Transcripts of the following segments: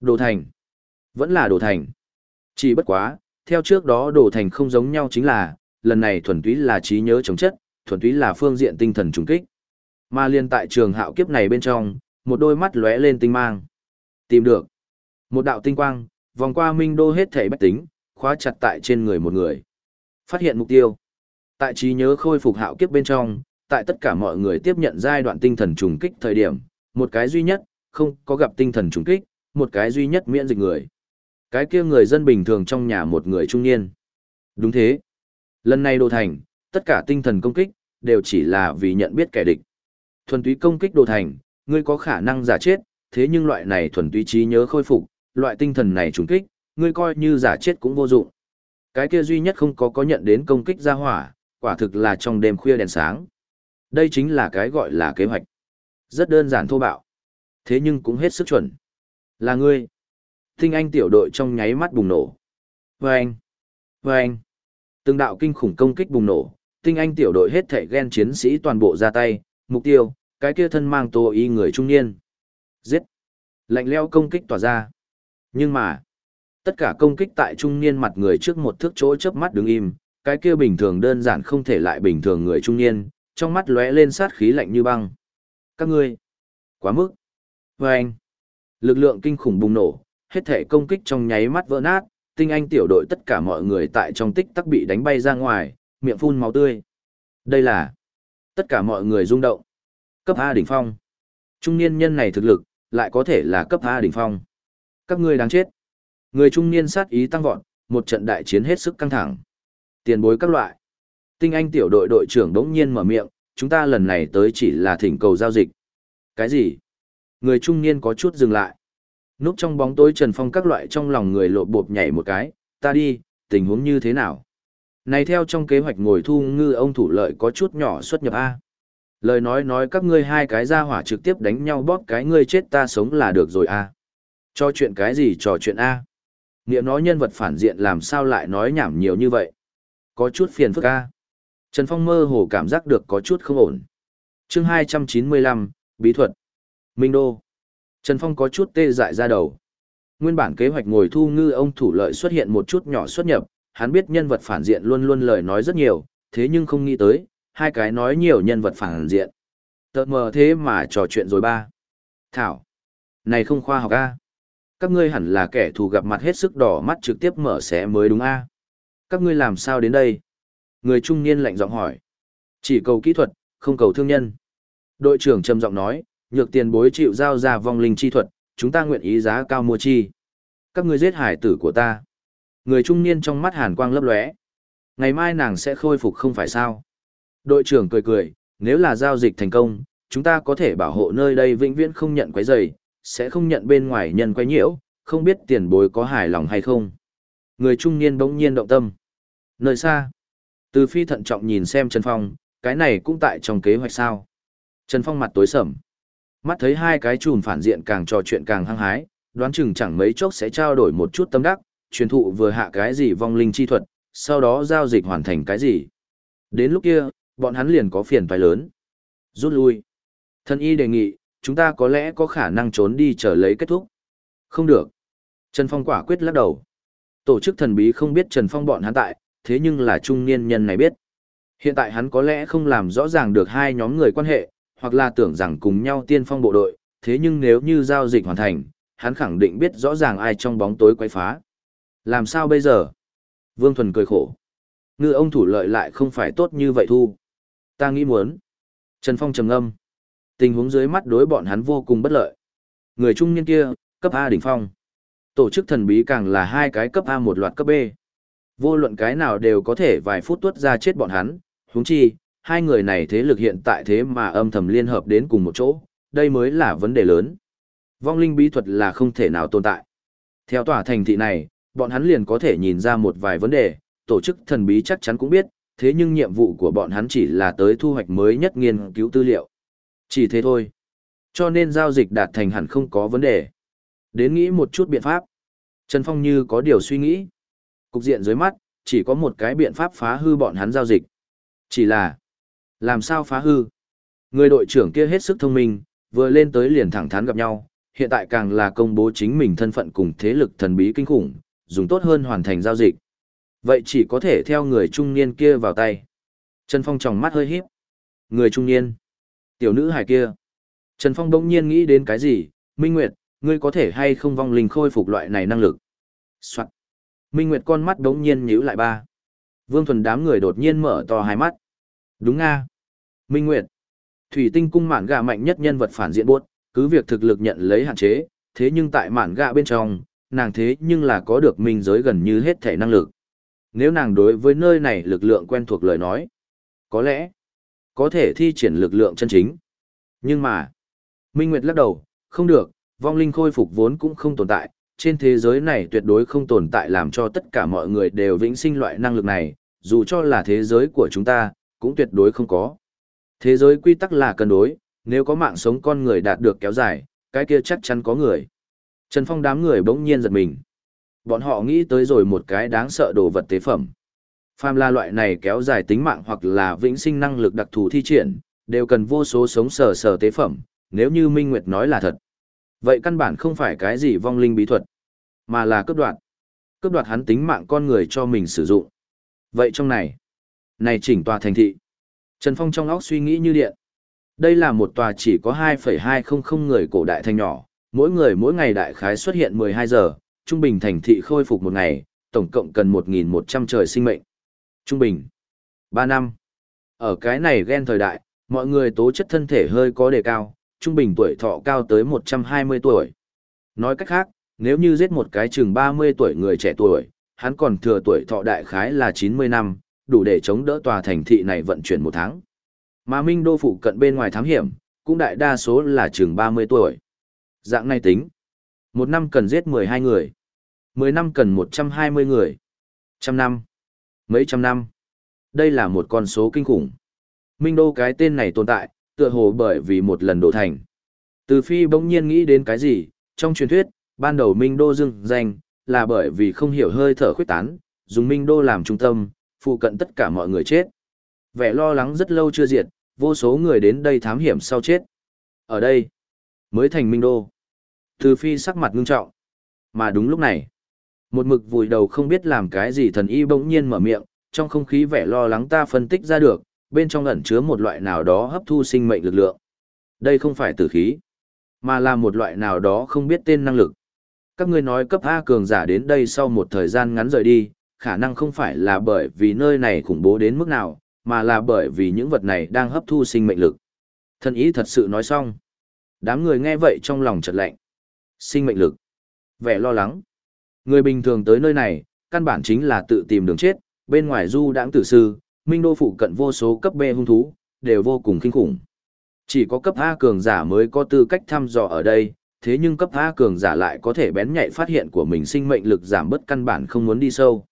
Đồ thành. Vẫn là đồ thành. Chỉ bất quá, theo trước đó đồ thành không giống nhau chính là, lần này thuần túy là trí nhớ chống chất, thuần túy là phương diện tinh thần trùng kích. Mà liên tại trường hạo kiếp này bên trong, một đôi mắt lóe lên tinh mang. Tìm được. Một đạo tinh quang, vòng qua minh đô hết thể bách tính, khóa chặt tại trên người một người. Phát hiện mục tiêu. Tại trí nhớ khôi phục hạo kiếp bên trong, tại tất cả mọi người tiếp nhận giai đoạn tinh thần trùng kích thời điểm, một cái duy nhất, không có gặp tinh thần trùng kích, một cái duy nhất miễn dịch người. Cái kia người dân bình thường trong nhà một người trung niên. Đúng thế. Lần này đồ thành, tất cả tinh thần công kích, đều chỉ là vì nhận biết kẻ địch. Thuần túy công kích đồ thành, ngươi có khả năng giả chết, thế nhưng loại này thuần túy trí nhớ khôi phục, loại tinh thần này trùng kích, ngươi coi như giả chết cũng vô dụng. Cái kia duy nhất không có có nhận đến công kích ra hỏa, quả thực là trong đêm khuya đèn sáng. Đây chính là cái gọi là kế hoạch. Rất đơn giản thô bạo. Thế nhưng cũng hết sức chuẩn. Là ngươi. Tinh anh tiểu đội trong nháy mắt bùng nổ. Vâng! Vâng! Từng đạo kinh khủng công kích bùng nổ, tinh anh tiểu đội hết thảy ghen chiến sĩ toàn bộ ra tay, mục tiêu, cái kia thân mang tô y người trung niên. Giết! Lạnh leo công kích tỏa ra. Nhưng mà, tất cả công kích tại trung niên mặt người trước một thước chỗ chớp mắt đứng im, cái kia bình thường đơn giản không thể lại bình thường người trung niên, trong mắt lóe lên sát khí lạnh như băng. Các ngươi, quá mức. Vâng! Lực lượng kinh khủng bùng nổ, hết thể công kích trong nháy mắt vỡ nát, tinh anh tiểu đội tất cả mọi người tại trong tích tắc bị đánh bay ra ngoài, miệng phun máu tươi. Đây là tất cả mọi người rung động. Cấp A đỉnh phong. Trung niên nhân này thực lực, lại có thể là cấp A đỉnh phong. Các ngươi đáng chết. Người trung niên sát ý tăng vọt, một trận đại chiến hết sức căng thẳng. Tiền bối các loại. Tinh anh tiểu đội đội trưởng đống nhiên mở miệng, chúng ta lần này tới chỉ là thỉnh cầu giao dịch. Cái gì? Người trung niên có chút dừng lại. Núp trong bóng tối Trần Phong các loại trong lòng người lộ bộp nhảy một cái, ta đi, tình huống như thế nào? Này theo trong kế hoạch ngồi thu ngư ông thủ lợi có chút nhỏ xuất nhập A. Lời nói nói các ngươi hai cái ra hỏa trực tiếp đánh nhau bóp cái ngươi chết ta sống là được rồi A. Cho chuyện cái gì trò chuyện A. Nghĩa nói nhân vật phản diện làm sao lại nói nhảm nhiều như vậy. Có chút phiền phức A. Trần Phong mơ hồ cảm giác được có chút không ổn. chương 295, Bí thuật. Minh Đô. Trần Phong có chút tê dại ra đầu. Nguyên bản kế hoạch ngồi thu ngư ông thủ lợi xuất hiện một chút nhỏ xuất nhập, hắn biết nhân vật phản diện luôn luôn lời nói rất nhiều, thế nhưng không nghĩ tới, hai cái nói nhiều nhân vật phản diện. Tợ mờ thế mà trò chuyện rồi ba. Thảo. Này không khoa học a. Các ngươi hẳn là kẻ thù gặp mặt hết sức đỏ mắt trực tiếp mở xé mới đúng a. Các ngươi làm sao đến đây? Người trung niên lạnh giọng hỏi. Chỉ cầu kỹ thuật, không cầu thương nhân. Đội trưởng trầm giọng nói, nhược tiền bối chịu giao ra vong linh chi thuật, chúng ta nguyện ý giá cao mua chi. Các ngươi giết hải tử của ta. Người trung niên trong mắt hàn quang lấp lóe. Ngày mai nàng sẽ khôi phục không phải sao. Đội trưởng cười cười, nếu là giao dịch thành công, chúng ta có thể bảo hộ nơi đây vĩnh viễn không nhận quấy rầy, sẽ không nhận bên ngoài nhân quấy nhiễu, không biết tiền bối có hài lòng hay không. Người trung niên bỗng nhiên động tâm. Nơi xa, từ phi thận trọng nhìn xem Trần Phong, cái này cũng tại trong kế hoạch sao. Trần Phong mặt tối sầm. Mắt thấy hai cái chùm phản diện càng trò chuyện càng hăng hái, đoán chừng chẳng mấy chốc sẽ trao đổi một chút tâm đắc, truyền thụ vừa hạ cái gì vong linh chi thuật, sau đó giao dịch hoàn thành cái gì. Đến lúc kia, bọn hắn liền có phiền phải lớn. Rút lui. Thân y đề nghị, chúng ta có lẽ có khả năng trốn đi chờ lấy kết thúc. Không được. Trần Phong quả quyết lắc đầu. Tổ chức thần bí không biết Trần Phong bọn hắn tại, thế nhưng là trung niên nhân này biết. Hiện tại hắn có lẽ không làm rõ ràng được hai nhóm người quan hệ, hoặc là tưởng rằng cùng nhau tiên phong bộ đội, thế nhưng nếu như giao dịch hoàn thành, hắn khẳng định biết rõ ràng ai trong bóng tối quay phá. Làm sao bây giờ? Vương Thuần cười khổ. Ngư ông thủ lợi lại không phải tốt như vậy thu. Ta nghĩ muốn. Trần Phong trầm ngâm. Tình huống dưới mắt đối bọn hắn vô cùng bất lợi. Người trung niên kia, cấp A đỉnh phong. Tổ chức thần bí càng là hai cái cấp A một loạt cấp B. Vô luận cái nào đều có thể vài phút tuốt ra chết bọn hắn, huống chi, hai người này thế lực hiện tại thế mà âm thầm liên hợp đến cùng một chỗ, đây mới là vấn đề lớn. Vong linh bí thuật là không thể nào tồn tại. Theo tòa thành thị này, bọn hắn liền có thể nhìn ra một vài vấn đề, tổ chức thần bí chắc chắn cũng biết, thế nhưng nhiệm vụ của bọn hắn chỉ là tới thu hoạch mới nhất nghiên cứu tư liệu. Chỉ thế thôi. Cho nên giao dịch đạt thành hẳn không có vấn đề. Đến nghĩ một chút biện pháp. Trần Phong như có điều suy nghĩ. Cục diện dưới mắt, chỉ có một cái biện pháp phá hư bọn hắn giao dịch. Chỉ là, làm sao phá hư? Người đội trưởng kia hết sức thông minh, vừa lên tới liền thẳng thắn gặp nhau, hiện tại càng là công bố chính mình thân phận cùng thế lực thần bí kinh khủng, dùng tốt hơn hoàn thành giao dịch. Vậy chỉ có thể theo người trung niên kia vào tay. Trần Phong tròng mắt hơi híp. Người trung niên. Tiểu nữ hài kia. Trần Phong bỗng nhiên nghĩ đến cái gì? Minh Nguyệt, ngươi có thể hay không vong linh khôi phục loại này năng lực? Soạn. Minh Nguyệt con mắt đống nhiên nhíu lại ba. Vương Thuần đám người đột nhiên mở to hai mắt. Đúng nga. Minh Nguyệt. Thủy tinh cung mạn gà mạnh nhất nhân vật phản diện buốt, cứ việc thực lực nhận lấy hạn chế, thế nhưng tại mạn gà bên trong, nàng thế nhưng là có được minh giới gần như hết thể năng lực. Nếu nàng đối với nơi này lực lượng quen thuộc lời nói, có lẽ có thể thi triển lực lượng chân chính. Nhưng mà, Minh Nguyệt lắc đầu, không được, vong linh khôi phục vốn cũng không tồn tại, trên thế giới này tuyệt đối không tồn tại làm cho tất cả mọi người đều vĩnh sinh loại năng lực này, dù cho là thế giới của chúng ta, cũng tuyệt đối không có. Thế giới quy tắc là cân đối, nếu có mạng sống con người đạt được kéo dài, cái kia chắc chắn có người. Trần Phong đám người bỗng nhiên giật mình. Bọn họ nghĩ tới rồi một cái đáng sợ đồ vật tế phẩm. Phàm là loại này kéo dài tính mạng hoặc là vĩnh sinh năng lực đặc thù thi triển, đều cần vô số sống sờ sờ tế phẩm, nếu như Minh Nguyệt nói là thật. Vậy căn bản không phải cái gì vong linh bí thuật, mà là cướp đoạt. Cướp đoạt hắn tính mạng con người cho mình sử dụng. Vậy trong này, này chỉnh tòa thành thị. Trần Phong trong óc suy nghĩ như điện. Đây là một tòa chỉ có 2,200 người cổ đại thành nhỏ, mỗi người mỗi ngày đại khái xuất hiện 12 giờ, trung bình thành thị khôi phục một ngày, tổng cộng cần 1.100 trời sinh mệnh. Trung bình. 3 năm. Ở cái này ghen thời đại, mọi người tố chất thân thể hơi có đề cao, trung bình tuổi thọ cao tới 120 tuổi. Nói cách khác, nếu như giết một cái chừng 30 tuổi người trẻ tuổi, hắn còn thừa tuổi thọ đại khái là 90 năm, đủ để chống đỡ tòa thành thị này vận chuyển một tháng. Mà Minh Đô phụ cận bên ngoài thám hiểm, cũng đại đa số là chừng 30 tuổi. Dạng này tính. Một năm cần giết 12 người. 10 năm cần 120 người. Trăm năm. Mấy trăm năm. Đây là một con số kinh khủng. Minh Đô cái tên này tồn tại, tựa hồ bởi vì một lần đổ thành. Từ phi bỗng nhiên nghĩ đến cái gì, trong truyền thuyết, ban đầu Minh Đô dưng danh, là bởi vì không hiểu hơi thở khuyết tán, dùng Minh Đô làm trung tâm, phụ cận tất cả mọi người chết. Vẻ lo lắng rất lâu chưa diệt, vô số người đến đây thám hiểm sau chết. Ở đây, mới thành Minh Đô. Từ phi sắc mặt ngưng trọng. Mà đúng lúc này, một mực vùi đầu không biết làm cái gì thần y bỗng nhiên mở miệng, trong không khí vẻ lo lắng ta phân tích ra được, bên trong ẩn chứa một loại nào đó hấp thu sinh mệnh lực lượng. Đây không phải tử khí, mà là một loại nào đó không biết tên năng lực. Các ngươi nói cấp A cường giả đến đây sau một thời gian ngắn rời đi, khả năng không phải là bởi vì nơi này khủng bố đến mức nào, mà là bởi vì những vật này đang hấp thu sinh mệnh lực. Thần ý thật sự nói xong. Đám người nghe vậy trong lòng chợt lạnh. Sinh mệnh lực. Vẻ lo lắng. Người bình thường tới nơi này, căn bản chính là tự tìm đường chết, bên ngoài du đãng tử sư, minh đô phụ cận vô số cấp B hung thú, đều vô cùng kinh khủng. Chỉ có cấp A cường giả mới có tư cách thăm dò ở đây, thế nhưng cấp A cường giả lại có thể bén nhạy phát hiện của mình sinh mệnh lực giảm bất căn bản không muốn đi sâu.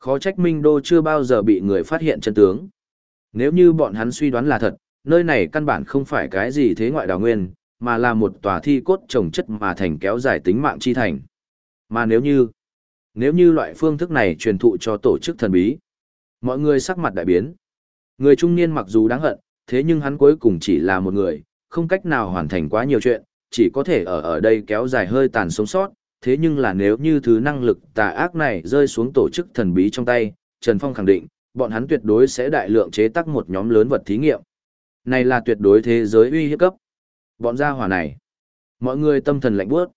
Khó trách Minh Đô chưa bao giờ bị người phát hiện chân tướng. Nếu như bọn hắn suy đoán là thật, nơi này căn bản không phải cái gì thế ngoại đào nguyên, mà là một tòa thi cốt trồng chất mà thành kéo dài tính mạng chi thành. Mà nếu như, nếu như loại phương thức này truyền thụ cho tổ chức thần bí, mọi người sắc mặt đại biến. Người trung niên mặc dù đáng hận, thế nhưng hắn cuối cùng chỉ là một người, không cách nào hoàn thành quá nhiều chuyện, chỉ có thể ở ở đây kéo dài hơi tàn sống sót, thế nhưng là nếu như thứ năng lực tà ác này rơi xuống tổ chức thần bí trong tay, Trần Phong khẳng định, bọn hắn tuyệt đối sẽ đại lượng chế tác một nhóm lớn vật thí nghiệm. Này là tuyệt đối thế giới uy hiếp cấp. Bọn gia hỏa này, mọi người tâm thần lạnh bước.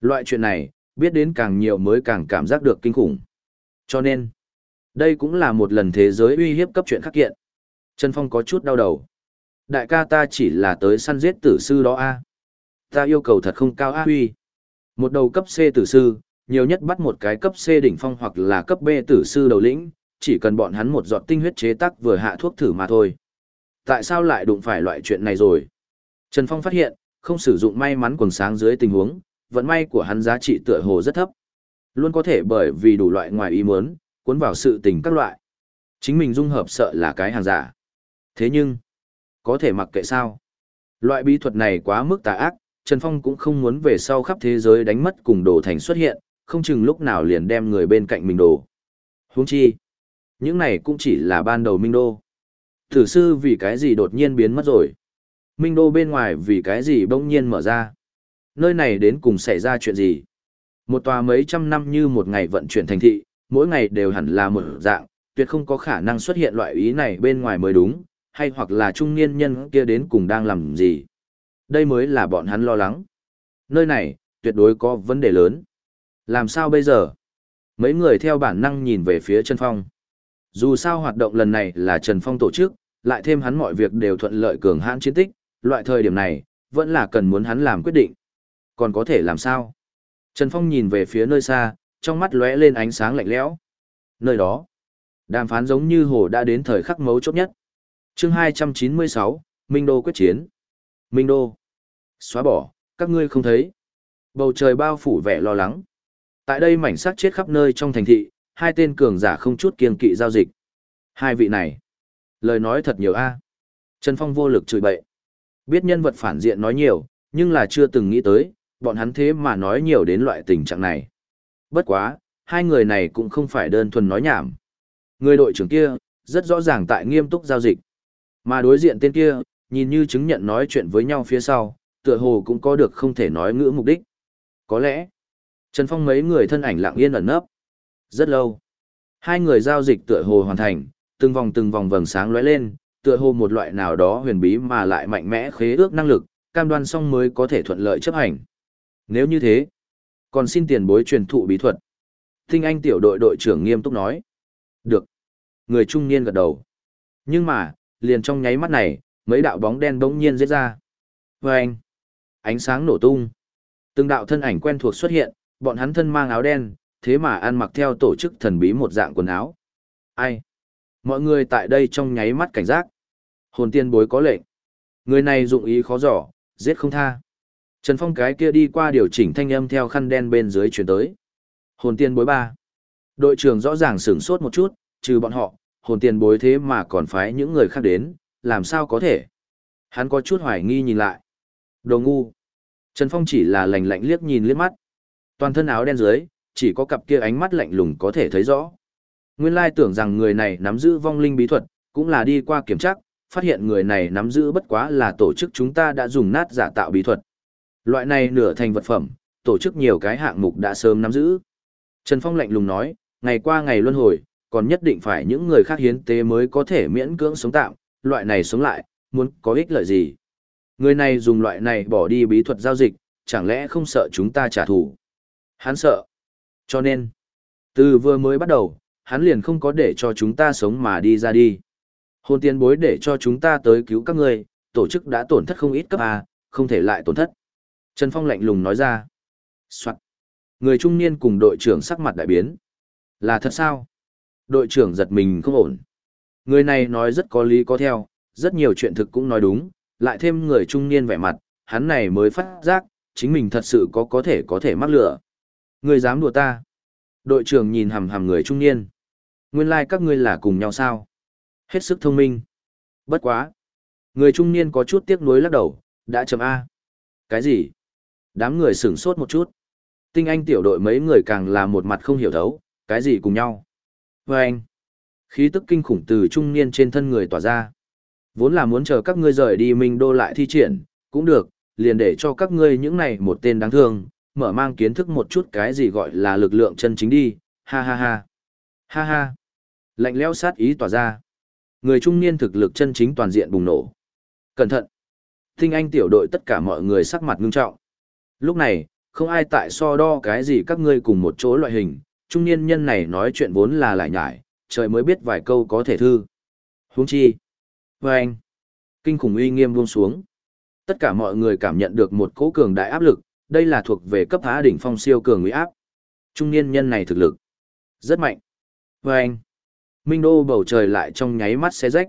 Loại chuyện này, biết đến càng nhiều mới càng cảm giác được kinh khủng. Cho nên, đây cũng là một lần thế giới uy hiếp cấp chuyện khắc kiện. Trần Phong có chút đau đầu. Đại ca ta chỉ là tới săn giết tử sư đó a. Ta yêu cầu thật không cao a huy. Một đầu cấp C tử sư, nhiều nhất bắt một cái cấp C đỉnh phong hoặc là cấp B tử sư đầu lĩnh, chỉ cần bọn hắn một giọt tinh huyết chế tác vừa hạ thuốc thử mà thôi. Tại sao lại đụng phải loại chuyện này rồi? Trần Phong phát hiện, không sử dụng may mắn quần sáng dưới tình huống, vận may của hắn giá trị tựa hồ rất thấp. Luôn có thể bởi vì đủ loại ngoài ý muốn, cuốn vào sự tình các loại. Chính mình dung hợp sợ là cái hàng giả. Thế nhưng, có thể mặc kệ sao? Loại bí thuật này quá mức tà ác, Trần Phong cũng không muốn về sau khắp thế giới đánh mất cùng đồ thành xuất hiện, không chừng lúc nào liền đem người bên cạnh mình đồ. Huống chi, những này cũng chỉ là ban đầu Minh Đô. Thử sư vì cái gì đột nhiên biến mất rồi? Minh Đô bên ngoài vì cái gì bỗng nhiên mở ra? Nơi này đến cùng xảy ra chuyện gì? Một tòa mấy trăm năm như một ngày vận chuyển thành thị, mỗi ngày đều hẳn là một dạng, tuyệt không có khả năng xuất hiện loại ý này bên ngoài mới đúng, hay hoặc là trung niên nhân kia đến cùng đang làm gì. Đây mới là bọn hắn lo lắng. Nơi này, tuyệt đối có vấn đề lớn. Làm sao bây giờ? Mấy người theo bản năng nhìn về phía Trần Phong. Dù sao hoạt động lần này là Trần Phong tổ chức, lại thêm hắn mọi việc đều thuận lợi cường hãn chiến tích, loại thời điểm này, vẫn là cần muốn hắn làm quyết định. Còn có thể làm sao? Trần Phong nhìn về phía nơi xa, trong mắt lóe lên ánh sáng lạnh lẽo. Nơi đó, đàm phán giống như hồ đã đến thời khắc mấu chốt nhất. Chương 296, Minh Đô quyết chiến. Minh Đô. Xóa bỏ, các ngươi không thấy. Bầu trời bao phủ vẻ lo lắng. Tại đây mảnh xác chết khắp nơi trong thành thị, hai tên cường giả không chút kiên kỵ giao dịch. Hai vị này. Lời nói thật nhiều a. Trần Phong vô lực chửi bậy. Biết nhân vật phản diện nói nhiều, nhưng là chưa từng nghĩ tới, bọn hắn thế mà nói nhiều đến loại tình trạng này. Bất quá, hai người này cũng không phải đơn thuần nói nhảm. Người đội trưởng kia, rất rõ ràng tại nghiêm túc giao dịch. Mà đối diện tên kia, nhìn như chứng nhận nói chuyện với nhau phía sau, tựa hồ cũng có được không thể nói ngữ mục đích. Có lẽ, Trần Phong mấy người thân ảnh lặng yên ẩn nấp. Rất lâu. Hai người giao dịch tựa hồ hoàn thành, từng vòng từng vòng vầng sáng lóe lên, tựa hồ một loại nào đó huyền bí mà lại mạnh mẽ khế ước năng lực, cam đoan xong mới có thể thuận lợi chấp hành. Nếu như thế, còn xin tiền bối truyền thụ bí thuật. Tinh Anh tiểu đội đội trưởng nghiêm túc nói. Được. Người trung niên gật đầu. Nhưng mà, liền trong nháy mắt này, mấy đạo bóng đen bỗng nhiên giết ra. Và anh, ánh sáng nổ tung. Từng đạo thân ảnh quen thuộc xuất hiện, bọn hắn thân mang áo đen, thế mà ăn mặc theo tổ chức thần bí một dạng quần áo. Ai? Mọi người tại đây trong nháy mắt cảnh giác. Hồn tiên bối có lệnh. Người này dụng ý khó dò, giết không tha. Trần Phong cái kia đi qua điều chỉnh thanh âm theo khăn đen bên dưới chuyển tới. Hồn tiên bối ba. Đội trưởng rõ ràng sửng sốt một chút, trừ bọn họ, hồn tiên bối thế mà còn phái những người khác đến, làm sao có thể. Hắn có chút hoài nghi nhìn lại. Đồ ngu. Trần Phong chỉ là lạnh lạnh liếc nhìn liếc mắt. Toàn thân áo đen dưới, chỉ có cặp kia ánh mắt lạnh lùng có thể thấy rõ. Nguyên lai tưởng rằng người này nắm giữ vong linh bí thuật, cũng là đi qua kiểm tra, phát hiện người này nắm giữ bất quá là tổ chức chúng ta đã dùng nát giả tạo bí thuật. Loại này nửa thành vật phẩm, tổ chức nhiều cái hạng mục đã sớm nắm giữ. Trần Phong lạnh lùng nói, ngày qua ngày luân hồi, còn nhất định phải những người khác hiến tế mới có thể miễn cưỡng sống tạm, loại này sống lại, muốn có ích lợi gì. Người này dùng loại này bỏ đi bí thuật giao dịch, chẳng lẽ không sợ chúng ta trả thù? Hắn sợ. Cho nên, từ vừa mới bắt đầu, hắn liền không có để cho chúng ta sống mà đi ra đi. Hôn tiền bối để cho chúng ta tới cứu các ngươi, tổ chức đã tổn thất không ít cấp A, không thể lại tổn thất. Trần Phong lạnh lùng nói ra. Soạn. Người trung niên cùng đội trưởng sắc mặt đại biến. Là thật sao? Đội trưởng giật mình không ổn. Người này nói rất có lý có theo, rất nhiều chuyện thực cũng nói đúng, lại thêm người trung niên vẻ mặt, hắn này mới phát giác, chính mình thật sự có có thể có thể mắc lửa. Người dám đùa ta. Đội trưởng nhìn hầm hầm người trung niên. Nguyên lai like các ngươi là cùng nhau sao? Hết sức thông minh. Bất quá. Người trung niên có chút tiếc nuối lắc đầu, đã chấm A. Cái gì? Đám người sửng sốt một chút. Tinh anh tiểu đội mấy người càng là một mặt không hiểu thấu, cái gì cùng nhau. Vâng anh, khí tức kinh khủng từ trung niên trên thân người tỏa ra. Vốn là muốn chờ các ngươi rời đi Minh Đô lại thi triển, cũng được, liền để cho các ngươi những này một tên đáng thương, mở mang kiến thức một chút cái gì gọi là lực lượng chân chính đi, ha ha ha. Ha ha. Lạnh lẽo sát ý tỏa ra. Người trung niên thực lực chân chính toàn diện bùng nổ. Cẩn thận. Thinh anh tiểu đội tất cả mọi người sắc mặt ngưng trọng. Lúc này, không ai tại so đo cái gì các ngươi cùng một chỗ loại hình, trung niên nhân này nói chuyện vốn là lại nhải, trời mới biết vài câu có thể thư. Huống chi. Và anh. Kinh khủng uy nghiêm buông xuống. Tất cả mọi người cảm nhận được một cỗ cường đại áp lực, đây là thuộc về cấp há đỉnh phong siêu cường uy áp. Trung niên nhân này thực lực. Rất mạnh. Và anh. Minh đô bầu trời lại trong nháy mắt xé rách.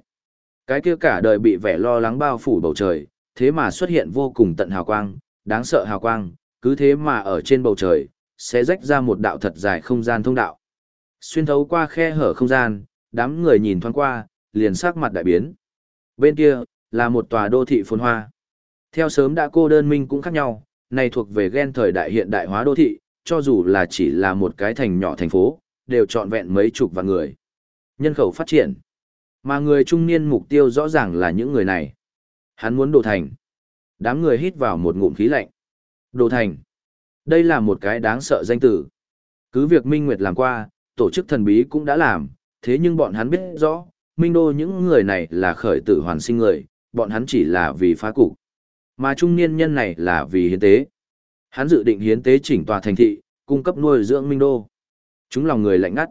Cái kia cả đời bị vẻ lo lắng bao phủ bầu trời, thế mà xuất hiện vô cùng tận hào quang, đáng sợ hào quang, cứ thế mà ở trên bầu trời, sẽ rách ra một đạo thật dài không gian thông đạo. Xuyên thấu qua khe hở không gian, đám người nhìn thoáng qua, liền sắc mặt đại biến. Bên kia, là một tòa đô thị phồn hoa. Theo sớm đã cô đơn minh cũng khác nhau, này thuộc về gen thời đại hiện đại hóa đô thị, cho dù là chỉ là một cái thành nhỏ thành phố, đều trọn vẹn mấy chục vạn người. Nhân khẩu phát triển. Mà người trung niên mục tiêu rõ ràng là những người này. Hắn muốn đồ thành. Đám người hít vào một ngụm khí lạnh. Đồ thành. Đây là một cái đáng sợ danh tử. Cứ việc Minh Nguyệt làm qua, tổ chức thần bí cũng đã làm, thế nhưng bọn hắn biết rõ, Minh Đô những người này là khởi tử hoàn sinh người, bọn hắn chỉ là vì phá cục. Mà trung niên nhân này là vì hiến tế. Hắn dự định hiến tế chỉnh tòa thành thị, cung cấp nuôi dưỡng Minh Đô. Chúng lòng người lạnh ngắt.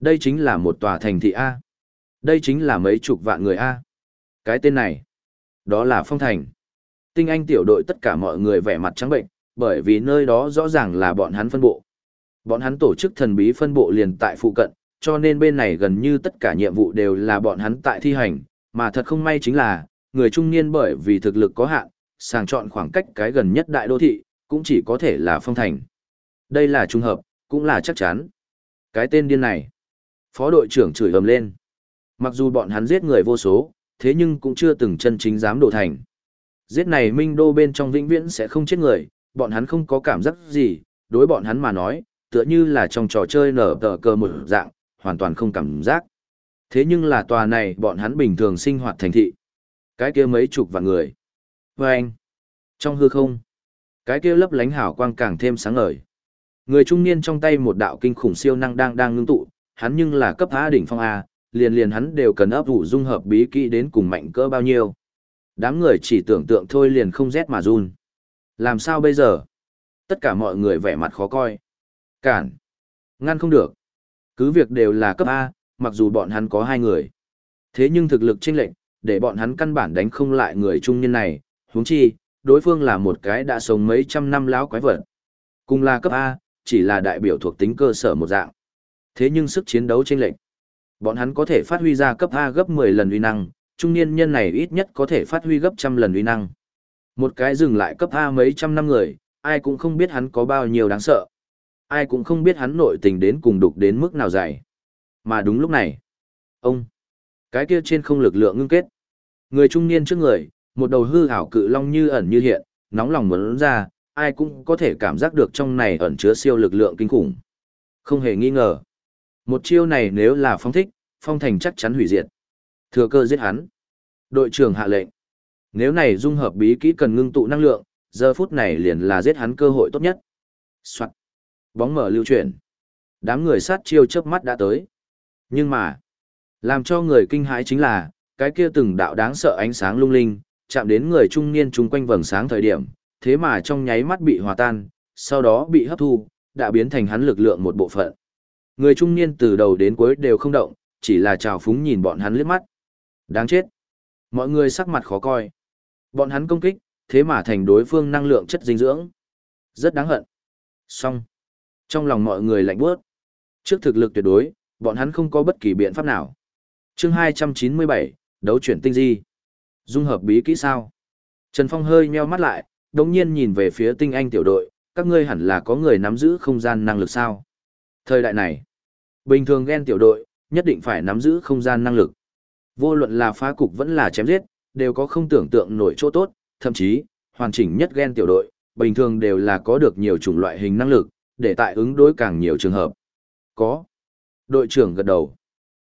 Đây chính là một tòa thành thị A. Đây chính là mấy chục vạn người A. Cái tên này, đó là Phong Thành. Tinh Anh tiểu đội tất cả mọi người vẻ mặt trắng bệnh, bởi vì nơi đó rõ ràng là bọn hắn phân bộ. Bọn hắn tổ chức thần bí phân bộ liền tại phụ cận, cho nên bên này gần như tất cả nhiệm vụ đều là bọn hắn tại thi hành, mà thật không may chính là, người trung niên bởi vì thực lực có hạn, sàng chọn khoảng cách cái gần nhất đại đô thị, cũng chỉ có thể là phong thành. Đây là trung hợp, cũng là chắc chắn. Cái tên điên này. Phó đội trưởng chửi ầm lên. Mặc dù bọn hắn giết người vô số, thế nhưng cũng chưa từng chân chính dám đổ thành. Giết này Minh Đô bên trong vĩnh viễn sẽ không chết người, bọn hắn không có cảm giác gì, đối bọn hắn mà nói, tựa như là trong trò chơi nở tờ cờ một dạng, hoàn toàn không cảm giác. Thế nhưng là tòa này bọn hắn bình thường sinh hoạt thành thị. Cái kia mấy chục vạn người. Và anh, trong hư không, cái kia lấp lánh hào quang càng thêm sáng ngời. Người trung niên trong tay một đạo kinh khủng siêu năng đang đang ngưng tụ, hắn nhưng là cấp A đỉnh phong A, liền liền hắn đều cần ấp ủ dung hợp bí kỹ đến cùng mạnh cỡ bao nhiêu. Đám người chỉ tưởng tượng thôi liền không rét mà run. Làm sao bây giờ? Tất cả mọi người vẻ mặt khó coi. Cản. Ngăn không được. Cứ việc đều là cấp A, mặc dù bọn hắn có hai người. Thế nhưng thực lực chênh lệnh, để bọn hắn căn bản đánh không lại người trung niên này, huống chi, đối phương là một cái đã sống mấy trăm năm lão quái vật. Cùng là cấp A, chỉ là đại biểu thuộc tính cơ sở một dạng. Thế nhưng sức chiến đấu chênh lệnh, bọn hắn có thể phát huy ra cấp A gấp 10 lần uy năng, trung niên nhân này ít nhất có thể phát huy gấp trăm lần uy năng. Một cái dừng lại cấp A mấy trăm năm người, ai cũng không biết hắn có bao nhiêu đáng sợ. Ai cũng không biết hắn nội tình đến cùng đục đến mức nào dày. Mà đúng lúc này, ông, cái kia trên không lực lượng ngưng kết. Người trung niên trước người, một đầu hư ảo cự long như ẩn như hiện, nóng lòng muốn ra, ai cũng có thể cảm giác được trong này ẩn chứa siêu lực lượng kinh khủng. Không hề nghi ngờ. Một chiêu này nếu là phong thích, phong thành chắc chắn hủy diệt. Thừa cơ giết hắn. Đội trưởng hạ lệnh. Nếu này dung hợp bí kỹ cần ngưng tụ năng lượng, giờ phút này liền là giết hắn cơ hội tốt nhất. Soạn. Bóng mở lưu chuyển. Đám người sát chiêu chớp mắt đã tới. Nhưng mà, làm cho người kinh hãi chính là, cái kia từng đạo đáng sợ ánh sáng lung linh, chạm đến người trung niên chung quanh vầng sáng thời điểm, thế mà trong nháy mắt bị hòa tan, sau đó bị hấp thu, đã biến thành hắn lực lượng một bộ phận. Người trung niên từ đầu đến cuối đều không động, chỉ là trào phúng nhìn bọn hắn liếc mắt. Đáng chết. Mọi người sắc mặt khó coi. Bọn hắn công kích, thế mà thành đối phương năng lượng chất dinh dưỡng. Rất đáng hận. Xong. Trong lòng mọi người lạnh bước. Trước thực lực tuyệt đối, bọn hắn không có bất kỳ biện pháp nào. chương 297, đấu chuyển tinh di. Dung hợp bí kỹ sao? Trần Phong hơi meo mắt lại, đồng nhiên nhìn về phía tinh anh tiểu đội, các ngươi hẳn là có người nắm giữ không gian năng lực sao? Thời đại này, bình thường ghen tiểu đội, nhất định phải nắm giữ không gian năng lực. Vô luận là phá cục vẫn là chém giết, đều có không tưởng tượng nổi chỗ tốt, thậm chí, hoàn chỉnh nhất ghen tiểu đội, bình thường đều là có được nhiều chủng loại hình năng lực, để tại ứng đối càng nhiều trường hợp. Có. Đội trưởng gật đầu.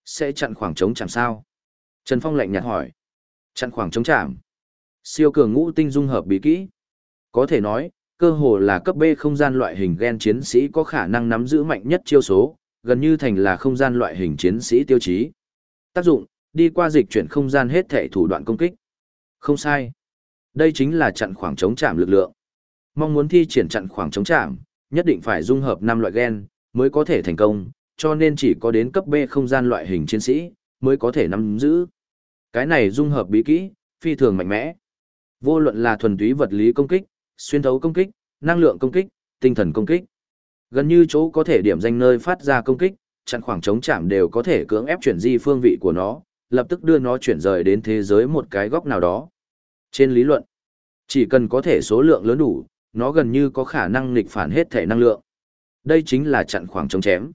Sẽ chặn khoảng trống chạm sao? Trần Phong lạnh nhạt hỏi. Chặn khoảng trống chạm. Siêu cường ngũ tinh dung hợp bí kỹ. Có thể nói, cơ hồ là cấp B không gian loại hình gen chiến sĩ có khả năng nắm giữ mạnh nhất chiêu số, gần như thành là không gian loại hình chiến sĩ tiêu chí. Tác dụng, đi qua dịch chuyển không gian hết thể thủ đoạn công kích. Không sai. Đây chính là chặn khoảng trống chạm lực lượng. Mong muốn thi triển chặn khoảng trống chạm, nhất định phải dung hợp năm loại gen mới có thể thành công, cho nên chỉ có đến cấp B không gian loại hình chiến sĩ mới có thể nắm giữ. Cái này dung hợp bí kỹ, phi thường mạnh mẽ. Vô luận là thuần túy vật lý công kích, xuyên thấu công kích, năng lượng công kích, tinh thần công kích. Gần như chỗ có thể điểm danh nơi phát ra công kích, chặn khoảng trống chạm đều có thể cưỡng ép chuyển di phương vị của nó, lập tức đưa nó chuyển rời đến thế giới một cái góc nào đó. Trên lý luận, chỉ cần có thể số lượng lớn đủ, nó gần như có khả năng nghịch phản hết thể năng lượng. Đây chính là chặn khoảng trống chém.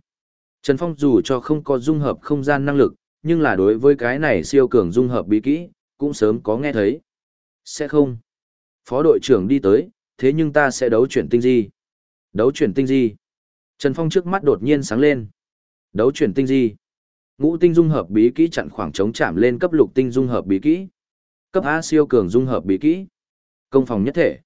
Trần Phong dù cho không có dung hợp không gian năng lực, nhưng là đối với cái này siêu cường dung hợp bí kỹ, cũng sớm có nghe thấy. Sẽ không. Phó đội trưởng đi tới, thế nhưng ta sẽ đấu chuyển tinh di. Đấu chuyển tinh di. Trần Phong trước mắt đột nhiên sáng lên. Đấu chuyển tinh di. Ngũ tinh dung hợp bí kỹ chặn khoảng trống chạm lên cấp lục tinh dung hợp bí kỹ. Cấp A siêu cường dung hợp bí kỹ. Công phòng nhất thể.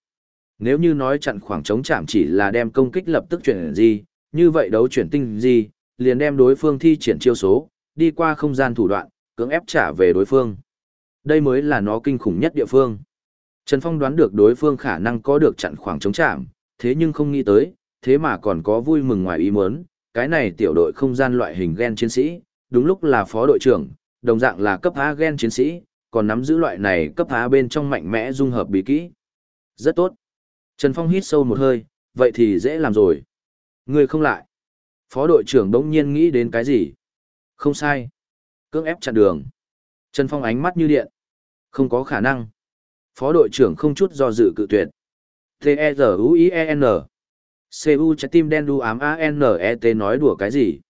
Nếu như nói chặn khoảng trống chạm chỉ là đem công kích lập tức chuyển gì, như vậy đấu chuyển tinh gì, liền đem đối phương thi triển chiêu số, đi qua không gian thủ đoạn, cưỡng ép trả về đối phương. Đây mới là nó kinh khủng nhất địa phương. Trần Phong đoán được đối phương khả năng có được chặn khoảng trống chạm, thế nhưng không nghĩ tới, thế mà còn có vui mừng ngoài ý muốn, cái này tiểu đội không gian loại hình gen chiến sĩ, đúng lúc là phó đội trưởng, đồng dạng là cấp A gen chiến sĩ, còn nắm giữ loại này cấp A bên trong mạnh mẽ dung hợp bí kỹ. Rất tốt. Trần Phong hít sâu một hơi, vậy thì dễ làm rồi. Người không lại. Phó đội trưởng đống nhiên nghĩ đến cái gì? Không sai. Cưỡng ép chặn đường. Trần Phong ánh mắt như điện. Không có khả năng. Phó đội trưởng không chút do dự cự tuyệt. T-E-Z-U-I-E-N. C-U trái tim đen đu ám A-N-E-T nói đùa cái gì?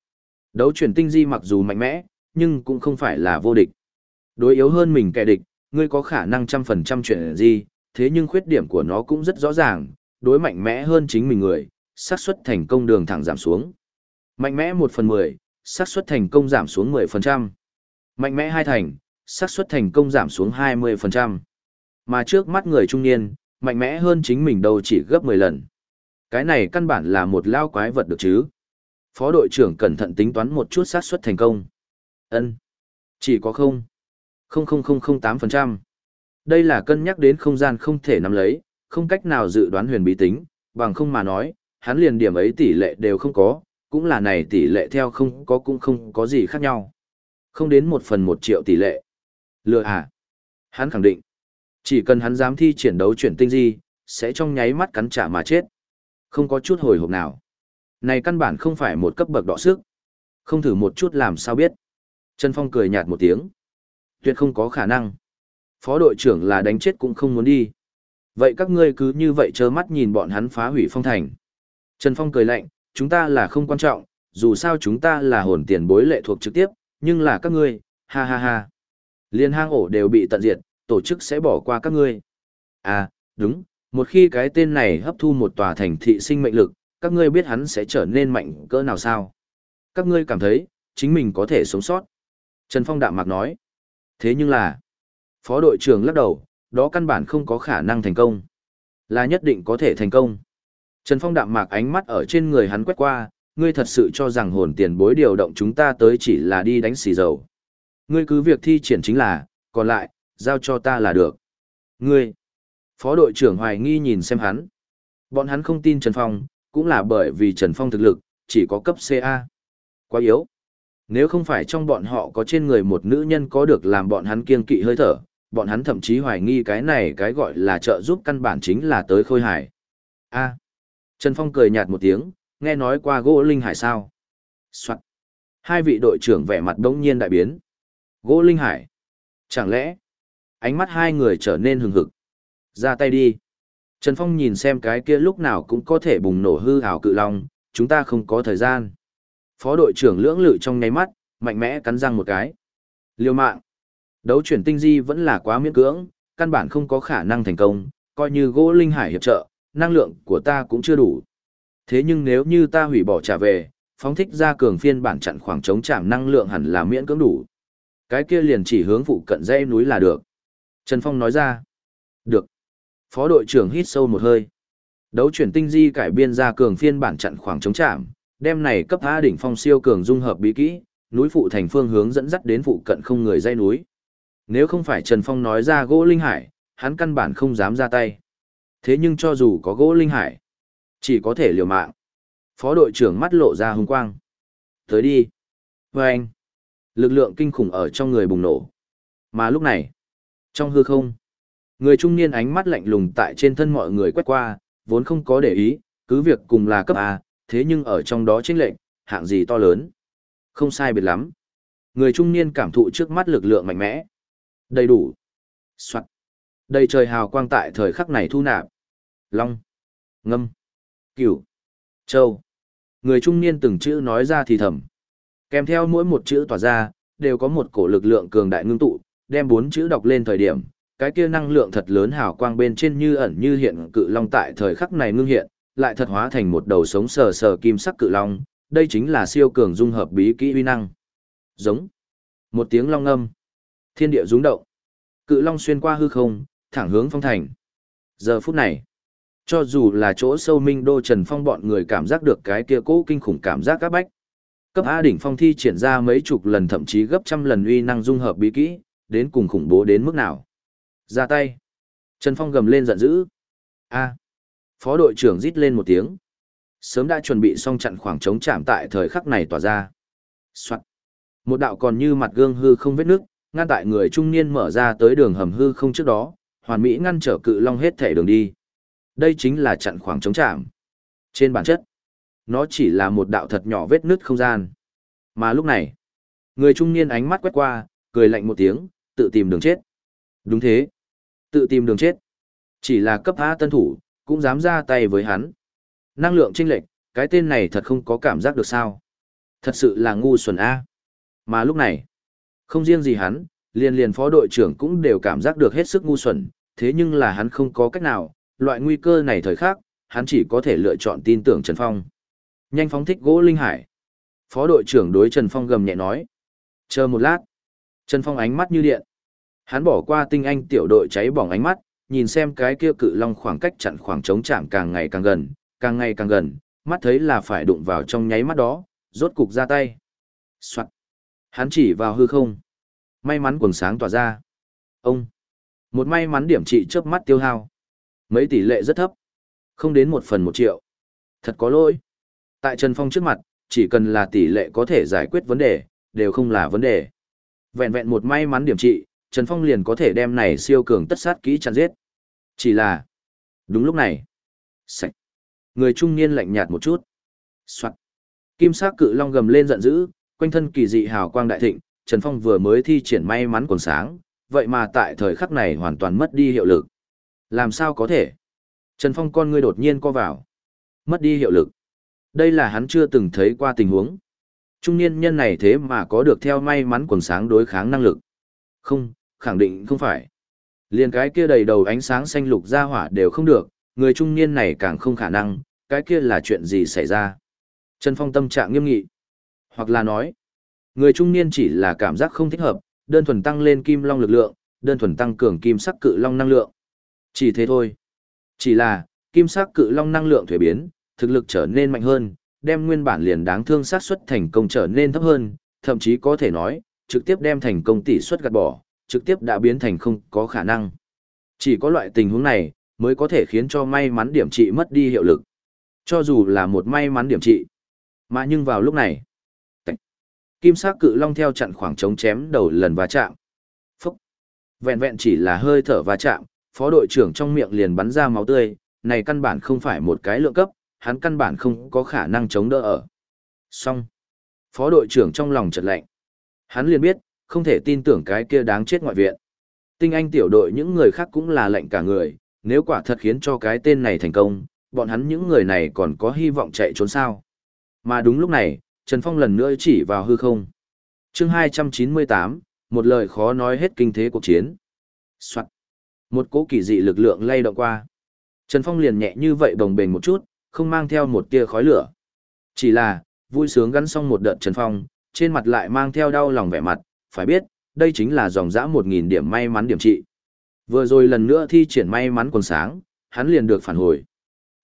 Đấu chuyển tinh di mặc dù mạnh mẽ, nhưng cũng không phải là vô địch. Đối yếu hơn mình kẻ địch, ngươi có khả năng trăm phần trăm chuyển gì, thế nhưng khuyết điểm của nó cũng rất rõ ràng, đối mạnh mẽ hơn chính mình người, xác suất thành công đường thẳng giảm xuống. Mạnh mẽ 1 phần 10, xác suất thành công giảm xuống 10%. Mạnh mẽ hai thành, xác suất thành công giảm xuống 20%. Mà trước mắt người trung niên, mạnh mẽ hơn chính mình đâu chỉ gấp 10 lần. Cái này căn bản là một lao quái vật được chứ. Phó đội trưởng cẩn thận tính toán một chút xác suất thành công. Ân, Chỉ có không. 00008%. Đây là cân nhắc đến không gian không thể nắm lấy, không cách nào dự đoán huyền bí tính, bằng không mà nói, hắn liền điểm ấy tỷ lệ đều không có, cũng là này tỷ lệ theo không có cũng không có gì khác nhau. Không đến một phần một triệu tỷ lệ. Lừa à? Hắn khẳng định, chỉ cần hắn dám thi triển đấu chuyển tinh di, sẽ trong nháy mắt cắn trả mà chết. Không có chút hồi hộp nào. Này căn bản không phải một cấp bậc đọ sức. Không thử một chút làm sao biết. Trần Phong cười nhạt một tiếng. Tuyệt không có khả năng. Phó đội trưởng là đánh chết cũng không muốn đi. Vậy các ngươi cứ như vậy trơ mắt nhìn bọn hắn phá hủy phong thành. Trần Phong cười lạnh, chúng ta là không quan trọng, dù sao chúng ta là hồn tiền bối lệ thuộc trực tiếp, nhưng là các ngươi, ha ha ha. Liên hang ổ đều bị tận diệt, tổ chức sẽ bỏ qua các ngươi. À, đúng, một khi cái tên này hấp thu một tòa thành thị sinh mệnh lực, các ngươi biết hắn sẽ trở nên mạnh cỡ nào sao? Các ngươi cảm thấy, chính mình có thể sống sót. Trần Phong đạm mạc nói. Thế nhưng là, phó đội trưởng lắc đầu, đó căn bản không có khả năng thành công. Là nhất định có thể thành công. Trần Phong đạm mạc ánh mắt ở trên người hắn quét qua, ngươi thật sự cho rằng hồn tiền bối điều động chúng ta tới chỉ là đi đánh xì dầu. Ngươi cứ việc thi triển chính là, còn lại, giao cho ta là được. Ngươi, phó đội trưởng hoài nghi nhìn xem hắn. Bọn hắn không tin Trần Phong, cũng là bởi vì Trần Phong thực lực, chỉ có cấp CA. Quá yếu. Nếu không phải trong bọn họ có trên người một nữ nhân có được làm bọn hắn kiên kỵ hơi thở, bọn hắn thậm chí hoài nghi cái này cái gọi là trợ giúp căn bản chính là tới khôi hải. A. Trần Phong cười nhạt một tiếng, nghe nói qua gỗ linh hải sao. Soạn. Hai vị đội trưởng vẻ mặt đống nhiên đại biến. Gỗ linh hải. Chẳng lẽ, ánh mắt hai người trở nên hừng hực. Ra tay đi. Trần Phong nhìn xem cái kia lúc nào cũng có thể bùng nổ hư ảo cự long, chúng ta không có thời gian. Phó đội trưởng lưỡng lự trong nháy mắt, mạnh mẽ cắn răng một cái. Liêu mạng. Đấu chuyển tinh di vẫn là quá miễn cưỡng, căn bản không có khả năng thành công, coi như gỗ linh hải hiệp trợ, năng lượng của ta cũng chưa đủ. Thế nhưng nếu như ta hủy bỏ trả về, phóng thích ra cường phiên bản chặn khoảng trống chạm năng lượng hẳn là miễn cưỡng đủ. Cái kia liền chỉ hướng phụ cận dãy núi là được. Trần Phong nói ra. Được. Phó đội trưởng hít sâu một hơi. Đấu chuyển tinh di cải biên ra cường phiên bản chặn khoảng trống chạm, đem này cấp A đỉnh phong siêu cường dung hợp bí kỹ, núi phụ thành phương hướng dẫn dắt đến phụ cận không người dây núi. Nếu không phải Trần Phong nói ra gỗ linh hải, hắn căn bản không dám ra tay. Thế nhưng cho dù có gỗ linh hải, chỉ có thể liều mạng. Phó đội trưởng mắt lộ ra hung quang. Tới đi. Và anh. Lực lượng kinh khủng ở trong người bùng nổ. Mà lúc này, trong hư không, người trung niên ánh mắt lạnh lùng tại trên thân mọi người quét qua, vốn không có để ý, cứ việc cùng là cấp A, thế nhưng ở trong đó chênh lệnh, hạng gì to lớn. Không sai biệt lắm. Người trung niên cảm thụ trước mắt lực lượng mạnh mẽ. Đầy đủ. Soạn. Đầy trời hào quang tại thời khắc này thu nạp. Long. Ngâm. Cửu. Châu. Người trung niên từng chữ nói ra thì thầm. Kèm theo mỗi một chữ tỏa ra, đều có một cổ lực lượng cường đại ngưng tụ, đem bốn chữ đọc lên thời điểm, cái kia năng lượng thật lớn hào quang bên trên như ẩn như hiện cự long tại thời khắc này ngưng hiện, lại thật hóa thành một đầu sống sờ sờ kim sắc cự long, đây chính là siêu cường dung hợp bí kỹ uy năng. Giống. Một tiếng long âm. Thiên địa rúng động. Cự long xuyên qua hư không, thẳng hướng phong thành. Giờ phút này, Cho dù là chỗ sâu minh đô Trần Phong bọn người cảm giác được cái kia cố kinh khủng cảm giác các bách. Cấp A đỉnh phong thi triển ra mấy chục lần thậm chí gấp trăm lần uy năng dung hợp bí kỹ, đến cùng khủng bố đến mức nào. Ra tay. Trần Phong gầm lên giận dữ. A. Phó đội trưởng rít lên một tiếng. Sớm đã chuẩn bị xong chặn khoảng trống chạm tại thời khắc này tỏa ra. Soạn. Một đạo còn như mặt gương hư không vết nước, ngăn tại người trung niên mở ra tới đường hầm hư không trước đó, hoàn mỹ ngăn trở cự long hết thể đường đi. Đây chính là chặn khoảng trống chạm. Trên bản chất, nó chỉ là một đạo thật nhỏ vết nứt không gian. Mà lúc này, người trung niên ánh mắt quét qua, cười lạnh một tiếng, tự tìm đường chết. Đúng thế, tự tìm đường chết. Chỉ là cấp A tân thủ, cũng dám ra tay với hắn. Năng lượng chênh lệch, cái tên này thật không có cảm giác được sao. Thật sự là ngu xuẩn A. Mà lúc này, không riêng gì hắn, liền liền phó đội trưởng cũng đều cảm giác được hết sức ngu xuẩn, thế nhưng là hắn không có cách nào, loại nguy cơ này thời khắc, hắn chỉ có thể lựa chọn tin tưởng Trần Phong. Nhanh phóng thích gỗ linh hải. Phó đội trưởng đối Trần Phong gầm nhẹ nói. Chờ một lát. Trần Phong ánh mắt như điện. Hắn bỏ qua tinh anh tiểu đội cháy bỏng ánh mắt, nhìn xem cái kia cự long khoảng cách chặn khoảng trống chạm càng ngày càng gần, càng ngày càng gần, mắt thấy là phải đụng vào trong nháy mắt đó, rốt cục ra tay. Soạn. Hắn chỉ vào hư không. May mắn quần sáng tỏa ra. Ông. Một may mắn điểm trị chớp mắt tiêu hao. Mấy tỷ lệ rất thấp. Không đến một phần một triệu. Thật có lỗi. Tại Trần Phong trước mặt, chỉ cần là tỷ lệ có thể giải quyết vấn đề, đều không là vấn đề. Vẹn vẹn một may mắn điểm trị, Trần Phong liền có thể đem này siêu cường tất sát kỹ chặn giết. Chỉ là, đúng lúc này, sạch. Người trung niên lạnh nhạt một chút. Soạn. Kim sắc cự long gầm lên giận dữ, quanh thân kỳ dị hào quang đại thịnh, Trần Phong vừa mới thi triển may mắn quần sáng, vậy mà tại thời khắc này hoàn toàn mất đi hiệu lực. Làm sao có thể? Trần Phong con ngươi đột nhiên co vào. Mất đi hiệu lực. Đây là hắn chưa từng thấy qua tình huống. Trung niên nhân này thế mà có được theo may mắn quần sáng đối kháng năng lực. Không, khẳng định không phải. Liên cái kia đầy đầu ánh sáng xanh lục ra hỏa đều không được, người trung niên này càng không khả năng, cái kia là chuyện gì xảy ra. Trần Phong tâm trạng nghiêm nghị. Hoặc là nói, người trung niên chỉ là cảm giác không thích hợp, đơn thuần tăng lên kim long lực lượng, đơn thuần tăng cường kim sắc cự long năng lượng. Chỉ thế thôi. Chỉ là, kim sắc cự long năng lượng thuế biến, thực lực trở nên mạnh hơn, đem nguyên bản liền đáng thương sát suất thành công trở nên thấp hơn, thậm chí có thể nói, trực tiếp đem thành công tỷ suất gạt bỏ, trực tiếp đã biến thành không có khả năng. Chỉ có loại tình huống này, mới có thể khiến cho may mắn điểm trị mất đi hiệu lực. Cho dù là một may mắn điểm trị. Mà nhưng vào lúc này, kim sắc cự long theo chặn khoảng trống chém đầu lần va chạm. Phúc! Vẹn vẹn chỉ là hơi thở va chạm, phó đội trưởng trong miệng liền bắn ra máu tươi, này căn bản không phải một cái lượng cấp, hắn căn bản không có khả năng chống đỡ ở. Xong. Phó đội trưởng trong lòng chợt lạnh. Hắn liền biết, không thể tin tưởng cái kia đáng chết ngoại viện. Tinh anh tiểu đội những người khác cũng là lạnh cả người, nếu quả thật khiến cho cái tên này thành công, bọn hắn những người này còn có hy vọng chạy trốn sao. Mà đúng lúc này, Trần Phong lần nữa chỉ vào hư không. chương 298, một lời khó nói hết kinh thế cuộc chiến. Soạn. Một cỗ kỳ dị lực lượng lay động qua. Trần Phong liền nhẹ như vậy bồng bềnh một chút, không mang theo một tia khói lửa. Chỉ là, vui sướng gắn xong một đợt Trần Phong, trên mặt lại mang theo đau lòng vẻ mặt, phải biết, đây chính là dòng dã 1.000 điểm may mắn điểm trị. Vừa rồi lần nữa thi triển may mắn quần sáng, hắn liền được phản hồi.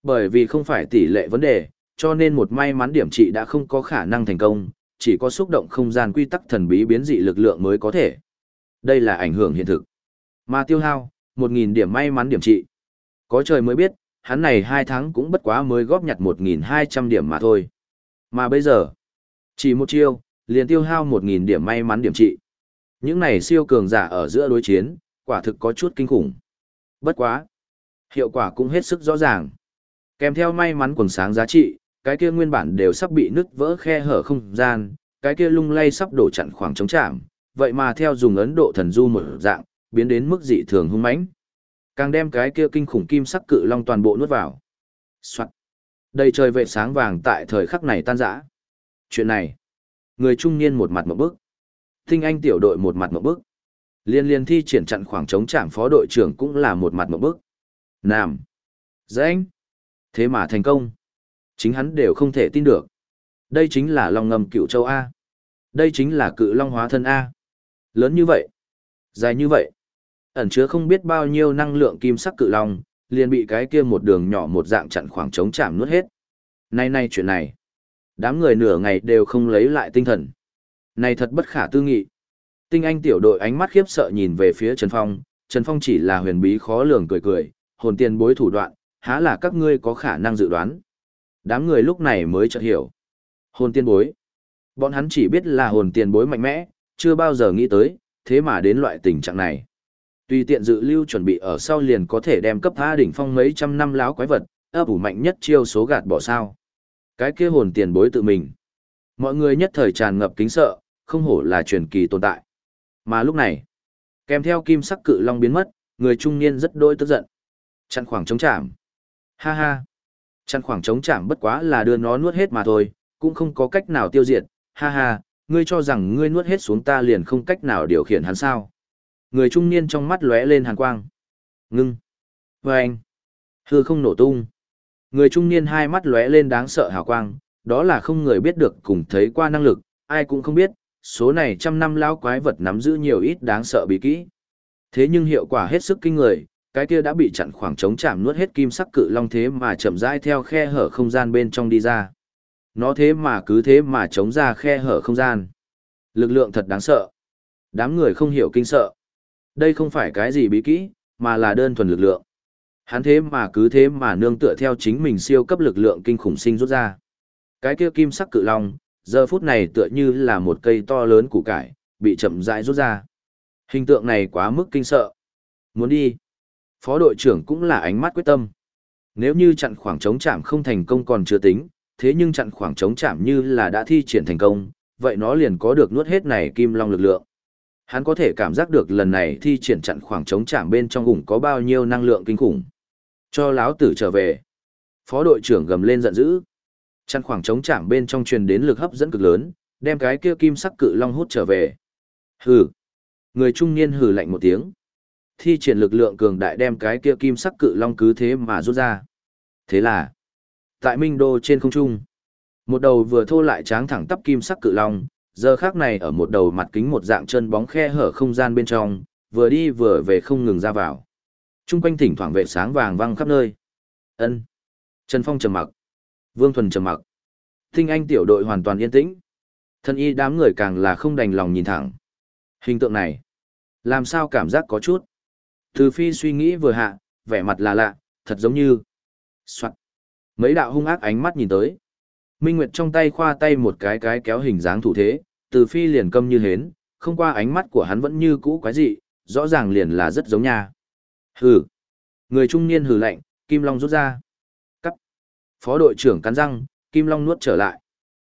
Bởi vì không phải tỷ lệ vấn đề, cho nên một may mắn điểm trị đã không có khả năng thành công, chỉ có xúc động không gian quy tắc thần bí biến dị lực lượng mới có thể. Đây là ảnh hưởng hiện thực. Mà tiêu hao, 1.000 điểm may mắn điểm trị. Có trời mới biết, hắn này 2 tháng cũng bất quá mới góp nhặt 1.200 điểm mà thôi. Mà bây giờ, chỉ một chiêu, liền tiêu hao 1.000 điểm may mắn điểm trị. Những này siêu cường giả ở giữa đối chiến, quả thực có chút kinh khủng. Bất quá. Hiệu quả cũng hết sức rõ ràng. Kèm theo may mắn quần sáng giá trị, cái kia nguyên bản đều sắp bị nứt vỡ khe hở không gian, cái kia lung lay sắp đổ chặn khoảng trống chạm, vậy mà theo dùng ấn độ thần du một dạng, biến đến mức dị thường hung mãnh. Càng đem cái kia kinh khủng kim sắc cự long toàn bộ nuốt vào. Soạn. Đầy trời vệ sáng vàng tại thời khắc này tan rã. Chuyện này, người trung niên một mặt một bức. Tinh anh tiểu đội một mặt một bức. Liên liên thi triển chặn khoảng trống chạm phó đội trưởng cũng là một mặt một bức. Nam. Danh. Thế mà thành công. Chính hắn đều không thể tin được. Đây chính là long ngầm cựu châu A. Đây chính là cự long hóa thân A. Lớn như vậy. Dài như vậy. Ẩn chứa không biết bao nhiêu năng lượng kim sắc cự long, liền bị cái kia một đường nhỏ một dạng chặn khoảng trống chạm nuốt hết. Nay nay chuyện này, đám người nửa ngày đều không lấy lại tinh thần. Này thật bất khả tư nghị. Tinh Anh tiểu đội ánh mắt khiếp sợ nhìn về phía Trần Phong, Trần Phong chỉ là huyền bí khó lường cười cười, hồn tiền bối thủ đoạn, há là các ngươi có khả năng dự đoán. Đám người lúc này mới chợt hiểu. Hồn tiên bối. Bọn hắn chỉ biết là hồn tiền bối mạnh mẽ, chưa bao giờ nghĩ tới, thế mà đến loại tình trạng này. Tùy tiện dự lưu chuẩn bị ở sau liền có thể đem cấp tha đỉnh phong mấy trăm năm láo quái vật, ấp ủ mạnh nhất chiêu số gạt bỏ sao. Cái kia hồn tiền bối tự mình. Mọi người nhất thời tràn ngập kính sợ, không hổ là truyền kỳ tồn tại. Mà lúc này, kèm theo kim sắc cự long biến mất, người trung niên rất đôi tức giận. Chặn khoảng trống chạm. Ha ha. Chặn khoảng trống chạm bất quá là đưa nó nuốt hết mà thôi, cũng không có cách nào tiêu diệt. Ha ha, ngươi cho rằng ngươi nuốt hết xuống ta liền không cách nào điều khiển hắn sao. Người trung niên trong mắt lóe lên hàn quang. Ngưng. Và anh. Hư không nổ tung. Người trung niên hai mắt lóe lên đáng sợ hào quang, đó là không người biết được cùng thấy qua năng lực, ai cũng không biết, số này trăm năm lão quái vật nắm giữ nhiều ít đáng sợ bí kỹ. Thế nhưng hiệu quả hết sức kinh người, cái kia đã bị chặn khoảng trống chạm nuốt hết kim sắc cự long thế mà chậm rãi theo khe hở không gian bên trong đi ra. Nó thế mà cứ thế mà chống ra khe hở không gian. Lực lượng thật đáng sợ. Đám người không hiểu kinh sợ. Đây không phải cái gì bí kỹ, mà là đơn thuần lực lượng. Hắn thế mà cứ thế mà nương tựa theo chính mình siêu cấp lực lượng kinh khủng sinh rút ra. Cái kia kim sắc cự long, giờ phút này tựa như là một cây to lớn củ cải, bị chậm rãi rút ra. Hình tượng này quá mức kinh sợ. Muốn đi. Phó đội trưởng cũng là ánh mắt quyết tâm. Nếu như chặn khoảng trống chạm không thành công còn chưa tính, thế nhưng chặn khoảng trống chạm như là đã thi triển thành công, vậy nó liền có được nuốt hết này kim long lực lượng. Hắn có thể cảm giác được lần này thi triển chặn khoảng trống chạm bên trong ủng có bao nhiêu năng lượng kinh khủng. Cho láo tử trở về. Phó đội trưởng gầm lên giận dữ. Chặn khoảng trống chạm bên trong truyền đến lực hấp dẫn cực lớn, đem cái kia kim sắc cự long hút trở về. Hừ. Người trung niên hừ lạnh một tiếng. Thi triển lực lượng cường đại đem cái kia kim sắc cự long cứ thế mà rút ra. Thế là, tại Minh Đô trên không trung, một đầu vừa thô lại tráng thẳng tắp kim sắc cự long, giờ khác này ở một đầu mặt kính một dạng chân bóng khe hở không gian bên trong, vừa đi vừa về không ngừng ra vào. Trung quanh thỉnh thoảng vệ sáng vàng văng khắp nơi. Ân. Trần Phong trầm mặc. Vương Thuần trầm mặc. Tinh Anh tiểu đội hoàn toàn yên tĩnh. Thân y đám người càng là không đành lòng nhìn thẳng. Hình tượng này, làm sao cảm giác có chút. Từ phi suy nghĩ vừa hạ, vẻ mặt là lạ, thật giống như. Soạn. Mấy đạo hung ác ánh mắt nhìn tới. Minh Nguyệt trong tay khoa tay một cái cái kéo hình dáng thủ thế, từ phi liền câm như hến, không qua ánh mắt của hắn vẫn như cũ quái dị, rõ ràng liền là rất giống nha. Hừ. Người trung niên hừ lạnh, Kim Long rút ra. Cắt. Phó đội trưởng cắn răng, Kim Long nuốt trở lại.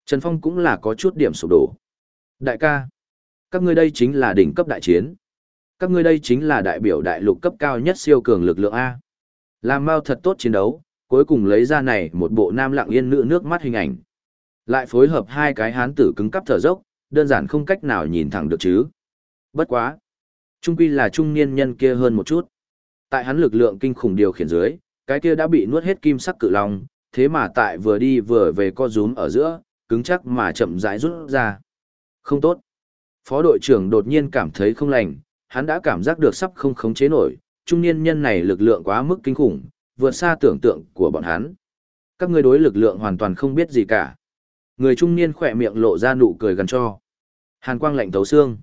Trần Phong cũng là có chút điểm sụp đổ. Đại ca. Các ngươi đây chính là đỉnh cấp đại chiến. Các ngươi đây chính là đại biểu đại lục cấp cao nhất siêu cường lực lượng A. Làm mao thật tốt chiến đấu, cuối cùng lấy ra này một bộ nam lặng yên nữ nước mắt hình ảnh. Lại phối hợp hai cái hán tử cứng cắp thở dốc, đơn giản không cách nào nhìn thẳng được chứ. Bất quá. Trung quy là trung niên nhân kia hơn một chút. Tại hắn lực lượng kinh khủng điều khiển dưới, cái kia đã bị nuốt hết kim sắc cự long, thế mà tại vừa đi vừa về co rúm ở giữa, cứng chắc mà chậm rãi rút ra. Không tốt. Phó đội trưởng đột nhiên cảm thấy không lành, hắn đã cảm giác được sắp không khống chế nổi, trung niên nhân này lực lượng quá mức kinh khủng, vượt xa tưởng tượng của bọn hắn. Các ngươi đối lực lượng hoàn toàn không biết gì cả. Người trung niên khỏe miệng lộ ra nụ cười gần cho. Hàn quang lạnh thấu xương.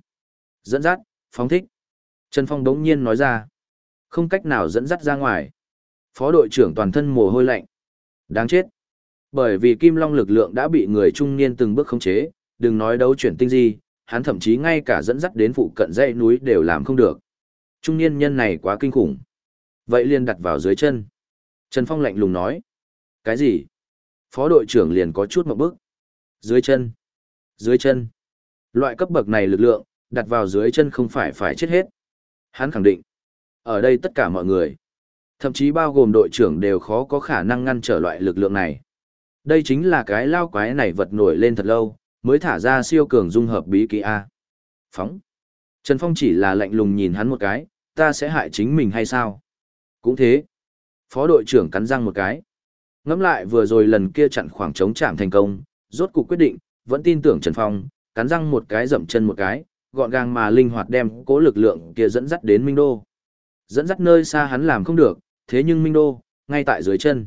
Dẫn dắt, phóng thích. Trần Phong đống nhiên nói ra. Không cách nào dẫn dắt ra ngoài. Phó đội trưởng toàn thân mồ hôi lạnh. Đáng chết. Bởi vì Kim Long lực lượng đã bị người trung niên từng bước khống chế, đừng nói đấu chuyển tinh gì, hắn thậm chí ngay cả dẫn dắt đến phụ cận dãy núi đều làm không được. Trung niên nhân này quá kinh khủng. Vậy liền đặt vào dưới chân. Trần Phong lạnh lùng nói. Cái gì? Phó đội trưởng liền có chút một bước. Dưới chân. Dưới chân. Loại cấp bậc này lực lượng, đặt vào dưới chân không phải phải chết hết. Hắn khẳng định. Ở đây tất cả mọi người. Thậm chí bao gồm đội trưởng đều khó có khả năng ngăn trở loại lực lượng này. Đây chính là cái lao quái này vật nổi lên thật lâu, mới thả ra siêu cường dung hợp bí kỹ A. Phóng. Trần Phong chỉ là lạnh lùng nhìn hắn một cái, ta sẽ hại chính mình hay sao? Cũng thế. Phó đội trưởng cắn răng một cái. ngẫm lại vừa rồi lần kia chặn khoảng trống chạm thành công, rốt cuộc quyết định, vẫn tin tưởng Trần Phong, cắn răng một cái dậm chân một cái, gọn gàng mà linh hoạt đem cố lực lượng kia dẫn dắt đến Minh Đô. Dẫn dắt nơi xa hắn làm không được, thế nhưng Minh Đô, ngay tại dưới chân.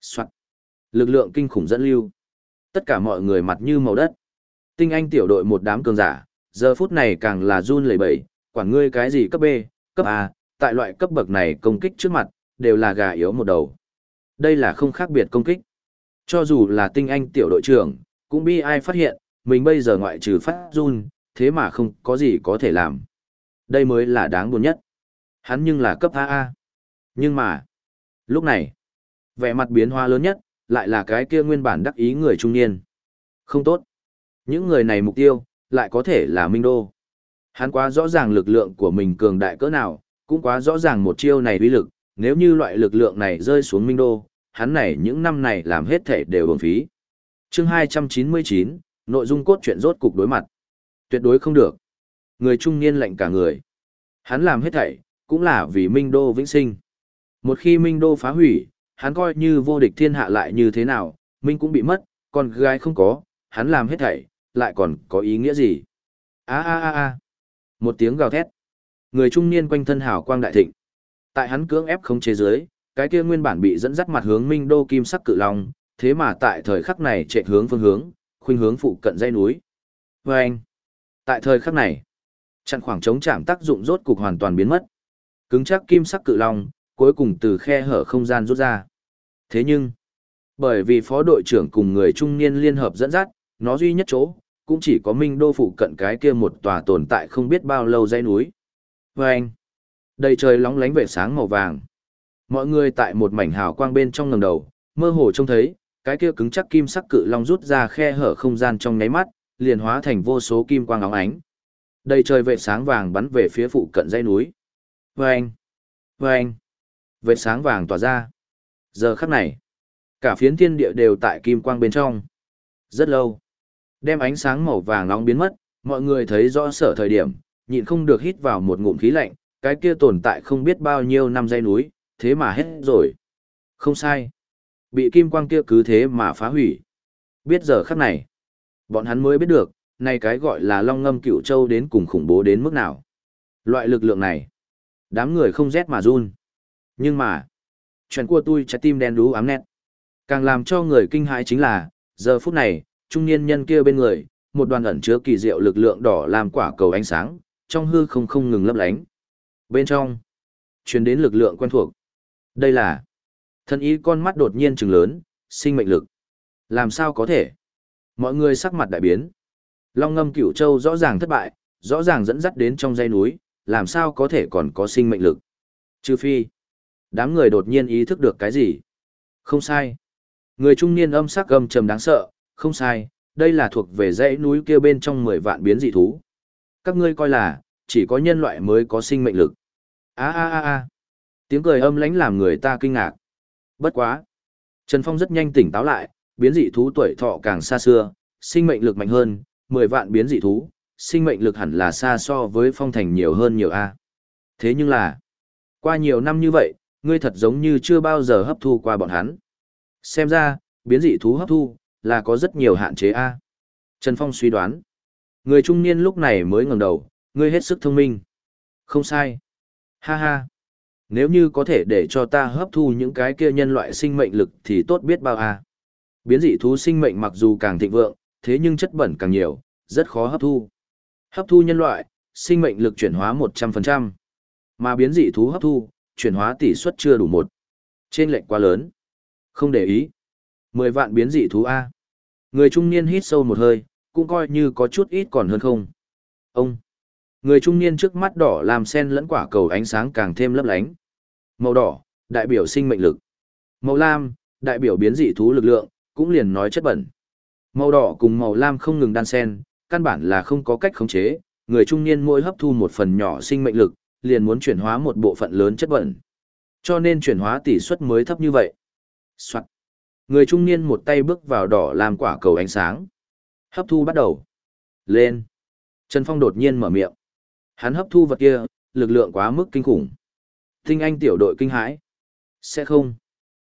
Soạn. Lực lượng kinh khủng dẫn lưu. Tất cả mọi người mặt như màu đất. Tinh anh tiểu đội một đám cường giả, giờ phút này càng là run lẩy bẩy, quản ngươi cái gì cấp B, cấp A, tại loại cấp bậc này công kích trước mặt, đều là gà yếu một đầu. Đây là không khác biệt công kích. Cho dù là tinh anh tiểu đội trưởng, cũng bi ai phát hiện, mình bây giờ ngoại trừ phát run, thế mà không có gì có thể làm. Đây mới là đáng buồn nhất. Hắn nhưng là cấp AA. Nhưng mà, lúc này, vẻ mặt biến hóa lớn nhất, lại là cái kia nguyên bản đắc ý người trung niên. Không tốt. Những người này mục tiêu, lại có thể là Minh Đô. Hắn quá rõ ràng lực lượng của mình cường đại cỡ nào, cũng quá rõ ràng một chiêu này uy lực, nếu như loại lực lượng này rơi xuống Minh Đô, hắn này những năm này làm hết thể đều uổng phí. Chương 299, nội dung cốt truyện rốt cục đối mặt. Tuyệt đối không được. Người trung niên lạnh cả người. Hắn làm hết thảy, cũng là vì Minh Đô vĩnh sinh. Một khi Minh Đô phá hủy, hắn coi như vô địch thiên hạ lại như thế nào, Minh cũng bị mất, còn gái không có, hắn làm hết thảy, lại còn có ý nghĩa gì? A a a a. Một tiếng gào thét. Người trung niên quanh thân hào quang đại thịnh. Tại hắn cưỡng ép không chế giới, cái kia nguyên bản bị dẫn dắt mặt hướng Minh Đô kim sắc cự long, thế mà tại thời khắc này chạy hướng phương hướng, khuynh hướng phụ cận dãy núi. Và anh, tại thời khắc này, chặn khoảng trống chạm tác dụng rốt cục hoàn toàn biến mất. Cứng chắc kim sắc cự long, cuối cùng từ khe hở không gian rút ra. Thế nhưng, bởi vì phó đội trưởng cùng người trung niên liên hợp dẫn dắt, nó duy nhất chỗ, cũng chỉ có Minh Đô phụ cận cái kia một tòa tồn tại không biết bao lâu dãy núi. Và anh, đầy trời lóng lánh vệ sáng màu vàng. Mọi người tại một mảnh hào quang bên trong ngầm đầu, mơ hồ trông thấy, cái kia cứng chắc kim sắc cự long rút ra khe hở không gian trong nháy mắt, liền hóa thành vô số kim quang óng ánh. Đầy trời vệ sáng vàng bắn về phía phụ cận dãy núi. Vâng! anh Vệ sáng vàng tỏa ra. Giờ khắc này, cả phiến thiên địa đều tại kim quang bên trong. Rất lâu. Đem ánh sáng màu vàng nóng biến mất, mọi người thấy rõ sở thời điểm, nhịn không được hít vào một ngụm khí lạnh, cái kia tồn tại không biết bao nhiêu năm dây núi, thế mà hết rồi. Không sai. Bị kim quang kia cứ thế mà phá hủy. Biết giờ khắc này. Bọn hắn mới biết được, này cái gọi là long ngâm cựu châu đến cùng khủng bố đến mức nào. Loại lực lượng này. Đám người không rét mà run. Nhưng mà. Chuyện của tôi trái tim đen đú ám nét. Càng làm cho người kinh hãi chính là, giờ phút này, trung niên nhân kia bên người, một đoàn ẩn chứa kỳ diệu lực lượng đỏ làm quả cầu ánh sáng, trong hư không không ngừng lấp lánh. Bên trong, truyền đến lực lượng quen thuộc. Đây là thân ý con mắt đột nhiên trừng lớn, sinh mệnh lực. Làm sao có thể? Mọi người sắc mặt đại biến. Long ngâm cửu châu rõ ràng thất bại, rõ ràng dẫn dắt đến trong dây núi, làm sao có thể còn có sinh mệnh lực? Trừ phi, đám người đột nhiên ý thức được cái gì? Không sai. Người trung niên âm sắc gầm trầm đáng sợ, không sai, đây là thuộc về dãy núi kia bên trong 10 vạn biến dị thú. Các ngươi coi là, chỉ có nhân loại mới có sinh mệnh lực. a a a a Tiếng cười âm lãnh làm người ta kinh ngạc. Bất quá. Trần Phong rất nhanh tỉnh táo lại, biến dị thú tuổi thọ càng xa xưa, sinh mệnh lực mạnh hơn, 10 vạn biến dị thú, sinh mệnh lực hẳn là xa so với phong thành nhiều hơn nhiều a. Thế nhưng là, qua nhiều năm như vậy, ngươi thật giống như chưa bao giờ hấp thu qua bọn hắn. Xem ra, biến dị thú hấp thu, là có rất nhiều hạn chế a. Trần Phong suy đoán. Người trung niên lúc này mới ngẩng đầu, ngươi hết sức thông minh. Không sai. Ha ha. Nếu như có thể để cho ta hấp thu những cái kia nhân loại sinh mệnh lực thì tốt biết bao a. Biến dị thú sinh mệnh mặc dù càng thịnh vượng, thế nhưng chất bẩn càng nhiều, rất khó hấp thu. Hấp thu nhân loại, sinh mệnh lực chuyển hóa 100%. Mà biến dị thú hấp thu, chuyển hóa tỷ suất chưa đủ một. Trên lệnh quá lớn. Không để ý. 10 vạn biến dị thú A. Người trung niên hít sâu một hơi, cũng coi như có chút ít còn hơn không. Ông. Người trung niên trước mắt đỏ làm sen lẫn quả cầu ánh sáng càng thêm lấp lánh. Màu đỏ, đại biểu sinh mệnh lực. Màu lam, đại biểu biến dị thú lực lượng, cũng liền nói chất bẩn. Màu đỏ cùng màu lam không ngừng đan sen, căn bản là không có cách khống chế, người trung niên mỗi hấp thu một phần nhỏ sinh mệnh lực, liền muốn chuyển hóa một bộ phận lớn chất bẩn. Cho nên chuyển hóa tỷ suất mới thấp như vậy. Soạn. Người trung niên một tay bước vào đỏ làm quả cầu ánh sáng. Hấp thu bắt đầu. Lên. Trần Phong đột nhiên mở miệng. Hắn hấp thu vật kia, lực lượng quá mức kinh khủng. Tinh anh tiểu đội kinh hãi. Sẽ không.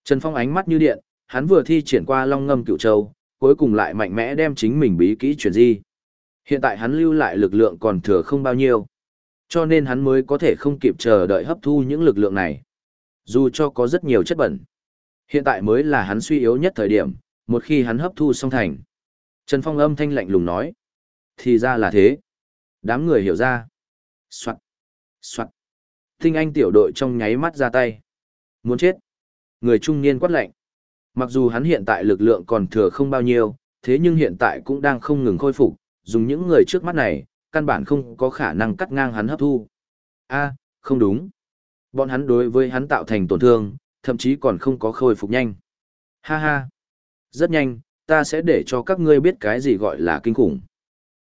Trần Phong ánh mắt như điện, hắn vừa thi triển qua long ngâm cựu châu, cuối cùng lại mạnh mẽ đem chính mình bí kỹ chuyển di. Hiện tại hắn lưu lại lực lượng còn thừa không bao nhiêu. Cho nên hắn mới có thể không kịp chờ đợi hấp thu những lực lượng này. Dù cho có rất nhiều chất bẩn. Hiện tại mới là hắn suy yếu nhất thời điểm, một khi hắn hấp thu xong thành. Trần Phong âm thanh lạnh lùng nói. Thì ra là thế. Đám người hiểu ra. Xoạn. Xoạn. Tinh anh tiểu đội trong nháy mắt ra tay. Muốn chết. Người trung niên quát lạnh. Mặc dù hắn hiện tại lực lượng còn thừa không bao nhiêu, thế nhưng hiện tại cũng đang không ngừng khôi phục, dùng những người trước mắt này, căn bản không có khả năng cắt ngang hắn hấp thu. A, không đúng. Bọn hắn đối với hắn tạo thành tổn thương, thậm chí còn không có khôi phục nhanh. Ha ha. Rất nhanh, ta sẽ để cho các ngươi biết cái gì gọi là kinh khủng.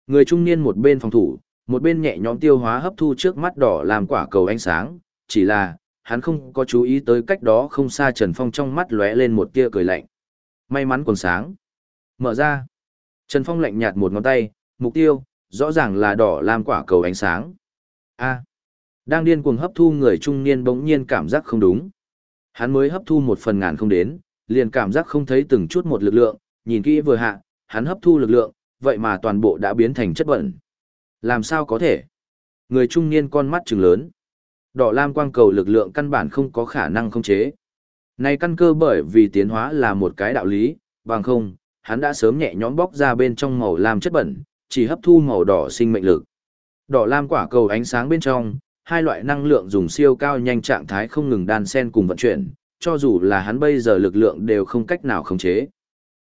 Người trung niên một bên phòng thủ, một bên nhẹ nhõm tiêu hóa hấp thu trước mắt đỏ làm quả cầu ánh sáng, chỉ là, hắn không có chú ý tới cách đó không xa Trần Phong trong mắt lóe lên một tia cười lạnh. May mắn còn sáng. Mở ra. Trần Phong lạnh nhạt một ngón tay, mục tiêu, rõ ràng là đỏ làm quả cầu ánh sáng. A. đang điên cuồng hấp thu người trung niên bỗng nhiên cảm giác không đúng. Hắn mới hấp thu một phần ngàn không đến, liền cảm giác không thấy từng chút một lực lượng, nhìn kỹ vừa hạ, hắn hấp thu lực lượng, vậy mà toàn bộ đã biến thành chất bẩn. Làm sao có thể? Người trung niên con mắt trừng lớn. Đỏ lam quang cầu lực lượng căn bản không có khả năng khống chế. Này căn cơ bởi vì tiến hóa là một cái đạo lý, bằng không, hắn đã sớm nhẹ nhõm bóc ra bên trong màu lam chất bẩn, chỉ hấp thu màu đỏ sinh mệnh lực. Đỏ lam quả cầu ánh sáng bên trong, hai loại năng lượng dùng siêu cao nhanh trạng thái không ngừng đan sen cùng vận chuyển, cho dù là hắn bây giờ lực lượng đều không cách nào khống chế.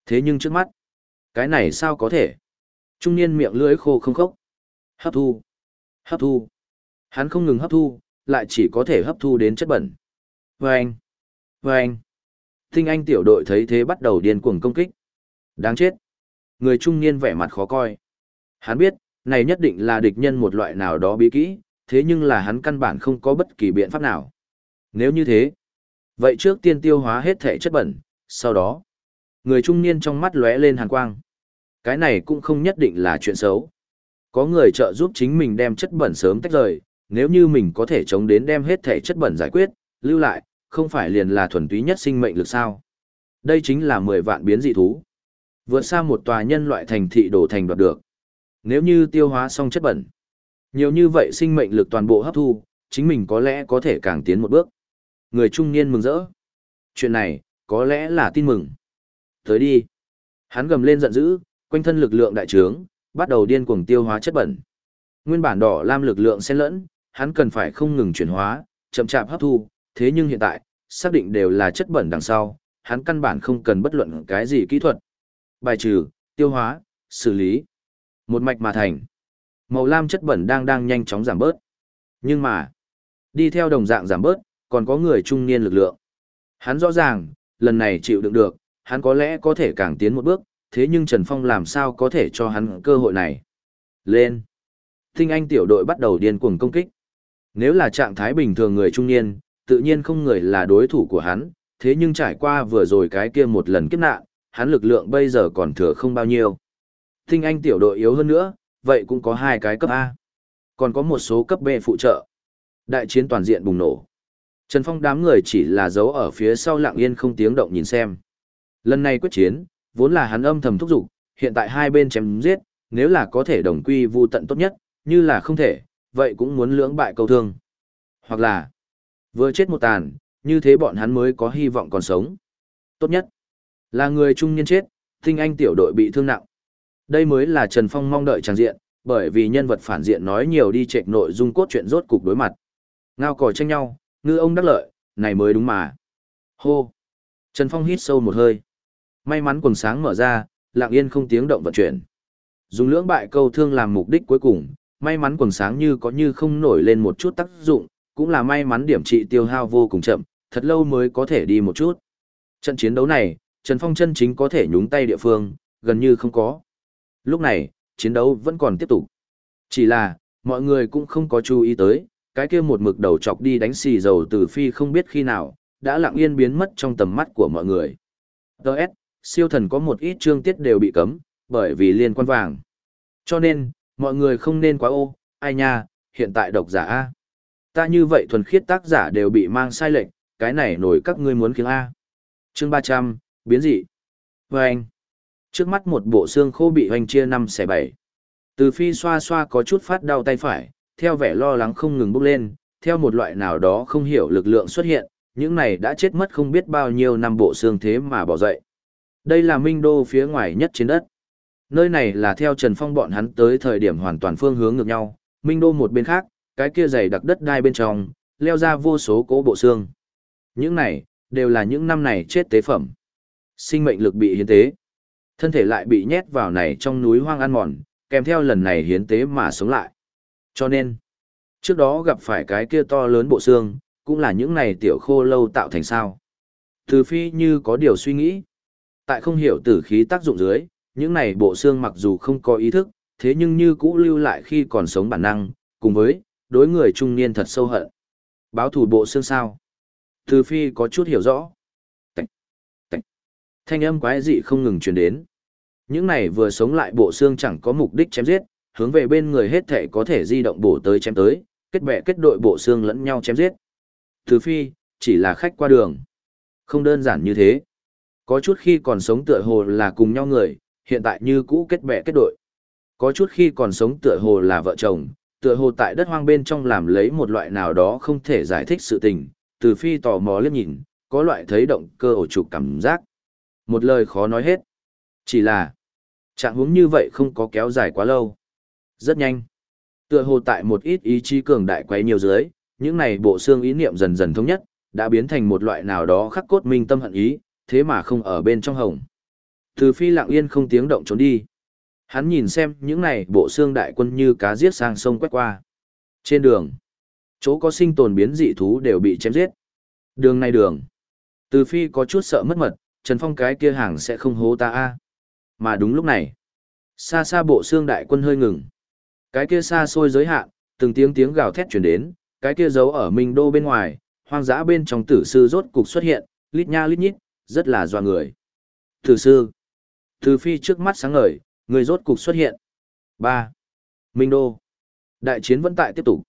Thế nhưng trước mắt, cái này sao có thể? Trung niên miệng lưỡi khô không khốc. Hấp thu. Hấp thu. Hắn không ngừng hấp thu, lại chỉ có thể hấp thu đến chất bẩn. Vâng. Vâng. Tinh anh tiểu đội thấy thế bắt đầu điên cuồng công kích. Đáng chết. Người trung niên vẻ mặt khó coi. Hắn biết, này nhất định là địch nhân một loại nào đó bí kỹ, thế nhưng là hắn căn bản không có bất kỳ biện pháp nào. Nếu như thế, vậy trước tiên tiêu hóa hết thể chất bẩn, sau đó, người trung niên trong mắt lóe lên hàn quang. Cái này cũng không nhất định là chuyện xấu. Có người trợ giúp chính mình đem chất bẩn sớm tách rời, nếu như mình có thể chống đến đem hết thể chất bẩn giải quyết, lưu lại, không phải liền là thuần túy nhất sinh mệnh lực sao. Đây chính là 10 vạn biến dị thú. Vượt xa một tòa nhân loại thành thị đổ thành đoạt được. Nếu như tiêu hóa xong chất bẩn, nhiều như vậy sinh mệnh lực toàn bộ hấp thu, chính mình có lẽ có thể càng tiến một bước. Người trung niên mừng rỡ. Chuyện này, có lẽ là tin mừng. Tới đi. Hắn gầm lên giận dữ, quanh thân lực lượng đại trướng, bắt đầu điên cuồng tiêu hóa chất bẩn. Nguyên bản đỏ lam lực lượng xen lẫn, hắn cần phải không ngừng chuyển hóa, chậm chạp hấp thu, thế nhưng hiện tại, xác định đều là chất bẩn đằng sau, hắn căn bản không cần bất luận cái gì kỹ thuật. Bài trừ, tiêu hóa, xử lý. Một mạch mà thành. Màu lam chất bẩn đang đang nhanh chóng giảm bớt. Nhưng mà, đi theo đồng dạng giảm bớt, còn có người trung niên lực lượng. Hắn rõ ràng, lần này chịu đựng được, hắn có lẽ có thể càng tiến một bước, thế nhưng Trần Phong làm sao có thể cho hắn cơ hội này. Lên! Tinh Anh tiểu đội bắt đầu điên cuồng công kích. Nếu là trạng thái bình thường người trung niên, tự nhiên không người là đối thủ của hắn, thế nhưng trải qua vừa rồi cái kia một lần kiếp nạn, hắn lực lượng bây giờ còn thừa không bao nhiêu. Tinh Anh tiểu đội yếu hơn nữa, vậy cũng có hai cái cấp A. Còn có một số cấp B phụ trợ. Đại chiến toàn diện bùng nổ. Trần Phong đám người chỉ là giấu ở phía sau lặng yên không tiếng động nhìn xem. Lần này quyết chiến, vốn là hắn âm thầm thúc giục, hiện tại hai bên chém giết, nếu là có thể đồng quy vu tận tốt nhất, như là không thể, vậy cũng muốn lưỡng bại câu thương. Hoặc là, vừa chết một tàn, như thế bọn hắn mới có hy vọng còn sống. Tốt nhất, là người trung niên chết, tinh anh tiểu đội bị thương nặng. Đây mới là Trần Phong mong đợi tràng diện, bởi vì nhân vật phản diện nói nhiều đi trệch nội dung cốt truyện rốt cục đối mặt. Ngao còi tranh nhau, ngư ông đắc lợi, này mới đúng mà. Hô! Trần Phong hít sâu một hơi. May mắn quần sáng mở ra, lặng yên không tiếng động vận chuyển. Dùng lưỡng bại câu thương làm mục đích cuối cùng, may mắn quần sáng như có như không nổi lên một chút tác dụng, cũng là may mắn điểm trị tiêu hao vô cùng chậm, thật lâu mới có thể đi một chút. Trận chiến đấu này, Trần Phong chân chính có thể nhúng tay địa phương, gần như không có. Lúc này, chiến đấu vẫn còn tiếp tục. Chỉ là, mọi người cũng không có chú ý tới, cái kia một mực đầu chọc đi đánh xì dầu từ phi không biết khi nào, đã lặng yên biến mất trong tầm mắt của mọi người. Đợt, siêu thần có một ít chương tiết đều bị cấm, bởi vì liên quan vàng. Cho nên, mọi người không nên quá ô, ai nha, hiện tại độc giả A. Ta như vậy thuần khiết tác giả đều bị mang sai lệnh, cái này nổi các ngươi muốn khiến A. Chương 300, biến dị. Và anh, trước mắt một bộ xương khô bị hoành chia năm xẻ bảy. Từ phi xoa xoa có chút phát đau tay phải, theo vẻ lo lắng không ngừng bốc lên, theo một loại nào đó không hiểu lực lượng xuất hiện, những này đã chết mất không biết bao nhiêu năm bộ xương thế mà bỏ dậy. Đây là Minh Đô phía ngoài nhất trên đất. Nơi này là theo Trần Phong bọn hắn tới thời điểm hoàn toàn phương hướng ngược nhau, Minh Đô một bên khác, cái kia dày đặc đất đai bên trong, leo ra vô số cỗ bộ xương. Những này, đều là những năm này chết tế phẩm. Sinh mệnh lực bị hiến tế. Thân thể lại bị nhét vào này trong núi hoang ăn mòn, kèm theo lần này hiến tế mà sống lại. Cho nên, trước đó gặp phải cái kia to lớn bộ xương, cũng là những này tiểu khô lâu tạo thành sao. Từ phi như có điều suy nghĩ. Tại không hiểu tử khí tác dụng dưới, những này bộ xương mặc dù không có ý thức, thế nhưng như cũ lưu lại khi còn sống bản năng, cùng với, đối người trung niên thật sâu hận. Báo thủ bộ xương sao. Từ phi có chút hiểu rõ. Tạch, tạch. Thanh âm quái dị không ngừng truyền đến. Những này vừa sống lại bộ xương chẳng có mục đích chém giết, hướng về bên người hết thể có thể di động bổ tới chém tới, kết bè kết đội bộ xương lẫn nhau chém giết. Từ phi, chỉ là khách qua đường. Không đơn giản như thế. Có chút khi còn sống tựa hồ là cùng nhau người, hiện tại như cũ kết bè kết đội. Có chút khi còn sống tựa hồ là vợ chồng, tựa hồ tại đất hoang bên trong làm lấy một loại nào đó không thể giải thích sự tình, từ phi tò mò liếc nhìn, có loại thấy động cơ ổ trục cảm giác. Một lời khó nói hết. Chỉ là, trạng huống như vậy không có kéo dài quá lâu. Rất nhanh. Tựa hồ tại một ít ý chí cường đại quấy nhiều dưới, những này bộ xương ý niệm dần dần thống nhất, đã biến thành một loại nào đó khắc cốt minh tâm hận ý, thế mà không ở bên trong hồng. Từ phi lặng yên không tiếng động trốn đi. Hắn nhìn xem những này bộ xương đại quân như cá giết sang sông quét qua. Trên đường, chỗ có sinh tồn biến dị thú đều bị chém giết. Đường này đường. Từ phi có chút sợ mất mật, Trần Phong cái kia hàng sẽ không hố ta a. Mà đúng lúc này, xa xa bộ xương đại quân hơi ngừng. Cái kia xa xôi giới hạn, từng tiếng tiếng gào thét truyền đến, cái kia giấu ở Minh Đô bên ngoài, hoang dã bên trong tử sư rốt cục xuất hiện, lít nha lít nhít, rất là doa người. Tử sư. Từ phi trước mắt sáng ngời, người rốt cục xuất hiện. Ba, Minh Đô. Đại chiến vẫn tại tiếp tục.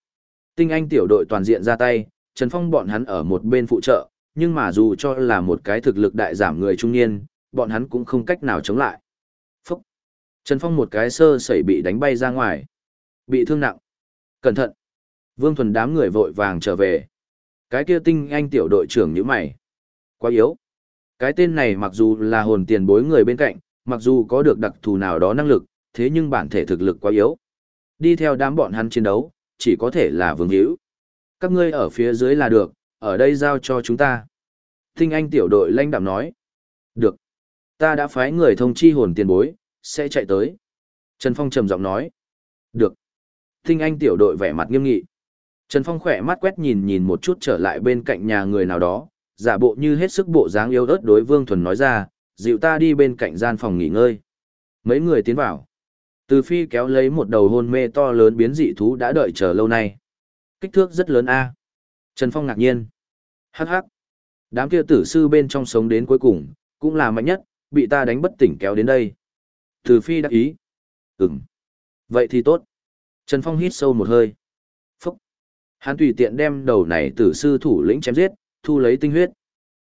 Tinh Anh tiểu đội toàn diện ra tay, Trần Phong bọn hắn ở một bên phụ trợ, nhưng mà dù cho là một cái thực lực đại giảm người trung niên, bọn hắn cũng không cách nào chống lại. Trần Phong một cái sơ sẩy bị đánh bay ra ngoài. Bị thương nặng. Cẩn thận! Vương Thuần đám người vội vàng trở về. Cái kia tinh anh tiểu đội trưởng như mày. Quá yếu. Cái tên này mặc dù là hồn tiền bối người bên cạnh, mặc dù có được đặc thù nào đó năng lực, thế nhưng bản thể thực lực quá yếu. Đi theo đám bọn hắn chiến đấu, chỉ có thể là vương hữu. Các ngươi ở phía dưới là được, ở đây giao cho chúng ta. Tinh anh tiểu đội lãnh đạm nói. Được. Ta đã phái người thông chi hồn tiền bối, sẽ chạy tới. Trần Phong trầm giọng nói. Được. Tinh anh tiểu đội vẻ mặt nghiêm nghị. Trần Phong khỏe mắt quét nhìn nhìn một chút trở lại bên cạnh nhà người nào đó, giả bộ như hết sức bộ dáng yếu ớt đối Vương Thuần nói ra, dịu ta đi bên cạnh gian phòng nghỉ ngơi. Mấy người tiến vào. Từ phi kéo lấy một đầu hôn mê to lớn biến dị thú đã đợi chờ lâu nay. Kích thước rất lớn a. Trần Phong ngạc nhiên. Hắc hắc. Đám kia tử sư bên trong sống đến cuối cùng, cũng là mạnh nhất, bị ta đánh bất tỉnh kéo đến đây. Từ phi đắc ý. Ừm. Vậy thì tốt. Trần Phong hít sâu một hơi. Phúc. Hắn tùy tiện đem đầu này tử sư thủ lĩnh chém giết, thu lấy tinh huyết.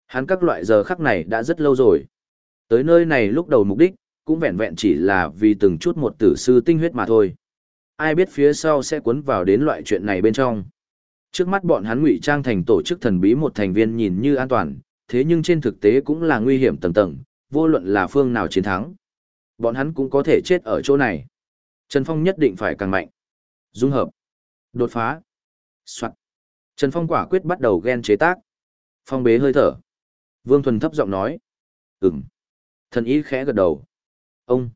Hắn các loại giờ khắc này đã rất lâu rồi. Tới nơi này lúc đầu mục đích, cũng vẹn vẹn chỉ là vì từng chút một tử sư tinh huyết mà thôi. Ai biết phía sau sẽ cuốn vào đến loại chuyện này bên trong. Trước mắt bọn hắn ngụy trang thành tổ chức thần bí một thành viên nhìn như an toàn, thế nhưng trên thực tế cũng là nguy hiểm tầng tầng, vô luận là phương nào chiến thắng. Bọn hắn cũng có thể chết ở chỗ này. Trần Phong nhất định phải càng mạnh. Dung hợp. Đột phá. Soạn. Trần Phong quả quyết bắt đầu ghen chế tác. Phong bế hơi thở. Vương Thuần thấp giọng nói. Ừm. Thần ý khẽ gật đầu. Ông.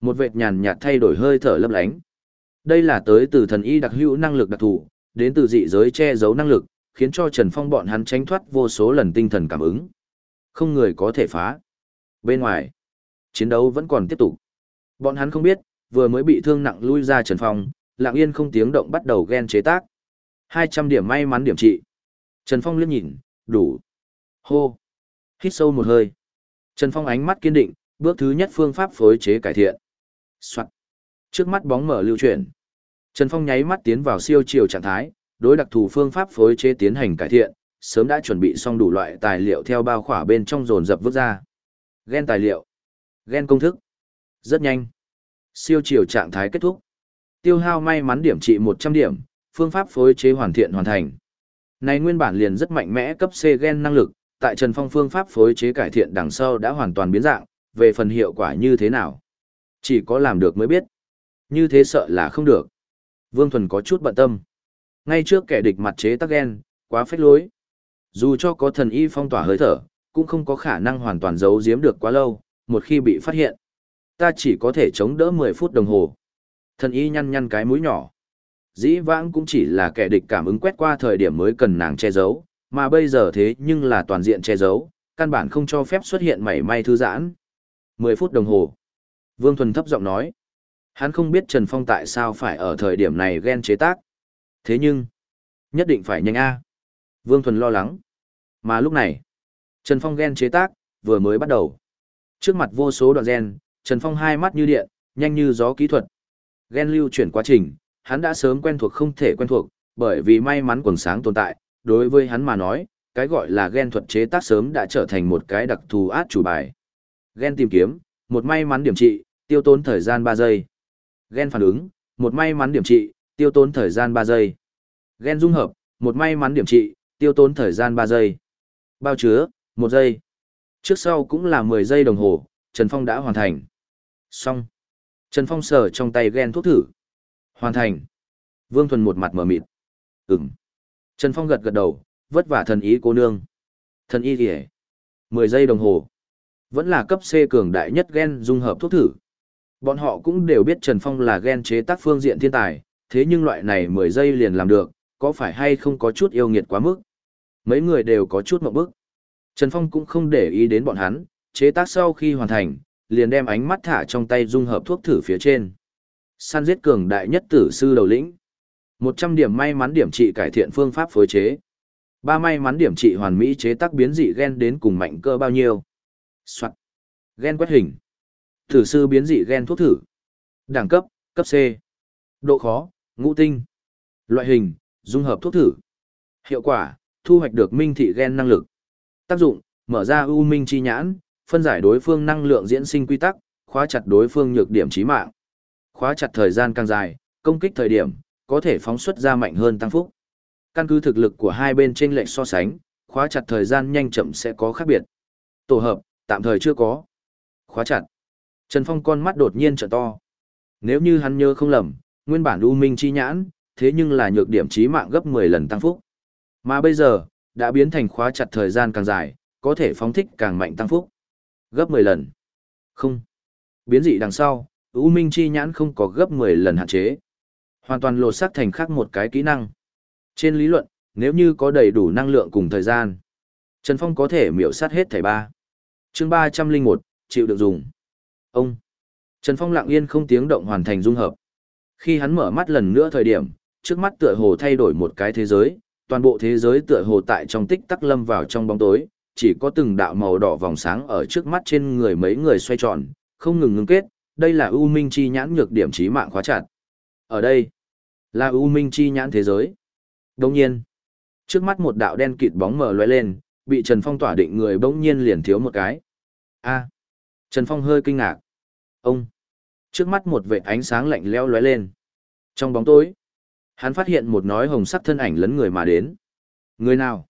Một vệt nhàn nhạt thay đổi hơi thở lấp lánh. Đây là tới từ thần y đặc hữu năng lực đặc thù, đến từ dị giới che giấu năng lực, khiến cho Trần Phong bọn hắn tránh thoát vô số lần tinh thần cảm ứng. Không người có thể phá. Bên ngoài, chiến đấu vẫn còn tiếp tục. Bọn hắn không biết, vừa mới bị thương nặng lui ra Trần Phong, lặng yên không tiếng động bắt đầu ghen chế tác. 200 điểm may mắn điểm trị. Trần Phong liếc nhìn, đủ. Hô. Hít sâu một hơi. Trần Phong ánh mắt kiên định, bước thứ nhất phương pháp phối chế cải thiện. Soạn. Trước mắt bóng mở lưu chuyển. Trần Phong nháy mắt tiến vào siêu chiều trạng thái, đối đặc thù phương pháp phối chế tiến hành cải thiện, sớm đã chuẩn bị xong đủ loại tài liệu theo bao khỏa bên trong dồn dập vứt ra. Gen tài liệu, gen công thức. Rất nhanh. Siêu chiều trạng thái kết thúc. Tiêu hao may mắn điểm trị 100 điểm, phương pháp phối chế hoàn thiện hoàn thành. Này nguyên bản liền rất mạnh mẽ cấp C gen năng lực, tại Trần Phong phương pháp phối chế cải thiện đằng sau đã hoàn toàn biến dạng, về phần hiệu quả như thế nào. Chỉ có làm được mới biết. Như thế sợ là không được. Vương Thuần có chút bận tâm. Ngay trước kẻ địch mặt chế tắc gen, quá phách lối. Dù cho có thần y phong tỏa hơi thở, cũng không có khả năng hoàn toàn giấu giếm được quá lâu, một khi bị phát hiện. Ta chỉ có thể chống đỡ 10 phút đồng hồ. Thần y nhăn nhăn cái mũi nhỏ. Dĩ vãng cũng chỉ là kẻ địch cảm ứng quét qua thời điểm mới cần nàng che giấu, mà bây giờ thế nhưng là toàn diện che giấu, căn bản không cho phép xuất hiện mảy may thư giãn. 10 phút đồng hồ. Vương Thuần thấp giọng nói. Hắn không biết Trần Phong tại sao phải ở thời điểm này ghen chế tác. Thế nhưng, nhất định phải nhanh A. Vương Thuần lo lắng. Mà lúc này, Trần Phong ghen chế tác, vừa mới bắt đầu. Trước mặt vô số đoạn gen, Trần Phong hai mắt như điện, nhanh như gió kỹ thuật. Gen lưu chuyển quá trình, hắn đã sớm quen thuộc không thể quen thuộc, bởi vì may mắn quần sáng tồn tại, đối với hắn mà nói, cái gọi là gen thuật chế tác sớm đã trở thành một cái đặc thù át chủ bài. Gen tìm kiếm, một may mắn điểm trị, tiêu tốn thời gian 3 giây. Gen phản ứng, một may mắn điểm trị, tiêu tốn thời gian 3 giây. Gen dung hợp, một may mắn điểm trị, tiêu tốn thời gian 3 giây. Bao chứa, 1 giây. Trước sau cũng là 10 giây đồng hồ, Trần Phong đã hoàn thành. Xong. Trần Phong sờ trong tay gen thuốc thử. Hoàn thành. Vương Thuần một mặt mở mịt. Ừm. Trần Phong gật gật đầu, vất vả thần ý cô nương. Thần y kìa. 10 giây đồng hồ. Vẫn là cấp C cường đại nhất gen dung hợp thuốc thử. Bọn họ cũng đều biết Trần Phong là gen chế tác phương diện thiên tài, thế nhưng loại này 10 giây liền làm được, có phải hay không có chút yêu nghiệt quá mức. Mấy người đều có chút mộng bức. Trần Phong cũng không để ý đến bọn hắn, chế tác sau khi hoàn thành, liền đem ánh mắt thả trong tay dung hợp thuốc thử phía trên. Săn giết cường đại nhất tử sư đầu lĩnh. 100 điểm may mắn điểm trị cải thiện phương pháp phối chế. Ba may mắn điểm trị hoàn mỹ chế tác biến dị gen đến cùng mạnh cơ bao nhiêu. Soạn. Gen quét hình. Thử sư biến dị gen thuốc thử. Đẳng cấp, cấp C. Độ khó, ngũ tinh. Loại hình, dung hợp thuốc thử. Hiệu quả, thu hoạch được minh thị gen năng lực. Tác dụng, mở ra ưu minh chi nhãn, phân giải đối phương năng lượng diễn sinh quy tắc, khóa chặt đối phương nhược điểm chí mạng. Khóa chặt thời gian càng dài, công kích thời điểm, có thể phóng xuất ra mạnh hơn tăng phúc. Căn cứ thực lực của hai bên trên lệch so sánh, khóa chặt thời gian nhanh chậm sẽ có khác biệt. Tổ hợp, tạm thời chưa có. Khóa chặt. Trần Phong con mắt đột nhiên trợ to. Nếu như hắn nhớ không lầm, nguyên bản U Minh chi nhãn, thế nhưng là nhược điểm chí mạng gấp 10 lần tăng phúc. Mà bây giờ, đã biến thành khóa chặt thời gian càng dài, có thể phóng thích càng mạnh tăng phúc. Gấp 10 lần. Không. Biến dị đằng sau, U Minh chi nhãn không có gấp 10 lần hạn chế. Hoàn toàn lột xác thành khác một cái kỹ năng. Trên lý luận, nếu như có đầy đủ năng lượng cùng thời gian, Trần Phong có thể miểu sát hết thảy ba. Chương 301, chịu được dùng. Ông. Trần Phong lặng yên không tiếng động hoàn thành dung hợp. Khi hắn mở mắt lần nữa thời điểm, trước mắt tựa hồ thay đổi một cái thế giới, toàn bộ thế giới tựa hồ tại trong tích tắc lâm vào trong bóng tối, chỉ có từng đạo màu đỏ vòng sáng ở trước mắt trên người mấy người xoay tròn, không ngừng ngưng kết, đây là U Minh chi nhãn nhược điểm trí mạng khóa chặt. Ở đây, là U Minh chi nhãn thế giới. Đồng nhiên, trước mắt một đạo đen kịt bóng mờ lóe lên, bị Trần Phong tỏa định người bỗng nhiên liền thiếu một cái. A. Trần Phong hơi kinh ngạc. Ông. Trước mắt một vệt ánh sáng lạnh lẽo lóe lên. Trong bóng tối, hắn phát hiện một nói hồng sắc thân ảnh lấn người mà đến. Người nào?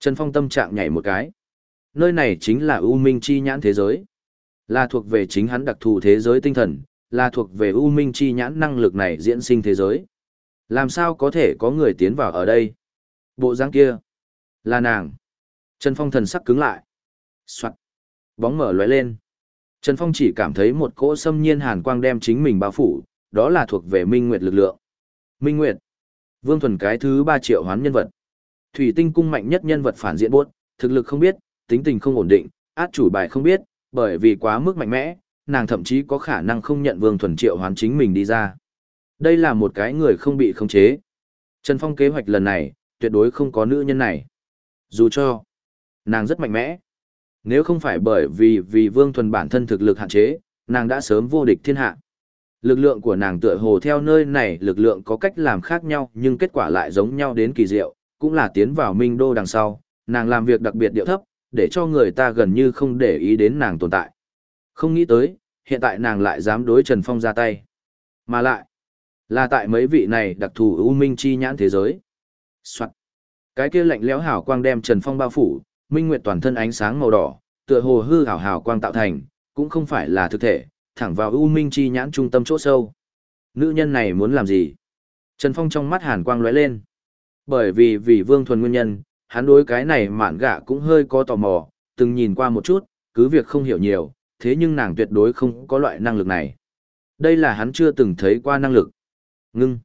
Trần Phong tâm trạng nhảy một cái. Nơi này chính là U Minh chi nhãn thế giới. Là thuộc về chính hắn đặc thù thế giới tinh thần, là thuộc về U Minh chi nhãn năng lực này diễn sinh thế giới. Làm sao có thể có người tiến vào ở đây? Bộ dáng kia. Là nàng. Trần Phong thần sắc cứng lại. Soạn. Bóng mở lóe lên. Trần Phong chỉ cảm thấy một cỗ xâm nhiên hàn quang đem chính mình bao phủ, đó là thuộc về Minh Nguyệt lực lượng. Minh Nguyệt. Vương Thuần cái thứ ba triệu hoán nhân vật. Thủy tinh cung mạnh nhất nhân vật phản diện buốt, thực lực không biết, tính tình không ổn định, át chủ bài không biết, bởi vì quá mức mạnh mẽ, nàng thậm chí có khả năng không nhận Vương Thuần triệu hoán chính mình đi ra. Đây là một cái người không bị khống chế. Trần Phong kế hoạch lần này, tuyệt đối không có nữ nhân này. Dù cho, nàng rất mạnh mẽ. Nếu không phải bởi vì vì Vương Thuần bản thân thực lực hạn chế, nàng đã sớm vô địch thiên hạ. Lực lượng của nàng tựa hồ theo nơi này lực lượng có cách làm khác nhau nhưng kết quả lại giống nhau đến kỳ diệu, cũng là tiến vào minh đô đằng sau, nàng làm việc đặc biệt điệu thấp, để cho người ta gần như không để ý đến nàng tồn tại. Không nghĩ tới, hiện tại nàng lại dám đối Trần Phong ra tay. Mà lại, là tại mấy vị này đặc thù ưu minh chi nhãn thế giới. Soạn. Cái kia lạnh lẽo hào quang đem Trần Phong bao phủ, Minh Nguyệt toàn thân ánh sáng màu đỏ, tựa hồ hư hào hào quang tạo thành, cũng không phải là thực thể, thẳng vào U Minh chi nhãn trung tâm chỗ sâu. Nữ nhân này muốn làm gì? Trần Phong trong mắt hàn quang lóe lên. Bởi vì vì Vương Thuần nguyên nhân, hắn đối cái này mạn gạ cũng hơi có tò mò, từng nhìn qua một chút, cứ việc không hiểu nhiều, thế nhưng nàng tuyệt đối không có loại năng lực này. Đây là hắn chưa từng thấy qua năng lực. Ngưng.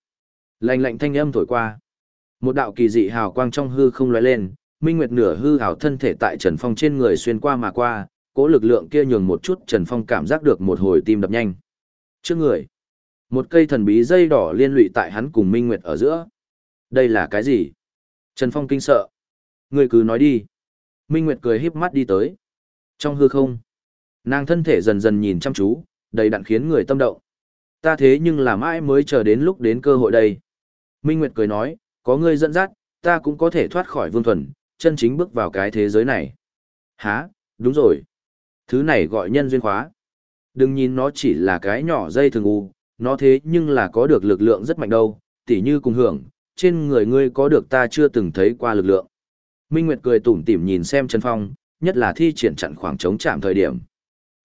Lạnh lạnh thanh âm thổi qua. Một đạo kỳ dị hào quang trong hư không lóe lên, Minh Nguyệt nửa hư hào thân thể tại Trần Phong trên người xuyên qua mà qua, cỗ lực lượng kia nhường một chút Trần Phong cảm giác được một hồi tim đập nhanh. Trước người, một cây thần bí dây đỏ liên lụy tại hắn cùng Minh Nguyệt ở giữa. Đây là cái gì? Trần Phong kinh sợ. Người cứ nói đi. Minh Nguyệt cười híp mắt đi tới. Trong hư không, nàng thân thể dần dần nhìn chăm chú, đầy đặn khiến người tâm động. Ta thế nhưng là mãi mới chờ đến lúc đến cơ hội đây. Minh Nguyệt cười nói, có ngươi dẫn dắt, ta cũng có thể thoát khỏi vương thuần, chân chính bước vào cái thế giới này. Hả, đúng rồi. Thứ này gọi nhân duyên khóa. Đừng nhìn nó chỉ là cái nhỏ dây thường u, nó thế nhưng là có được lực lượng rất mạnh đâu, tỉ như cùng hưởng, trên người ngươi có được ta chưa từng thấy qua lực lượng. Minh Nguyệt cười tủm tỉm nhìn xem Trần Phong, nhất là thi triển chặn khoảng trống chạm thời điểm.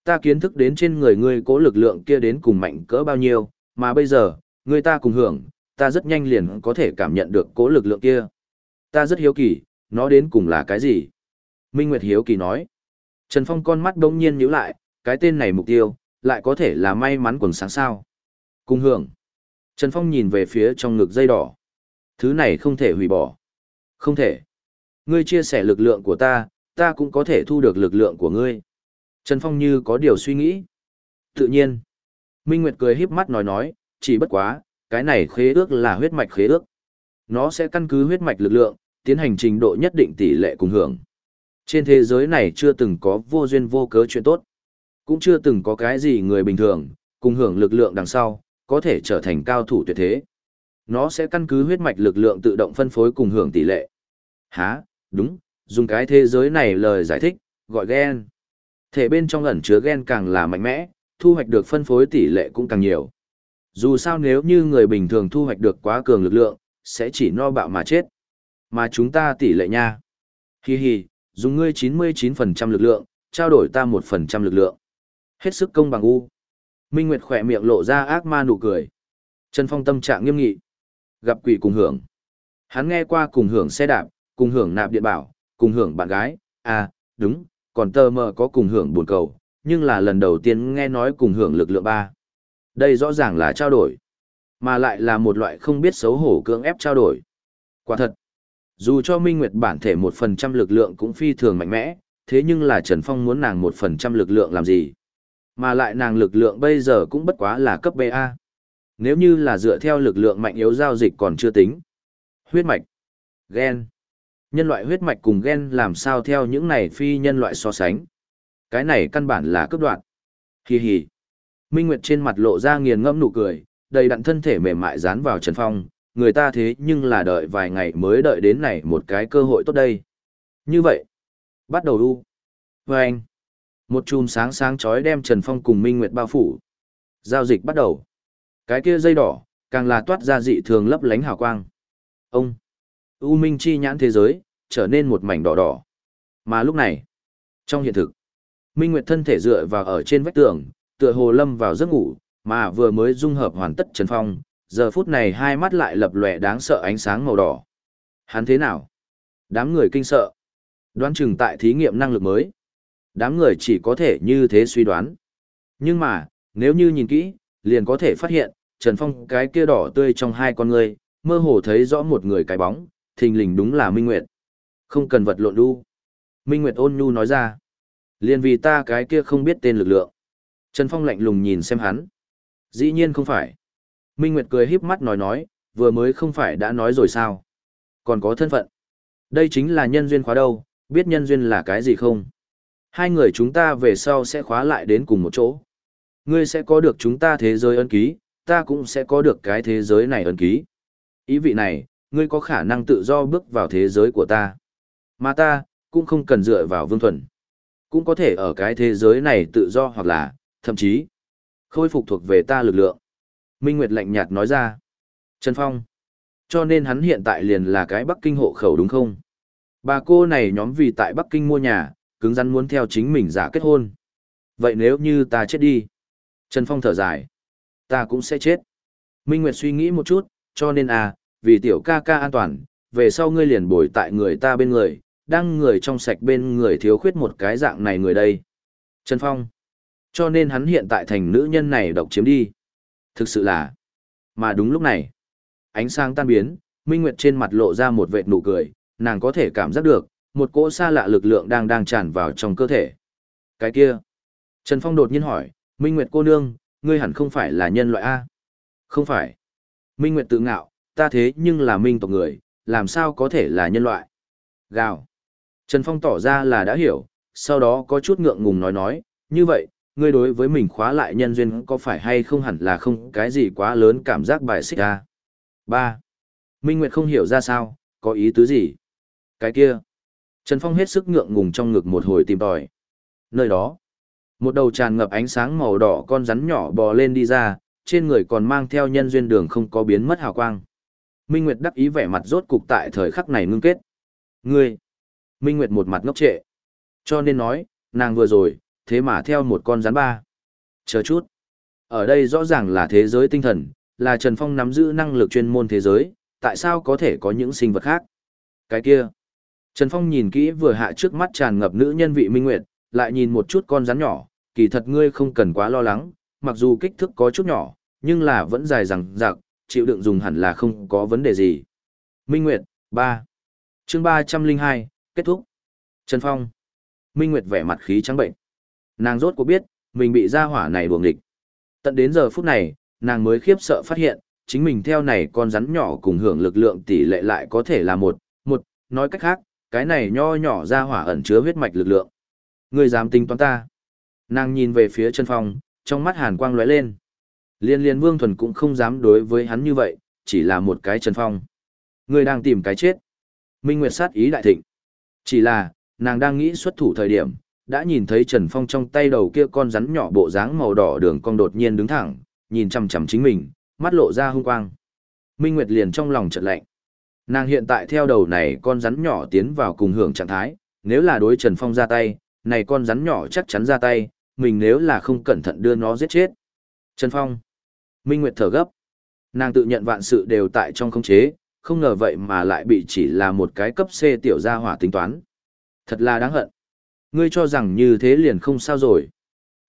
Ta kiến thức đến trên người ngươi cố lực lượng kia đến cùng mạnh cỡ bao nhiêu, mà bây giờ, ngươi ta cùng hưởng, ta rất nhanh liền có thể cảm nhận được cố lực lượng kia. Ta rất hiếu kỳ, nó đến cùng là cái gì? Minh Nguyệt hiếu kỳ nói. Trần Phong con mắt đông nhiên nhíu lại, cái tên này mục tiêu, lại có thể là may mắn quần sáng sao. Cùng hưởng. Trần Phong nhìn về phía trong ngực dây đỏ. Thứ này không thể hủy bỏ. Không thể. Ngươi chia sẻ lực lượng của ta, ta cũng có thể thu được lực lượng của ngươi. Trần Phong như có điều suy nghĩ. Tự nhiên. Minh Nguyệt cười híp mắt nói nói, chỉ bất quá, cái này khế ước là huyết mạch khế ước. Nó sẽ căn cứ huyết mạch lực lượng, tiến hành trình độ nhất định tỷ lệ cùng hưởng. Trên thế giới này chưa từng có vô duyên vô cớ chuyện tốt. Cũng chưa từng có cái gì người bình thường, cùng hưởng lực lượng đằng sau, có thể trở thành cao thủ tuyệt thế. Nó sẽ căn cứ huyết mạch lực lượng tự động phân phối cùng hưởng tỷ lệ. Hả, đúng, dùng cái thế giới này lời giải thích, gọi gen. Thể bên trong ẩn chứa gen càng là mạnh mẽ, thu hoạch được phân phối tỷ lệ cũng càng nhiều. Dù sao nếu như người bình thường thu hoạch được quá cường lực lượng, sẽ chỉ no bạo mà chết. Mà chúng ta tỷ lệ nha. Hi hi, dùng ngươi 99% lực lượng, trao đổi ta 1% lực lượng. Hết sức công bằng u. Minh Nguyệt khỏe miệng lộ ra ác ma nụ cười. Trần Phong tâm trạng nghiêm nghị. Gặp quỷ cùng hưởng. Hắn nghe qua cùng hưởng xe đạp, cùng hưởng nạp điện bảo, cùng hưởng bạn gái, à, đúng, còn tờ mờ có cùng hưởng buồn cầu, nhưng là lần đầu tiên nghe nói cùng hưởng lực lượng ba. Đây rõ ràng là trao đổi, mà lại là một loại không biết xấu hổ cưỡng ép trao đổi. Quả thật, dù cho Minh Nguyệt bản thể một phần trăm lực lượng cũng phi thường mạnh mẽ, thế nhưng là Trần Phong muốn nàng một phần trăm lực lượng làm gì? Mà lại nàng lực lượng bây giờ cũng bất quá là cấp BA. Nếu như là dựa theo lực lượng mạnh yếu giao dịch còn chưa tính. Huyết mạch, gen, nhân loại huyết mạch cùng gen làm sao theo những này phi nhân loại so sánh. Cái này căn bản là cấp đoạn. Hi hi. Minh Nguyệt trên mặt lộ ra nghiền ngẫm nụ cười, đầy đặn thân thể mềm mại dán vào Trần Phong, người ta thế nhưng là đợi vài ngày mới đợi đến này một cái cơ hội tốt đây. Như vậy, bắt đầu đu. Và anh, một chùm sáng sáng chói đem Trần Phong cùng Minh Nguyệt bao phủ. Giao dịch bắt đầu. Cái kia dây đỏ, càng là toát ra dị thường lấp lánh hào quang. Ông, U Minh chi nhãn thế giới, trở nên một mảnh đỏ đỏ. Mà lúc này, trong hiện thực, Minh Nguyệt thân thể dựa vào ở trên vách tường, tựa hồ lâm vào giấc ngủ, mà vừa mới dung hợp hoàn tất Trần Phong, giờ phút này hai mắt lại lập lòe đáng sợ ánh sáng màu đỏ. Hắn thế nào? Đám người kinh sợ. Đoán chừng tại thí nghiệm năng lực mới. Đám người chỉ có thể như thế suy đoán. Nhưng mà, nếu như nhìn kỹ, liền có thể phát hiện, Trần Phong cái kia đỏ tươi trong hai con người, mơ hồ thấy rõ một người cái bóng, thình lình đúng là Minh Nguyệt. Không cần vật lộn đu. Minh Nguyệt ôn nhu nói ra. Liền vì ta cái kia không biết tên lực lượng. Trần Phong lạnh lùng nhìn xem hắn. Dĩ nhiên không phải. Minh Nguyệt cười híp mắt nói nói, vừa mới không phải đã nói rồi sao. Còn có thân phận. Đây chính là nhân duyên khóa đâu, biết nhân duyên là cái gì không? Hai người chúng ta về sau sẽ khóa lại đến cùng một chỗ. Ngươi sẽ có được chúng ta thế giới ân ký, ta cũng sẽ có được cái thế giới này ân ký. Ý vị này, ngươi có khả năng tự do bước vào thế giới của ta. Mà ta, cũng không cần dựa vào vương thuần. Cũng có thể ở cái thế giới này tự do hoặc là, thậm chí, khôi phục thuộc về ta lực lượng. Minh Nguyệt lạnh nhạt nói ra. Trần Phong. Cho nên hắn hiện tại liền là cái Bắc Kinh hộ khẩu đúng không? Bà cô này nhóm vì tại Bắc Kinh mua nhà, cứng rắn muốn theo chính mình giả kết hôn. Vậy nếu như ta chết đi? Trần Phong thở dài. Ta cũng sẽ chết. Minh Nguyệt suy nghĩ một chút, cho nên à, vì tiểu ca ca an toàn, về sau ngươi liền bồi tại người ta bên người, đang người trong sạch bên người thiếu khuyết một cái dạng này người đây. Trần Phong. Cho nên hắn hiện tại thành nữ nhân này độc chiếm đi. Thực sự là. Mà đúng lúc này, ánh sáng tan biến, Minh Nguyệt trên mặt lộ ra một vệt nụ cười, nàng có thể cảm giác được, một cỗ xa lạ lực lượng đang đang tràn vào trong cơ thể. Cái kia. Trần Phong đột nhiên hỏi, Minh Nguyệt cô nương, ngươi hẳn không phải là nhân loại A. Không phải. Minh Nguyệt tự ngạo, ta thế nhưng là minh tộc người, làm sao có thể là nhân loại. Gào. Trần Phong tỏ ra là đã hiểu, sau đó có chút ngượng ngùng nói nói, như vậy, ngươi đối với mình khóa lại nhân duyên có phải hay không hẳn là không cái gì quá lớn cảm giác bài xích ra. Ba. Minh Nguyệt không hiểu ra sao, có ý tứ gì. Cái kia. Trần Phong hết sức ngượng ngùng trong ngực một hồi tìm tòi. Nơi đó, một đầu tràn ngập ánh sáng màu đỏ con rắn nhỏ bò lên đi ra, trên người còn mang theo nhân duyên đường không có biến mất hào quang. Minh Nguyệt đắc ý vẻ mặt rốt cục tại thời khắc này ngưng kết. Ngươi! Minh Nguyệt một mặt ngốc trệ. Cho nên nói, nàng vừa rồi, thế mà theo một con rắn ba. Chờ chút. Ở đây rõ ràng là thế giới tinh thần, là Trần Phong nắm giữ năng lực chuyên môn thế giới, tại sao có thể có những sinh vật khác? Cái kia. Trần Phong nhìn kỹ vừa hạ trước mắt tràn ngập nữ nhân vị Minh Nguyệt, lại nhìn một chút con rắn nhỏ, kỳ thật ngươi không cần quá lo lắng, mặc dù kích thước có chút nhỏ, nhưng là vẫn dài rằng rạc, chịu đựng dùng hẳn là không có vấn đề gì. Minh Nguyệt, 3. chương 302, kết thúc. Trần Phong. Minh Nguyệt vẻ mặt khí trắng bệnh. Nàng rốt cuộc biết, mình bị gia hỏa này buồng địch. Tận đến giờ phút này, nàng mới khiếp sợ phát hiện, chính mình theo này con rắn nhỏ cùng hưởng lực lượng tỷ lệ lại có thể là một, một, nói cách khác, cái này nho nhỏ gia hỏa ẩn chứa huyết mạch lực lượng. Người dám tính toán ta. Nàng nhìn về phía Trần Phong, trong mắt hàn quang lóe lên. Liên liên Vương Thuần cũng không dám đối với hắn như vậy, chỉ là một cái Trần Phong. Người đang tìm cái chết. Minh Nguyệt sát ý đại thịnh. Chỉ là, nàng đang nghĩ xuất thủ thời điểm, đã nhìn thấy Trần Phong trong tay đầu kia con rắn nhỏ bộ dáng màu đỏ đường cong đột nhiên đứng thẳng, nhìn chằm chằm chính mình, mắt lộ ra hung quang. Minh Nguyệt liền trong lòng chợt lạnh. Nàng hiện tại theo đầu này con rắn nhỏ tiến vào cùng hưởng trạng thái, nếu là đối Trần Phong ra tay, này con rắn nhỏ chắc chắn ra tay, mình nếu là không cẩn thận đưa nó giết chết. Trần Phong. Minh Nguyệt thở gấp. Nàng tự nhận vạn sự đều tại trong khống chế, không ngờ vậy mà lại bị chỉ là một cái cấp C tiểu gia hỏa tính toán. Thật là đáng hận. Ngươi cho rằng như thế liền không sao rồi.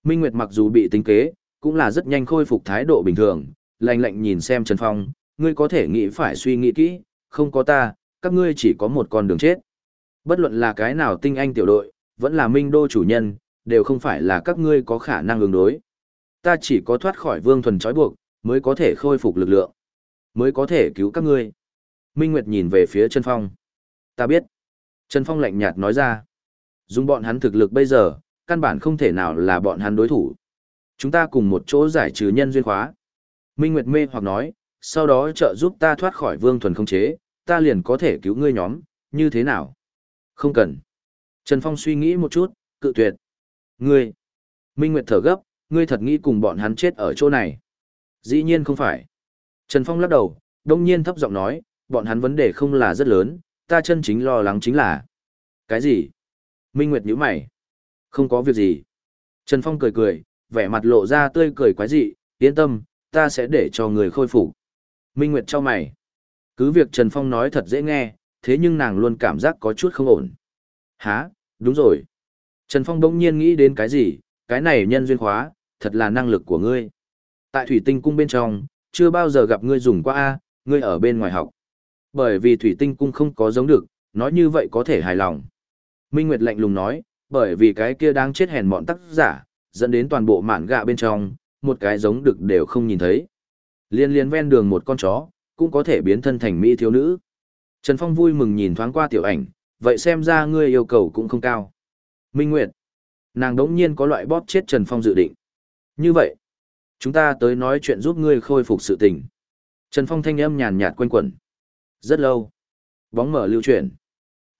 Minh Nguyệt mặc dù bị tính kế, cũng là rất nhanh khôi phục thái độ bình thường, lạnh lạnh nhìn xem Trần Phong, ngươi có thể nghĩ phải suy nghĩ kỹ, không có ta, các ngươi chỉ có một con đường chết. Bất luận là cái nào tinh anh tiểu đội, vẫn là Minh Đô chủ nhân, đều không phải là các ngươi có khả năng ứng đối. Ta chỉ có thoát khỏi vương thuần trói buộc, mới có thể khôi phục lực lượng, mới có thể cứu các ngươi. Minh Nguyệt nhìn về phía Trần Phong. Ta biết. Trần Phong lạnh nhạt nói ra. Dùng bọn hắn thực lực bây giờ, căn bản không thể nào là bọn hắn đối thủ. Chúng ta cùng một chỗ giải trừ nhân duyên khóa. Minh Nguyệt mê hoặc nói, sau đó trợ giúp ta thoát khỏi vương thuần không chế, ta liền có thể cứu ngươi nhóm, như thế nào? Không cần. Trần Phong suy nghĩ một chút, cự tuyệt. Ngươi. Minh Nguyệt thở gấp, ngươi thật nghĩ cùng bọn hắn chết ở chỗ này. Dĩ nhiên không phải. Trần Phong lắc đầu, đông nhiên thấp giọng nói, bọn hắn vấn đề không là rất lớn, ta chân chính lo lắng chính là. Cái gì? Minh Nguyệt nhíu mày. Không có việc gì. Trần Phong cười cười, vẻ mặt lộ ra tươi cười quái dị, yên tâm, ta sẽ để cho người khôi phục. Minh Nguyệt cho mày. Cứ việc Trần Phong nói thật dễ nghe, thế nhưng nàng luôn cảm giác có chút không ổn. Hả, đúng rồi. Trần Phong bỗng nhiên nghĩ đến cái gì, cái này nhân duyên khóa, thật là năng lực của ngươi. Tại thủy tinh cung bên trong, chưa bao giờ gặp ngươi dùng qua A, ngươi ở bên ngoài học. Bởi vì thủy tinh cung không có giống được, nói như vậy có thể hài lòng. Minh Nguyệt lạnh lùng nói, bởi vì cái kia đang chết hèn mọn tác giả, dẫn đến toàn bộ mạn gạ bên trong, một cái giống được đều không nhìn thấy. Liên liên ven đường một con chó, cũng có thể biến thân thành mỹ thiếu nữ. Trần Phong vui mừng nhìn thoáng qua tiểu ảnh, vậy xem ra ngươi yêu cầu cũng không cao. Minh Nguyệt, nàng đống nhiên có loại bóp chết Trần Phong dự định. Như vậy, chúng ta tới nói chuyện giúp ngươi khôi phục sự tình. Trần Phong thanh âm nhàn nhạt quanh quẩn. Rất lâu. Bóng mở lưu chuyển.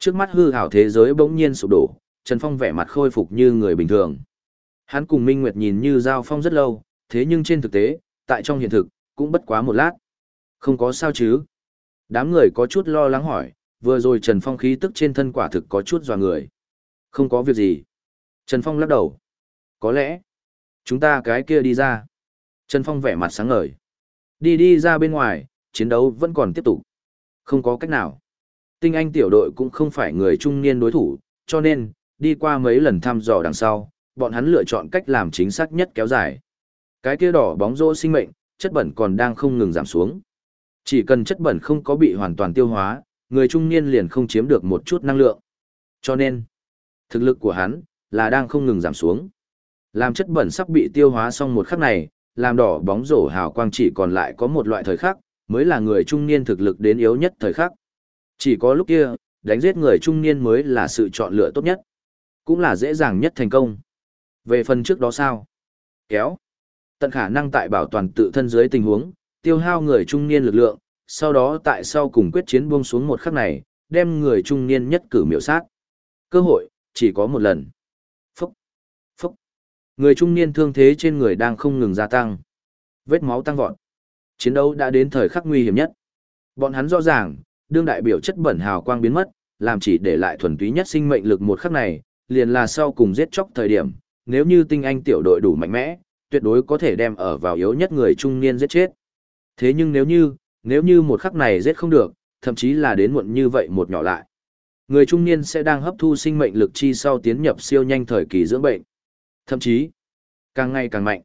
Trước mắt hư hảo thế giới bỗng nhiên sụp đổ, Trần Phong vẻ mặt khôi phục như người bình thường. Hắn cùng Minh Nguyệt nhìn như giao phong rất lâu, thế nhưng trên thực tế, tại trong hiện thực, cũng bất quá một lát. Không có sao chứ. Đám người có chút lo lắng hỏi, vừa rồi Trần Phong khí tức trên thân quả thực có chút dò người. Không có việc gì. Trần Phong lắc đầu. Có lẽ, chúng ta cái kia đi ra. Trần Phong vẻ mặt sáng ngời. Đi đi ra bên ngoài, chiến đấu vẫn còn tiếp tục. Không có cách nào. Tinh Anh tiểu đội cũng không phải người trung niên đối thủ, cho nên, đi qua mấy lần thăm dò đằng sau, bọn hắn lựa chọn cách làm chính xác nhất kéo dài. Cái kia đỏ bóng rô sinh mệnh, chất bẩn còn đang không ngừng giảm xuống. Chỉ cần chất bẩn không có bị hoàn toàn tiêu hóa, người trung niên liền không chiếm được một chút năng lượng. Cho nên, thực lực của hắn là đang không ngừng giảm xuống. Làm chất bẩn sắp bị tiêu hóa xong một khắc này, làm đỏ bóng rổ hào quang chỉ còn lại có một loại thời khắc, mới là người trung niên thực lực đến yếu nhất thời khắc. Chỉ có lúc kia, đánh giết người trung niên mới là sự chọn lựa tốt nhất, cũng là dễ dàng nhất thành công. Về phần trước đó sao? Kéo. Tận khả năng tại bảo toàn tự thân dưới tình huống, tiêu hao người trung niên lực lượng, sau đó tại sau cùng quyết chiến buông xuống một khắc này, đem người trung niên nhất cử miểu sát. Cơ hội, chỉ có một lần. Phúc, phúc. Người trung niên thương thế trên người đang không ngừng gia tăng. Vết máu tăng vọt. Chiến đấu đã đến thời khắc nguy hiểm nhất. Bọn hắn rõ ràng, đương đại biểu chất bẩn hào quang biến mất, làm chỉ để lại thuần túy nhất sinh mệnh lực một khắc này, liền là sau cùng giết chóc thời điểm, nếu như tinh anh tiểu đội đủ mạnh mẽ, tuyệt đối có thể đem ở vào yếu nhất người trung niên giết chết. Thế nhưng nếu như, nếu như một khắc này giết không được, thậm chí là đến muộn như vậy một nhỏ lại. Người trung niên sẽ đang hấp thu sinh mệnh lực chi sau tiến nhập siêu nhanh thời kỳ dưỡng bệnh. Thậm chí, càng ngày càng mạnh.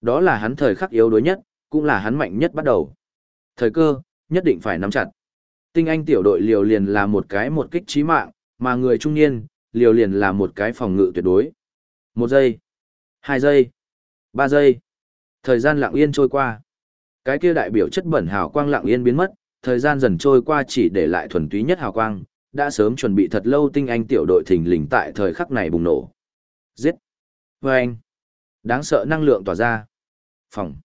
Đó là hắn thời khắc yếu đuối nhất, cũng là hắn mạnh nhất bắt đầu. Thời cơ, nhất định phải nắm chặt. Tinh anh tiểu đội liều liền là một cái một kích trí mạng, mà người trung niên, liều liền là một cái phòng ngự tuyệt đối. Một giây, hai giây, ba giây. Thời gian lặng yên trôi qua. Cái kia đại biểu chất bẩn hào quang lặng yên biến mất, thời gian dần trôi qua chỉ để lại thuần túy nhất hào quang, đã sớm chuẩn bị thật lâu tinh anh tiểu đội thình lình tại thời khắc này bùng nổ. Giết! Và anh! Đáng sợ năng lượng tỏa ra. Phòng!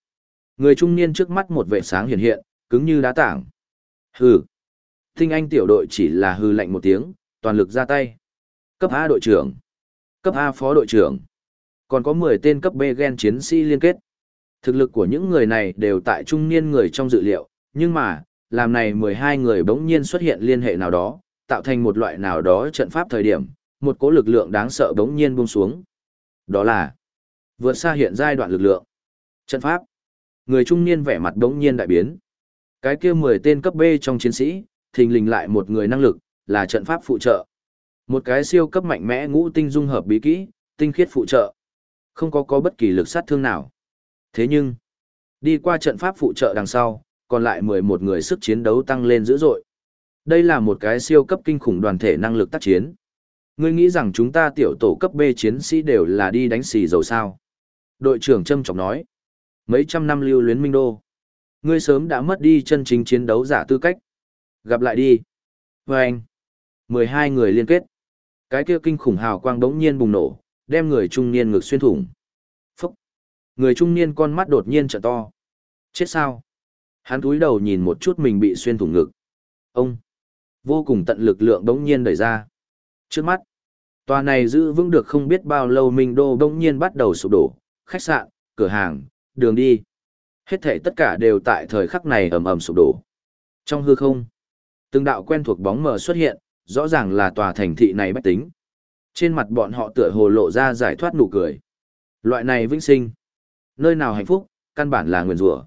Người trung niên trước mắt một vệ sáng hiện hiện, cứng như đá tảng. Hừ! Tinh anh tiểu đội chỉ là hư lạnh một tiếng, toàn lực ra tay. Cấp A đội trưởng! Cấp A phó đội trưởng! Còn có 10 tên cấp B gen chiến sĩ liên kết. Thực lực của những người này đều tại trung niên người trong dự liệu, nhưng mà, làm này 12 người bỗng nhiên xuất hiện liên hệ nào đó, tạo thành một loại nào đó trận pháp thời điểm, một cỗ lực lượng đáng sợ bỗng nhiên buông xuống. Đó là vượt xa hiện giai đoạn lực lượng. Trận pháp. Người trung niên vẻ mặt bỗng nhiên đại biến. Cái kia 10 tên cấp B trong chiến sĩ, thình lình lại một người năng lực, là trận pháp phụ trợ. Một cái siêu cấp mạnh mẽ ngũ tinh dung hợp bí kỹ, tinh khiết phụ trợ. Không có có bất kỳ lực sát thương nào. Thế nhưng, đi qua trận pháp phụ trợ đằng sau, còn lại 11 người sức chiến đấu tăng lên dữ dội. Đây là một cái siêu cấp kinh khủng đoàn thể năng lực tác chiến. Ngươi nghĩ rằng chúng ta tiểu tổ cấp B chiến sĩ đều là đi đánh xì dầu sao? Đội trưởng Trâm trọng nói. Mấy trăm năm lưu luyến minh đô. Ngươi sớm đã mất đi chân chính chiến đấu giả tư cách. Gặp lại đi. Và anh. 12 người liên kết. Cái kia kinh khủng hào quang đống nhiên bùng nổ, đem người trung niên ngực xuyên thủng. Phúc. Người trung niên con mắt đột nhiên trợ to. Chết sao? Hắn túi đầu nhìn một chút mình bị xuyên thủng ngực. Ông. Vô cùng tận lực lượng đống nhiên đẩy ra. Trước mắt. Tòa này giữ vững được không biết bao lâu Minh Đô đống nhiên bắt đầu sụp đổ. Khách sạn, cửa hàng, đường đi. Hết thể tất cả đều tại thời khắc này ầm ầm sụp đổ. Trong hư không, từng đạo quen thuộc bóng mờ xuất hiện, rõ ràng là tòa thành thị này bách tính. Trên mặt bọn họ tựa hồ lộ ra giải thoát nụ cười. Loại này vĩnh sinh. Nơi nào hạnh phúc, căn bản là nguyền rủa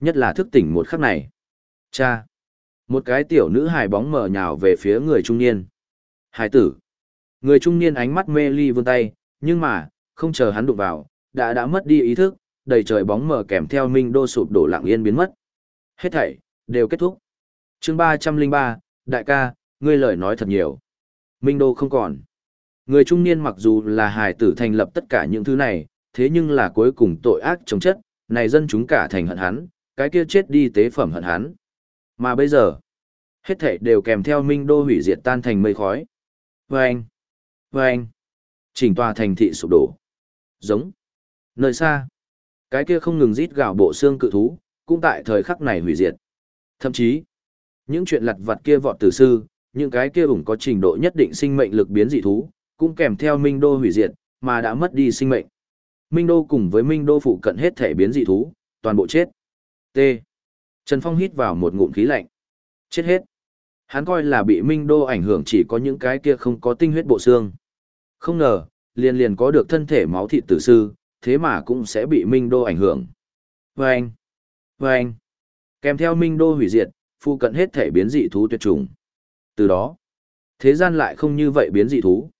Nhất là thức tỉnh một khắc này. Cha. Một cái tiểu nữ hài bóng mờ nhào về phía người trung niên. Hải tử. Người trung niên ánh mắt mê ly vươn tay, nhưng mà, không chờ hắn đụng vào, đã đã mất đi ý thức, đầy trời bóng mờ kèm theo minh đô sụp đổ lặng yên biến mất. Hết thảy, đều kết thúc chương ba trăm linh ba đại ca, ngươi lời nói thật nhiều. Minh đô không còn. Người trung niên mặc dù là hài tử thành lập tất cả những thứ này, thế nhưng là cuối cùng tội ác chống chất, này dân chúng cả thành hận hắn, cái kia chết đi tế phẩm hận hắn. Mà bây giờ, hết thảy đều kèm theo minh đô hủy diệt tan thành mây khói. vê anh vê anh Chỉnh tòa thành thị sụp đổ. Giống. Nơi xa, cái kia không ngừng rít gào bộ xương cự thú, cũng tại thời khắc này hủy diệt. Thậm chí, những chuyện lặt vặt kia vọt từ sư, những cái kia ủng có trình độ nhất định sinh mệnh lực biến dị thú, cũng kèm theo minh đô hủy diệt, mà đã mất đi sinh mệnh. Minh đô cùng với minh đô phụ cận hết thể biến dị thú, toàn bộ chết. T. Trần Phong hít vào một ngụm khí lạnh. Chết hết. Hắn coi là bị Minh Đô ảnh hưởng chỉ có những cái kia không có tinh huyết bộ xương. Không ngờ, liền liền có được thân thể máu thịt tử sư, thế mà cũng sẽ bị Minh Đô ảnh hưởng. Vâng! Vâng! Kèm theo Minh Đô hủy diệt, phụ cận hết thể biến dị thú tuyệt chủng. Từ đó, thế gian lại không như vậy biến dị thú.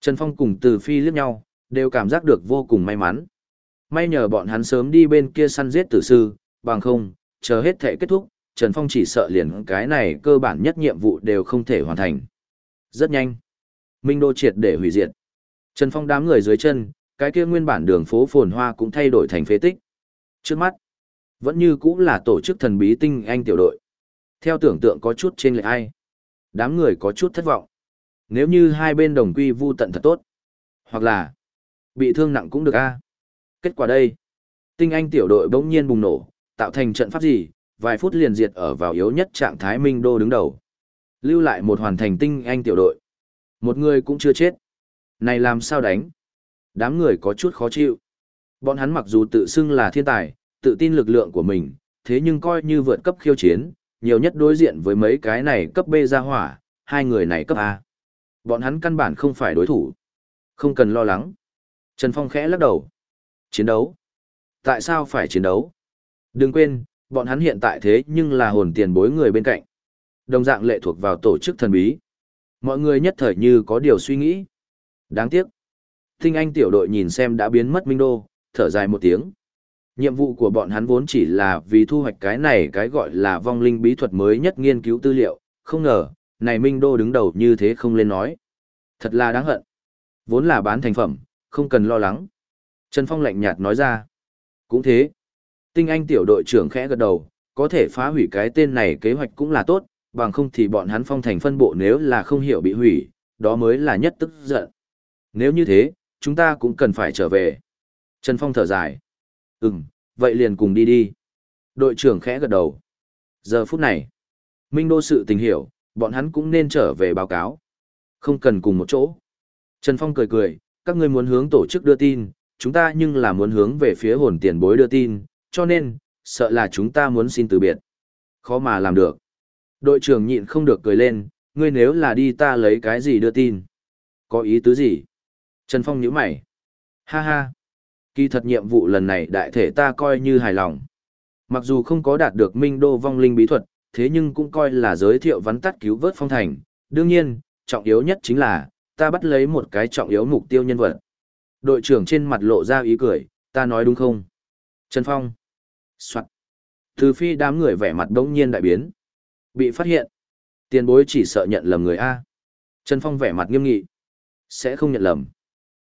Trần Phong cùng Từ Phi liếc nhau, đều cảm giác được vô cùng may mắn. May nhờ bọn hắn sớm đi bên kia săn giết tử sư, bằng không, chờ hết thể kết thúc, Trần Phong chỉ sợ liền cái này cơ bản nhất nhiệm vụ đều không thể hoàn thành. Rất nhanh. Minh Đô triệt để hủy diệt. Trần Phong đám người dưới chân, cái kia nguyên bản đường phố phồn hoa cũng thay đổi thành phế tích. Trước mắt, vẫn như cũng là tổ chức thần bí tinh anh tiểu đội. Theo tưởng tượng có chút trên lệ ai. Đám người có chút thất vọng. Nếu như hai bên đồng quy vu tận thật tốt. Hoặc là, bị thương nặng cũng được a. Kết quả đây, tinh anh tiểu đội bỗng nhiên bùng nổ, tạo thành trận pháp gì, vài phút liền diệt ở vào yếu nhất trạng thái Minh Đô đứng đầu. Lưu lại một hoàn thành tinh anh tiểu đội. Một người cũng chưa chết. Này làm sao đánh? Đám người có chút khó chịu. Bọn hắn mặc dù tự xưng là thiên tài, tự tin lực lượng của mình, thế nhưng coi như vượt cấp khiêu chiến, nhiều nhất đối diện với mấy cái này cấp B ra hỏa, hai người này cấp A. Bọn hắn căn bản không phải đối thủ. Không cần lo lắng. Trần Phong khẽ lắc đầu. Chiến đấu. Tại sao phải chiến đấu? Đừng quên, bọn hắn hiện tại thế nhưng là hồn tiền bối người bên cạnh. Đồng dạng lệ thuộc vào tổ chức thần bí. Mọi người nhất thời như có điều suy nghĩ. Đáng tiếc. Tinh Anh tiểu đội nhìn xem đã biến mất Minh Đô, thở dài một tiếng. Nhiệm vụ của bọn hắn vốn chỉ là vì thu hoạch cái này cái gọi là vong linh bí thuật mới nhất nghiên cứu tư liệu, không ngờ, này Minh Đô đứng đầu như thế không lên nói. Thật là đáng hận. Vốn là bán thành phẩm, không cần lo lắng. Trần Phong lạnh nhạt nói ra. Cũng thế. Tinh Anh tiểu đội trưởng khẽ gật đầu, có thể phá hủy cái tên này kế hoạch cũng là tốt, bằng không thì bọn hắn phong thành phân bộ nếu là không hiểu bị hủy, đó mới là nhất tức giận. Nếu như thế, chúng ta cũng cần phải trở về. Trần Phong thở dài. Ừm, vậy liền cùng đi đi. Đội trưởng khẽ gật đầu. Giờ phút này, Minh Đô sự tình hiểu, bọn hắn cũng nên trở về báo cáo. Không cần cùng một chỗ. Trần Phong cười cười, các ngươi muốn hướng tổ chức đưa tin, chúng ta nhưng là muốn hướng về phía hồn tiền bối đưa tin, cho nên, sợ là chúng ta muốn xin từ biệt. Khó mà làm được. Đội trưởng nhịn không được cười lên, ngươi nếu là đi ta lấy cái gì đưa tin? Có ý tứ gì? Trần Phong nhíu mày. Ha ha. Kỳ thật nhiệm vụ lần này đại thể ta coi như hài lòng. Mặc dù không có đạt được minh đô vong linh bí thuật, thế nhưng cũng coi là giới thiệu vắn tắt cứu vớt phong thành. Đương nhiên, trọng yếu nhất chính là, ta bắt lấy một cái trọng yếu mục tiêu nhân vật. Đội trưởng trên mặt lộ ra ý cười, ta nói đúng không? Trần Phong. Soạn. Từ phi đám người vẻ mặt đống nhiên đại biến. Bị phát hiện. Tiền bối chỉ sợ nhận lầm người A. Trần Phong vẻ mặt nghiêm nghị. Sẽ không nhận lầm.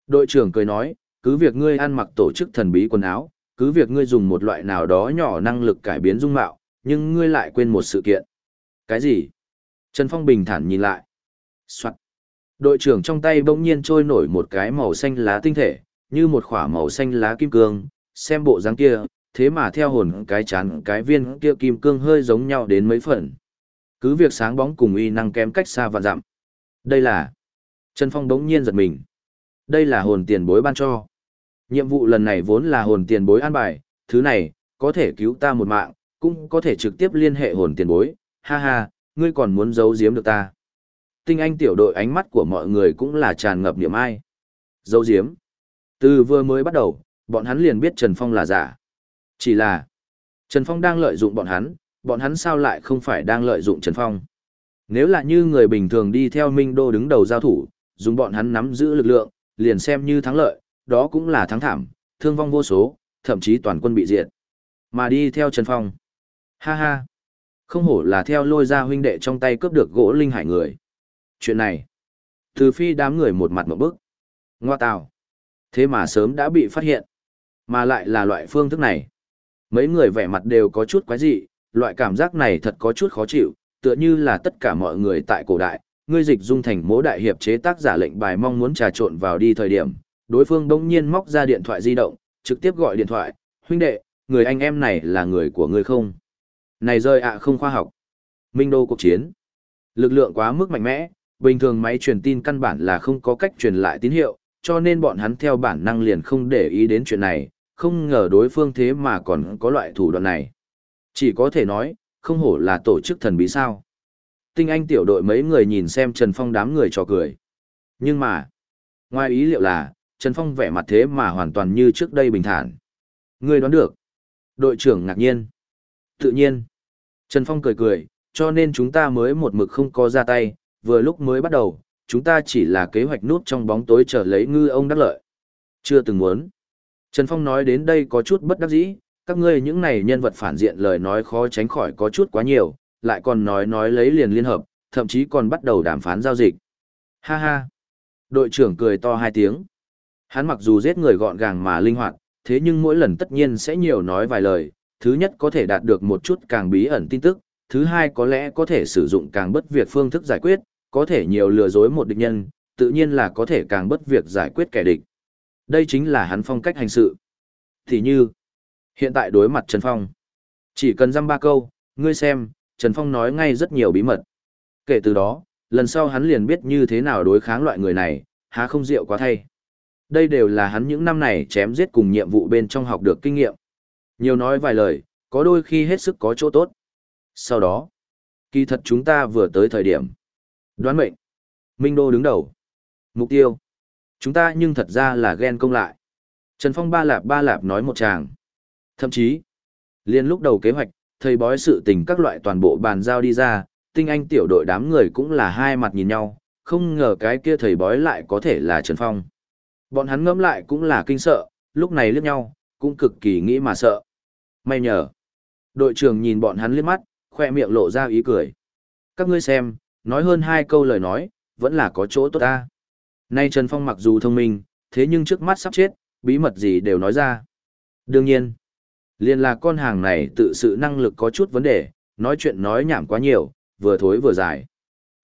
Đội trưởng cười nói, cứ việc ngươi ăn mặc tổ chức thần bí quần áo, cứ việc ngươi dùng một loại nào đó nhỏ năng lực cải biến dung mạo, nhưng ngươi lại quên một sự kiện. Cái gì? Trần Phong bình thản nhìn lại. Soạn. Đội trưởng trong tay bỗng nhiên trôi nổi một cái màu xanh lá tinh thể, như một khỏa màu xanh lá kim cương, xem bộ dáng kia, thế mà theo hồn cái chán cái viên kia kim cương hơi giống nhau đến mấy phần. Cứ việc sáng bóng cùng uy năng kém cách xa và dặm. Đây là... Trần Phong bỗng nhiên giật mình. Đây là hồn tiền bối ban cho. Nhiệm vụ lần này vốn là hồn tiền bối an bài, thứ này, có thể cứu ta một mạng, cũng có thể trực tiếp liên hệ hồn tiền bối, ha ha, ngươi còn muốn giấu giếm được ta. Tinh anh tiểu đội ánh mắt của mọi người cũng là tràn ngập niệm ai. Giấu giếm. Từ vừa mới bắt đầu, bọn hắn liền biết Trần Phong là giả. Chỉ là, Trần Phong đang lợi dụng bọn hắn, bọn hắn sao lại không phải đang lợi dụng Trần Phong. Nếu là như người bình thường đi theo Minh Đô đứng đầu giao thủ, dùng bọn hắn nắm giữ lực lượng, liền xem như thắng lợi, đó cũng là thắng thảm, thương vong vô số, thậm chí toàn quân bị diệt. Mà đi theo Trần Phong. Ha ha. Không hổ là theo lôi ra huynh đệ trong tay cướp được gỗ linh hải người. Chuyện này. Từ phi đám người một mặt một bức. Ngoa tào. Thế mà sớm đã bị phát hiện. Mà lại là loại phương thức này. Mấy người vẻ mặt đều có chút quái dị, loại cảm giác này thật có chút khó chịu, tựa như là tất cả mọi người tại cổ đại, ngươi dịch dung thành mỗ đại hiệp chế tác giả lệnh bài mong muốn trà trộn vào đi thời điểm, đối phương đông nhiên móc ra điện thoại di động, trực tiếp gọi điện thoại, huynh đệ, người anh em này là người của ngươi không? Này rơi ạ không khoa học. Minh đô cuộc chiến. Lực lượng quá mức mạnh mẽ, bình thường máy truyền tin căn bản là không có cách truyền lại tín hiệu, cho nên bọn hắn theo bản năng liền không để ý đến chuyện này, không ngờ đối phương thế mà còn có loại thủ đoạn này. Chỉ có thể nói, không hổ là tổ chức thần bí sao. tinh anh tiểu đội mấy người nhìn xem Trần Phong đám người cho cười. Nhưng mà, ngoài ý liệu là, Trần Phong vẻ mặt thế mà hoàn toàn như trước đây bình thản. Ngươi đoán được. Đội trưởng ngạc nhiên. Tự nhiên. Trần Phong cười cười, cho nên chúng ta mới một mực không có ra tay, vừa lúc mới bắt đầu, chúng ta chỉ là kế hoạch núp trong bóng tối chờ lấy ngư ông đắc lợi. Chưa từng muốn. Trần Phong nói đến đây có chút bất đắc dĩ, các ngươi những này nhân vật phản diện lời nói khó tránh khỏi có chút quá nhiều, lại còn nói nói lấy liền liên hợp, thậm chí còn bắt đầu đàm phán giao dịch. Ha ha. Đội trưởng cười to hai tiếng. Hắn mặc dù giết người gọn gàng mà linh hoạt, thế nhưng mỗi lần tất nhiên sẽ nhiều nói vài lời, thứ nhất có thể đạt được một chút càng bí ẩn tin tức, thứ hai có lẽ có thể sử dụng càng bất việc phương thức giải quyết, có thể nhiều lừa dối một địch nhân, tự nhiên là có thể càng bất việc giải quyết kẻ địch. Đây chính là hắn phong cách hành sự. Thì như, hiện tại đối mặt Trần Phong, chỉ cần dăm ba câu, ngươi xem, Trần Phong nói ngay rất nhiều bí mật. Kể từ đó, lần sau hắn liền biết như thế nào đối kháng loại người này, há không rượu quá thay. Đây đều là hắn những năm này chém giết cùng nhiệm vụ bên trong học được kinh nghiệm. Nhiều nói vài lời, có đôi khi hết sức có chỗ tốt. Sau đó, kỳ thật chúng ta vừa tới thời điểm. Đoán mệnh. Minh Đô đứng đầu. Mục tiêu. Chúng ta nhưng thật ra là ghen công lại. Trần Phong ba lạp ba lạp nói một chàng. Thậm chí, liên lúc đầu kế hoạch, thầy bói sự tình các loại toàn bộ bàn giao đi ra, tinh anh tiểu đội đám người cũng là hai mặt nhìn nhau, không ngờ cái kia thầy bói lại có thể là Trần Phong. Bọn hắn ngẫm lại cũng là kinh sợ, lúc này liếc nhau, cũng cực kỳ nghĩ mà sợ. May nhờ. Đội trưởng nhìn bọn hắn liếc mắt, khoe miệng lộ ra ý cười. Các ngươi xem, nói hơn hai câu lời nói, vẫn là có chỗ tốt ta. Nay Trần Phong mặc dù thông minh, thế nhưng trước mắt sắp chết, bí mật gì đều nói ra. Đương nhiên, liền là con hàng này tự sự năng lực có chút vấn đề, nói chuyện nói nhảm quá nhiều, vừa thối vừa dài.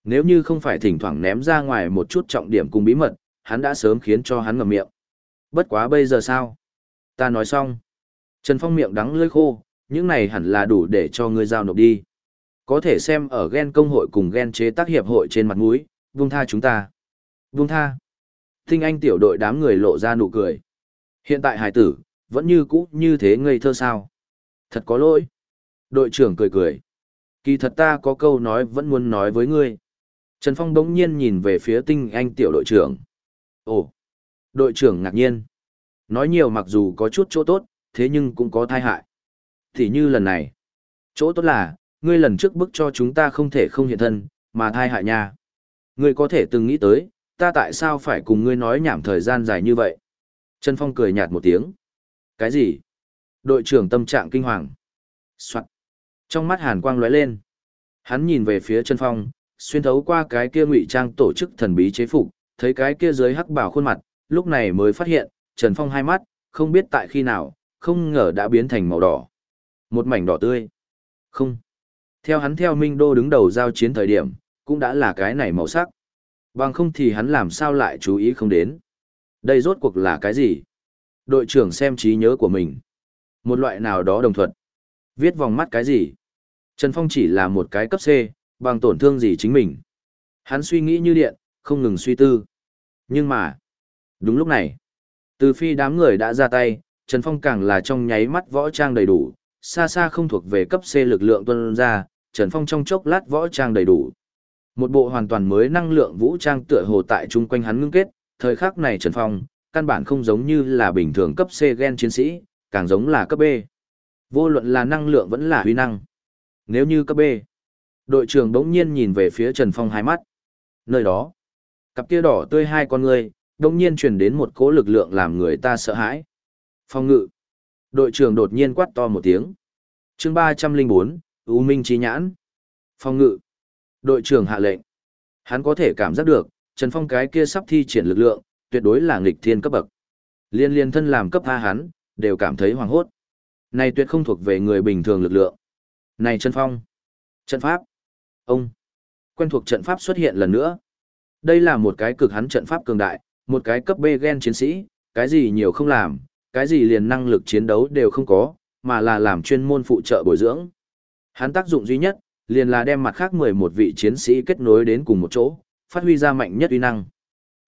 Nếu như không phải thỉnh thoảng ném ra ngoài một chút trọng điểm cùng bí mật, hắn đã sớm khiến cho hắn ngậm miệng. Bất quá bây giờ sao? Ta nói xong. Trần Phong miệng đắng lưỡi khô, những này hẳn là đủ để cho ngươi giao nộp đi. Có thể xem ở ghen công hội cùng ghen chế tác hiệp hội trên mặt mũi, vung tha chúng ta. Vung tha. Tinh anh tiểu đội đám người lộ ra nụ cười. Hiện tại hải tử, vẫn như cũ như thế ngây thơ sao. Thật có lỗi. Đội trưởng cười cười. Kỳ thật ta có câu nói vẫn muốn nói với ngươi. Trần Phong bỗng nhiên nhìn về phía tinh anh tiểu đội trưởng. Ồ! Đội trưởng ngạc nhiên. Nói nhiều mặc dù có chút chỗ tốt, thế nhưng cũng có thai hại. Thì như lần này. Chỗ tốt là, ngươi lần trước bức cho chúng ta không thể không hiện thân, mà thai hại nha. Ngươi có thể từng nghĩ tới, ta tại sao phải cùng ngươi nói nhảm thời gian dài như vậy? Trần Phong cười nhạt một tiếng. Cái gì? Đội trưởng tâm trạng kinh hoàng. Soạn. Trong mắt hàn quang lóe lên. Hắn nhìn về phía Trần Phong, xuyên thấu qua cái kia ngụy trang tổ chức thần bí chế phục, thấy cái kia dưới hắc bảo khuôn mặt, lúc này mới phát hiện, Trần Phong hai mắt, không biết tại khi nào, không ngờ đã biến thành màu đỏ. Một mảnh đỏ tươi. Không. Theo hắn theo Minh Đô đứng đầu giao chiến thời điểm, cũng đã là cái này màu sắc. Bằng không thì hắn làm sao lại chú ý không đến. Đây rốt cuộc là cái gì? Đội trưởng xem trí nhớ của mình. Một loại nào đó đồng thuận. Viết vòng mắt cái gì? Trần Phong chỉ là một cái cấp C, bằng tổn thương gì chính mình. Hắn suy nghĩ như điện, không ngừng suy tư. Nhưng mà, đúng lúc này, từ phi đám người đã ra tay, Trần Phong càng là trong nháy mắt võ trang đầy đủ, xa xa không thuộc về cấp C lực lượng tuân ra, Trần Phong trong chốc lát võ trang đầy đủ. Một bộ hoàn toàn mới năng lượng vũ trang tựa hồ tại chung quanh hắn ngưng kết, thời khắc này Trần Phong, căn bản không giống như là bình thường cấp C gen chiến sĩ, càng giống là cấp B. Vô luận là năng lượng vẫn là huy năng. Nếu như cấp B, đội trưởng đống nhiên nhìn về phía Trần Phong hai mắt. Nơi đó, cặp kia đỏ tươi hai con người, đống nhiên truyền đến một cỗ lực lượng làm người ta sợ hãi. Phong ngự. Đội trưởng đột nhiên quát to một tiếng. chương 304, U Minh Trí Nhãn. Phong ngự. Đội trưởng hạ lệnh. Hắn có thể cảm giác được, Trần Phong cái kia sắp thi triển lực lượng, tuyệt đối là nghịch thiên cấp bậc. Liên liên thân làm cấp A hắn, đều cảm thấy hoàng hốt. Này tuyệt không thuộc về người bình thường lực lượng. Này Trần Phong. Trận pháp. Ông. Quen thuộc trận pháp xuất hiện lần nữa. Đây là một cái cực hắn trận pháp cường đại, một cái cấp B gen chiến sĩ, cái gì nhiều không làm, cái gì liền năng lực chiến đấu đều không có, mà là làm chuyên môn phụ trợ bồi dưỡng. Hắn tác dụng duy nhất, liền là đem mặt khác 11 vị chiến sĩ kết nối đến cùng một chỗ, phát huy ra mạnh nhất uy năng.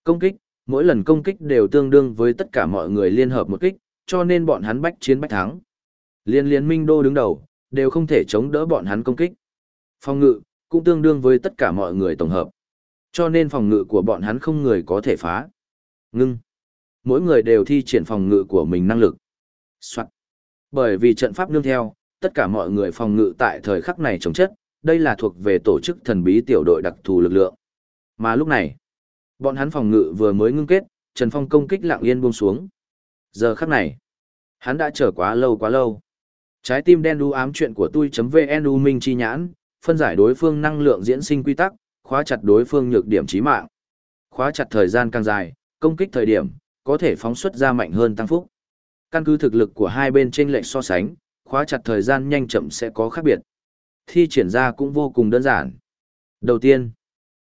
Công kích, mỗi lần công kích đều tương đương với tất cả mọi người liên hợp một kích, cho nên bọn hắn bách chiến bách thắng. Liên liên minh đô đứng đầu, đều không thể chống đỡ bọn hắn công kích. Phong ngự, cũng tương đương với tất cả mọi người tổng hợp. Cho nên phòng ngự của bọn hắn không người có thể phá. Ngưng. Mỗi người đều thi triển phòng ngự của mình năng lực. Soạn. Bởi vì trận pháp nương theo, tất cả mọi người phòng ngự tại thời khắc này chống chất, đây là thuộc về tổ chức thần bí tiểu đội đặc thù lực lượng. Mà lúc này, bọn hắn phòng ngự vừa mới ngưng kết, Trần Phong công kích lặng yên buông xuống. Giờ khắc này, hắn đã chờ quá lâu quá lâu. Trái tim đen đu ám chuyện của tôi.vn u minh chi nhãn, phân giải đối phương năng lượng diễn sinh quy tắc, khóa chặt đối phương nhược điểm chí mạng. Khóa chặt thời gian càng dài, công kích thời điểm, có thể phóng xuất ra mạnh hơn tăng phúc. Căn cứ thực lực của hai bên trên lệnh so sánh, khóa chặt thời gian nhanh chậm sẽ có khác biệt. Thi triển ra cũng vô cùng đơn giản. Đầu tiên,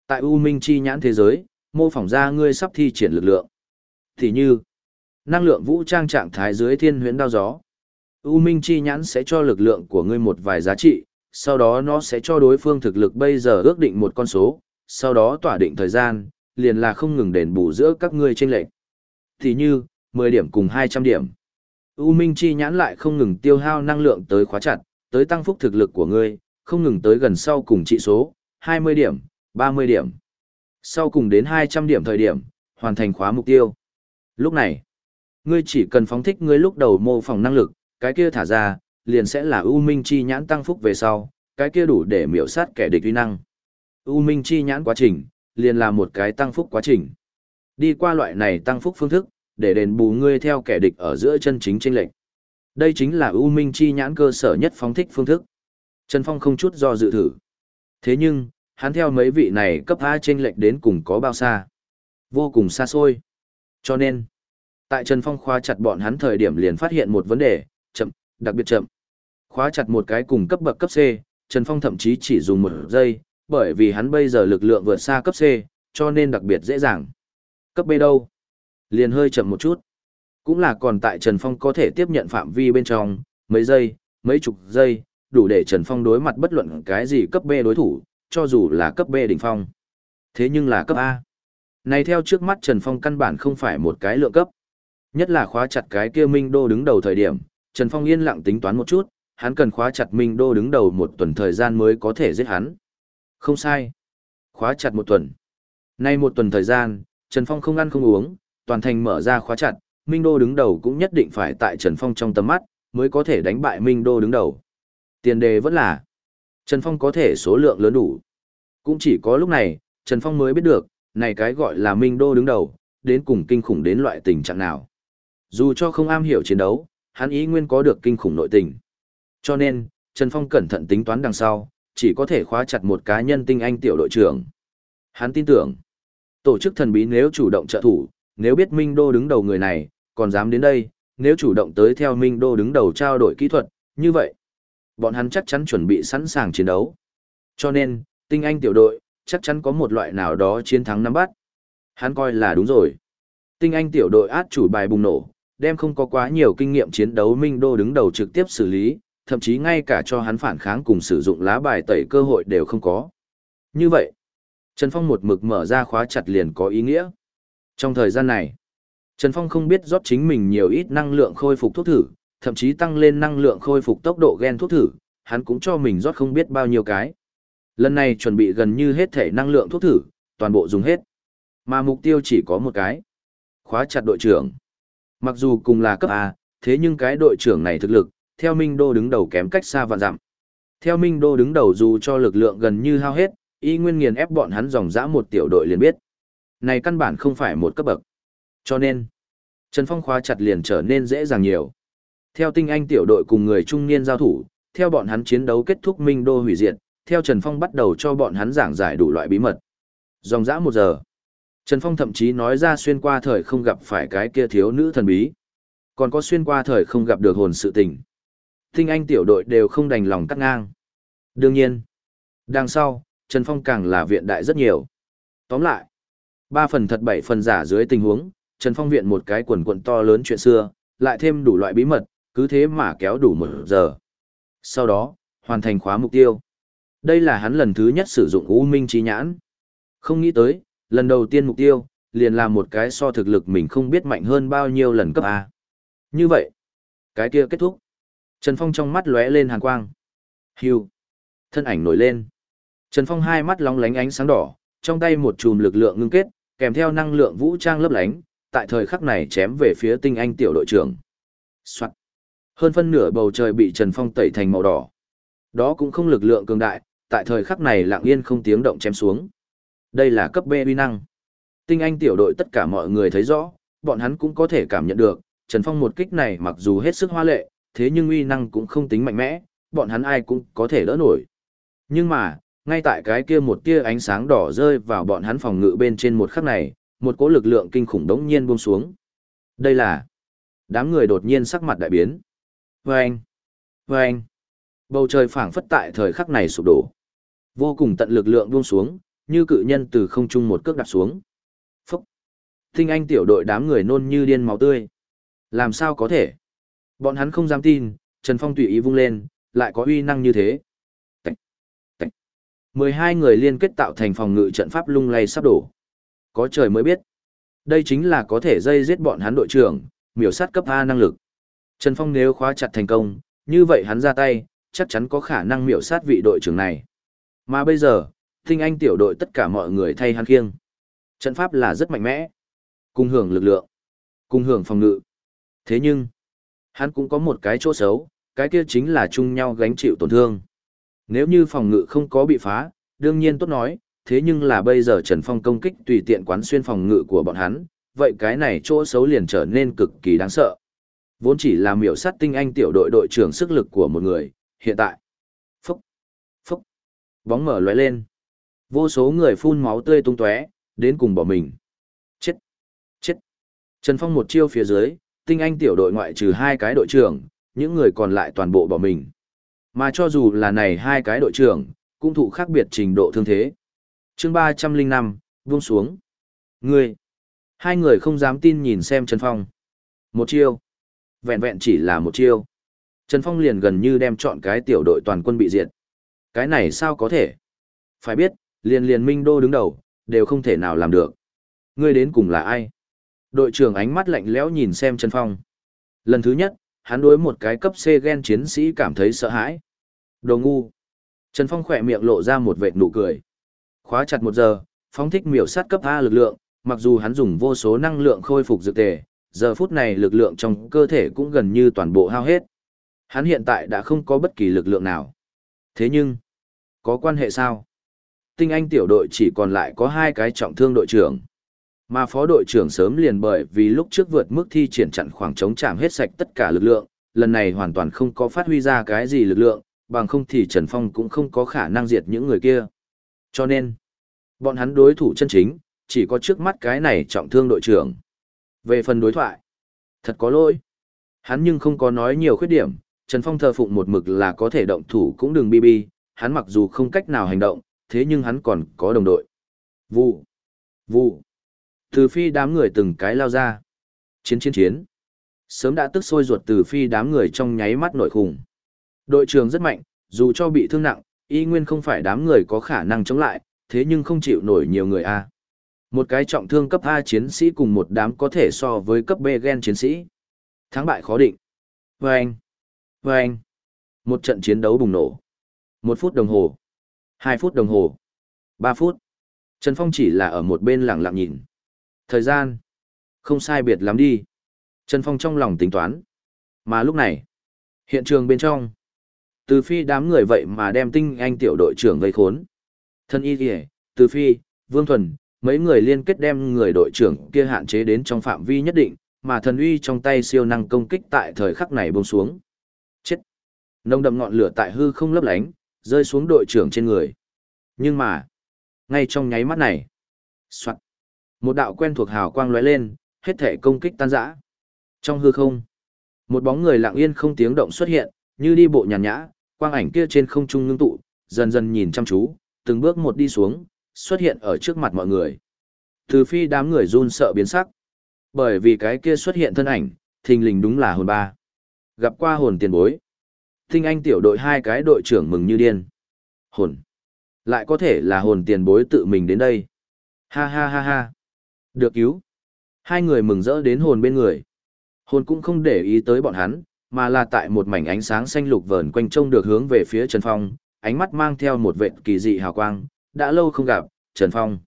tại U Minh chi nhãn thế giới, mô phỏng ra ngươi sắp thi triển lực lượng. Thì như, năng lượng vũ trang trạng thái dưới thiên huyễn đao gió. U Minh chi nhãn sẽ cho lực lượng của ngươi một vài giá trị, sau đó nó sẽ cho đối phương thực lực bây giờ ước định một con số, sau đó tỏa định thời gian, liền là không ngừng đền bù giữa các ngươi trên lệnh. Thì như, 10 điểm cùng 200 điểm. U Minh chi nhãn lại không ngừng tiêu hao năng lượng tới khóa chặt, tới tăng phúc thực lực của ngươi, không ngừng tới gần sau cùng trị số, 20 điểm, 30 điểm. Sau cùng đến 200 điểm thời điểm, hoàn thành khóa mục tiêu. Lúc này, ngươi chỉ cần phóng thích ngươi lúc đầu mô phỏng năng lực, cái kia thả ra, liền sẽ là U Minh chi nhãn tăng phúc về sau, cái kia đủ để miểu sát kẻ địch uy năng. U Minh chi nhãn quá trình, liền là một cái tăng phúc quá trình. Đi qua loại này tăng phúc phương thức, để đền bù ngươi theo kẻ địch ở giữa chân chính chênh lệch. Đây chính là U Minh chi nhãn cơ sở nhất phóng thích phương thức. Trần Phong không chút do dự thử. Thế nhưng, hắn theo mấy vị này cấp A chênh lệch đến cùng có bao xa? Vô cùng xa xôi. Cho nên, tại Trần Phong khoa chặt bọn hắn thời điểm liền phát hiện một vấn đề, chậm, đặc biệt chậm. Khóa chặt một cái cùng cấp bậc cấp C, Trần Phong thậm chí chỉ dùng một giây, bởi vì hắn bây giờ lực lượng vượt xa cấp C, cho nên đặc biệt dễ dàng. Cấp B đâu? Liền hơi chậm một chút. Cũng là còn tại Trần Phong có thể tiếp nhận phạm vi bên trong, mấy giây, mấy chục giây, đủ để Trần Phong đối mặt bất luận cái gì cấp B đối thủ, cho dù là cấp B đỉnh phong. Thế nhưng là cấp A. Này theo trước mắt Trần Phong căn bản không phải một cái lượng cấp. Nhất là khóa chặt cái kia Minh Đô đứng đầu thời điểm, Trần Phong yên lặng tính toán một chút, hắn cần khóa chặt Minh Đô đứng đầu một tuần thời gian mới có thể giết hắn. Không sai. Khóa chặt một tuần. Nay một tuần thời gian, Trần Phong không ăn không uống, toàn thành mở ra khóa chặt, Minh Đô đứng đầu cũng nhất định phải tại Trần Phong trong tầm mắt, mới có thể đánh bại Minh Đô đứng đầu. Tiền đề vẫn là Trần Phong có thể số lượng lớn đủ. Cũng chỉ có lúc này, Trần Phong mới biết được, này cái gọi là Minh Đô đứng đầu, đến cùng kinh khủng đến loại tình trạng nào. Dù cho không am hiểu chiến đấu, hắn ý nguyên có được kinh khủng nội tình. Cho nên, Trần Phong cẩn thận tính toán đằng sau, chỉ có thể khóa chặt một cá nhân tinh anh tiểu đội trưởng. Hắn tin tưởng, tổ chức thần bí nếu chủ động trợ thủ, nếu biết Minh Đô đứng đầu người này, còn dám đến đây, nếu chủ động tới theo Minh Đô đứng đầu trao đổi kỹ thuật, như vậy, bọn hắn chắc chắn chuẩn bị sẵn sàng chiến đấu. Cho nên, tinh anh tiểu đội, chắc chắn có một loại nào đó chiến thắng nắm bắt. Hắn coi là đúng rồi. Tinh anh tiểu đội át chủ bài bùng nổ, đem không có quá nhiều kinh nghiệm chiến đấu Minh Đô đứng đầu trực tiếp xử lý, thậm chí ngay cả cho hắn phản kháng cùng sử dụng lá bài tẩy cơ hội đều không có. Như vậy, Trần Phong một mực mở ra khóa chặt liền có ý nghĩa. Trong thời gian này, Trần Phong không biết rót chính mình nhiều ít năng lượng khôi phục thuốc thử, thậm chí tăng lên năng lượng khôi phục tốc độ gen thuốc thử, hắn cũng cho mình rót không biết bao nhiêu cái. Lần này chuẩn bị gần như hết thể năng lượng thuốc thử, toàn bộ dùng hết. Mà mục tiêu chỉ có một cái. Khóa chặt đội trưởng. Mặc dù cùng là cấp A, thế nhưng cái đội trưởng này thực lực, theo Minh Đô đứng đầu kém cách xa vạn dặm. Theo Minh Đô đứng đầu dù cho lực lượng gần như hao hết, y nguyên nghiền ép bọn hắn dòng dã một tiểu đội liền biết. Này căn bản không phải một cấp bậc. Cho nên, Trần Phong khóa chặt liền trở nên dễ dàng nhiều. Theo tinh anh tiểu đội cùng người trung niên giao thủ, theo bọn hắn chiến đấu kết thúc Minh Đô hủy diệt, theo Trần Phong bắt đầu cho bọn hắn giảng giải đủ loại bí mật. Dòng dã một giờ. Trần Phong thậm chí nói ra xuyên qua thời không gặp phải cái kia thiếu nữ thần bí. Còn có xuyên qua thời không gặp được hồn sự tình. Tinh anh tiểu đội đều không đành lòng cắt ngang. Đương nhiên, đằng sau, Trần Phong càng là viện đại rất nhiều. Tóm lại, ba phần thật bảy phần giả dưới tình huống, Trần Phong viện một cái quần quần to lớn chuyện xưa, lại thêm đủ loại bí mật, cứ thế mà kéo đủ một giờ. Sau đó, hoàn thành khóa mục tiêu. Đây là hắn lần thứ nhất sử dụng U Minh trí nhãn. Không nghĩ tới, lần đầu tiên mục tiêu, liền là một cái so thực lực mình không biết mạnh hơn bao nhiêu lần cấp A. Như vậy, cái kia kết thúc. Trần Phong trong mắt lóe lên hàn quang. Hưu. Thân ảnh nổi lên. Trần Phong hai mắt lóng lánh ánh sáng đỏ, trong tay một chùm lực lượng ngưng kết, kèm theo năng lượng vũ trang lấp lánh, tại thời khắc này chém về phía tinh anh tiểu đội trưởng. Soạn. Hơn phân nửa bầu trời bị Trần Phong tẩy thành màu đỏ. Đó cũng không lực lượng cường đại, tại thời khắc này lặng yên không tiếng động chém xuống. Đây là cấp B uy năng. Tinh anh tiểu đội tất cả mọi người thấy rõ, bọn hắn cũng có thể cảm nhận được, Trần Phong một kích này mặc dù hết sức hoa lệ, thế nhưng uy năng cũng không tính mạnh mẽ, bọn hắn ai cũng có thể đỡ nổi. Nhưng mà, ngay tại cái kia một tia ánh sáng đỏ rơi vào bọn hắn phòng ngự bên trên một khắc này, một cỗ lực lượng kinh khủng đống nhiên buông xuống. Đây là đám người đột nhiên sắc mặt đại biến. Vâng! Vâng! Bầu trời phảng phất tại thời khắc này sụp đổ. Vô cùng tận lực lượng buông xuống, như cự nhân từ không trung một cước đạp xuống. Phúc! Tinh anh tiểu đội đám người nôn như điên máu tươi. Làm sao có thể? Bọn hắn không dám tin, Trần Phong tùy ý vung lên, lại có uy năng như thế. Tạch, tạch. 12 người liên kết tạo thành phòng ngự trận pháp lung lay sắp đổ. Có trời mới biết. Đây chính là có thể dây giết bọn hắn đội trưởng, miểu sát cấp A năng lực. Trần Phong nếu khóa chặt thành công, như vậy hắn ra tay, chắc chắn có khả năng miểu sát vị đội trưởng này. Mà bây giờ, tinh anh tiểu đội tất cả mọi người thay hắn khiêng. Trận pháp là rất mạnh mẽ. Cùng hưởng lực lượng. Cùng hưởng phòng ngự. Thế nhưng, hắn cũng có một cái chỗ xấu, cái kia chính là chung nhau gánh chịu tổn thương. Nếu như phòng ngự không có bị phá, đương nhiên tốt nói, thế nhưng là bây giờ Trần Phong công kích tùy tiện quán xuyên phòng ngự của bọn hắn, vậy cái này chỗ xấu liền trở nên cực kỳ đáng sợ. Vốn chỉ là miểu sát tinh anh tiểu đội đội trưởng sức lực của một người, hiện tại. Phúc, phúc, bóng mở lóe lên. Vô số người phun máu tươi tung tóe, đến cùng bỏ mình. Chết, chết. Trần Phong một chiêu phía dưới, tinh anh tiểu đội ngoại trừ hai cái đội trưởng, những người còn lại toàn bộ bỏ mình. Mà cho dù là này hai cái đội trưởng, cũng thụ khác biệt trình độ thương thế. chương 305, vung xuống. Ngươi. Hai người không dám tin nhìn xem Trần Phong. Một chiêu. Vẹn vẹn chỉ là một chiêu. Trần Phong liền gần như đem chọn cái tiểu đội toàn quân bị diệt. Cái này sao có thể? Phải biết, liền liền Minh Đô đứng đầu, đều không thể nào làm được. Ngươi đến cùng là ai? Đội trưởng ánh mắt lạnh lẽo nhìn xem Trần Phong. Lần thứ nhất, hắn đối một cái cấp C gen chiến sĩ cảm thấy sợ hãi. Đồ ngu. Trần Phong khỏe miệng lộ ra một vệt nụ cười. Khóa chặt một giờ, phong thích miểu sát cấp A lực lượng, mặc dù hắn dùng vô số năng lượng khôi phục dược tề, giờ phút này lực lượng trong cơ thể cũng gần như toàn bộ hao hết. Hắn hiện tại đã không có bất kỳ lực lượng nào. Thế nhưng, có quan hệ sao? Tinh Anh tiểu đội chỉ còn lại có hai cái trọng thương đội trưởng. Mà phó đội trưởng sớm liền bởi vì lúc trước vượt mức thi triển chặn khoảng trống chạm hết sạch tất cả lực lượng, lần này hoàn toàn không có phát huy ra cái gì lực lượng, bằng không thì Trần Phong cũng không có khả năng diệt những người kia. Cho nên, bọn hắn đối thủ chân chính, chỉ có trước mắt cái này trọng thương đội trưởng. Về phần đối thoại, thật có lỗi. Hắn nhưng không có nói nhiều khuyết điểm, Trần Phong thờ phụng một mực là có thể động thủ cũng đừng bi bi, hắn mặc dù không cách nào hành động, thế nhưng hắn còn có đồng đội. Vụ, vụ. Từ phi đám người từng cái lao ra. Chiến chiến chiến. Sớm đã tức sôi ruột từ phi đám người trong nháy mắt nội khủng. Đội trưởng rất mạnh, dù cho bị thương nặng, y nguyên không phải đám người có khả năng chống lại, thế nhưng không chịu nổi nhiều người A. Một cái trọng thương cấp A chiến sĩ cùng một đám có thể so với cấp B gen chiến sĩ. Thắng bại khó định. Vâng! Vâng! Một trận chiến đấu bùng nổ. Một phút đồng hồ. Hai phút đồng hồ. Ba phút. Trần Phong chỉ là ở một bên lặng lặng nhìn. Thời gian. Không sai biệt lắm đi. Trần Phong trong lòng tính toán. Mà lúc này. Hiện trường bên trong. Từ phi đám người vậy mà đem tinh anh tiểu đội trưởng gây khốn. Thân y kìa, từ phi, vương thuần, mấy người liên kết đem người đội trưởng kia hạn chế đến trong phạm vi nhất định, mà thần uy trong tay siêu năng công kích tại thời khắc này buông xuống. Chết! Nông đậm ngọn lửa tại hư không lấp lánh, rơi xuống đội trưởng trên người. Nhưng mà, ngay trong nháy mắt này, soạn, một đạo quen thuộc hào quang lóe lên, hết thể công kích tan rã. Trong hư không, một bóng người lặng yên không tiếng động xuất hiện, như đi bộ nhàn nhã, quang ảnh kia trên không trung ngưng tụ, dần dần nhìn chăm chú, từng bước một đi xuống, xuất hiện ở trước mặt mọi người. Từ phi đám người run sợ biến sắc. Bởi vì cái kia xuất hiện thân ảnh, thình lình đúng là hồn ba. Gặp qua hồn tiền bối. Thinh anh tiểu đội hai cái đội trưởng mừng như điên. Hồn. Lại có thể là hồn tiền bối tự mình đến đây. Ha ha ha ha. Được cứu. Hai người mừng rỡ đến hồn bên người. Hồn cũng không để ý tới bọn hắn, mà là tại một mảnh ánh sáng xanh lục vờn quanh trông được hướng về phía Trần Phong, ánh mắt mang theo một vệt kỳ dị hào quang, đã lâu không gặp, Trần Phong.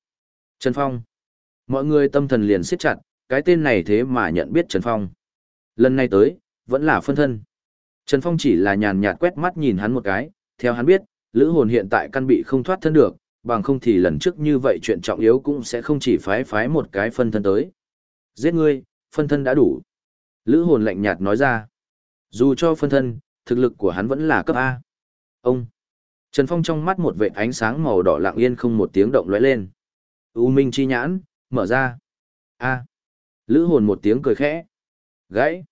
Trần Phong. Mọi người tâm thần liền siết chặt, cái tên này thế mà nhận biết Trần Phong. Lần này tới, vẫn là phân thân. Trần Phong chỉ là nhàn nhạt quét mắt nhìn hắn một cái, theo hắn biết, lữ hồn hiện tại căn bị không thoát thân được, bằng không thì lần trước như vậy chuyện trọng yếu cũng sẽ không chỉ phái phái một cái phân thân tới. Giết ngươi, phân thân đã đủ. Lữ hồn lạnh nhạt nói ra. Dù cho phân thân, thực lực của hắn vẫn là cấp A. Ông. Trần Phong trong mắt một vệt ánh sáng màu đỏ lặng yên không một tiếng động lóe lên. U Minh chi nhãn, mở ra. A. Lữ hồn một tiếng cười khẽ. Gãy.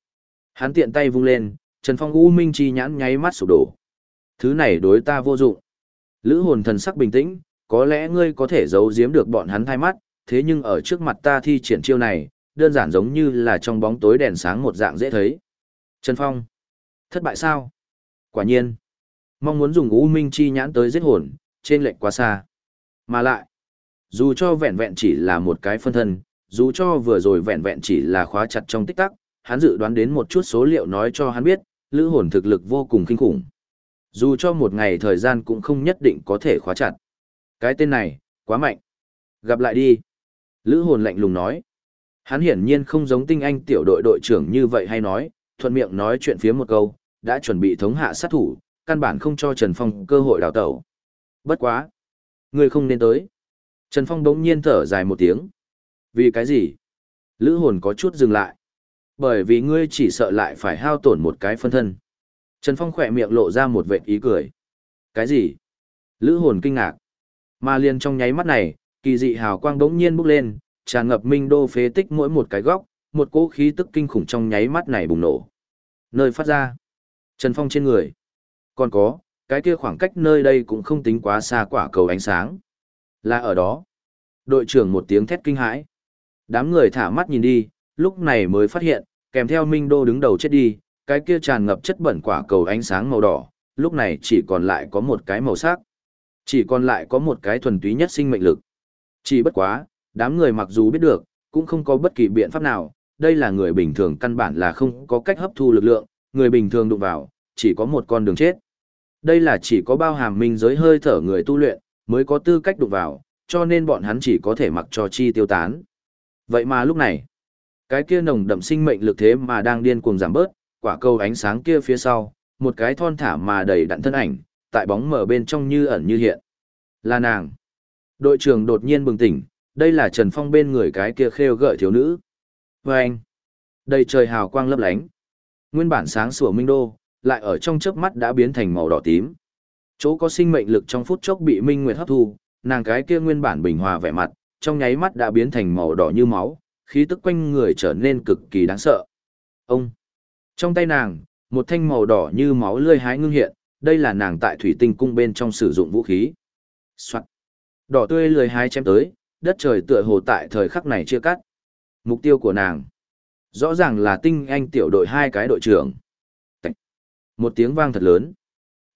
Hắn tiện tay vung lên, Trần Phong U Minh chi nhãn nháy mắt sụp đổ. Thứ này đối ta vô dụng. Lữ hồn thần sắc bình tĩnh, có lẽ ngươi có thể giấu giếm được bọn hắn thay mắt, thế nhưng ở trước mặt ta thi triển chiêu này, đơn giản giống như là trong bóng tối đèn sáng một dạng dễ thấy. Trần Phong. Thất bại sao? Quả nhiên. Mong muốn dùng U Minh chi nhãn tới giết hồn, trên lệnh quá xa. Mà lại, dù cho vẹn vẹn chỉ là một cái phân thân, dù cho vừa rồi vẹn vẹn chỉ là khóa chặt trong tích tắc, hắn dự đoán đến một chút số liệu nói cho hắn biết, lữ hồn thực lực vô cùng kinh khủng. Dù cho một ngày thời gian cũng không nhất định có thể khóa chặt. Cái tên này, quá mạnh. Gặp lại đi. Lữ hồn lạnh lùng nói. Hắn hiển nhiên không giống tinh anh tiểu đội đội trưởng như vậy hay nói, thuận miệng nói chuyện phía một câu, đã chuẩn bị thống hạ sát thủ, căn bản không cho Trần Phong cơ hội đào tẩu. Bất quá. Người không nên tới. Trần Phong đống nhiên thở dài một tiếng. Vì cái gì? Lữ hồn có chút dừng lại. Bởi vì ngươi chỉ sợ lại phải hao tổn một cái phân thân. Trần Phong khỏe miệng lộ ra một vệt ý cười. Cái gì? Lữ hồn kinh ngạc. Mà liền trong nháy mắt này, kỳ dị hào quang đống nhiên bốc lên, tràn ngập minh đô phế tích mỗi một cái góc, một cỗ khí tức kinh khủng trong nháy mắt này bùng nổ. Nơi phát ra. Trần Phong trên người. Còn có, cái kia khoảng cách nơi đây cũng không tính quá xa quả cầu ánh sáng. Là ở đó. Đội trưởng một tiếng thét kinh hãi. Đám người thả mắt nhìn đi, lúc này mới phát hiện, kèm theo Minh Đô đứng đầu chết đi, cái kia tràn ngập chất bẩn quả cầu ánh sáng màu đỏ, lúc này chỉ còn lại có một cái màu sắc. Chỉ còn lại có một cái thuần túy nhất sinh mệnh lực. Chỉ bất quá, đám người mặc dù biết được, cũng không có bất kỳ biện pháp nào, đây là người bình thường căn bản là không có cách hấp thu lực lượng, người bình thường đụng vào, chỉ có một con đường chết. Đây là chỉ có bao hàm minh giới hơi thở người tu luyện, mới có tư cách đụng vào, cho nên bọn hắn chỉ có thể mặc cho chi tiêu tán. Vậy mà lúc này, cái kia nồng đậm sinh mệnh lực thế mà đang điên cuồng giảm bớt, quả cầu ánh sáng kia phía sau, một cái thon thả mà đầy đặn thân ảnh, tại bóng mở bên trong như ẩn như hiện. Là nàng. Đội trưởng đột nhiên bừng tỉnh, đây là Trần Phong bên người cái kia khêu gợi thiếu nữ. Và anh, đầy trời hào quang lấp lánh. Nguyên bản sáng sủa minh đô, lại ở trong chớp mắt đã biến thành màu đỏ tím. Chỗ có sinh mệnh lực trong phút chốc bị Minh Nguyệt hấp thu, nàng cái kia nguyên bản bình hòa vẻ mặt, trong nháy mắt đã biến thành màu đỏ như máu, khí tức quanh người trở nên cực kỳ đáng sợ. Ông! Trong tay nàng, một thanh màu đỏ như máu lươi hái ngưng hiện, đây là nàng tại thủy tinh cung bên trong sử dụng vũ khí. Soạn! Đỏ tươi lười hái chém tới, đất trời tựa hồ tại thời khắc này chưa cắt. Mục tiêu của nàng, rõ ràng là tinh anh tiểu đội hai cái đội trưởng. Một tiếng vang thật lớn.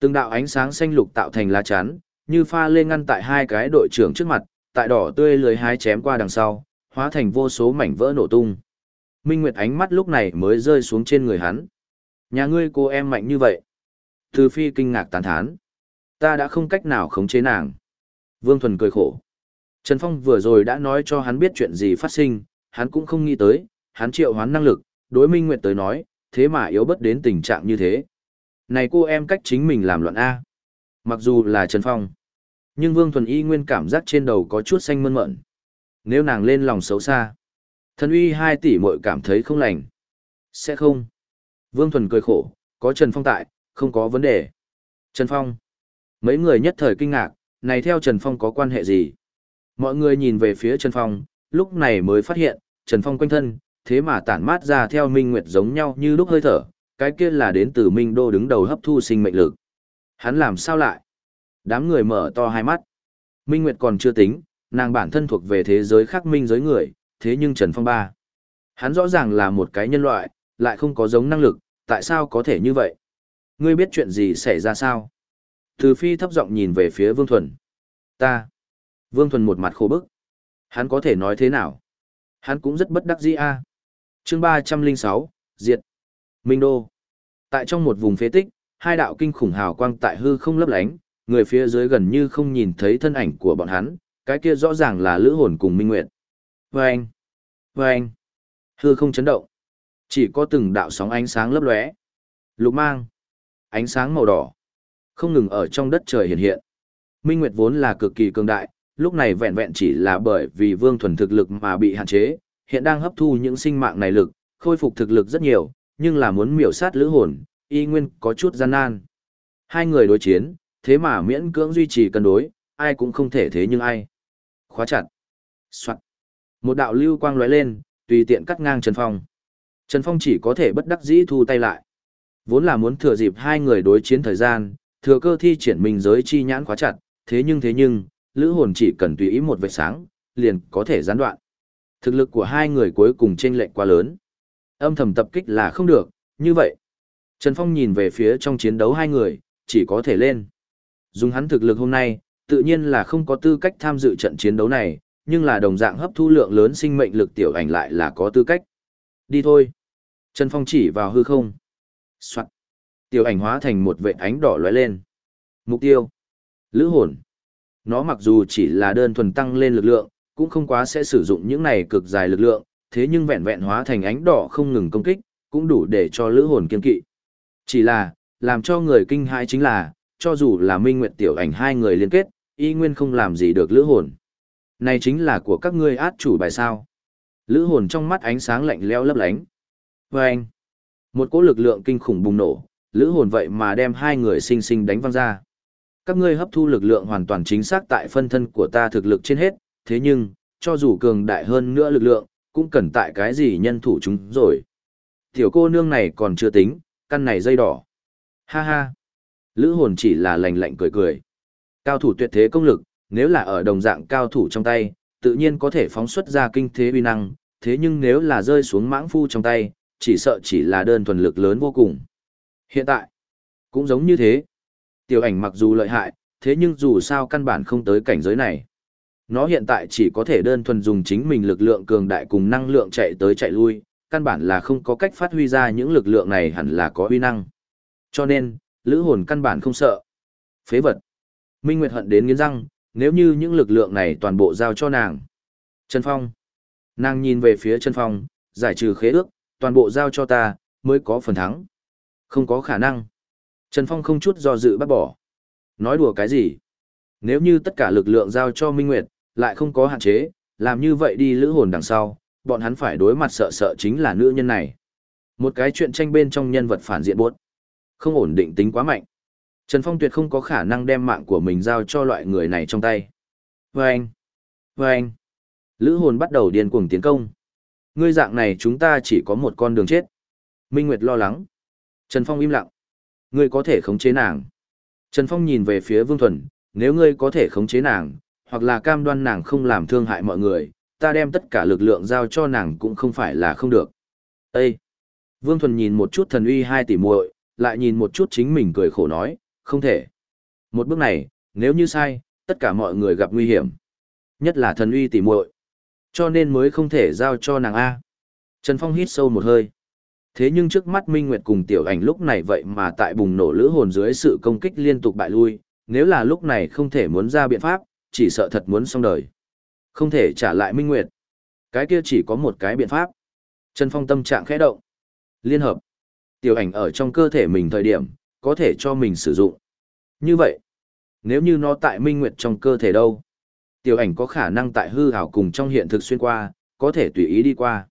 Từng đạo ánh sáng xanh lục tạo thành lá chắn, như pha lên ngăn tại hai cái đội trưởng trước mặt, tại đỏ tươi lười hái chém qua đằng sau, hóa thành vô số mảnh vỡ nổ tung. Minh Nguyệt ánh mắt lúc này mới rơi xuống trên người hắn. Nhà ngươi cô em mạnh như vậy. Từ phi kinh ngạc tán thán. Ta đã không cách nào khống chế nàng. Vương Thuần cười khổ. Trần Phong vừa rồi đã nói cho hắn biết chuyện gì phát sinh, hắn cũng không nghĩ tới, hắn triệu hoán năng lực, đối Minh Nguyệt tới nói, thế mà yếu bất đến tình trạng như thế. Này cô em cách chính mình làm loạn A. Mặc dù là Trần Phong, nhưng Vương Thuần Y nguyên cảm giác trên đầu có chút xanh mơn mận. Nếu nàng lên lòng xấu xa, thần uy hai tỷ mội cảm thấy không lành. Sẽ không. Vương Thuần cười khổ, có Trần Phong tại, không có vấn đề. Trần Phong. Mấy người nhất thời kinh ngạc, này theo Trần Phong có quan hệ gì? Mọi người nhìn về phía Trần Phong, lúc này mới phát hiện, Trần Phong quanh thân, thế mà tản mát ra theo Minh Nguyệt giống nhau như lúc hơi thở, cái kia là đến từ Minh Đô đứng đầu hấp thu sinh mệnh lực. Hắn làm sao lại? Đám người mở to hai mắt. Minh Nguyệt còn chưa tính, nàng bản thân thuộc về thế giới khác minh giới người, thế nhưng Trần Phong ba. Hắn rõ ràng là một cái nhân loại, lại không có giống năng lực, tại sao có thể như vậy? Ngươi biết chuyện gì xảy ra sao? Từ phi thấp giọng nhìn về phía Vương Thuần. Ta. Vương Thuần một mặt khô bức. Hắn có thể nói thế nào? Hắn cũng rất bất đắc dĩ a. Chương ba trăm linh sáu, Diệt. Minh Đô. Tại trong một vùng phế tích, hai đạo kinh khủng hào quang tại hư không lấp lánh, người phía dưới gần như không nhìn thấy thân ảnh của bọn hắn, cái kia rõ ràng là lữ hồn cùng Minh Nguyệt. Vâng! Vâng! Hư không chấn động. Chỉ có từng đạo sóng ánh sáng lấp lóe. Lục mang. Ánh sáng màu đỏ. Không ngừng ở trong đất trời hiện hiện. Minh Nguyệt vốn là cực kỳ cường đại, lúc này vẹn vẹn chỉ là bởi vì vương thuần thực lực mà bị hạn chế, hiện đang hấp thu những sinh mạng này lực, khôi phục thực lực rất nhiều, nhưng là muốn miểu sát lữ hồn, y nguyên có chút gian nan. Hai người đối chiến, thế mà miễn cưỡng duy trì cân đối, ai cũng không thể thế nhưng ai. Khóa chặt. Soạn. Một đạo lưu quang lóe lên, tùy tiện cắt ngang Trần Phong. Trần Phong chỉ có thể bất đắc dĩ thu tay lại. Vốn là muốn thừa dịp hai người đối chiến thời gian, thừa cơ thi triển mình giới chi nhãn khóa chặt, thế nhưng thế nhưng, lữ hồn chỉ cần tùy ý một vệt sáng, liền có thể gián đoạn. Thực lực của hai người cuối cùng chênh lệch quá lớn. Âm thầm tập kích là không được, như vậy. Trần Phong nhìn về phía trong chiến đấu hai người, chỉ có thể lên. Dùng hắn thực lực hôm nay, tự nhiên là không có tư cách tham dự trận chiến đấu này, nhưng là đồng dạng hấp thu lượng lớn sinh mệnh lực tiểu ảnh lại là có tư cách. Đi thôi. Trần Phong chỉ vào hư không. Soạn. Tiểu ảnh hóa thành một vệ ánh đỏ lóe lên. Mục tiêu. Lữ hồn. Nó mặc dù chỉ là đơn thuần tăng lên lực lượng, cũng không quá sẽ sử dụng những này cực dài lực lượng, thế nhưng vẹn vẹn hóa thành ánh đỏ không ngừng công kích, cũng đủ để cho lữ hồn kiên kỵ. Chỉ là, làm cho người kinh hãi chính là, cho dù là Minh Nguyệt tiểu ảnh hai người liên kết, y nguyên không làm gì được lữ hồn. Này chính là của các ngươi át chủ bài sao. Lữ hồn trong mắt ánh sáng lạnh leo lấp lánh. vâng anh, một cỗ lực lượng kinh khủng bùng nổ, lữ hồn vậy mà đem hai người sinh sinh đánh văng ra. Các ngươi hấp thu lực lượng hoàn toàn chính xác tại phân thân của ta thực lực trên hết, thế nhưng, cho dù cường đại hơn nữa lực lượng, cũng cần tại cái gì nhân thủ chúng rồi. Tiểu cô nương này còn chưa tính, căn này dây đỏ. Ha ha. Lữ hồn chỉ là lành lạnh cười cười. Cao thủ tuyệt thế công lực, nếu là ở đồng dạng cao thủ trong tay, tự nhiên có thể phóng xuất ra kinh thế uy năng, thế nhưng nếu là rơi xuống mãng phu trong tay, chỉ sợ chỉ là đơn thuần lực lớn vô cùng. Hiện tại, cũng giống như thế. Tiểu ảnh mặc dù lợi hại, thế nhưng dù sao căn bản không tới cảnh giới này. Nó hiện tại chỉ có thể đơn thuần dùng chính mình lực lượng cường đại cùng năng lượng chạy tới chạy lui, căn bản là không có cách phát huy ra những lực lượng này hẳn là có uy năng. Cho nên, lữ hồn căn bản không sợ. Phế vật. Minh Nguyệt hận đến nghiến răng, nếu như những lực lượng này toàn bộ giao cho nàng. Trần Phong. Nàng nhìn về phía Trần Phong, giải trừ khế ước, toàn bộ giao cho ta, mới có phần thắng. Không có khả năng. Trần Phong không chút do dự bác bỏ. Nói đùa cái gì? Nếu như tất cả lực lượng giao cho Minh Nguyệt, lại không có hạn chế, làm như vậy đi lữ hồn đằng sau, bọn hắn phải đối mặt sợ sợ chính là nữ nhân này. Một cái chuyện tranh bên trong nhân vật phản diện buốt. Không ổn định tính quá mạnh. Trần Phong tuyệt không có khả năng đem mạng của mình giao cho loại người này trong tay. Vâng! Vâng! Lữ hồn bắt đầu điên cuồng tiến công. Ngươi dạng này chúng ta chỉ có một con đường chết. Minh Nguyệt lo lắng. Trần Phong im lặng. Ngươi có thể khống chế nàng. Trần Phong nhìn về phía Vương Thuần, nếu ngươi có thể khống chế nàng, hoặc là cam đoan nàng không làm thương hại mọi người, ta đem tất cả lực lượng giao cho nàng cũng không phải là không được. Ê! Vương Thuần nhìn một chút thần uy hai tỷ muội, lại nhìn một chút chính mình cười khổ nói, không thể. Một bước này, nếu như sai, tất cả mọi người gặp nguy hiểm. Nhất là thần uy tỷ muội. Cho nên mới không thể giao cho nàng A. Trần Phong hít sâu một hơi. Thế nhưng trước mắt Minh Nguyệt cùng tiểu ảnh lúc này vậy mà tại bùng nổ lữ hồn dưới sự công kích liên tục bại lui, nếu là lúc này không thể muốn ra biện pháp, chỉ sợ thật muốn xong đời. Không thể trả lại Minh Nguyệt. Cái kia chỉ có một cái biện pháp. Trần Phong tâm trạng khẽ động. Liên hợp. Tiểu ảnh ở trong cơ thể mình thời điểm, có thể cho mình sử dụng. Như vậy, nếu như nó tại Minh Nguyệt trong cơ thể đâu? Tiểu ảnh có khả năng tại hư hảo cùng trong hiện thực xuyên qua, có thể tùy ý đi qua.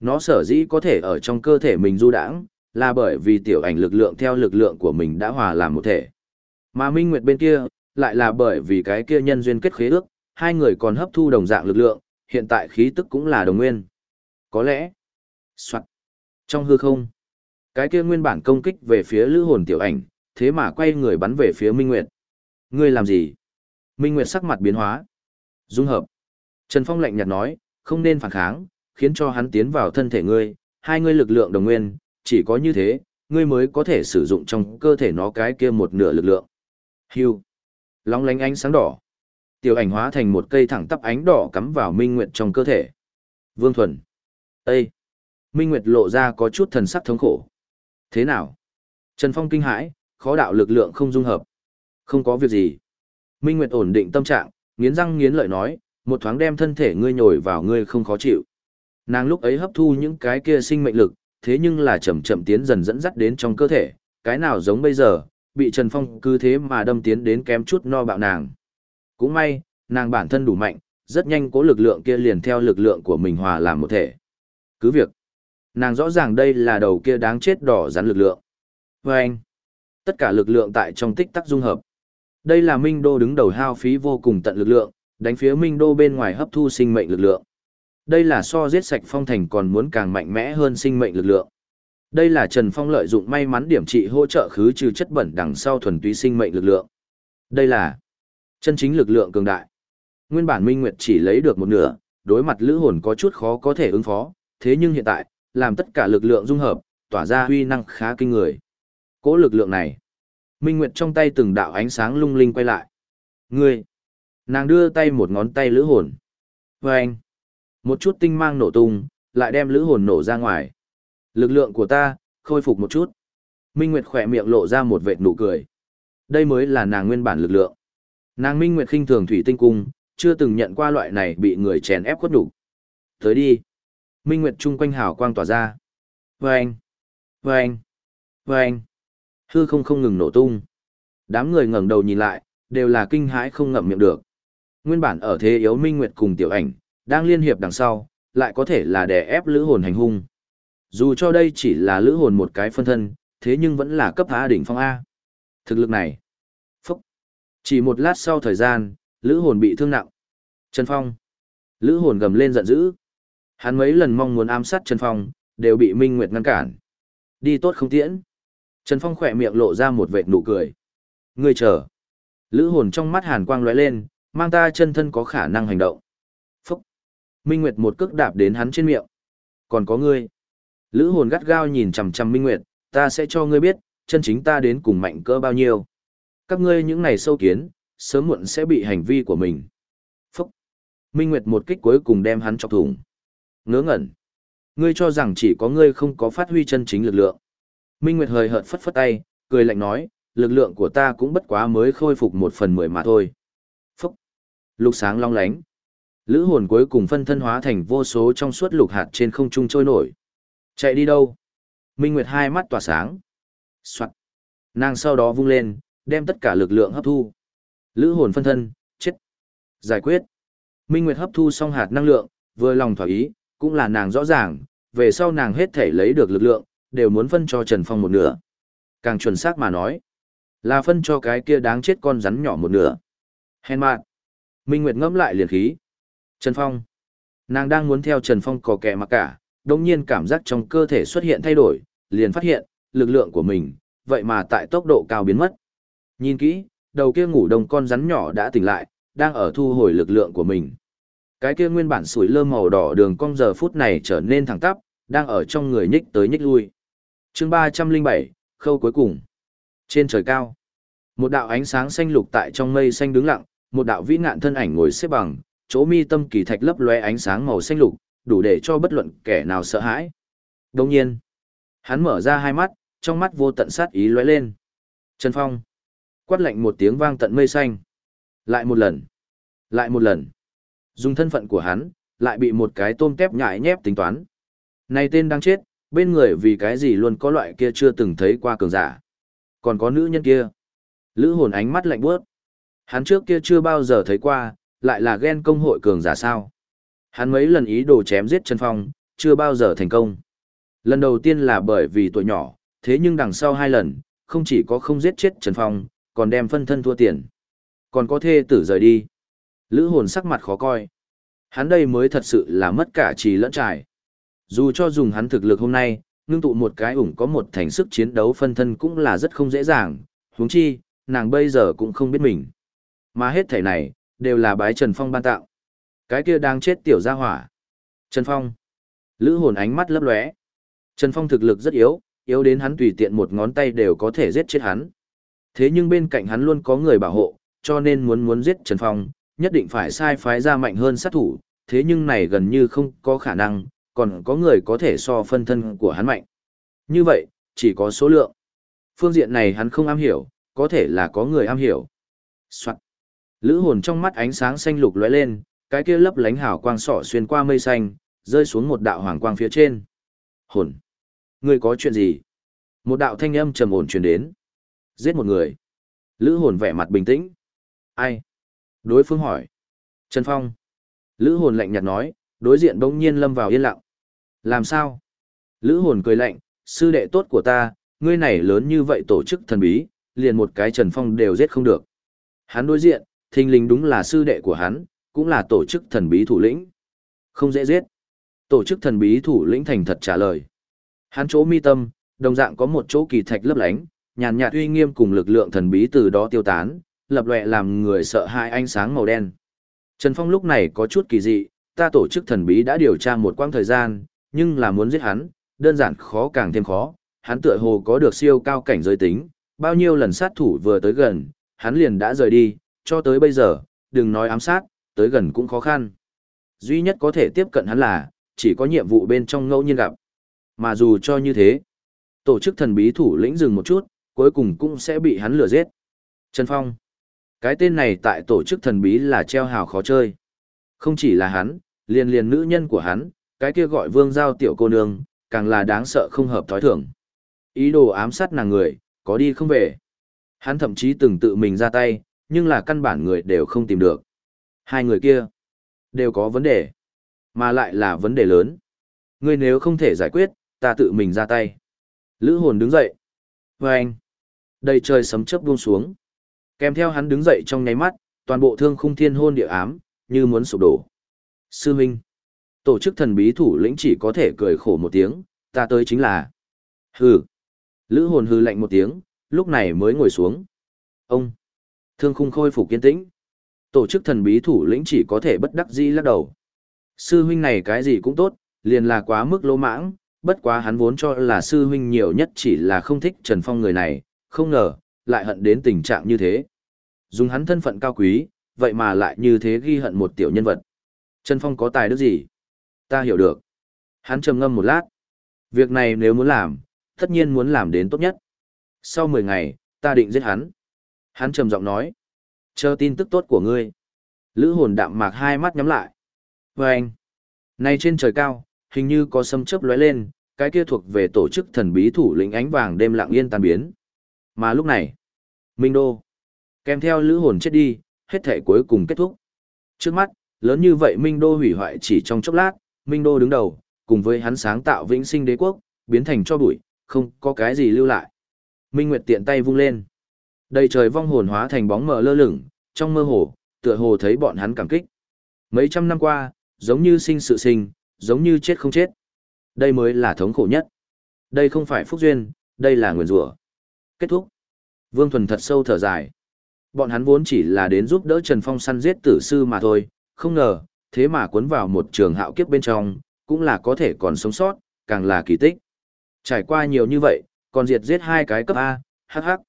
Nó sở dĩ có thể ở trong cơ thể mình du đãng, là bởi vì tiểu ảnh lực lượng theo lực lượng của mình đã hòa làm một thể. Mà Minh Nguyệt bên kia, lại là bởi vì cái kia nhân duyên kết khế ước, hai người còn hấp thu đồng dạng lực lượng, hiện tại khí tức cũng là đồng nguyên. Có lẽ, soạn, trong hư không, cái kia nguyên bản công kích về phía lữ hồn tiểu ảnh, thế mà quay người bắn về phía Minh Nguyệt. Ngươi làm gì? Minh Nguyệt sắc mặt biến hóa. Dung hợp. Trần Phong lạnh nhạt nói, không nên phản kháng, khiến cho hắn tiến vào thân thể ngươi, hai ngươi lực lượng đồng nguyên, chỉ có như thế, ngươi mới có thể sử dụng trong cơ thể nó cái kia một nửa lực lượng. Hưu. Long lánh ánh sáng đỏ. Tiểu ảnh hóa thành một cây thẳng tắp ánh đỏ cắm vào Minh Nguyệt trong cơ thể. Vương Thuần. Ê! Minh Nguyệt lộ ra có chút thần sắc thống khổ. Thế nào? Trần Phong kinh hãi, khó đạo lực lượng không dung hợp. Không có việc gì. Minh Nguyệt ổn định tâm trạng, nghiến răng nghiến lợi nói, một thoáng đem thân thể ngươi nhồi vào ngươi không khó chịu. Nàng lúc ấy hấp thu những cái kia sinh mệnh lực, thế nhưng là chậm chậm tiến dần dẫn dắt đến trong cơ thể, cái nào giống bây giờ, bị Trần Phong cứ thế mà đâm tiến đến kém chút no bạo nàng. Cũng may, nàng bản thân đủ mạnh, rất nhanh cố lực lượng kia liền theo lực lượng của mình hòa làm một thể. Cứ việc, nàng rõ ràng đây là đầu kia đáng chết đỏ rắn lực lượng. Và anh, tất cả lực lượng tại trong tích tắc dung hợp. Đây là Minh Đô đứng đầu hao phí vô cùng tận lực lượng, đánh phía Minh Đô bên ngoài hấp thu sinh mệnh lực lượng. Đây là so giết sạch phong thành còn muốn càng mạnh mẽ hơn sinh mệnh lực lượng. Đây là Trần Phong lợi dụng may mắn điểm trị hỗ trợ khứ trừ chất bẩn đằng sau thuần túy sinh mệnh lực lượng. Đây là chân chính lực lượng cường đại. Nguyên bản Minh Nguyệt chỉ lấy được một nửa, đối mặt lữ hồn có chút khó có thể ứng phó, thế nhưng hiện tại, làm tất cả lực lượng dung hợp, tỏa ra huy năng khá kinh người. Cố lực lượng này, Minh Nguyệt trong tay từng đạo ánh sáng lung linh quay lại. Ngươi! Nàng đưa tay một ngón tay lữ hồn. Và anh! Một chút tinh mang nổ tung, lại đem lữ hồn nổ ra ngoài. Lực lượng của ta, khôi phục một chút. Minh Nguyệt khỏe miệng lộ ra một vệt nụ cười. Đây mới là nàng nguyên bản lực lượng. Nàng Minh Nguyệt khinh thường thủy tinh cung, chưa từng nhận qua loại này bị người chèn ép khuất đủ. Tới đi. Minh Nguyệt chung quanh hào quang tỏa ra. Vâng! Vâng! Vâng! Hư không không ngừng nổ tung. Đám người ngẩng đầu nhìn lại, đều là kinh hãi không ngậm miệng được. Nguyên bản ở thế yếu Minh Nguyệt cùng tiểu ảnh, đang liên hiệp đằng sau, lại có thể là đè ép lữ hồn hành hung. Dù cho đây chỉ là lữ hồn một cái phân thân, thế nhưng vẫn là cấp A đỉnh phong A. Thực lực này. Phúc. Chỉ một lát sau thời gian, lữ hồn bị thương nặng. Trần Phong. Lữ hồn gầm lên giận dữ. Hắn mấy lần mong muốn ám sát Trần Phong, đều bị Minh Nguyệt ngăn cản. Đi tốt không tiễn. Trần Phong khỏe miệng lộ ra một vệt nụ cười. Ngươi chờ. Lữ hồn trong mắt hàn quang lóe lên, mang ta chân thân có khả năng hành động. Phúc. Minh Nguyệt một cước đạp đến hắn trên miệng. Còn có ngươi. Lữ hồn gắt gao nhìn chằm chằm Minh Nguyệt, ta sẽ cho ngươi biết, chân chính ta đến cùng mạnh cỡ bao nhiêu. Các ngươi những này sâu kiến, sớm muộn sẽ bị hành vi của mình. Phúc. Minh Nguyệt một kích cuối cùng đem hắn chọc thủng. Ngớ ngẩn. Ngươi cho rằng chỉ có ngươi không có phát huy chân chính lực lượng. Minh Nguyệt hời hợt phất phất tay, cười lạnh nói, lực lượng của ta cũng bất quá mới khôi phục một phần mười mà thôi. Phúc! Lục sáng long lánh. Lữ hồn cuối cùng phân thân hóa thành vô số trong suốt lục hạt trên không trung trôi nổi. Chạy đi đâu? Minh Nguyệt hai mắt tỏa sáng. Soạn. Nàng sau đó vung lên, đem tất cả lực lượng hấp thu. Lữ hồn phân thân, chết. Giải quyết. Minh Nguyệt hấp thu xong hạt năng lượng, vừa lòng thỏa ý, cũng là nàng rõ ràng, về sau nàng hết thể lấy được lực lượng, đều muốn phân cho Trần Phong một nửa. Càng chuẩn xác mà nói, là phân cho cái kia đáng chết con rắn nhỏ một nửa. Hèn mạn. Minh Nguyệt ngẫm lại liền khí. Trần Phong. Nàng đang muốn theo Trần Phong có kẻ mà cả, đồng nhiên cảm giác trong cơ thể xuất hiện thay đổi, liền phát hiện, lực lượng của mình, vậy mà tại tốc độ cao biến mất. Nhìn kỹ, đầu kia ngủ đông con rắn nhỏ đã tỉnh lại, đang ở thu hồi lực lượng của mình. Cái kia nguyên bản sủi lơ màu đỏ đường cong giờ phút này trở nên thẳng tắp, đang ở trong người nhích tới nhích lui chương ba trăm linh bảy, khâu cuối cùng. Trên trời cao, một đạo ánh sáng xanh lục tại trong mây xanh đứng lặng, một đạo vĩ nạn thân ảnh ngồi xếp bằng, chỗ mi tâm kỳ thạch lấp loe ánh sáng màu xanh lục, đủ để cho bất luận kẻ nào sợ hãi. Đông nhiên, hắn mở ra hai mắt, trong mắt vô tận sát ý lóe lên. Trần phong, quát lạnh một tiếng vang tận mây xanh. Lại một lần, lại một lần. Dùng thân phận của hắn, lại bị một cái tôm tép nhại nhép tính toán. Này tên đang chết bên người vì cái gì luôn có loại kia chưa từng thấy qua cường giả. Còn có nữ nhân kia. Lữ hồn ánh mắt lạnh bước. Hắn trước kia chưa bao giờ thấy qua, lại là ghen công hội cường giả sao. Hắn mấy lần ý đồ chém giết Trần Phong, chưa bao giờ thành công. Lần đầu tiên là bởi vì tuổi nhỏ, thế nhưng đằng sau hai lần, không chỉ có không giết chết Trần Phong, còn đem phân thân thua tiền. Còn có thê tử rời đi. Lữ hồn sắc mặt khó coi. Hắn đây mới thật sự là mất cả trì lẫn trải. Dù cho dùng hắn thực lực hôm nay, ngưng tụ một cái ủng có một thành sức chiến đấu phân thân cũng là rất không dễ dàng, huống chi, nàng bây giờ cũng không biết mình. Mà hết thể này, đều là bái Trần Phong ban tạo. Cái kia đang chết tiểu gia hỏa. Trần Phong. Lữ hồn ánh mắt lấp lóe. Trần Phong thực lực rất yếu, yếu đến hắn tùy tiện một ngón tay đều có thể giết chết hắn. Thế nhưng bên cạnh hắn luôn có người bảo hộ, cho nên muốn muốn giết Trần Phong, nhất định phải sai phái ra mạnh hơn sát thủ, thế nhưng này gần như không có khả năng, còn có người có thể so phân thân của hắn mạnh. Như vậy, chỉ có số lượng. Phương diện này hắn không am hiểu, có thể là có người am hiểu. Soạn. Lữ hồn trong mắt ánh sáng xanh lục lóe lên, cái kia lấp lánh hào quang sỏ xuyên qua mây xanh, rơi xuống một đạo hoàng quang phía trên. Hồn. người có chuyện gì? Một đạo thanh âm trầm ổn truyền đến. Giết một người. Lữ hồn vẻ mặt bình tĩnh. Ai? Đối phương hỏi. Trần Phong. Lữ hồn lạnh nhạt nói, đối diện bỗng nhiên lâm vào yên lặng. Làm sao? Lữ hồn cười lạnh, sư đệ tốt của ta, ngươi này lớn như vậy tổ chức thần bí, liền một cái Trần Phong đều giết không được. Hắn đối diện, thình lình đúng là sư đệ của hắn, cũng là tổ chức thần bí thủ lĩnh. Không dễ giết. Tổ chức thần bí thủ lĩnh thành thật trả lời. Hắn chỗ mi tâm, đồng dạng có một chỗ kỳ thạch lấp lánh, nhàn nhạt uy nghiêm cùng lực lượng thần bí từ đó tiêu tán, lập lòe làm người sợ hãi ánh sáng màu đen. Trần Phong lúc này có chút kỳ dị, ta tổ chức thần bí đã điều tra một quãng thời gian, nhưng là muốn giết hắn, đơn giản khó càng thêm khó, hắn tựa hồ có được siêu cao cảnh giới tính, bao nhiêu lần sát thủ vừa tới gần, hắn liền đã rời đi, cho tới bây giờ, đừng nói ám sát, tới gần cũng khó khăn. Duy nhất có thể tiếp cận hắn là, chỉ có nhiệm vụ bên trong ngẫu nhiên gặp. Mà dù cho như thế, tổ chức thần bí thủ lĩnh dừng một chút, cuối cùng cũng sẽ bị hắn lừa giết. Trần Phong. Cái tên này tại tổ chức thần bí là treo hào khó chơi. Không chỉ là hắn, liền liền nữ nhân của hắn, cái kia gọi vương giao tiểu cô nương, càng là đáng sợ không hợp thói thường. Ý đồ ám sát nàng người, có đi không về. Hắn thậm chí từng tự mình ra tay, nhưng là căn bản người đều không tìm được. Hai người kia, đều có vấn đề, mà lại là vấn đề lớn. Ngươi nếu không thể giải quyết, ta tự mình ra tay. Lữ hồn đứng dậy. Và anh, đầy trời sấm chớp buông xuống. Kèm theo hắn đứng dậy trong nháy mắt, toàn bộ thương khung thiên hôn địa ám, như muốn sụp đổ. Sư Minh. Tổ chức thần bí thủ lĩnh chỉ có thể cười khổ một tiếng, ta tới chính là. Hừ. Lữ hồn hư lạnh một tiếng, lúc này mới ngồi xuống. Ông. Thương khung khôi phục kiên tĩnh. Tổ chức thần bí thủ lĩnh chỉ có thể bất đắc dĩ lắc đầu. Sư huynh này cái gì cũng tốt, liền là quá mức lỗ mãng, bất quá hắn vốn cho là sư huynh nhiều nhất chỉ là không thích Trần Phong người này, không ngờ, lại hận đến tình trạng như thế. Dùng hắn thân phận cao quý, vậy mà lại như thế ghi hận một tiểu nhân vật. Trần Phong có tài đức gì? Ta hiểu được. Hắn trầm ngâm một lát. Việc này nếu muốn làm, tất nhiên muốn làm đến tốt nhất. Sau 10 ngày, ta định giết hắn. Hắn trầm giọng nói. Chờ tin tức tốt của ngươi. Lữ hồn đạm mạc hai mắt nhắm lại. Và anh. Này trên trời cao, hình như có sấm chớp lóe lên, cái kia thuộc về tổ chức thần bí thủ lĩnh ánh vàng đêm lặng yên tan biến. Mà lúc này, Minh Đô, kèm theo lữ hồn chết đi, hết thể cuối cùng kết thúc. Trước mắt, lớn như vậy Minh Đô hủy hoại chỉ trong chốc lát, Minh Đô đứng đầu, cùng với hắn sáng tạo vĩnh sinh đế quốc, biến thành cho bụi, không có cái gì lưu lại. Minh Nguyệt tiện tay vung lên. Đầy trời vong hồn hóa thành bóng mờ lơ lửng, trong mơ hồ, tựa hồ thấy bọn hắn cảm kích. Mấy trăm năm qua, giống như sinh sự sinh, giống như chết không chết. Đây mới là thống khổ nhất. Đây không phải phúc duyên, đây là nguyền rủa. Kết thúc. Vương Thuần thật sâu thở dài. Bọn hắn vốn chỉ là đến giúp đỡ Trần Phong săn giết tử sư mà thôi, không ngờ, thế mà cuốn vào một trường hạo kiếp bên trong, cũng là có thể còn sống sót, càng là kỳ tích. Trải qua nhiều như vậy, còn diệt giết hai cái cấp A, hắc hắc.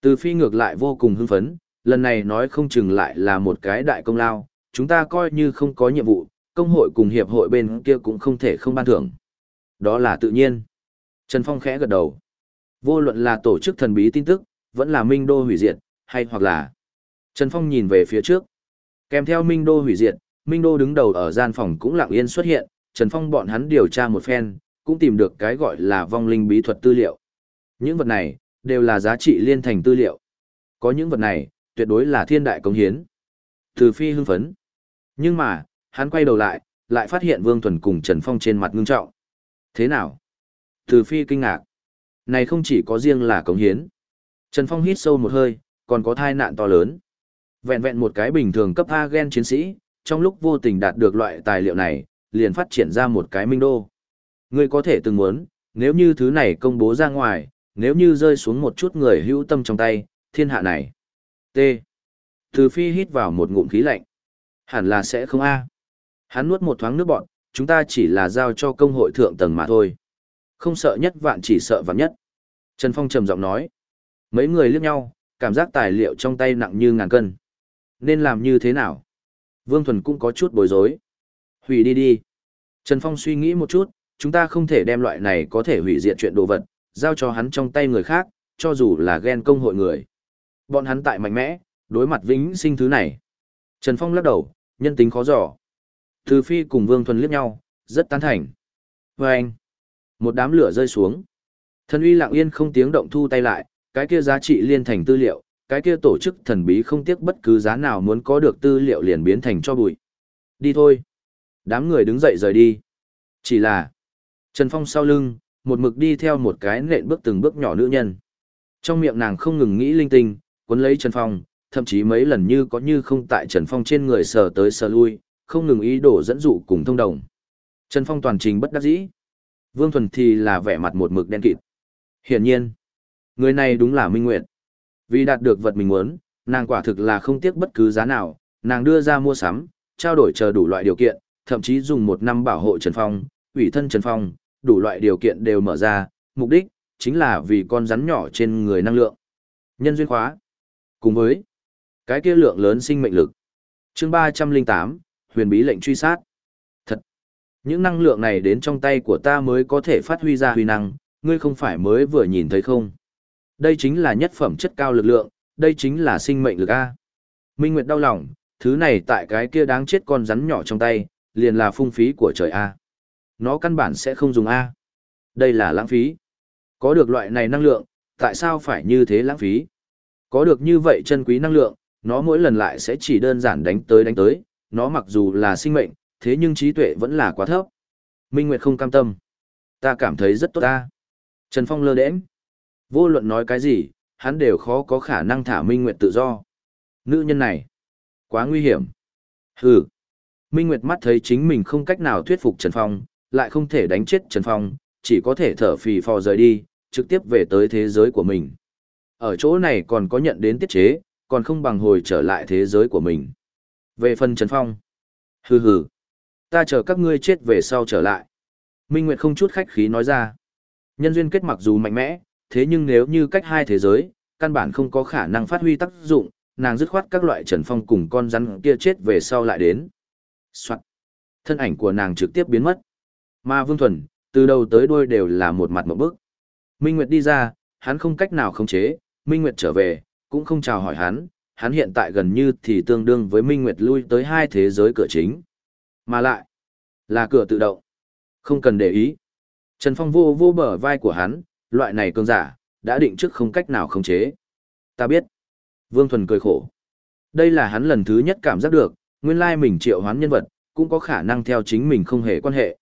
Từ phi ngược lại vô cùng hưng phấn, lần này nói không chừng lại là một cái đại công lao, chúng ta coi như không có nhiệm vụ, công hội cùng hiệp hội bên kia cũng không thể không ban thưởng. Đó là tự nhiên. Trần Phong khẽ gật đầu. Vô luận là tổ chức thần bí tin tức, vẫn là Minh Đô hủy diệt, hay hoặc là... Trần Phong nhìn về phía trước. Kèm theo Minh Đô hủy diệt, Minh Đô đứng đầu ở gian phòng cũng lặng yên xuất hiện, Trần Phong bọn hắn điều tra một phen, cũng tìm được cái gọi là vong linh bí thuật tư liệu. Những vật này, đều là giá trị liên thành tư liệu. Có những vật này, tuyệt đối là thiên đại công hiến. Từ phi hưng phấn. Nhưng mà, hắn quay đầu lại, lại phát hiện Vương Thuần cùng Trần Phong trên mặt ngưng trọng. Thế nào? Từ phi kinh ngạc. Này không chỉ có riêng là công hiến. Trần Phong hít sâu một hơi, còn có thai nạn to lớn. Vẹn vẹn một cái bình thường cấp A gen chiến sĩ, trong lúc vô tình đạt được loại tài liệu này, liền phát triển ra một cái minh đô. Ngươi có thể từng muốn, nếu như thứ này công bố ra ngoài, nếu như rơi xuống một chút người hữu tâm trong tay, thiên hạ này. T. Từ phi hít vào một ngụm khí lạnh. Hẳn là sẽ không A. Hắn nuốt một thoáng nước bọn, chúng ta chỉ là giao cho công hội thượng tầng mà thôi. Không sợ nhất vạn chỉ sợ vạn nhất. Trần Phong trầm giọng nói. Mấy người liếc nhau, cảm giác tài liệu trong tay nặng như ngàn cân. Nên làm như thế nào? Vương Thuần cũng có chút bối rối. Hủy đi đi. Trần Phong suy nghĩ một chút, chúng ta không thể đem loại này có thể hủy diệt chuyện đồ vật, giao cho hắn trong tay người khác, cho dù là ghen công hội người. Bọn hắn tại mạnh mẽ, Đối mặt vĩnh sinh thứ này. Trần Phong lắc đầu, nhân tính khó dò. Từ phi cùng Vương Thuần liếc nhau, rất tán thành. Và anh, một đám lửa rơi xuống. Thần uy lặng yên không tiếng động thu tay lại, cái kia giá trị liên thành tư liệu, cái kia tổ chức thần bí không tiếc bất cứ giá nào muốn có được tư liệu liền biến thành cho bụi. Đi thôi. Đám người đứng dậy rời đi. Chỉ là, Trần Phong sau lưng, một mực đi theo một cái nện bước từng bước nhỏ nữ nhân. Trong miệng nàng không ngừng nghĩ linh tinh, cuốn lấy Trần Phong, thậm chí mấy lần như có như không tại Trần Phong trên người sờ tới sờ lui, không ngừng ý đồ dẫn dụ cùng thông đồng. Trần Phong toàn trình bất đắc dĩ. Vương Thuần thì là vẻ mặt một mực đen kịt. Hiển nhiên, người này đúng là Minh Nguyệt. Vì đạt được vật mình muốn, nàng quả thực là không tiếc bất cứ giá nào, nàng đưa ra mua sắm, trao đổi chờ đủ loại điều kiện, thậm chí dùng một năm bảo hộ Trần Phong, ủy thân Trần Phong, đủ loại điều kiện đều mở ra, mục đích chính là vì con rắn nhỏ trên người năng lượng. Nhân duyên khóa. Cùng với cái kia lượng lớn sinh mệnh lực. Chương 308, huyền bí lệnh truy sát. Thật. Những năng lượng này đến trong tay của ta mới có thể phát huy ra huy năng, ngươi không phải mới vừa nhìn thấy không? Đây chính là nhất phẩm chất cao lực lượng, đây chính là sinh mệnh lực A. Minh Nguyệt đau lòng, thứ này tại cái kia đáng chết con rắn nhỏ trong tay, liền là phung phí của trời A. Nó căn bản sẽ không dùng A. Đây là lãng phí. Có được loại này năng lượng, tại sao phải như thế lãng phí? Có được như vậy chân quý năng lượng, nó mỗi lần lại sẽ chỉ đơn giản đánh tới đánh tới, nó mặc dù là sinh mệnh, thế nhưng trí tuệ vẫn là quá thấp. Minh Nguyệt không cam tâm. Ta cảm thấy rất tốt ta. Trần Phong lơ đễnh. Vô luận nói cái gì, hắn đều khó có khả năng thả Minh Nguyệt tự do. Nữ nhân này, quá nguy hiểm. Hừ. Minh Nguyệt mắt thấy chính mình không cách nào thuyết phục Trần Phong, lại không thể đánh chết Trần Phong, chỉ có thể thở phì phò rời đi, trực tiếp về tới thế giới của mình. Ở chỗ này còn có nhận đến tiết chế, còn không bằng hồi trở lại thế giới của mình. Về phần Trần Phong. Hừ hừ. Ta chờ các ngươi chết về sau trở lại. Minh Nguyệt không chút khách khí nói ra. Nhân duyên kết mặc dù mạnh mẽ, thế nhưng nếu như cách hai thế giới, căn bản không có khả năng phát huy tác dụng, nàng dứt khoát các loại Trần Phong cùng con rắn kia chết về sau lại đến. Soạn. Thân ảnh của nàng trực tiếp biến mất. Mà Vương Thuần, từ đầu tới đuôi đều là một mặt một bức. Minh Nguyệt đi ra, hắn không cách nào khống chế, Minh Nguyệt trở về, cũng không chào hỏi hắn, hắn hiện tại gần như thì tương đương với Minh Nguyệt lui tới hai thế giới cửa chính. Mà lại, là cửa tự động. Không cần để ý. Trần Phong vô vô bờ vai của hắn, loại này cường giả, đã định trước không cách nào khống chế. Ta biết. Vương Thuần cười khổ. Đây là hắn lần thứ nhất cảm giác được, nguyên lai mình triệu hoán nhân vật, cũng có khả năng theo chính mình không hề quan hệ.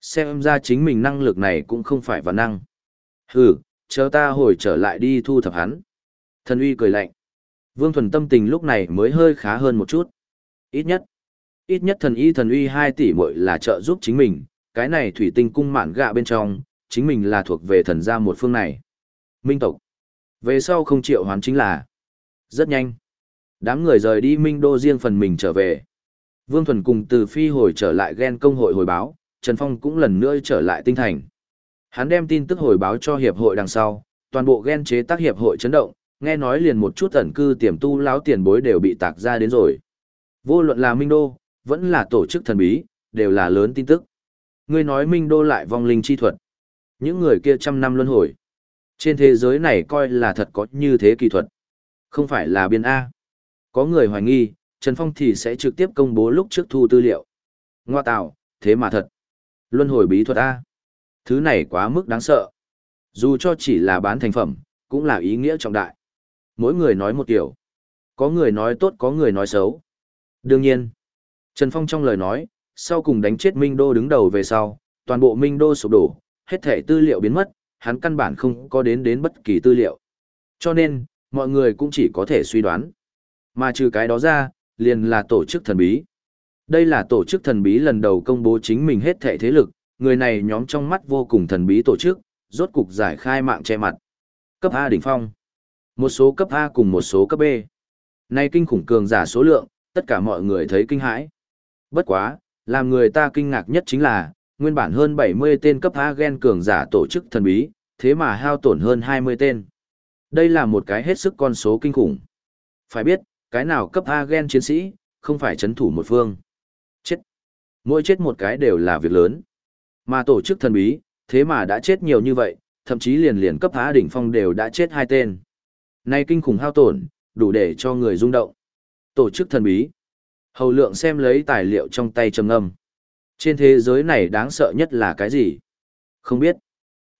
Xem ra chính mình năng lực này cũng không phải văn năng. Hừ, chờ ta hồi trở lại đi thu thập hắn. Thần uy cười lạnh. Vương Thuần tâm tình lúc này mới hơi khá hơn một chút. Ít nhất, ít nhất thần y thần uy 2 tỷ muội là trợ giúp chính mình, cái này thủy tinh cung mạn gạ bên trong, chính mình là thuộc về thần gia một phương này. Minh tộc. Về sau không triệu hoán chính là. Rất nhanh. Đám người rời đi Minh Đô riêng phần mình trở về. Vương Thuần cùng từ phi hồi trở lại ghen công hội hồi báo, Trần Phong cũng lần nữa trở lại tinh thành. Hắn đem tin tức hồi báo cho hiệp hội đằng sau, toàn bộ ghen chế tác hiệp hội chấn động, nghe nói liền một chút ẩn cư tiềm tu láo tiền bối đều bị tạc ra đến rồi. Vô luận là Minh Đô, vẫn là tổ chức thần bí, đều là lớn tin tức. Ngươi nói Minh Đô lại vong linh chi thuật. Những người kia trăm năm luân hồi. Trên thế giới này coi là thật có như thế kỳ thuật. Không phải là biên A. Có người hoài nghi, Trần Phong thì sẽ trực tiếp công bố lúc trước thu tư liệu. Ngoa tạo, thế mà thật. Luân hồi bí thuật A. Thứ này quá mức đáng sợ. Dù cho chỉ là bán thành phẩm, cũng là ý nghĩa trọng đại. Mỗi người nói một kiểu. Có người nói tốt có người nói xấu. Đương nhiên, Trần Phong trong lời nói, sau cùng đánh chết Minh Đô đứng đầu về sau, toàn bộ Minh Đô sụp đổ, hết thể tư liệu biến mất, hắn căn bản không có đến đến bất kỳ tư liệu. Cho nên, mọi người cũng chỉ có thể suy đoán. Mà trừ cái đó ra, liền là tổ chức thần bí. Đây là tổ chức thần bí lần đầu công bố chính mình hết thể thế lực, người này nhóm trong mắt vô cùng thần bí tổ chức, rốt cục giải khai mạng che mặt. Cấp A đỉnh phong. Một số cấp A cùng một số cấp B. Nay kinh khủng cường giả số lượng, tất cả mọi người thấy kinh hãi. Bất quá, làm người ta kinh ngạc nhất chính là, nguyên bản hơn 70 tên cấp A gen cường giả tổ chức thần bí, thế mà hao tổn hơn 20 tên. Đây là một cái hết sức con số kinh khủng. Phải biết, cái nào cấp A gen chiến sĩ, không phải chấn thủ một phương. Chết. Mỗi chết một cái đều là việc lớn. Mà tổ chức thần bí, thế mà đã chết nhiều như vậy, thậm chí liền liền cấp A đỉnh phong đều đã chết hai tên. Nay kinh khủng hao tổn, đủ để cho người rung động. Tổ chức thần bí. Hầu lượng xem lấy tài liệu trong tay trầm ngâm. Trên thế giới này đáng sợ nhất là cái gì? Không biết.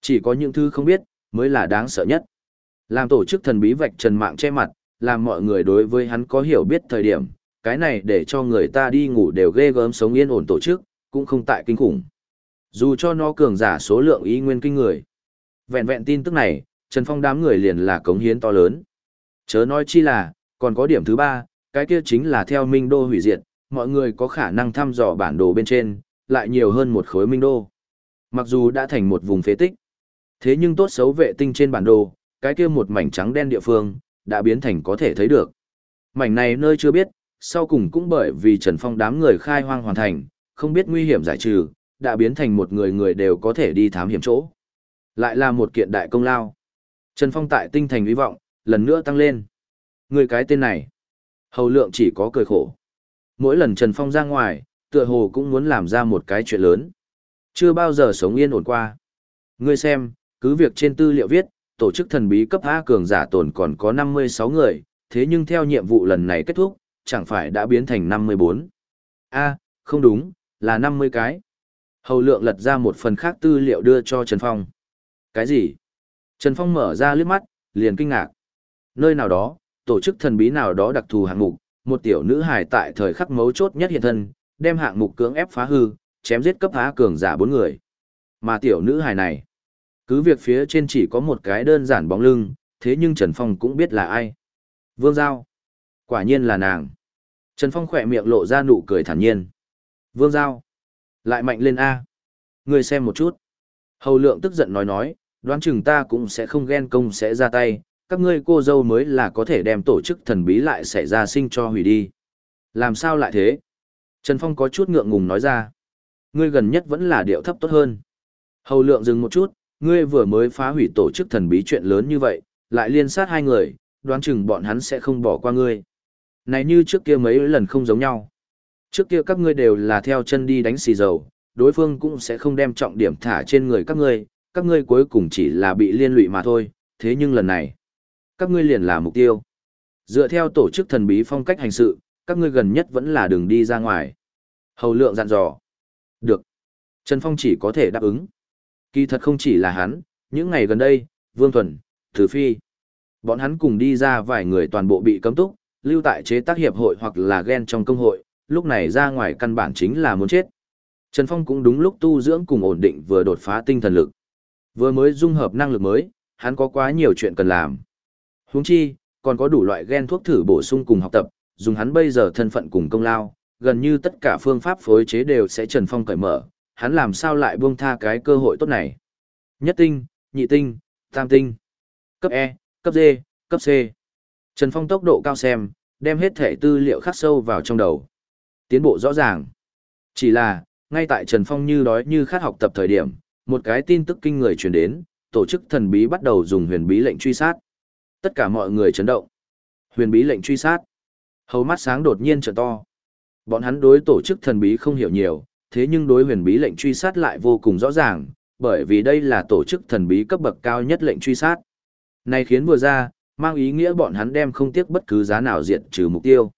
Chỉ có những thứ không biết, mới là đáng sợ nhất. Làm tổ chức thần bí vạch trần mạng che mặt, làm mọi người đối với hắn có hiểu biết thời điểm, cái này để cho người ta đi ngủ đều ghê gớm sống yên ổn tổ chức, cũng không tại kinh khủng. Dù cho nó cường giả số lượng ý nguyên kinh người. Vẹn vẹn tin tức này, Trần Phong đám người liền là cống hiến to lớn. Chớ nói chi là, còn có điểm thứ ba, cái kia chính là theo Minh Đô hủy diệt, mọi người có khả năng thăm dò bản đồ bên trên, lại nhiều hơn một khối Minh Đô. Mặc dù đã thành một vùng phế tích, thế nhưng tốt xấu vệ tinh trên bản đồ, cái kia một mảnh trắng đen địa phương, đã biến thành có thể thấy được. Mảnh này nơi chưa biết, sau cùng cũng bởi vì Trần Phong đám người khai hoang hoàn thành, không biết nguy hiểm giải trừ, đã biến thành một người người đều có thể đi thám hiểm chỗ. Lại là một kiện đại công lao. Trần Phong tại tinh thành hy vọng, lần nữa tăng lên. Người cái tên này, hầu lượng chỉ có cười khổ. Mỗi lần Trần Phong ra ngoài, tựa hồ cũng muốn làm ra một cái chuyện lớn. Chưa bao giờ sống yên ổn qua. Ngươi xem, cứ việc trên tư liệu viết, tổ chức thần bí cấp A cường giả tồn còn có 56 người, thế nhưng theo nhiệm vụ lần này kết thúc, chẳng phải đã biến thành 54. A, không đúng, là 50 cái. Hầu lượng lật ra một phần khác tư liệu đưa cho Trần Phong. Cái gì? Trần Phong mở ra liếc mắt, liền kinh ngạc. Nơi nào đó, tổ chức thần bí nào đó đặc thù hạng mục, một tiểu nữ hài tại thời khắc mấu chốt nhất hiện thân, đem hạng mục cưỡng ép phá hư, chém giết cấp phá cường giả bốn người. Mà tiểu nữ hài này, cứ việc phía trên chỉ có một cái đơn giản bóng lưng, thế nhưng Trần Phong cũng biết là ai. Vương Giao. Quả nhiên là nàng. Trần Phong khỏe miệng lộ ra nụ cười thản nhiên. Vương Giao. Lại mạnh lên A. Người xem một chút. Hầu lượng tức giận nói nói, đoán chừng ta cũng sẽ không ghen công sẽ ra tay, các ngươi cô dâu mới là có thể đem tổ chức thần bí lại xảy ra sinh cho hủy đi. Làm sao lại thế? Trần Phong có chút ngượng ngùng nói ra. Ngươi gần nhất vẫn là điệu thấp tốt hơn. Hầu lượng dừng một chút, ngươi vừa mới phá hủy tổ chức thần bí chuyện lớn như vậy, lại liên sát hai người, đoán chừng bọn hắn sẽ không bỏ qua ngươi. Này như trước kia mấy lần không giống nhau. Trước kia các ngươi đều là theo chân đi đánh xì dầu, đối phương cũng sẽ không đem trọng điểm thả trên người các ngươi, các ngươi cuối cùng chỉ là bị liên lụy mà thôi, thế nhưng lần này, các ngươi liền là mục tiêu. Dựa theo tổ chức thần bí phong cách hành sự, các ngươi gần nhất vẫn là đường đi ra ngoài. Hầu lượng dặn dò. Được. Trần Phong chỉ có thể đáp ứng. Kỳ thật không chỉ là hắn, những ngày gần đây, Vương Thuần, Thứ Phi. Bọn hắn cùng đi ra vài người toàn bộ bị cấm túc, lưu tại chế tác hiệp hội hoặc là ghen trong công hội, lúc này ra ngoài căn bản chính là muốn chết. Trần Phong cũng đúng lúc tu dưỡng cùng ổn định vừa đột phá tinh thần lực. Vừa mới dung hợp năng lực mới, hắn có quá nhiều chuyện cần làm. Huống chi, còn có đủ loại gen thuốc thử bổ sung cùng học tập, dùng hắn bây giờ thân phận cùng công lao, gần như tất cả phương pháp phối chế đều sẽ Trần Phong cởi mở, hắn làm sao lại buông tha cái cơ hội tốt này. Nhất tinh, nhị tinh, tam tinh, cấp E, cấp D, cấp C. Trần Phong tốc độ cao xem, đem hết thể tư liệu khắc sâu vào trong đầu. Tiến bộ rõ ràng. Chỉ là, ngay tại Trần Phong như đói như khát học tập thời điểm, một cái tin tức kinh người truyền đến, tổ chức thần bí bắt đầu dùng huyền bí lệnh truy sát. Tất cả mọi người chấn động. Huyền bí lệnh truy sát. Hầu mắt sáng đột nhiên trở to. Bọn hắn đối tổ chức thần bí không hiểu nhiều, thế nhưng đối huyền bí lệnh truy sát lại vô cùng rõ ràng, bởi vì đây là tổ chức thần bí cấp bậc cao nhất lệnh truy sát. Này khiến vừa ra, mang ý nghĩa bọn hắn đem không tiếc bất cứ giá nào diệt trừ mục tiêu.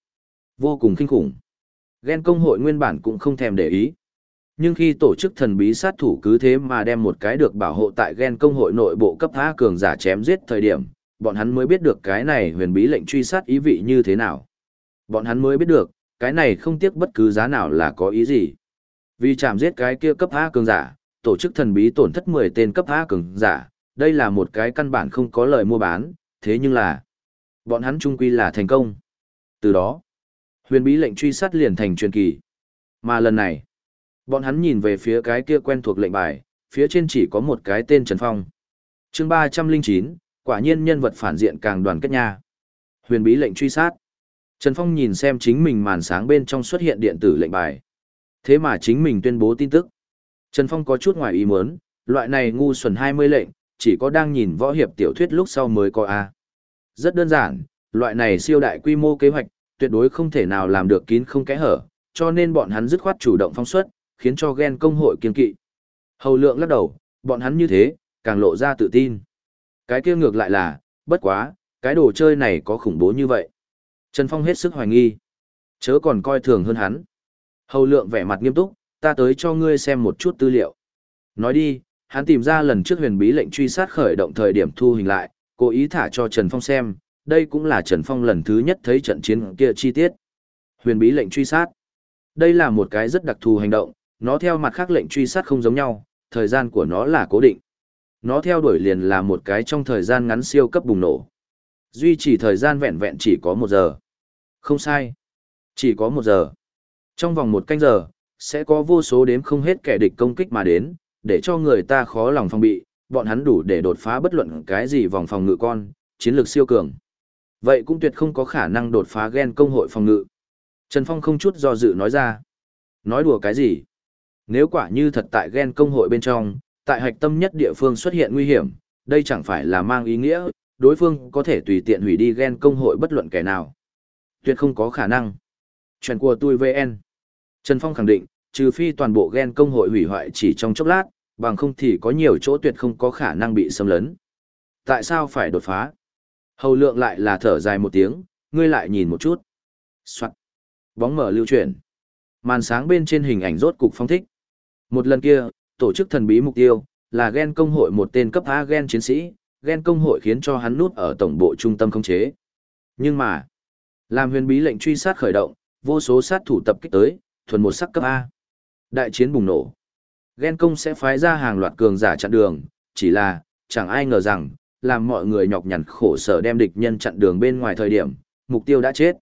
Vô cùng kinh khủng. Ghen công hội nguyên bản cũng không thèm để ý. Nhưng khi tổ chức thần bí sát thủ cứ thế mà đem một cái được bảo hộ tại ghen công hội nội bộ cấp A cường giả chém giết thời điểm, bọn hắn mới biết được cái này huyền bí lệnh truy sát ý vị như thế nào. Bọn hắn mới biết được, cái này không tiếc bất cứ giá nào là có ý gì. Vì chạm giết cái kia cấp A cường giả, tổ chức thần bí tổn thất 10 tên cấp A cường giả, đây là một cái căn bản không có lời mua bán, thế nhưng là bọn hắn trung quy là thành công. Từ đó, huyền bí lệnh truy sát liền thành truyền kỳ. Mà lần này, bọn hắn nhìn về phía cái kia quen thuộc lệnh bài, phía trên chỉ có một cái tên Trần Phong. chương 309, quả nhiên nhân vật phản diện càng đoàn kết nha. Huyền bí lệnh truy sát. Trần Phong nhìn xem chính mình màn sáng bên trong xuất hiện điện tử lệnh bài. Thế mà chính mình tuyên bố tin tức. Trần Phong có chút ngoài ý muốn, loại này ngu xuẩn 20 lệnh, chỉ có đang nhìn võ hiệp tiểu thuyết lúc sau mới có A. Rất đơn giản, loại này siêu đại quy mô kế hoạch, tuyệt đối không thể nào làm được kín không kẽ hở, cho nên bọn hắn dứt khoát chủ động phong xuất, khiến cho ghen công hội kiên kỵ. Hầu lượng lắc đầu, bọn hắn như thế, càng lộ ra tự tin. Cái kia ngược lại là, bất quá, cái đồ chơi này có khủng bố như vậy. Trần Phong hết sức hoài nghi. Chớ còn coi thường hơn hắn. Hầu lượng vẻ mặt nghiêm túc, ta tới cho ngươi xem một chút tư liệu. Nói đi, hắn tìm ra lần trước huyền bí lệnh truy sát khởi động thời điểm thu hình lại, cố ý thả cho Trần Phong xem, đây cũng là Trần Phong lần thứ nhất thấy trận chiến kia chi tiết. Huyền bí lệnh truy sát. Đây là một cái rất đặc thù hành động, nó theo mặt khác lệnh truy sát không giống nhau, thời gian của nó là cố định. Nó theo đuổi liền là một cái trong thời gian ngắn siêu cấp bùng nổ. Duy trì thời gian vẹn vẹn chỉ có một giờ. Không sai. Chỉ có một giờ. Trong vòng một canh giờ, sẽ có vô số đếm không hết kẻ địch công kích mà đến, để cho người ta khó lòng phòng bị, bọn hắn đủ để đột phá bất luận cái gì vòng phòng ngự con, chiến lược siêu cường. Vậy cũng tuyệt không có khả năng đột phá gen công hội phòng ngự. Trần Phong không chút do dự nói ra. Nói đùa cái gì? Nếu quả như thật tại gen công hội bên trong, tại hạch tâm nhất địa phương xuất hiện nguy hiểm, đây chẳng phải là mang ý nghĩa, đối phương có thể tùy tiện hủy đi gen công hội bất luận kẻ nào. Tuyệt không có khả năng. Chuyện của tôi VN. Trần Phong khẳng định, trừ phi toàn bộ gen công hội hủy hoại chỉ trong chốc lát, bằng không thì có nhiều chỗ tuyệt không có khả năng bị xâm lấn. Tại sao phải đột phá? Hầu lượng lại là thở dài một tiếng, ngươi lại nhìn một chút. Soạn. Bóng mở lưu chuyển. Màn sáng bên trên hình ảnh rốt cục phong thích. Một lần kia, tổ chức thần bí mục tiêu, là gen công hội một tên cấp A gen chiến sĩ, gen công hội khiến cho hắn nút ở tổng bộ trung tâm khống chế. Nhưng mà, làm huyền bí lệnh truy sát khởi động, vô số sát thủ tập kích tới, thuần một sắc cấp A. Đại chiến bùng nổ. Gen công sẽ phái ra hàng loạt cường giả chặn đường, chỉ là, chẳng ai ngờ rằng, làm mọi người nhọc nhằn khổ sở đem địch nhân chặn đường bên ngoài thời điểm, mục tiêu đã chết.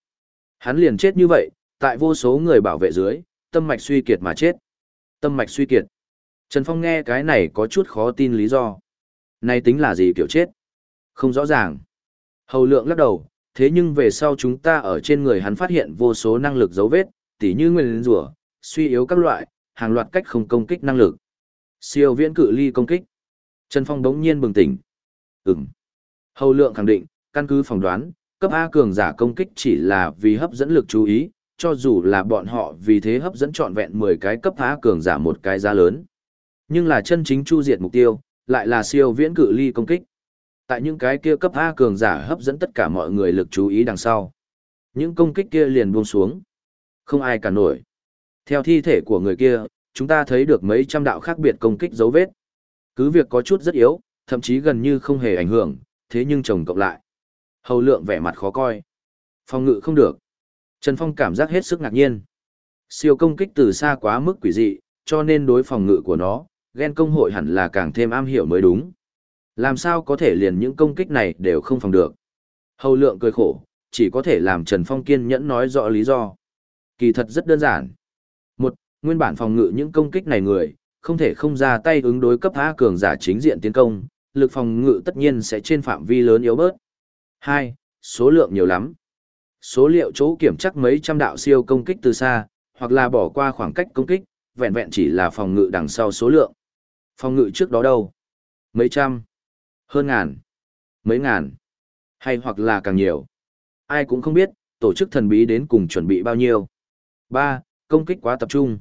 Hắn liền chết như vậy, tại vô số người bảo vệ dưới, tâm mạch suy kiệt mà chết. Tâm mạch suy kiệt. Trần Phong nghe cái này có chút khó tin lý do. Này tính là gì kiểu chết? Không rõ ràng. Hầu lượng lắc đầu, thế nhưng về sau chúng ta ở trên người hắn phát hiện vô số năng lực dấu vết, tỉ như nguyên rủa, suy yếu các loại, hàng loạt cách không công kích năng lực. Siêu viễn cự ly công kích. Trần Phong đống nhiên bừng tỉnh. Ừm. Hầu lượng khẳng định, căn cứ phỏng đoán, cấp A cường giả công kích chỉ là vì hấp dẫn lực chú ý, cho dù là bọn họ vì thế hấp dẫn trọn vẹn 10 cái cấp A cường giả một cái giá lớn. Nhưng là chân chính chu diệt mục tiêu, lại là siêu viễn cự ly công kích. Tại những cái kia cấp A cường giả hấp dẫn tất cả mọi người lực chú ý đằng sau. Những công kích kia liền buông xuống. Không ai cả nổi. Theo thi thể của người kia, chúng ta thấy được mấy trăm đạo khác biệt công kích dấu vết. Cứ việc có chút rất yếu, thậm chí gần như không hề ảnh hưởng, thế nhưng chồng cộng lại. Hầu lượng vẻ mặt khó coi. Phòng ngự không được. Trần Phong cảm giác hết sức ngạc nhiên. Siêu công kích từ xa quá mức quỷ dị, cho nên đối phòng ngự của nó, ghen công hội hẳn là càng thêm am hiểu mới đúng. Làm sao có thể liền những công kích này đều không phòng được. Hầu lượng cười khổ, chỉ có thể làm Trần Phong kiên nhẫn nói rõ lý do. Kỳ thật rất đơn giản. Một, nguyên bản phòng ngự những công kích này người, không thể không ra tay ứng đối cấp A cường giả chính diện tiến công, lực phòng ngự tất nhiên sẽ trên phạm vi lớn yếu bớt. Hai, số lượng nhiều lắm. Số liệu chỗ kiểm chắc mấy trăm đạo siêu công kích từ xa, hoặc là bỏ qua khoảng cách công kích, vẹn vẹn chỉ là phòng ngự đằng sau số lượng. Phòng ngự trước đó đâu? Mấy trăm? Hơn ngàn? Mấy ngàn? Hay hoặc là càng nhiều? Ai cũng không biết, tổ chức thần bí đến cùng chuẩn bị bao nhiêu. Ba, Công kích quá tập trung.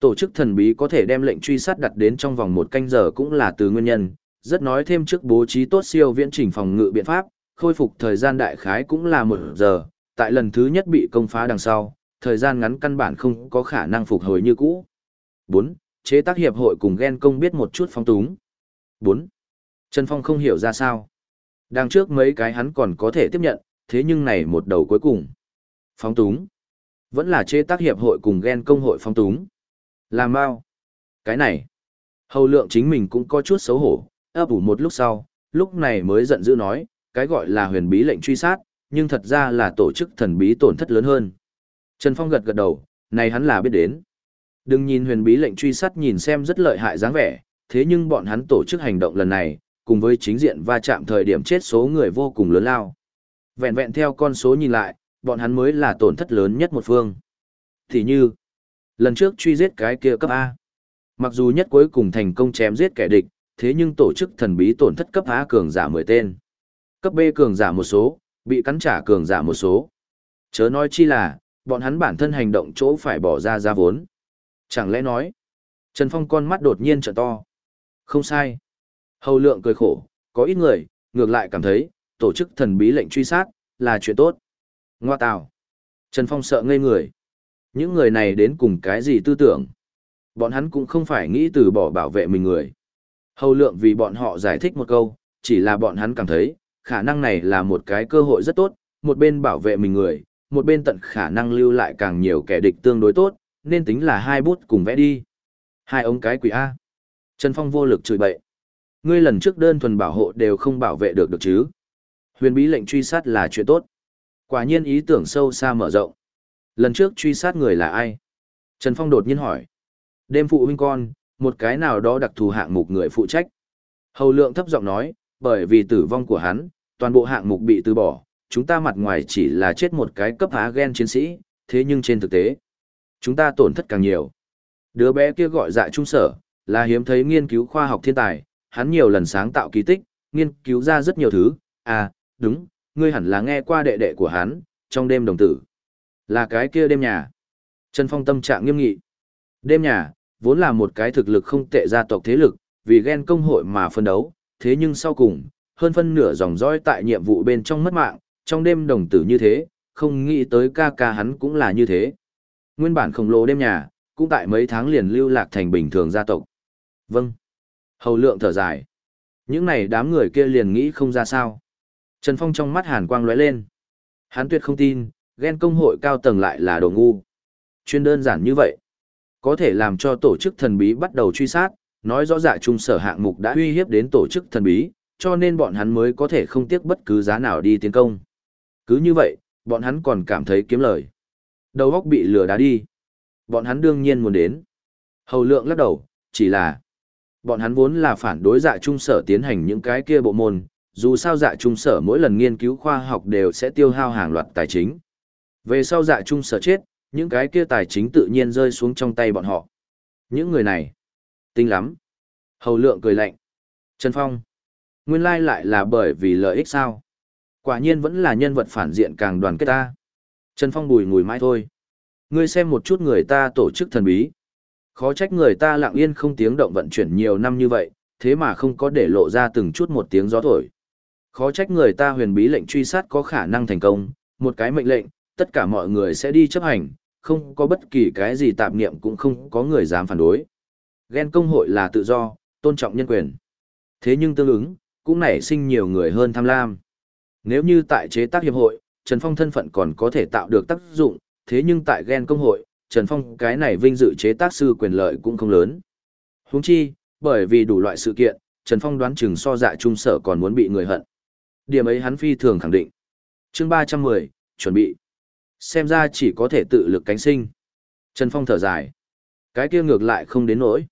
Tổ chức thần bí có thể đem lệnh truy sát đặt đến trong vòng một canh giờ cũng là từ nguyên nhân, rất nói thêm trước bố trí tốt siêu viễn chỉnh phòng ngự biện pháp, khôi phục thời gian đại khái cũng là một giờ, tại lần thứ nhất bị công phá đằng sau, thời gian ngắn căn bản không có khả năng phục hồi như cũ. 4. Chế tác hiệp hội cùng ghen công biết một chút phong túng. 4. Trần Phong không hiểu ra sao. Đằng trước mấy cái hắn còn có thể tiếp nhận, thế nhưng này một đầu cuối cùng. Phong túng. Vẫn là chế tác hiệp hội cùng ghen công hội phong túng. Làm bao. Cái này. Hầu lượng chính mình cũng có chút xấu hổ, ấp ủ một lúc sau, lúc này mới giận dữ nói, cái gọi là huyền bí lệnh truy sát, nhưng thật ra là tổ chức thần bí tổn thất lớn hơn. Trần Phong gật gật đầu, này hắn là biết đến. Đừng nhìn huyền bí lệnh truy sát nhìn xem rất lợi hại dáng vẻ, thế nhưng bọn hắn tổ chức hành động lần này, cùng với chính diện va chạm thời điểm chết số người vô cùng lớn lao. Vẹn vẹn theo con số nhìn lại, bọn hắn mới là tổn thất lớn nhất một phương. Thì như, lần trước truy giết cái kia cấp A. Mặc dù nhất cuối cùng thành công chém giết kẻ địch, thế nhưng tổ chức thần bí tổn thất cấp A cường giả 10 tên. Cấp B cường giả một số, bị cắn trả cường giả một số. Chớ nói chi là, bọn hắn bản thân hành động chỗ phải bỏ ra ra vốn. Chẳng lẽ nói, Trần Phong con mắt đột nhiên trợ to. Không sai. Hầu lượng cười khổ, có ít người, ngược lại cảm thấy, tổ chức thần bí lệnh truy sát, là chuyện tốt. Ngoa tào. Trần Phong sợ ngây người. Những người này đến cùng cái gì tư tưởng? Bọn hắn cũng không phải nghĩ từ bỏ bảo vệ mình người. Hầu lượng vì bọn họ giải thích một câu, chỉ là bọn hắn cảm thấy, khả năng này là một cái cơ hội rất tốt, một bên bảo vệ mình người, một bên tận khả năng lưu lại càng nhiều kẻ địch tương đối tốt, nên tính là hai bút cùng vẽ đi. Hai ông cái quỷ A. Trần Phong vô lực chửi bậy. Ngươi lần trước đơn thuần bảo hộ đều không bảo vệ được được chứ. Huyền bí lệnh truy sát là chuyện tốt. Quả nhiên ý tưởng sâu xa mở rộng. Lần trước truy sát người là ai? Trần Phong đột nhiên hỏi. Đêm phụ huynh con, một cái nào đó đặc thù hạng mục người phụ trách. Hầu lượng thấp giọng nói, bởi vì tử vong của hắn, toàn bộ hạng mục bị từ bỏ, chúng ta mặt ngoài chỉ là chết một cái cấp há gen chiến sĩ, thế nhưng trên thực tế, chúng ta tổn thất càng nhiều. Đứa bé kia gọi dạ trung sở, là hiếm thấy nghiên cứu khoa học thiên tài, hắn nhiều lần sáng tạo kỳ tích, nghiên cứu ra rất nhiều thứ, à, đúng, ngươi hẳn là nghe qua đệ đệ của hắn, trong đêm đồng tử. Là cái kia đêm nhà. Trần Phong tâm trạng nghiêm nghị. Đêm nhà, vốn là một cái thực lực không tệ gia tộc thế lực, vì ghen công hội mà phân đấu, thế nhưng sau cùng, hơn phân nửa dòng dõi tại nhiệm vụ bên trong mất mạng, trong đêm đồng tử như thế, không nghĩ tới ca ca hắn cũng là như thế. Nguyên bản khổng lồ đêm nhà, cũng tại mấy tháng liền lưu lạc thành bình thường gia tộc. Vâng. Hầu lượng thở dài. Những này đám người kia liền nghĩ không ra sao. Trần Phong trong mắt hàn quang lóe lên. Hắn tuyệt không tin, ghen công hội cao tầng lại là đồ ngu. Chuyên đơn giản như vậy. Có thể làm cho tổ chức thần bí bắt đầu truy sát, nói rõ dạ trung sở hạng mục đã uy hiếp đến tổ chức thần bí, cho nên bọn hắn mới có thể không tiếc bất cứ giá nào đi tiến công. Cứ như vậy, bọn hắn còn cảm thấy kiếm lời. Đầu óc bị lừa đá đi. Bọn hắn đương nhiên muốn đến. Hầu lượng lắc đầu, chỉ là bọn hắn vốn là phản đối dạ trung sở tiến hành những cái kia bộ môn, dù sao dạ trung sở mỗi lần nghiên cứu khoa học đều sẽ tiêu hao hàng loạt tài chính. Về sau dạ trung sở chết, những cái kia tài chính tự nhiên rơi xuống trong tay bọn họ. Những người này, tinh lắm. Hầu lượng cười lạnh. Trần Phong, nguyên lai lại là bởi vì lợi ích sao? Quả nhiên vẫn là nhân vật phản diện càng đoàn kết ta. Trần Phong bùi ngùi mãi thôi. Ngươi xem một chút người ta tổ chức thần bí. Khó trách người ta lặng yên không tiếng động vận chuyển nhiều năm như vậy, thế mà không có để lộ ra từng chút một tiếng gió thổi. Khó trách người ta huyền bí lệnh truy sát có khả năng thành công, một cái mệnh lệnh, tất cả mọi người sẽ đi chấp hành, không có bất kỳ cái gì tạp niệm cũng không có người dám phản đối. Ghen công hội là tự do, tôn trọng nhân quyền. Thế nhưng tương ứng, cũng nảy sinh nhiều người hơn tham lam. Nếu như tại chế tác hiệp hội, Trần Phong thân phận còn có thể tạo được tác dụng, thế nhưng tại ghen công hội, Trần Phong cái này vinh dự chế tác sư quyền lợi cũng không lớn. Huống chi, bởi vì đủ loại sự kiện, Trần Phong đoán chừng so dạ trung sở còn muốn bị người hận. Điểm ấy hắn phi thường khẳng định. chương 310, chuẩn bị. Xem ra chỉ có thể tự lực cánh sinh. Trần Phong thở dài. Cái kia ngược lại không đến nỗi.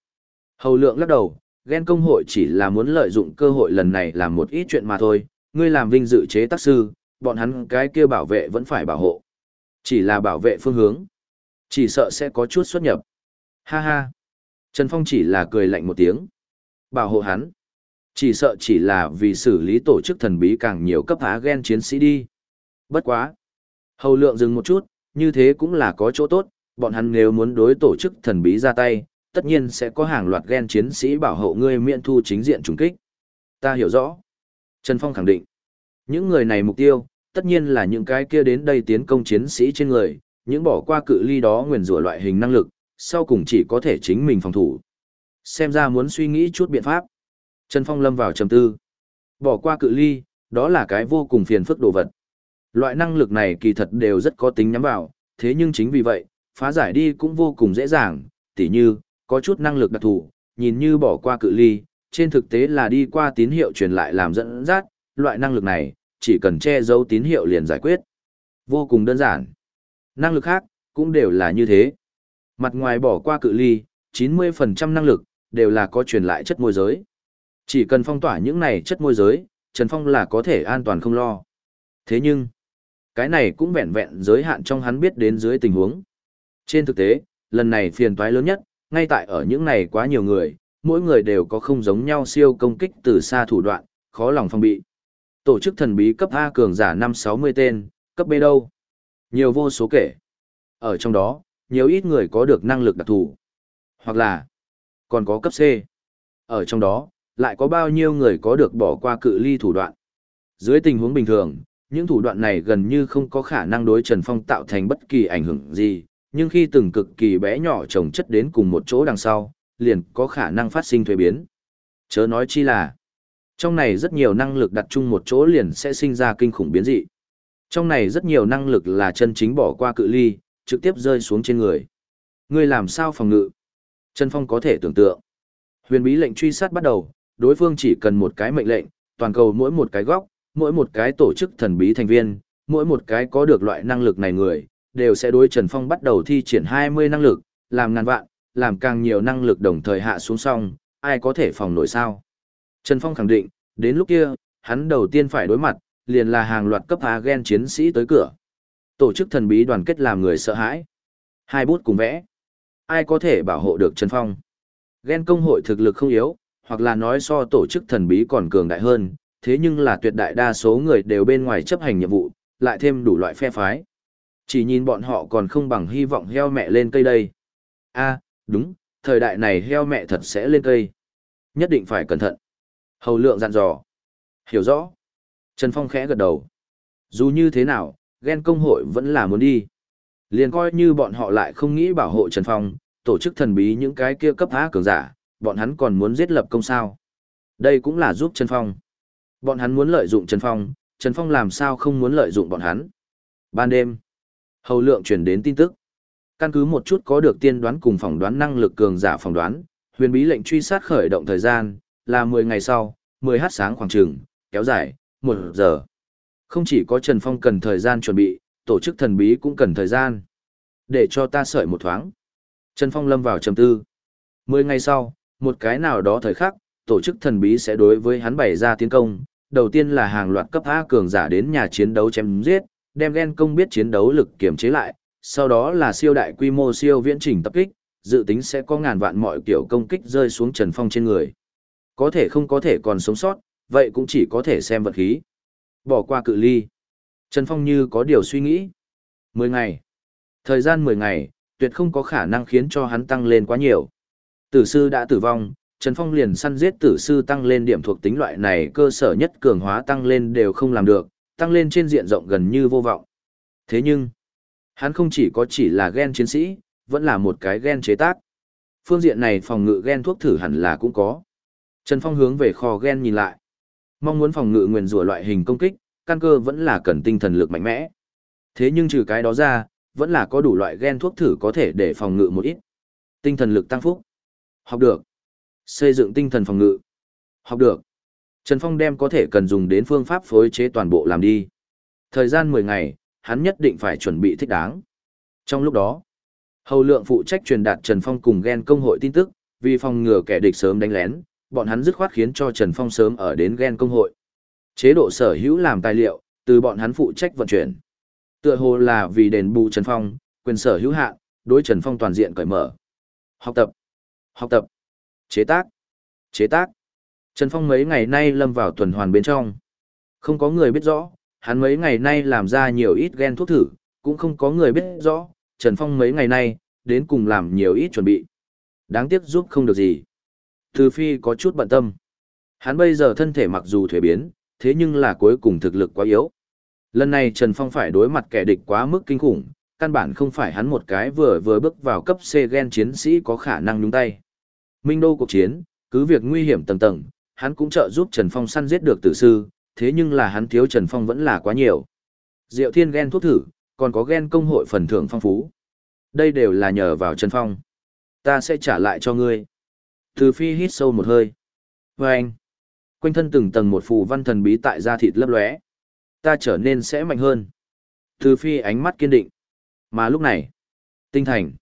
Hầu lượng lắc đầu, ghen công hội chỉ là muốn lợi dụng cơ hội lần này làm một ít chuyện mà thôi. Ngươi làm vinh dự chế tác sư, bọn hắn cái kia bảo vệ vẫn phải bảo hộ. Chỉ là bảo vệ phương hướng. Chỉ sợ sẽ có chút xuất nhập. Ha ha. Trần Phong chỉ là cười lạnh một tiếng. Bảo hộ hắn. Chỉ sợ chỉ là vì xử lý tổ chức thần bí càng nhiều cấp há gen chiến sĩ đi. Bất quá. Hầu lượng dừng một chút, như thế cũng là có chỗ tốt, bọn hắn nếu muốn đối tổ chức thần bí ra tay, tất nhiên sẽ có hàng loạt gen chiến sĩ bảo hộ ngươi miễn thu chính diện trùng kích. Ta hiểu rõ. Trần Phong khẳng định. Những người này mục tiêu, tất nhiên là những cái kia đến đây tiến công chiến sĩ trên người, những bỏ qua cự ly đó nguyền rủa loại hình năng lực, sau cùng chỉ có thể chính mình phòng thủ. Xem ra muốn suy nghĩ chút biện pháp. Trần Phong lâm vào trầm tư. Bỏ qua cự ly, đó là cái vô cùng phiền phức đồ vật. Loại năng lực này kỳ thật đều rất có tính nhắm vào, thế nhưng chính vì vậy, phá giải đi cũng vô cùng dễ dàng, tỉ như, có chút năng lực đặc thù, nhìn như bỏ qua cự ly, trên thực tế là đi qua tín hiệu truyền lại làm dẫn dắt, loại năng lực này, chỉ cần che giấu tín hiệu liền giải quyết. Vô cùng đơn giản. Năng lực khác, cũng đều là như thế. Mặt ngoài bỏ qua cự ly, 90% năng lực, đều là có truyền lại chất môi giới. Chỉ cần phong tỏa những này chất môi giới, Trần Phong là có thể an toàn không lo. Thế nhưng, cái này cũng vẹn vẹn giới hạn trong hắn biết đến dưới tình huống. Trên thực tế, lần này phiền toái lớn nhất, ngay tại ở những này quá nhiều người, mỗi người đều có không giống nhau siêu công kích từ xa thủ đoạn, khó lòng phong bị. Tổ chức thần bí cấp A cường giả năm sáu mươi tên, cấp B đâu? Nhiều vô số kể. Ở trong đó, nhiều ít người có được năng lực đặc thù. Hoặc là, còn có cấp C. Ở trong đó, lại có bao nhiêu người có được bỏ qua cự ly thủ đoạn. Dưới tình huống bình thường, những thủ đoạn này gần như không có khả năng đối Trần Phong tạo thành bất kỳ ảnh hưởng gì, nhưng khi từng cực kỳ bé nhỏ chồng chất đến cùng một chỗ đằng sau, liền có khả năng phát sinh thuế biến. Chớ nói chi là, trong này rất nhiều năng lực đặt chung một chỗ liền sẽ sinh ra kinh khủng biến dị. Trong này rất nhiều năng lực là chân chính bỏ qua cự ly, trực tiếp rơi xuống trên người. Ngươi làm sao phòng ngự? Trần Phong có thể tưởng tượng. Huyền bí lệnh truy sát bắt đầu, đối phương chỉ cần một cái mệnh lệnh, toàn cầu mỗi một cái góc, mỗi một cái tổ chức thần bí thành viên, mỗi một cái có được loại năng lực này người, đều sẽ đối Trần Phong bắt đầu thi triển 20 năng lực, làm ngàn vạn, làm càng nhiều năng lực đồng thời hạ xuống song ai có thể phòng nổi sao. Trần Phong khẳng định, đến lúc kia, hắn đầu tiên phải đối mặt, liền là hàng loạt cấp A gen chiến sĩ tới cửa. Tổ chức thần bí đoàn kết làm người sợ hãi. Hai bút cùng vẽ. Ai có thể bảo hộ được Trần Phong? Gen công hội thực lực không yếu, hoặc là nói so tổ chức thần bí còn cường đại hơn, thế nhưng là tuyệt đại đa số người đều bên ngoài chấp hành nhiệm vụ, lại thêm đủ loại phe phái. Chỉ nhìn bọn họ còn không bằng hy vọng heo mẹ lên cây đây. a đúng, thời đại này heo mẹ thật sẽ lên cây. Nhất định phải cẩn thận. Hầu lượng dặn dò. Hiểu rõ. Trần Phong khẽ gật đầu. Dù như thế nào, ghen công hội vẫn là muốn đi. Liền coi như bọn họ lại không nghĩ bảo hộ Trần Phong, tổ chức thần bí những cái kia cấp há cường giả, bọn hắn còn muốn giết lập công sao. Đây cũng là giúp Trần Phong. Bọn hắn muốn lợi dụng Trần Phong, Trần Phong làm sao không muốn lợi dụng bọn hắn. Ban đêm, hầu lượng truyền đến tin tức. Căn cứ một chút có được tiên đoán cùng phỏng đoán năng lực cường giả phỏng đoán, huyền bí lệnh truy sát khởi động thời gian, là 10 ngày sau, 10 h sáng khoảng trường, kéo dài, một giờ. Không chỉ có Trần Phong cần thời gian chuẩn bị, tổ chức thần bí cũng cần thời gian. Để cho ta sợi một thoáng. Trần Phong lâm vào trầm tư. 10 ngày sau, một cái nào đó thời khắc, tổ chức thần bí sẽ đối với hắn bày ra tiến công. Đầu tiên là hàng loạt cấp A cường giả đến nhà chiến đấu chém giết, đem ghen công biết chiến đấu lực kiểm chế lại, sau đó là siêu đại quy mô siêu viễn trình tập kích, dự tính sẽ có ngàn vạn mọi kiểu công kích rơi xuống Trần Phong trên người. Có thể không có thể còn sống sót, vậy cũng chỉ có thể xem vật khí. Bỏ qua cự ly. Trần Phong như có điều suy nghĩ. Mười ngày. Thời gian mười ngày, tuyệt không có khả năng khiến cho hắn tăng lên quá nhiều. Tử sư đã tử vong, Trần Phong liền săn giết tử sư tăng lên điểm thuộc tính loại này cơ sở nhất cường hóa tăng lên đều không làm được, tăng lên trên diện rộng gần như vô vọng. Thế nhưng, hắn không chỉ có chỉ là gen chiến sĩ, vẫn là một cái gen chế tác. Phương diện này phòng ngự gen thuốc thử hẳn là cũng có. Trần Phong hướng về kho gen nhìn lại. Mong muốn phòng ngự nguyền rủa loại hình công kích, căn cơ vẫn là cần tinh thần lực mạnh mẽ. Thế nhưng trừ cái đó ra, vẫn là có đủ loại gen thuốc thử có thể để phòng ngự một ít. Tinh thần lực tăng phúc. Học được. Xây dựng tinh thần phòng ngự. Học được. Trần Phong đem có thể cần dùng đến phương pháp phối chế toàn bộ làm đi. Thời gian 10 ngày, hắn nhất định phải chuẩn bị thích đáng. Trong lúc đó, Hầu lượng phụ trách truyền đạt Trần Phong cùng gen công hội tin tức, vì phòng ngừa kẻ địch sớm đánh lén, bọn hắn dứt khoát khiến cho Trần Phong sớm ở đến ghen công hội. Chế độ sở hữu làm tài liệu, từ bọn hắn phụ trách vận chuyển. Tựa hồ là vì đền bù Trần Phong, quyền sở hữu hạn, đối Trần Phong toàn diện cởi mở. Học tập, học tập, chế tác, chế tác. Trần Phong mấy ngày nay lâm vào tuần hoàn bên trong. Không có người biết rõ, hắn mấy ngày nay làm ra nhiều ít ghen thuốc thử, cũng không có người biết rõ, Trần Phong mấy ngày nay, đến cùng làm nhiều ít chuẩn bị. Đáng tiếc giúp không được gì. Từ Phi có chút bận tâm. Hắn bây giờ thân thể mặc dù thuế biến, thế nhưng là cuối cùng thực lực quá yếu. Lần này Trần Phong phải đối mặt kẻ địch quá mức kinh khủng, căn bản không phải hắn một cái vừa vừa bước vào cấp C gen chiến sĩ có khả năng nhúng tay. Minh đô cuộc chiến, cứ việc nguy hiểm tầng tầng, hắn cũng trợ giúp Trần Phong săn giết được tử sư, thế nhưng là hắn thiếu Trần Phong vẫn là quá nhiều. Diệu Thiên gen thuốc thử, còn có gen công hội phần thưởng phong phú. Đây đều là nhờ vào Trần Phong. Ta sẽ trả lại cho ngươi. Từ phi hít sâu một hơi. Và anh. Quanh thân từng tầng một phù văn thần bí tại da thịt lấp lóe. Ta trở nên sẽ mạnh hơn. Từ phi ánh mắt kiên định. Mà lúc này. Tinh thành.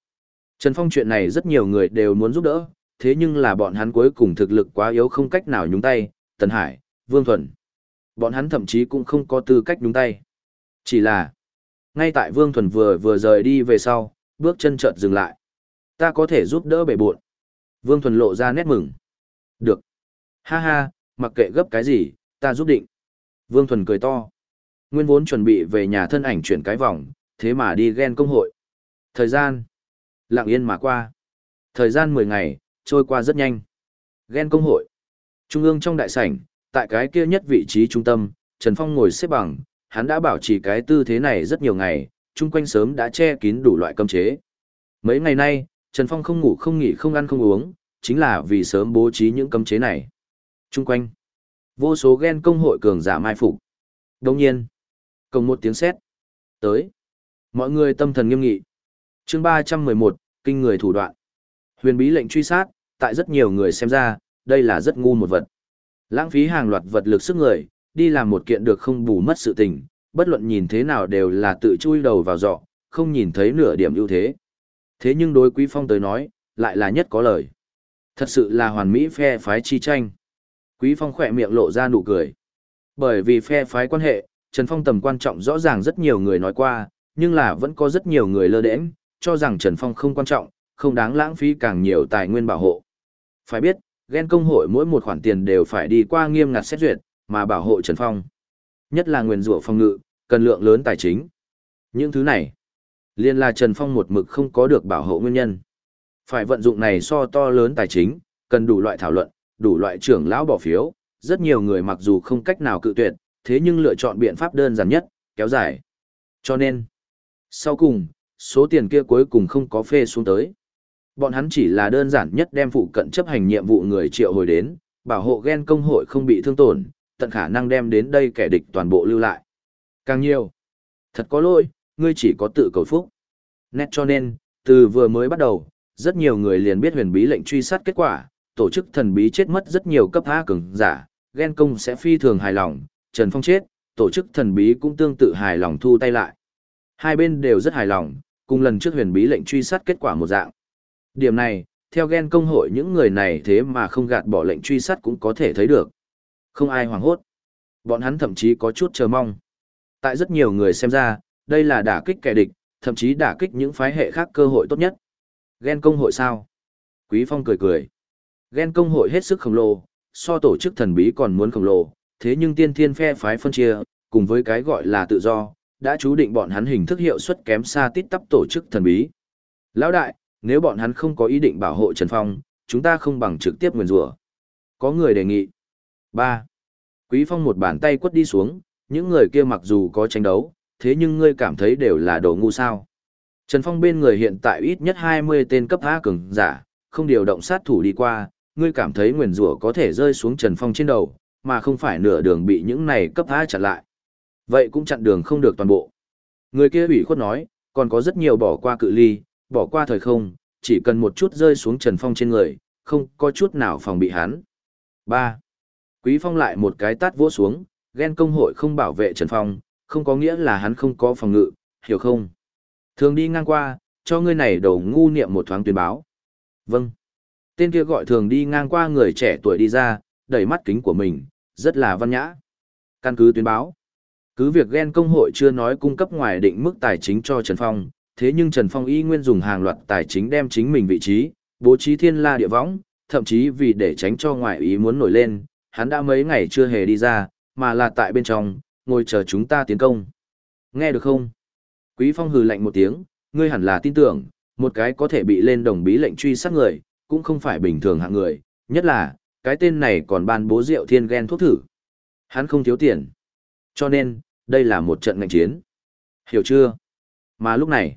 Trần Phong chuyện này rất nhiều người đều muốn giúp đỡ, thế nhưng là bọn hắn cuối cùng thực lực quá yếu không cách nào nhúng tay, Tần Hải, Vương Thuần. Bọn hắn thậm chí cũng không có tư cách nhúng tay. Chỉ là, ngay tại Vương Thuần vừa vừa rời đi về sau, bước chân chợt dừng lại. Ta có thể giúp đỡ bể buộn. Vương Thuần lộ ra nét mừng. Được. Ha ha, mặc kệ gấp cái gì, ta giúp định. Vương Thuần cười to. Nguyên vốn chuẩn bị về nhà thân ảnh chuyển cái vòng, thế mà đi ghen công hội. Thời gian. Lặng yên mà qua. Thời gian 10 ngày, trôi qua rất nhanh. Ghen công hội. Trung ương trong đại sảnh, tại cái kia nhất vị trí trung tâm, Trần Phong ngồi xếp bằng, hắn đã bảo trì cái tư thế này rất nhiều ngày, chung quanh sớm đã che kín đủ loại cấm chế. Mấy ngày nay, Trần Phong không ngủ không nghỉ không ăn không uống, chính là vì sớm bố trí những cấm chế này. Trung quanh, vô số ghen công hội cường giả mai phục. Đồng nhiên, cộng một tiếng sét tới. Mọi người tâm thần nghiêm nghị. chương 311, kinh người thủ đoạn. Huyền bí lệnh truy sát, tại rất nhiều người xem ra, đây là rất ngu một vật. Lãng phí hàng loạt vật lực sức người, đi làm một kiện được không bù mất sự tình, bất luận nhìn thế nào đều là tự chui đầu vào dọ, không nhìn thấy nửa điểm ưu thế. Thế nhưng đối Quý Phong tới nói, lại là nhất có lời. Thật sự là hoàn mỹ phe phái chi tranh. Quý Phong khỏe miệng lộ ra nụ cười. Bởi vì phe phái quan hệ, Trần Phong tầm quan trọng rõ ràng rất nhiều người nói qua, nhưng là vẫn có rất nhiều người lơ đễnh, cho rằng Trần Phong không quan trọng, không đáng lãng phí càng nhiều tài nguyên bảo hộ. Phải biết, ghen công hội mỗi một khoản tiền đều phải đi qua nghiêm ngặt xét duyệt, mà bảo hộ Trần Phong. Nhất là nguyên rủa phong ngự, cần lượng lớn tài chính. Những thứ này, liên là Trần Phong một mực không có được bảo hộ nguyên nhân. Phải vận dụng này so to lớn tài chính, cần đủ loại thảo luận, đủ loại trưởng lão bỏ phiếu, rất nhiều người mặc dù không cách nào cự tuyệt, thế nhưng lựa chọn biện pháp đơn giản nhất, kéo dài. Cho nên, sau cùng, số tiền kia cuối cùng không có phê xuống tới. Bọn hắn chỉ là đơn giản nhất đem phụ cận chấp hành nhiệm vụ người triệu hồi đến, bảo hộ ghen công hội không bị thương tổn, tận khả năng đem đến đây kẻ địch toàn bộ lưu lại. Càng nhiều. Thật có lỗi, ngươi chỉ có tự cầu phúc. Nét cho nên, từ vừa mới bắt đầu, rất nhiều người liền biết huyền bí lệnh truy sát kết quả, tổ chức thần bí chết mất rất nhiều cấp A cường giả, ghen công sẽ phi thường hài lòng, Trần Phong chết, tổ chức thần bí cũng tương tự hài lòng thu tay lại. Hai bên đều rất hài lòng, cùng lần trước huyền bí lệnh truy sát kết quả một dạng. Điểm này, theo ghen công hội những người này thế mà không gạt bỏ lệnh truy sát cũng có thể thấy được. Không ai hoảng hốt. Bọn hắn thậm chí có chút chờ mong. Tại rất nhiều người xem ra, đây là đả kích kẻ địch, thậm chí đả kích những phái hệ khác cơ hội tốt nhất. Ghen công hội sao? Quý Phong cười cười. Ghen công hội hết sức khổng lồ, so tổ chức thần bí còn muốn khổng lồ, thế nhưng tiên thiên phe phái phân chia, cùng với cái gọi là tự do, đã chú định bọn hắn hình thức hiệu suất kém xa tít tắp tổ chức thần bí. Lão đại, nếu bọn hắn không có ý định bảo hộ Trần Phong, chúng ta không bằng trực tiếp nguyền rủa. Có người đề nghị. 3. Quý Phong một bàn tay quất đi xuống, những người kia mặc dù có tranh đấu, thế nhưng ngươi cảm thấy đều là đồ ngu sao. Trần Phong bên người hiện tại ít nhất 20 tên cấp A cường giả, không điều động sát thủ đi qua, ngươi cảm thấy nguyền rủa có thể rơi xuống Trần Phong trên đầu, mà không phải nửa đường bị những này cấp A chặn lại. Vậy cũng chặn đường không được toàn bộ. Người kia ủy khuất nói, còn có rất nhiều bỏ qua cự ly, bỏ qua thời không, chỉ cần một chút rơi xuống Trần Phong trên người, không có chút nào phòng bị hắn. 3. Quý Phong lại một cái tát vỗ xuống, ghen công hội không bảo vệ Trần Phong, không có nghĩa là hắn không có phòng ngự, hiểu không? Thường đi ngang qua, cho ngươi này đầu ngu niệm một thoáng tuyên báo. Vâng. Tên kia gọi thường đi ngang qua người trẻ tuổi đi ra, đẩy mắt kính của mình, rất là văn nhã. Căn cứ tuyên báo. Cứ việc ghen công hội chưa nói cung cấp ngoài định mức tài chính cho Trần Phong, thế nhưng Trần Phong y nguyên dùng hàng loạt tài chính đem chính mình vị trí, bố trí thiên la địa võng, thậm chí vì để tránh cho ngoại ý muốn nổi lên, hắn đã mấy ngày chưa hề đi ra, mà là tại bên trong, ngồi chờ chúng ta tiến công. Nghe được không? Quý Phong hừ lạnh một tiếng, ngươi hẳn là tin tưởng, một cái có thể bị lên đồng bí lệnh truy sát người, cũng không phải bình thường hạng người, nhất là, cái tên này còn ban bố rượu thiên ghen thuốc thử. Hắn không thiếu tiền. Cho nên, đây là một trận ngành chiến. Hiểu chưa? Mà lúc này,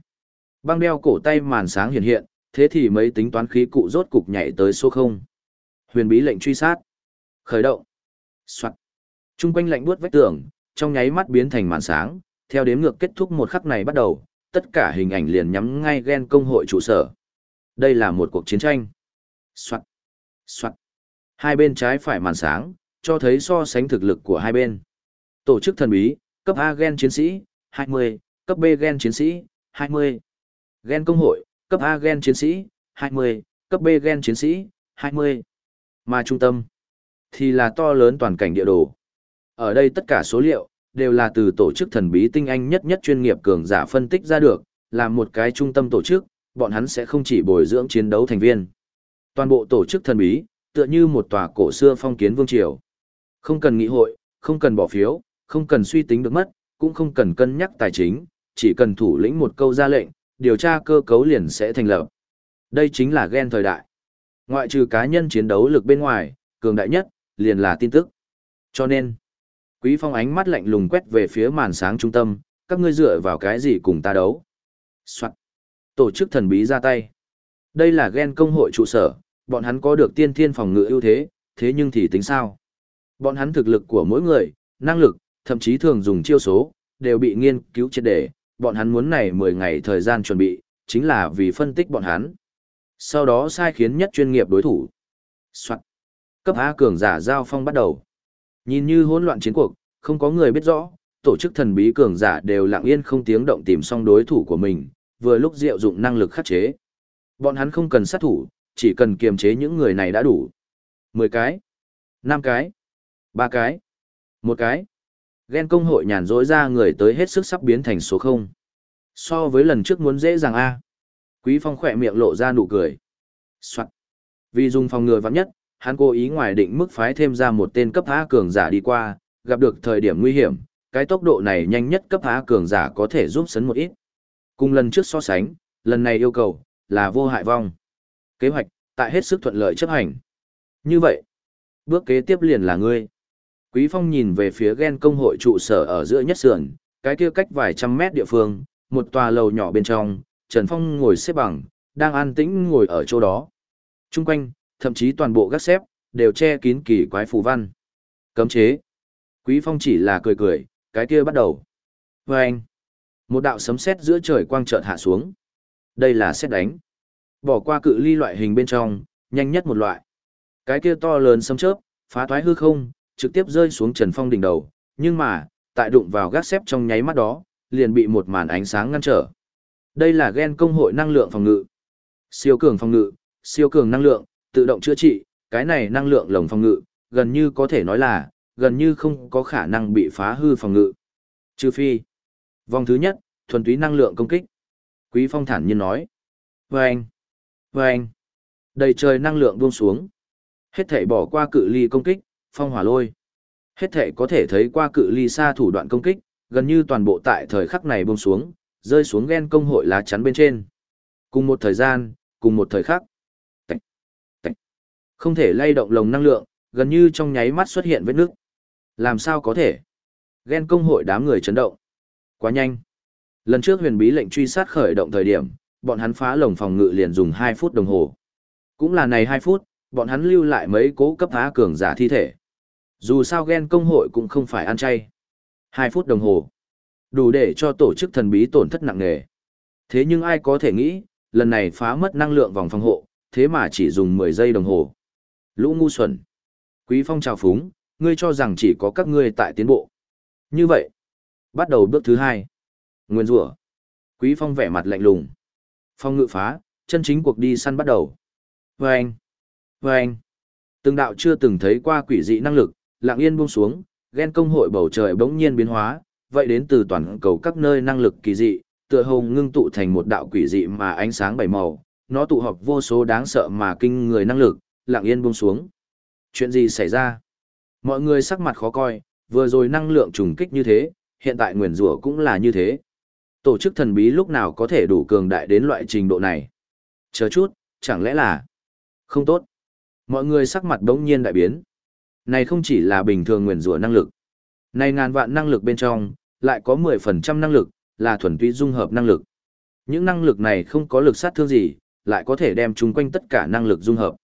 băng đeo cổ tay màn sáng hiện hiện, thế thì mấy tính toán khí cụ rốt cục nhảy tới số 0. Huyền bí lệnh truy sát. Khởi động. Soạn. Trung quanh lạnh buốt vách tường, trong nháy mắt biến thành màn sáng, theo đếm ngược kết thúc một khắc này bắt đầu, tất cả hình ảnh liền nhắm ngay ghen công hội trụ sở. Đây là một cuộc chiến tranh. Soạt, soạt. Hai bên trái phải màn sáng, cho thấy so sánh thực lực của hai bên. Tổ chức thần bí, cấp A gen chiến sĩ, 20, cấp B gen chiến sĩ, 20. Gen công hội, cấp A gen chiến sĩ, 20, cấp B gen chiến sĩ, 20. Mà trung tâm, thì là to lớn toàn cảnh địa đồ. Ở đây tất cả số liệu, đều là từ tổ chức thần bí tinh anh nhất nhất chuyên nghiệp cường giả phân tích ra được, là một cái trung tâm tổ chức, bọn hắn sẽ không chỉ bồi dưỡng chiến đấu thành viên. Toàn bộ tổ chức thần bí, tựa như một tòa cổ xưa phong kiến vương triều. Không cần nghị hội, không cần bỏ phiếu, không cần suy tính được mất, cũng không cần cân nhắc tài chính, chỉ cần thủ lĩnh một câu ra lệnh, điều tra cơ cấu liền sẽ thành lập. Đây chính là gen thời đại. Ngoại trừ cá nhân chiến đấu lực bên ngoài, cường đại nhất, liền là tin tức. Cho nên, Quý Phong ánh mắt lạnh lùng quét về phía màn sáng trung tâm, các ngươi dựa vào cái gì cùng ta đấu? Soạn. Tổ chức thần bí ra tay. Đây là ghen công hội trụ sở, bọn hắn có được tiên thiên phòng ngự ưu thế, thế nhưng thì tính sao? Bọn hắn thực lực của mỗi người, năng lực, thậm chí thường dùng chiêu số, đều bị nghiên cứu triệt để, bọn hắn muốn này 10 ngày thời gian chuẩn bị, chính là vì phân tích bọn hắn. Sau đó sai khiến nhất chuyên nghiệp đối thủ. Soạn. Cấp A cường giả giao phong bắt đầu. Nhìn như hỗn loạn chiến cuộc, không có người biết rõ, tổ chức thần bí cường giả đều lặng yên không tiếng động tìm xong đối thủ của mình, vừa lúc diệu dụng năng lực khắc chế. Bọn hắn không cần sát thủ, chỉ cần kiềm chế những người này đã đủ. 10 cái, 5 cái, 3 cái, 1 cái. Ghen công hội nhàn rỗi ra người tới hết sức sắp biến thành số 0. So với lần trước muốn dễ dàng A. Quý Phong khỏe miệng lộ ra nụ cười. Soạn. Vì dùng phòng ngừa vắng nhất, hắn cố ý ngoài định mức phái thêm ra một tên cấp há cường giả đi qua, gặp được thời điểm nguy hiểm, cái tốc độ này nhanh nhất cấp há cường giả có thể giúp sấn một ít. Cùng lần trước so sánh, lần này yêu cầu là vô hại vong. Kế hoạch, tại hết sức thuận lợi chấp hành. Như vậy, bước kế tiếp liền là ngươi. Quý Phong nhìn về phía ghen công hội trụ sở ở giữa nhất sườn, cái kia cách vài trăm mét địa phương, một tòa lầu nhỏ bên trong, Trần Phong ngồi xếp bằng, đang an tĩnh ngồi ở chỗ đó. Trung quanh, thậm chí toàn bộ gác xếp, đều che kín kỳ quái phù văn. Cấm chế. Quý Phong chỉ là cười cười, cái kia bắt đầu. Và anh, một đạo sấm sét giữa trời quang chợt hạ xuống. Đây là sét đánh. Bỏ qua cự ly loại hình bên trong, nhanh nhất một loại. Cái kia to lớn sấm chớp, phá thoái hư không, trực tiếp rơi xuống Trần Phong đỉnh đầu, nhưng mà, tại đụng vào gác xếp trong nháy mắt đó, liền bị một màn ánh sáng ngăn trở. Đây là gen công hội năng lượng phòng ngự. Siêu cường phòng ngự, siêu cường năng lượng, tự động chữa trị, cái này năng lượng lồng phòng ngự, gần như có thể nói là, gần như không có khả năng bị phá hư phòng ngự. Trừ phi. Vòng thứ nhất, thuần túy năng lượng công kích. Quý Phong thản nhiên nói. Vâng! Vâng! Đầy trời năng lượng buông xuống. Hết thể bỏ qua cự ly công kích, phong hỏa lôi. Hết thể có thể thấy qua cự ly xa thủ đoạn công kích, gần như toàn bộ tại thời khắc này buông xuống, rơi xuống ghen công hội lá chắn bên trên. Cùng một thời gian, cùng một thời khắc. Không thể lay động lồng năng lượng, gần như trong nháy mắt xuất hiện vết nước. Làm sao có thể? Ghen công hội đám người chấn động. Quá nhanh. Lần trước huyền bí lệnh truy sát khởi động thời điểm, bọn hắn phá lồng phòng ngự liền dùng 2 phút đồng hồ. Cũng là này 2 phút, bọn hắn lưu lại mấy cố cấp phá cường giả thi thể. Dù sao ghen công hội cũng không phải ăn chay. 2 phút đồng hồ. Đủ để cho tổ chức thần bí tổn thất nặng nề. Thế nhưng ai có thể nghĩ, lần này phá mất năng lượng vòng phòng hộ, thế mà chỉ dùng 10 giây đồng hồ. Lũ ngu xuẩn. Quý phong chào phúng, ngươi cho rằng chỉ có các ngươi tại tiến bộ. Như vậy, bắt đầu bước thứ hai. Nguyên rủa. Quý phong vẻ mặt lạnh lùng. Phong ngự phá, chân chính cuộc đi săn bắt đầu. Vâng! Vâng! Từng đạo chưa từng thấy qua quỷ dị năng lực, lặng yên buông xuống, ghen công hội bầu trời bỗng nhiên biến hóa, vậy đến từ toàn cầu các nơi năng lực kỳ dị, tựa hồ ngưng tụ thành một đạo quỷ dị mà ánh sáng bảy màu, nó tụ họp vô số đáng sợ mà kinh người năng lực, lặng yên buông xuống. Chuyện gì xảy ra? Mọi người sắc mặt khó coi, vừa rồi năng lượng trùng kích như thế, hiện tại nguyền rủa cũng là như thế. Tổ chức thần bí lúc nào có thể đủ cường đại đến loại trình độ này? Chờ chút, chẳng lẽ là... Không tốt. Mọi người sắc mặt đống nhiên đại biến. Này không chỉ là bình thường nguyền rủa năng lực. Này ngàn vạn năng lực bên trong, lại có 10% năng lực, là thuần túy dung hợp năng lực. Những năng lực này không có lực sát thương gì, lại có thể đem chung quanh tất cả năng lực dung hợp.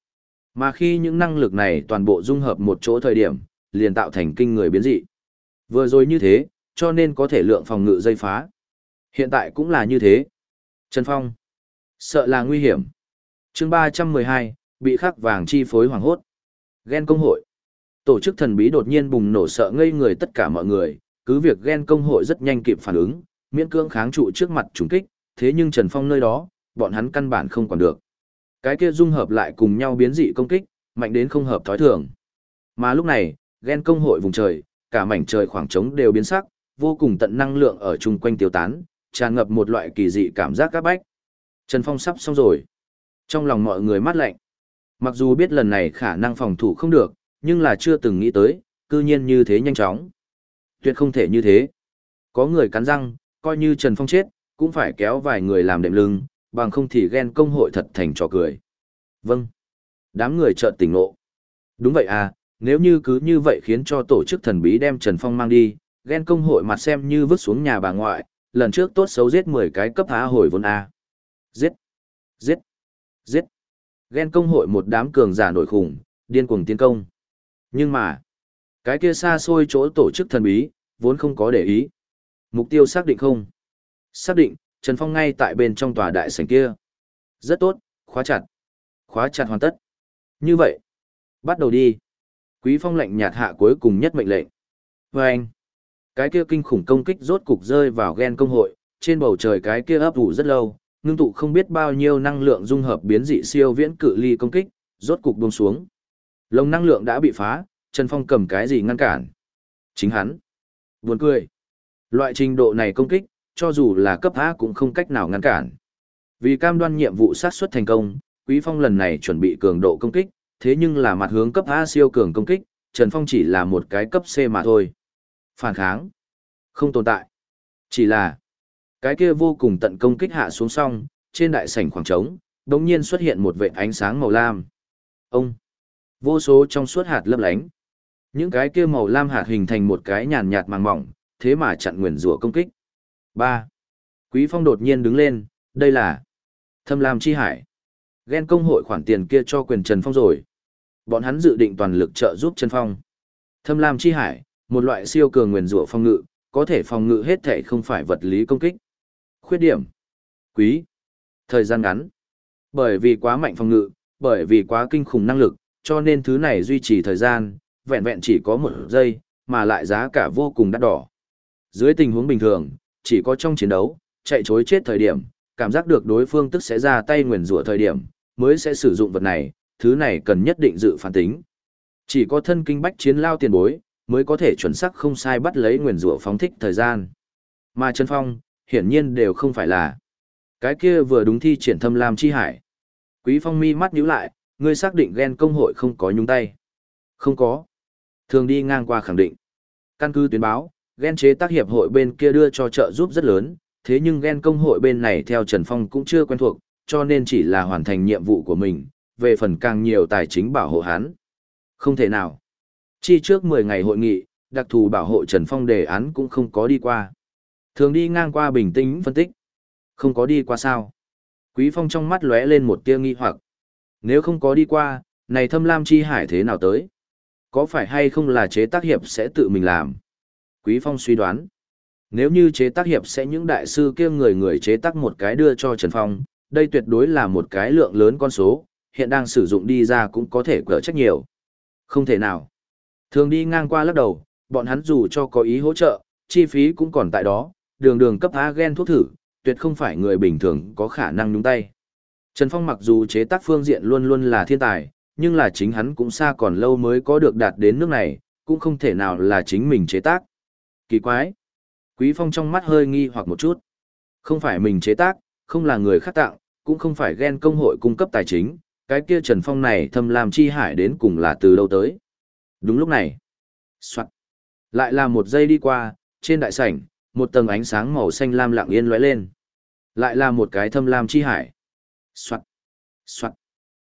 Mà khi những năng lực này toàn bộ dung hợp một chỗ thời điểm, liền tạo thành kinh người biến dị. Vừa rồi như thế, cho nên có thể lượng phòng ngự dây phá. Hiện tại cũng là như thế. Trần Phong. Sợ là nguy hiểm. chương 312, bị khắc vàng chi phối hoàng hốt. Ghen công hội. Tổ chức thần bí đột nhiên bùng nổ sợ ngây người tất cả mọi người, cứ việc ghen công hội rất nhanh kịp phản ứng, miễn cưỡng kháng trụ trước mặt trùng kích, thế nhưng Trần Phong nơi đó, bọn hắn căn bản không còn được. Cái kia dung hợp lại cùng nhau biến dị công kích, mạnh đến không hợp thói thường. Mà lúc này, ghen công hội vùng trời, cả mảnh trời khoảng trống đều biến sắc, vô cùng tận năng lượng ở chung quanh tiêu tán, tràn ngập một loại kỳ dị cảm giác các bách. Trần Phong sắp xong rồi. Trong lòng mọi người mát lạnh. Mặc dù biết lần này khả năng phòng thủ không được, nhưng là chưa từng nghĩ tới, cư nhiên như thế nhanh chóng. Tuyệt không thể như thế. Có người cắn răng, coi như Trần Phong chết, cũng phải kéo vài người làm đệm lưng, bằng không thì ghen công hội thật thành trò cười. Vâng. Đám người chợt tỉnh ngộ. Đúng vậy à, nếu như cứ như vậy khiến cho tổ chức thần bí đem Trần Phong mang đi, ghen công hội mặt xem như vứt xuống nhà bà ngoại, lần trước tốt xấu giết 10 cái cấp há hồi vốn A. Giết! Giết! Giết! Ghen công hội một đám cường giả nổi khủng, điên cuồng tiến công. Nhưng mà, cái kia xa xôi chỗ tổ chức thần bí, vốn không có để ý. Mục tiêu xác định không? Xác định, Trần Phong ngay tại bên trong tòa đại sảnh kia. Rất tốt, khóa chặt. Khóa chặt hoàn tất. Như vậy, bắt đầu đi. Quý Phong lệnh nhạt hạ cuối cùng nhất mệnh lệnh. Và anh, cái kia kinh khủng công kích rốt cục rơi vào ghen công hội, trên bầu trời cái kia ấp ủ rất lâu, ngưng tụ không biết bao nhiêu năng lượng dung hợp biến dị siêu viễn cự ly công kích, rốt cục buông xuống. Lồng năng lượng đã bị phá, Trần Phong cầm cái gì ngăn cản? Chính hắn. Buồn cười. Loại trình độ này công kích, cho dù là cấp A cũng không cách nào ngăn cản. Vì cam đoan nhiệm vụ sát xuất thành công, Quý Phong lần này chuẩn bị cường độ công kích, thế nhưng là mặt hướng cấp A siêu cường công kích, Trần Phong chỉ là một cái cấp C mà thôi. Phản kháng. Không tồn tại. Chỉ là cái kia vô cùng tận công kích hạ xuống song, trên đại sảnh khoảng trống, đột nhiên xuất hiện một vệt ánh sáng màu lam. Ông. Vô số trong suốt hạt lấp lánh. Những cái kia màu lam hạt hình thành một cái nhàn nhạt màng mỏng, thế mà chặn nguyền rủa công kích ba Quý Phong đột nhiên đứng lên, đây là Thâm Lam Chi Hải. Ghen công hội khoản tiền kia cho quyền Trần Phong rồi. Bọn hắn dự định toàn lực trợ giúp Trần Phong. Thâm Lam Chi Hải, một loại siêu cường nguyền rủa phong ngự, có thể phòng ngự hết thể không phải vật lý công kích. Khuyết điểm. Quý. Thời gian ngắn. Bởi vì quá mạnh phòng ngự, bởi vì quá kinh khủng năng lực, cho nên thứ này duy trì thời gian, vẹn vẹn chỉ có một giây, mà lại giá cả vô cùng đắt đỏ. Dưới tình huống bình thường, chỉ có trong chiến đấu, chạy chối chết thời điểm, cảm giác được đối phương tức sẽ ra tay nguyền rủa thời điểm, mới sẽ sử dụng vật này, thứ này cần nhất định dự phản tính. Chỉ có thân kinh bách chiến lao tiền bối, mới có thể chuẩn xác không sai bắt lấy nguyền rủa phóng thích thời gian. Mà Trần Phong, hiển nhiên đều không phải là. Cái kia vừa đúng thi triển thâm lam chi hải. Quý Phong mi mắt nhíu lại, ngươi xác định ghen công hội không có nhúng tay. Không có. Thường đi ngang qua khẳng định. Căn cứ tuyên báo, ghen chế tác hiệp hội bên kia đưa cho trợ giúp rất lớn, thế nhưng ghen công hội bên này theo Trần Phong cũng chưa quen thuộc, cho nên chỉ là hoàn thành nhiệm vụ của mình, về phần càng nhiều tài chính bảo hộ hắn. Không thể nào. Chi trước 10 ngày hội nghị, đặc thù bảo hộ Trần Phong đề án cũng không có đi qua. Thường đi ngang qua bình tĩnh phân tích. Không có đi qua sao? Quý Phong trong mắt lóe lên một tia nghi hoặc. Nếu không có đi qua, này thâm lam chi hải thế nào tới? Có phải hay không là chế tác hiệp sẽ tự mình làm? Quý Phong suy đoán. Nếu như chế tác hiệp sẽ những đại sư kia người người chế tác một cái đưa cho Trần Phong, đây tuyệt đối là một cái lượng lớn con số, hiện đang sử dụng đi ra cũng có thể cỡ trách nhiều. Không thể nào. Thường đi ngang qua lắc đầu, bọn hắn dù cho có ý hỗ trợ, chi phí cũng còn tại đó, đường đường cấp A gen thuốc thử, tuyệt không phải người bình thường có khả năng nhúng tay. Trần Phong mặc dù chế tác phương diện luôn luôn là thiên tài, nhưng là chính hắn cũng xa còn lâu mới có được đạt đến nước này, cũng không thể nào là chính mình chế tác. Kỳ quái. Quý Phong trong mắt hơi nghi hoặc một chút. Không phải mình chế tác, không là người khác tặng, cũng không phải ghen công hội cung cấp tài chính, cái kia Trần Phong này thâm làm chi hải đến cùng là từ đâu tới. Đúng lúc này. Soạn. Lại là một giây đi qua, trên đại sảnh, một tầng ánh sáng màu xanh lam lặng yên lóe lên. Lại là một cái thâm lam chi hải. Soạn. Soạn.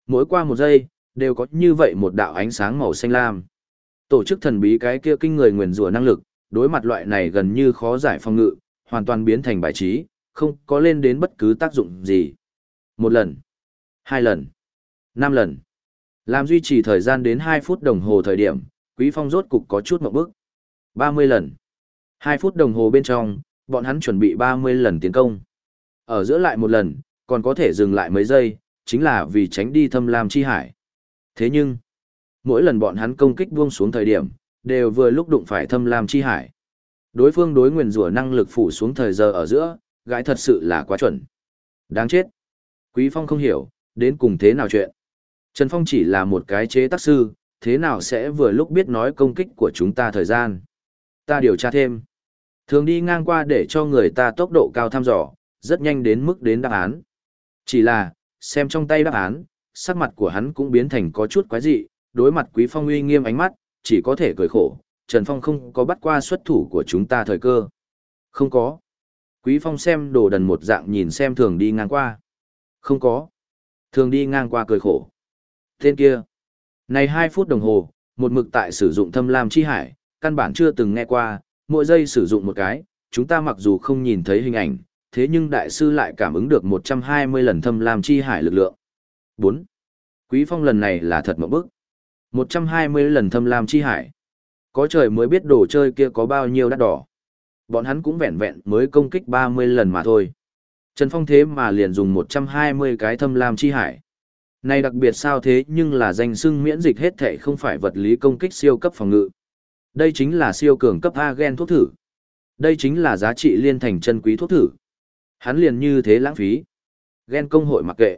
Mỗi qua một giây, đều có như vậy một đạo ánh sáng màu xanh lam. Tổ chức thần bí cái kia kinh người nguyền rủa năng lực, đối mặt loại này gần như khó giải phòng ngự, hoàn toàn biến thành bài trí, không có lên đến bất cứ tác dụng gì. Một lần, hai lần, năm lần. Làm duy trì thời gian đến 2 phút đồng hồ thời điểm, Quý Phong rốt cục có chút một bước. 30 lần. 2 phút đồng hồ bên trong, bọn hắn chuẩn bị 30 lần tiến công. Ở giữa lại một lần, còn có thể dừng lại mấy giây, chính là vì tránh đi thâm lam chi hải. Thế nhưng, mỗi lần bọn hắn công kích buông xuống thời điểm, đều vừa lúc đụng phải thâm lam chi hải. Đối phương đối nguyền rủa năng lực phủ xuống thời giờ ở giữa, gãi thật sự là quá chuẩn. Đáng chết. Quý Phong không hiểu, đến cùng thế nào chuyện. Trần Phong chỉ là một cái chế tác sư, thế nào sẽ vừa lúc biết nói công kích của chúng ta thời gian. Ta điều tra thêm. Thường đi ngang qua để cho người ta tốc độ cao thăm dò, rất nhanh đến mức đến đáp án. Chỉ là, xem trong tay đáp án, sắc mặt của hắn cũng biến thành có chút quái dị, đối mặt Quý Phong uy nghiêm ánh mắt, chỉ có thể cười khổ, Trần Phong không có bắt qua xuất thủ của chúng ta thời cơ. Không có. Quý Phong xem đồ đần một dạng nhìn xem thường đi ngang qua. Không có. Thường đi ngang qua cười khổ. Tên kia. Này 2 phút đồng hồ, một mực tại sử dụng thâm lam chi hải, căn bản chưa từng nghe qua, mỗi giây sử dụng một cái, chúng ta mặc dù không nhìn thấy hình ảnh, thế nhưng đại sư lại cảm ứng được 120 lần thâm lam chi hải lực lượng. 4. Quý phong lần này là thật mộng bức. 120 lần thâm lam chi hải. Có trời mới biết đồ chơi kia có bao nhiêu đắt đỏ. Bọn hắn cũng vẹn vẹn mới công kích 30 lần mà thôi. Trần Phong thế mà liền dùng 120 cái thâm lam chi hải. Này đặc biệt sao thế nhưng là danh xưng miễn dịch hết thể không phải vật lý công kích siêu cấp phòng ngự. Đây chính là siêu cường cấp A gen thuốc thử. Đây chính là giá trị liên thành chân quý thuốc thử. Hắn liền như thế lãng phí. Gen công hội mặc kệ.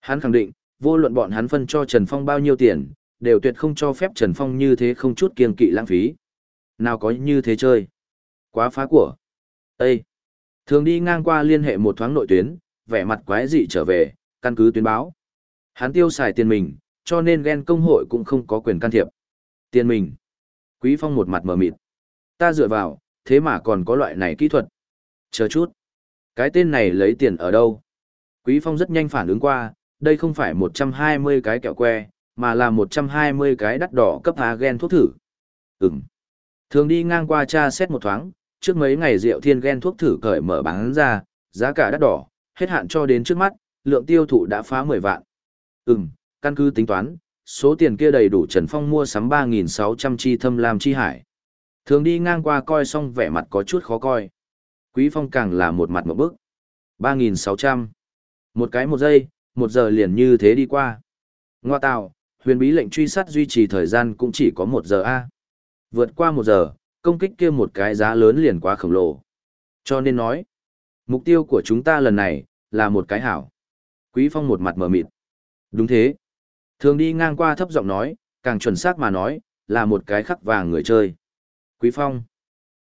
Hắn khẳng định, vô luận bọn hắn phân cho Trần Phong bao nhiêu tiền, đều tuyệt không cho phép Trần Phong như thế không chút kiên kỵ lãng phí. Nào có như thế chơi. Quá phá của. Ê! Thường đi ngang qua liên hệ một thoáng nội tuyến, vẻ mặt quái dị trở về, căn cứ tuyến báo. Hắn tiêu xài tiền mình, cho nên ghen công hội cũng không có quyền can thiệp. Tiền mình. Quý Phong một mặt mờ mịt. Ta dựa vào, thế mà còn có loại này kỹ thuật. Chờ chút. Cái tên này lấy tiền ở đâu? Quý Phong rất nhanh phản ứng qua, đây không phải 120 cái kẹo que, mà là 120 cái đắt đỏ cấp A gen thuốc thử. Ừm. Thường đi ngang qua cha xét một thoáng, trước mấy ngày rượu thiên gen thuốc thử cởi mở bán ra, giá cả đắt đỏ, hết hạn cho đến trước mắt, lượng tiêu thụ đã phá 10 vạn. Ừm, căn cứ tính toán, số tiền kia đầy đủ Trần Phong mua sắm 3.600 chi thâm lam chi hải. Thường đi ngang qua coi xong vẻ mặt có chút khó coi. Quý Phong càng là một mặt một bức. 3.600. Một cái một giây, một giờ liền như thế đi qua. Ngoa tạo, huyền bí lệnh truy sát duy trì thời gian cũng chỉ có một giờ A. Vượt qua một giờ, công kích kia một cái giá lớn liền quá khổng lồ. Cho nên nói, mục tiêu của chúng ta lần này, là một cái hảo. Quý Phong một mặt mờ mịt. Đúng thế. Thường đi ngang qua thấp giọng nói, càng chuẩn xác mà nói, là một cái khắc vàng người chơi. Quý Phong.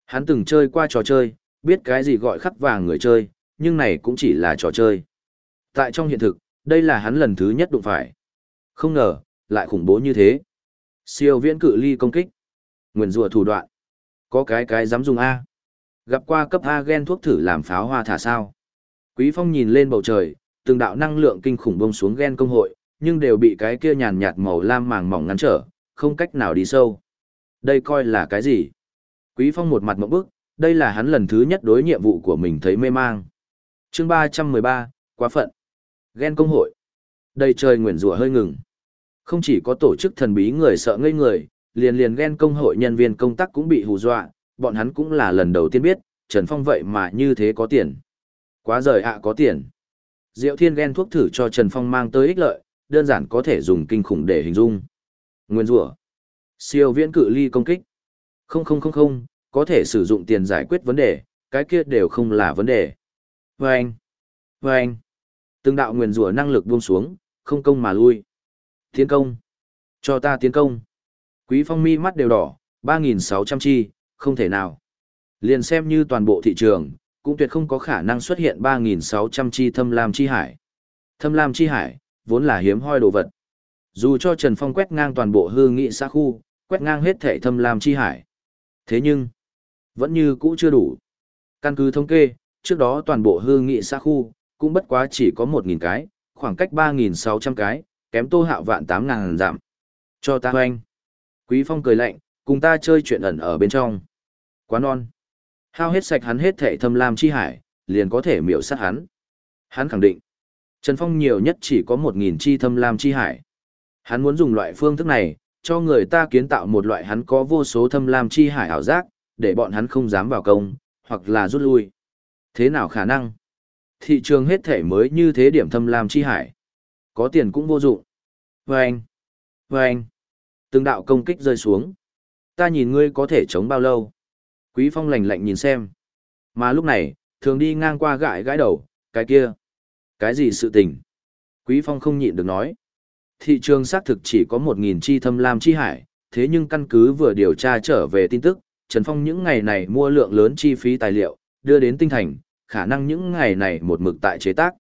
Hắn từng chơi qua trò chơi, biết cái gì gọi khắc vàng người chơi, nhưng này cũng chỉ là trò chơi. Tại trong hiện thực, đây là hắn lần thứ nhất đụng phải. Không ngờ, lại khủng bố như thế. Siêu viễn cự ly công kích. Nguyền rùa thủ đoạn. Có cái cái dám dùng A. Gặp qua cấp A gen thuốc thử làm pháo hoa thả sao. Quý Phong nhìn lên bầu trời, từng đạo năng lượng kinh khủng bông xuống gen công hội, nhưng đều bị cái kia nhàn nhạt màu lam màng mỏng ngăn trở, không cách nào đi sâu. Đây coi là cái gì? Quý Phong một mặt mộng bức, đây là hắn lần thứ nhất đối nhiệm vụ của mình thấy mê mang. Chương 313, quá phận. Gen công hội. Đây trời nguyền rủa hơi ngừng. Không chỉ có tổ chức thần bí người sợ ngây người, liền liền gen công hội nhân viên công tác cũng bị hù dọa, bọn hắn cũng là lần đầu tiên biết, Trần Phong vậy mà như thế có tiền. Quá rời ạ có tiền. Diệu Thiên gen thuốc thử cho Trần Phong mang tới ích lợi, đơn giản có thể dùng kinh khủng để hình dung. Nguyên rủa, siêu viễn cự ly công kích. Không không không không, có thể sử dụng tiền giải quyết vấn đề, cái kia đều không là vấn đề. Vâng, vâng. Từng đạo nguyên rủa năng lực buông xuống, không công mà lui. Tiến công. Cho ta tiến công. Quý phong mi mắt đều đỏ, 3.600 chi, không thể nào. Liền xem như toàn bộ thị trường, cũng tuyệt không có khả năng xuất hiện 3.600 chi thâm lam chi hải. Thâm lam chi hải, vốn là hiếm hoi đồ vật. Dù cho Trần Phong quét ngang toàn bộ hư nghị xã khu, quét ngang hết thể thâm lam chi hải. Thế nhưng, vẫn như cũ chưa đủ. Căn cứ thống kê, trước đó toàn bộ hư nghị xã khu, cũng bất quá chỉ có 1.000 cái, khoảng cách 3.600 cái, kém tô hạo vạn 8.000 giảm. Cho ta hoanh. Quý Phong cười lạnh, cùng ta chơi chuyện ẩn ở bên trong. Quá non. Hao hết sạch hắn hết thể thâm lam chi hải, liền có thể miểu sát hắn. Hắn khẳng định, Trần Phong nhiều nhất chỉ có 1.000 chi thâm lam chi hải. Hắn muốn dùng loại phương thức này, cho người ta kiến tạo một loại hắn có vô số thâm lam chi hải ảo giác, để bọn hắn không dám vào công, hoặc là rút lui. Thế nào khả năng? Thị trường hết thể mới như thế điểm thâm lam chi hải. Có tiền cũng vô dụng. Vâng! Vâng! Từng đạo công kích rơi xuống. Ta nhìn ngươi có thể chống bao lâu? Quý Phong lạnh lạnh nhìn xem. Mà lúc này, thường đi ngang qua gãi gãi đầu, cái kia. Cái gì sự tình? Quý Phong không nhịn được nói. Thị trường xác thực chỉ có 1.000 chi thâm lam chi hải, thế nhưng căn cứ vừa điều tra trở về tin tức, Trần Phong những ngày này mua lượng lớn chi phí tài liệu, đưa đến tinh thành, khả năng những ngày này một mực tại chế tác.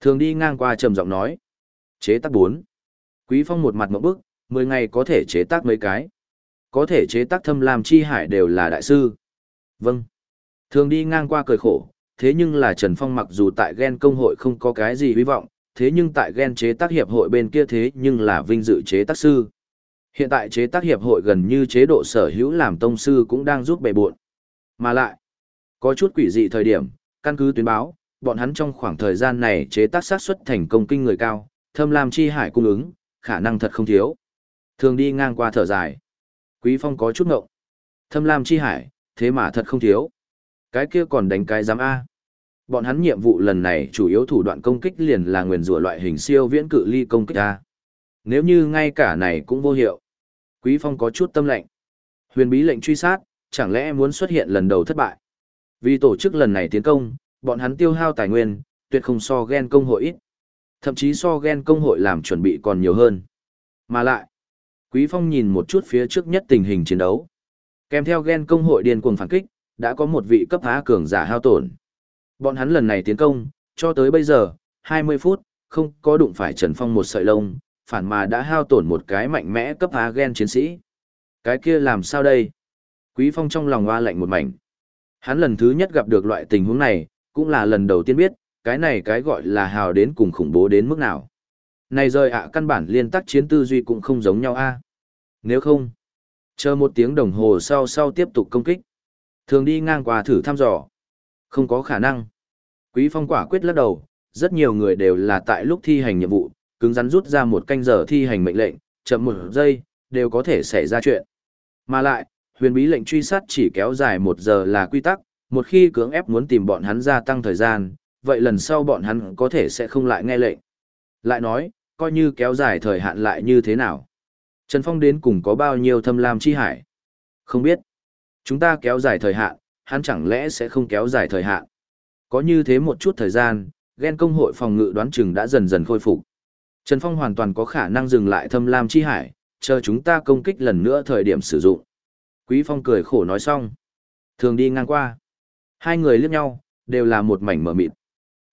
Thường đi ngang qua trầm giọng nói. Chế tác 4. Quý Phong một mặt một bức, 10 ngày có thể chế tác mấy cái. Có thể chế tác thâm làm chi hải đều là đại sư. Vâng. Thường đi ngang qua cười khổ, thế nhưng là Trần Phong mặc dù tại gen công hội không có cái gì hy vọng, thế nhưng tại gen chế tác hiệp hội bên kia thế nhưng là vinh dự chế tác sư. Hiện tại chế tác hiệp hội gần như chế độ sở hữu làm tông sư cũng đang giúp bề buộn. Mà lại, có chút quỷ dị thời điểm, căn cứ tuyến báo, bọn hắn trong khoảng thời gian này chế tác xác suất thành công kinh người cao, thâm lam chi hải cung ứng, khả năng thật không thiếu. Thường đi ngang qua thở dài. Quý Phong có chút ngộng. Thâm lam chi hải, thế mà thật không thiếu. Cái kia còn đánh cái giám A. Bọn hắn nhiệm vụ lần này chủ yếu thủ đoạn công kích liền là nguyền rủa loại hình siêu viễn cự ly công kích A. Nếu như ngay cả này cũng vô hiệu. Quý Phong có chút tâm lệnh. Huyền bí lệnh truy sát, chẳng lẽ muốn xuất hiện lần đầu thất bại. Vì tổ chức lần này tiến công, bọn hắn tiêu hao tài nguyên, tuyệt không so ghen công hội ít. Thậm chí so ghen công hội làm chuẩn bị còn nhiều hơn. Mà lại, Quý Phong nhìn một chút phía trước nhất tình hình chiến đấu. Kèm theo ghen công hội điên cuồng phản kích, đã có một vị cấp há cường giả hao tổn. Bọn hắn lần này tiến công, cho tới bây giờ, 20 phút, không có đụng phải Trần Phong một sợi lông, phản mà đã hao tổn một cái mạnh mẽ cấp há ghen chiến sĩ. Cái kia làm sao đây? Quý Phong trong lòng hoa lạnh một mảnh. Hắn lần thứ nhất gặp được loại tình huống này, cũng là lần đầu tiên biết, cái này cái gọi là hào đến cùng khủng bố đến mức nào. Này rời ạ căn bản liên tác chiến tư duy cũng không giống nhau a. Nếu không, chờ một tiếng đồng hồ sau sau tiếp tục công kích. Thường đi ngang qua thử thăm dò. Không có khả năng. Quý phong quả quyết lắc đầu, rất nhiều người đều là tại lúc thi hành nhiệm vụ, cứng rắn rút ra một canh giờ thi hành mệnh lệnh, chậm một giây, đều có thể xảy ra chuyện. Mà lại, huyền bí lệnh truy sát chỉ kéo dài một giờ là quy tắc, một khi cưỡng ép muốn tìm bọn hắn gia tăng thời gian, vậy lần sau bọn hắn có thể sẽ không lại nghe lệnh. Lại nói, coi như kéo dài thời hạn lại như thế nào. Trần Phong đến cùng có bao nhiêu thâm lam chi hải? Không biết. Chúng ta kéo dài thời hạn, hắn chẳng lẽ sẽ không kéo dài thời hạn? Có như thế một chút thời gian, ghen công hội phòng ngự đoán chừng đã dần dần khôi phục. Trần Phong hoàn toàn có khả năng dừng lại thâm lam chi hải, chờ chúng ta công kích lần nữa thời điểm sử dụng. Quý Phong cười khổ nói xong. Thường đi ngang qua. Hai người liếc nhau, đều là một mảnh mở mịt.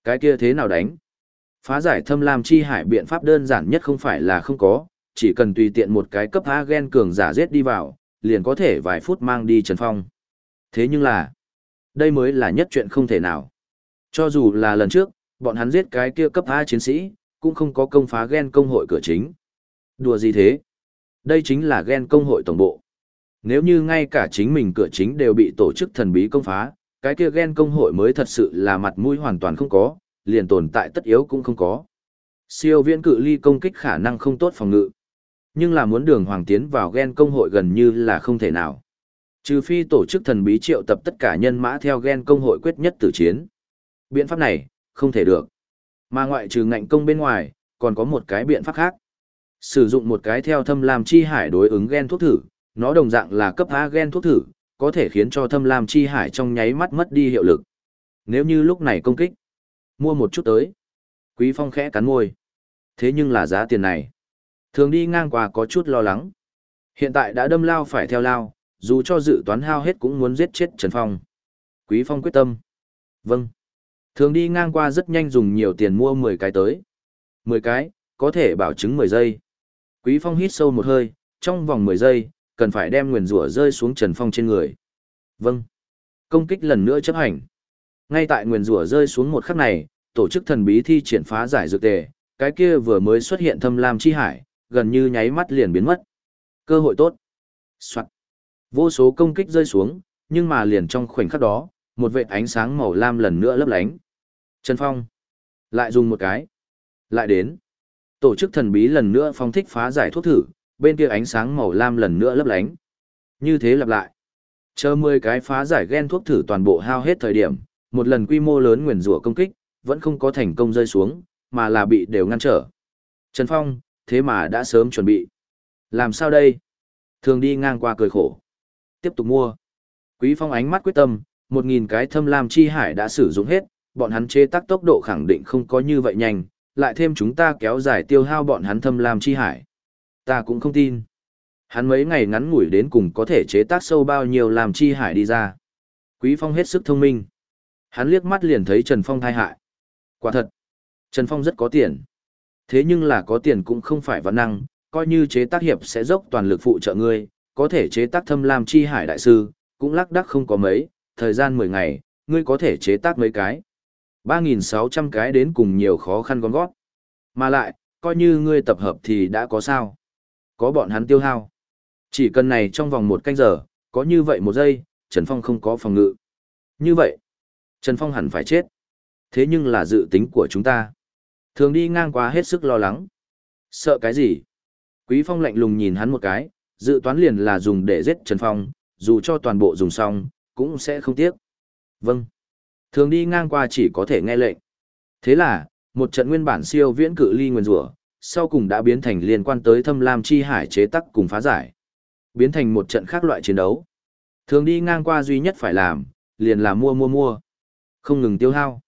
Cái kia thế nào đánh? Phá giải thâm lam chi hải biện pháp đơn giản nhất không phải là không có, chỉ cần tùy tiện một cái cấp A gen cường giả giết đi vào, liền có thể vài phút mang đi Trần Phong. Thế nhưng là, đây mới là nhất chuyện không thể nào. Cho dù là lần trước, bọn hắn giết cái kia cấp A chiến sĩ, cũng không có công phá gen công hội cửa chính. Đùa gì thế? Đây chính là gen công hội tổng bộ. Nếu như ngay cả chính mình cửa chính đều bị tổ chức thần bí công phá, cái kia gen công hội mới thật sự là mặt mũi hoàn toàn không có, liền tồn tại tất yếu cũng không có. Siêu viễn cự ly công kích khả năng không tốt phòng ngự. Nhưng là muốn đường hoàng tiến vào gen công hội gần như là không thể nào. Trừ phi tổ chức thần bí triệu tập tất cả nhân mã theo gen công hội quyết nhất tử chiến. Biện pháp này, không thể được. Mà ngoại trừ ngạnh công bên ngoài, còn có một cái biện pháp khác. Sử dụng một cái theo thâm làm chi hải đối ứng gen thuốc thử, nó đồng dạng là cấp A gen thuốc thử, có thể khiến cho thâm lam chi hải trong nháy mắt mất đi hiệu lực. Nếu như lúc này công kích, mua một chút tới. Quý Phong khẽ cắn môi. Thế nhưng là giá tiền này. Thường đi ngang qua có chút lo lắng. Hiện tại đã đâm lao phải theo lao, dù cho dự toán hao hết cũng muốn giết chết Trần Phong. Quý Phong quyết tâm. Vâng. Thường đi ngang qua rất nhanh dùng nhiều tiền mua 10 cái tới. 10 cái, có thể bảo chứng 10 giây. Quý Phong hít sâu một hơi, trong vòng 10 giây, cần phải đem nguyền rủa rơi xuống Trần Phong trên người. Vâng. Công kích lần nữa chấp hành. Ngay tại nguyền rủa rơi xuống một khắc này, tổ chức thần bí thi triển phá giải dược tề, cái kia vừa mới xuất hiện thâm lam chi hải, gần như nháy mắt liền biến mất. Cơ hội tốt. Soạn. Vô số công kích rơi xuống, nhưng mà liền trong khoảnh khắc đó, một vệt ánh sáng màu lam lần nữa lấp lánh. Trần Phong. Lại dùng một cái. Lại đến. Tổ chức thần bí lần nữa phong thích phá giải thuốc thử, bên kia ánh sáng màu lam lần nữa lấp lánh. Như thế lặp lại. Chờ 10 cái phá giải gen thuốc thử toàn bộ hao hết thời điểm, một lần quy mô lớn nguyền rủa công kích, vẫn không có thành công rơi xuống, mà là bị đều ngăn trở. Trần Phong, thế mà đã sớm chuẩn bị. Làm sao đây? Thường đi ngang qua cười khổ. Tiếp tục mua. Quý Phong ánh mắt quyết tâm, 1.000 cái thâm lam chi hải đã sử dụng hết, bọn hắn chế tác tốc độ khẳng định không có như vậy nhanh, lại thêm chúng ta kéo dài tiêu hao bọn hắn thâm lam chi hải. Ta cũng không tin. Hắn mấy ngày ngắn ngủi đến cùng có thể chế tác sâu bao nhiêu làm chi hải đi ra. Quý Phong hết sức thông minh. Hắn liếc mắt liền thấy Trần Phong thai hại. Quả thật, Trần Phong rất có tiền. Thế nhưng là có tiền cũng không phải văn năng, coi như chế tác hiệp sẽ dốc toàn lực phụ trợ ngươi, có thể chế tác thâm lam chi hải đại sư, cũng lắc đắc không có mấy, thời gian 10 ngày, ngươi có thể chế tác mấy cái. 3.600 cái đến cùng nhiều khó khăn gom gót. Mà lại, coi như ngươi tập hợp thì đã có sao. Có bọn hắn tiêu hao. Chỉ cần này trong vòng một canh giờ, có như vậy một giây, Trần Phong không có phòng ngự. Như vậy, Trần Phong hẳn phải chết. Thế nhưng là dự tính của chúng ta. Thường đi ngang qua hết sức lo lắng. Sợ cái gì? Quý Phong lạnh lùng nhìn hắn một cái, dự toán liền là dùng để giết Trần Phong, dù cho toàn bộ dùng xong, cũng sẽ không tiếc. Vâng. Thường đi ngang qua chỉ có thể nghe lệnh. Thế là, một trận nguyên bản siêu viễn cự ly nguyên rủa, sau cùng đã biến thành liên quan tới thâm lam chi hải chế tắc cùng phá giải. Biến thành một trận khác loại chiến đấu. Thường đi ngang qua duy nhất phải làm, liền là mua mua mua. Không ngừng tiêu hao.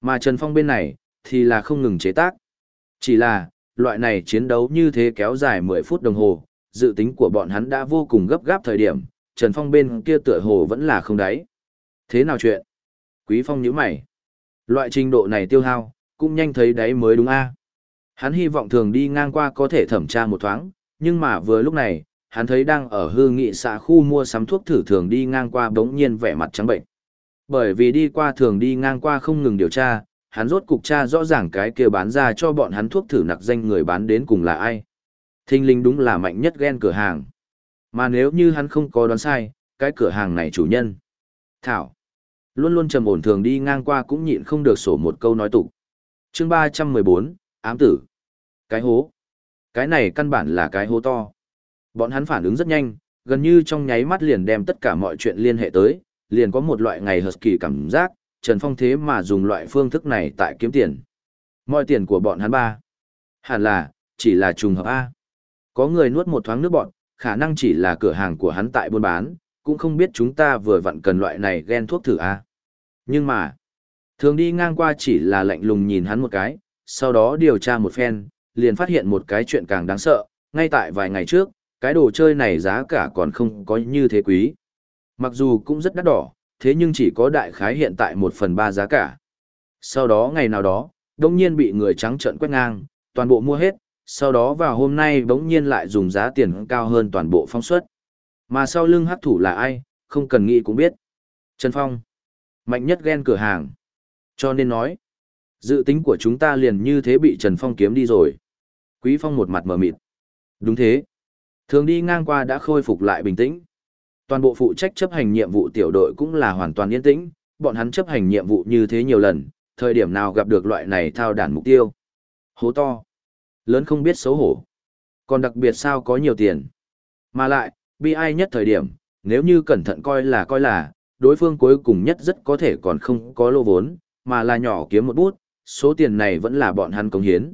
Mà Trần Phong bên này, thì là không ngừng chế tác. Chỉ là, loại này chiến đấu như thế kéo dài 10 phút đồng hồ, dự tính của bọn hắn đã vô cùng gấp gáp thời điểm, Trần Phong bên kia tựa hồ vẫn là không đáy. Thế nào chuyện? Quý Phong nhíu mày. Loại trình độ này tiêu hao, cũng nhanh thấy đáy mới đúng a. Hắn hy vọng thường đi ngang qua có thể thẩm tra một thoáng, nhưng mà vừa lúc này, hắn thấy đang ở hư nghị xã khu mua sắm thuốc thử thường đi ngang qua bỗng nhiên vẻ mặt trắng bệnh. Bởi vì đi qua thường đi ngang qua không ngừng điều tra, hắn rốt cục tra rõ ràng cái kia bán ra cho bọn hắn thuốc thử nặc danh người bán đến cùng là ai. Thinh linh đúng là mạnh nhất ghen cửa hàng. Mà nếu như hắn không có đoán sai, cái cửa hàng này chủ nhân. Thảo. Luôn luôn trầm ổn thường đi ngang qua cũng nhịn không được sổ một câu nói tục. chương ba trăm mười bốn ám tử. Cái hố. Cái này căn bản là cái hố to. Bọn hắn phản ứng rất nhanh, gần như trong nháy mắt liền đem tất cả mọi chuyện liên hệ tới, liền có một loại ngày hợp kỳ cảm giác, Trần Phong thế mà dùng loại phương thức này tại kiếm tiền. Mọi tiền của bọn hắn ba. Hẳn là, chỉ là trùng hợp A. Có người nuốt một thoáng nước bọn, khả năng chỉ là cửa hàng của hắn tại buôn bán, cũng không biết chúng ta vừa vặn cần loại này ghen thuốc thử A. Nhưng mà, thường đi ngang qua chỉ là lạnh lùng nhìn hắn một cái, sau đó điều tra một phen, liền phát hiện một cái chuyện càng đáng sợ, ngay tại vài ngày trước, cái đồ chơi này giá cả còn không có như thế quý. Mặc dù cũng rất đắt đỏ, thế nhưng chỉ có đại khái hiện tại một phần ba giá cả. Sau đó ngày nào đó, đông nhiên bị người trắng trợn quét ngang, toàn bộ mua hết, sau đó vào hôm nay bỗng nhiên lại dùng giá tiền cao hơn toàn bộ phong suất. Mà sau lưng hắc thủ là ai, không cần nghĩ cũng biết. Trần Phong, mạnh nhất ghen cửa hàng. Cho nên nói, dự tính của chúng ta liền như thế bị Trần Phong kiếm đi rồi. Quý Phong một mặt mờ mịt. Đúng thế. Thường đi ngang qua đã khôi phục lại bình tĩnh. Toàn bộ phụ trách chấp hành nhiệm vụ tiểu đội cũng là hoàn toàn yên tĩnh, bọn hắn chấp hành nhiệm vụ như thế nhiều lần, thời điểm nào gặp được loại này thao đản mục tiêu. Hố to. Lớn không biết xấu hổ. Còn đặc biệt sao có nhiều tiền. Mà lại, bi ai nhất thời điểm, nếu như cẩn thận coi là coi là, đối phương cuối cùng nhất rất có thể còn không có lô vốn, mà là nhỏ kiếm một bút, số tiền này vẫn là bọn hắn cống hiến.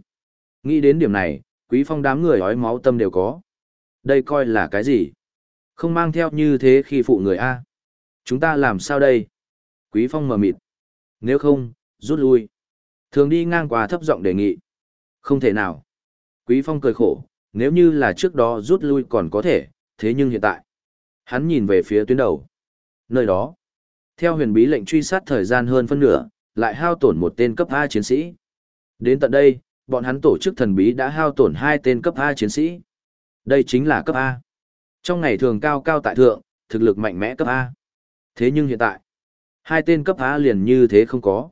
Nghĩ đến điểm này, quý phong đám người ói máu tâm đều có. Đây coi là cái gì? Không mang theo như thế khi phụ người A. Chúng ta làm sao đây? Quý phong mờ mịt. Nếu không, rút lui. Thường đi ngang qua thấp giọng đề nghị. Không thể nào. Quý phong cười khổ, nếu như là trước đó rút lui còn có thể, thế nhưng hiện tại. Hắn nhìn về phía tuyến đầu. Nơi đó. Theo huyền bí lệnh truy sát thời gian hơn phân nửa, lại hao tổn một tên cấp A chiến sĩ. Đến tận đây, bọn hắn tổ chức thần bí đã hao tổn hai tên cấp A chiến sĩ. Đây chính là cấp A. Trong ngày thường cao cao tại thượng, thực lực mạnh mẽ cấp A. Thế nhưng hiện tại, hai tên cấp A liền như thế không có.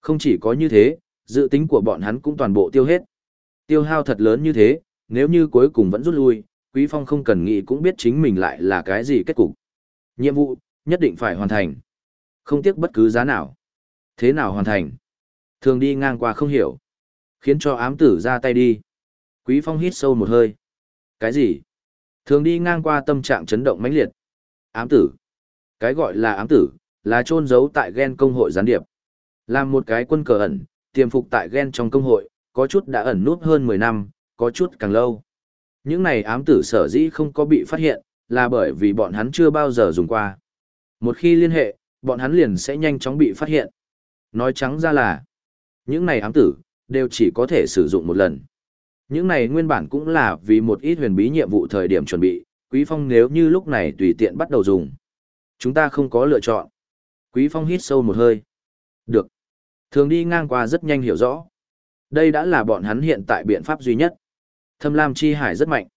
Không chỉ có như thế, dự tính của bọn hắn cũng toàn bộ tiêu hết. Tiêu hao thật lớn như thế, nếu như cuối cùng vẫn rút lui, Quý Phong không cần nghĩ cũng biết chính mình lại là cái gì kết cục. Nhiệm vụ, nhất định phải hoàn thành. Không tiếc bất cứ giá nào. Thế nào hoàn thành? Thường đi ngang qua không hiểu. Khiến cho ám tử ra tay đi. Quý Phong hít sâu một hơi. Cái gì? Thường đi ngang qua tâm trạng chấn động mãnh liệt. Ám tử. Cái gọi là ám tử, là trôn giấu tại gen công hội gián điệp. Làm một cái quân cờ ẩn, tiềm phục tại gen trong công hội, có chút đã ẩn nút hơn 10 năm, có chút càng lâu. Những này ám tử sở dĩ không có bị phát hiện, là bởi vì bọn hắn chưa bao giờ dùng qua. Một khi liên hệ, bọn hắn liền sẽ nhanh chóng bị phát hiện. Nói trắng ra là, những này ám tử, đều chỉ có thể sử dụng một lần. Những này nguyên bản cũng là vì một ít huyền bí nhiệm vụ thời điểm chuẩn bị, Quý Phong nếu như lúc này tùy tiện bắt đầu dùng. Chúng ta không có lựa chọn. Quý Phong hít sâu một hơi. Được. Thường đi ngang qua rất nhanh hiểu rõ. Đây đã là bọn hắn hiện tại biện pháp duy nhất. Thâm Lam Chi Hải rất mạnh.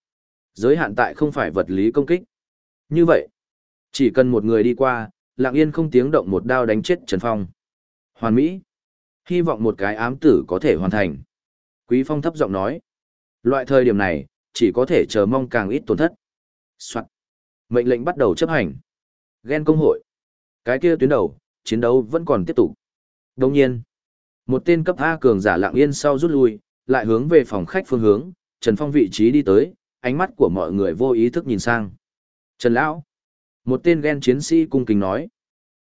Giới hạn tại không phải vật lý công kích. Như vậy, chỉ cần một người đi qua, lặng yên không tiếng động một đao đánh chết Trần Phong. Hoàn Mỹ. Hy vọng một cái ám tử có thể hoàn thành. Quý Phong thấp giọng nói. Loại thời điểm này, chỉ có thể chờ mong càng ít tổn thất. Soạn. Mệnh lệnh bắt đầu chấp hành. Ghen công hội. Cái kia tuyến đầu, chiến đấu vẫn còn tiếp tục. Đồng nhiên, một tên cấp A cường giả lặng yên sau rút lui, lại hướng về phòng khách phương hướng, Trần Phong vị trí đi tới, ánh mắt của mọi người vô ý thức nhìn sang. Trần Lão. Một tên ghen chiến sĩ cung kính nói.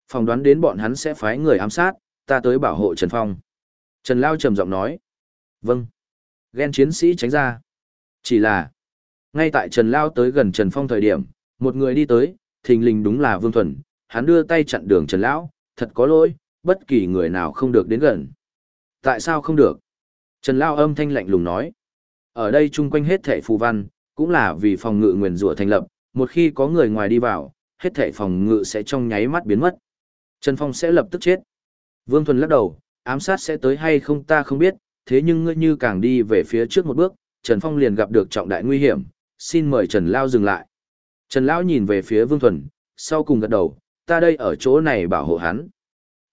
Phòng đoán đến bọn hắn sẽ phái người ám sát, ta tới bảo hộ Trần Phong. Trần Lao trầm giọng nói. Vâng. Ghen chiến sĩ tránh ra. Chỉ là, ngay tại Trần Lao tới gần Trần Phong thời điểm, một người đi tới, thình lình đúng là Vương Thuần, hắn đưa tay chặn đường Trần Lão, thật có lỗi, bất kỳ người nào không được đến gần. Tại sao không được? Trần Lao âm thanh lạnh lùng nói. Ở đây chung quanh hết thảy phù văn, cũng là vì phòng ngự nguyền rủa thành lập, một khi có người ngoài đi vào, hết thảy phòng ngự sẽ trong nháy mắt biến mất. Trần Phong sẽ lập tức chết. Vương Thuần lắc đầu, ám sát sẽ tới hay không ta không biết, thế nhưng ngươi như càng đi về phía trước một bước, Trần Phong liền gặp được trọng đại nguy hiểm, xin mời Trần Lao dừng lại. Trần Lão nhìn về phía Vương Thuần, sau cùng gật đầu, ta đây ở chỗ này bảo hộ hắn.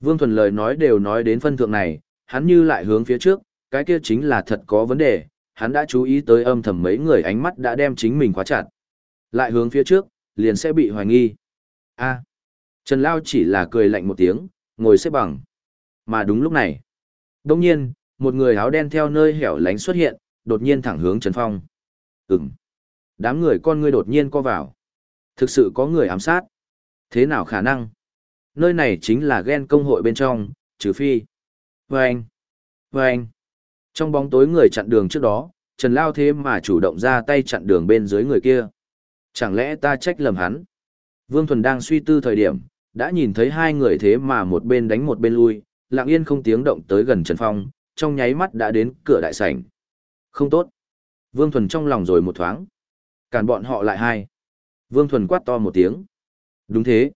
Vương Thuần lời nói đều nói đến phân thượng này, hắn như lại hướng phía trước, cái kia chính là thật có vấn đề, hắn đã chú ý tới âm thầm mấy người ánh mắt đã đem chính mình khóa chặt. Lại hướng phía trước, liền sẽ bị hoài nghi. a Trần Lao chỉ là cười lạnh một tiếng, ngồi xếp bằng. Mà đúng lúc này, đông nhiên, một người áo đen theo nơi hẻo lánh xuất hiện, đột nhiên thẳng hướng Trần Phong. Ừm. Đám người con ngươi đột nhiên co vào. Thực sự có người ám sát. Thế nào khả năng? Nơi này chính là ghen công hội bên trong, trừ phi. Vâng! Vâng! Trong bóng tối người chặn đường trước đó, Trần Lao thế mà chủ động ra tay chặn đường bên dưới người kia. Chẳng lẽ ta trách lầm hắn? Vương Thuần đang suy tư thời điểm, đã nhìn thấy hai người thế mà một bên đánh một bên lui, lặng yên không tiếng động tới gần Trần Phong, trong nháy mắt đã đến cửa đại sảnh. Không tốt. Vương Thuần trong lòng rồi một thoáng. Cản bọn họ lại hai. Vương Thuần quát to một tiếng. Đúng thế.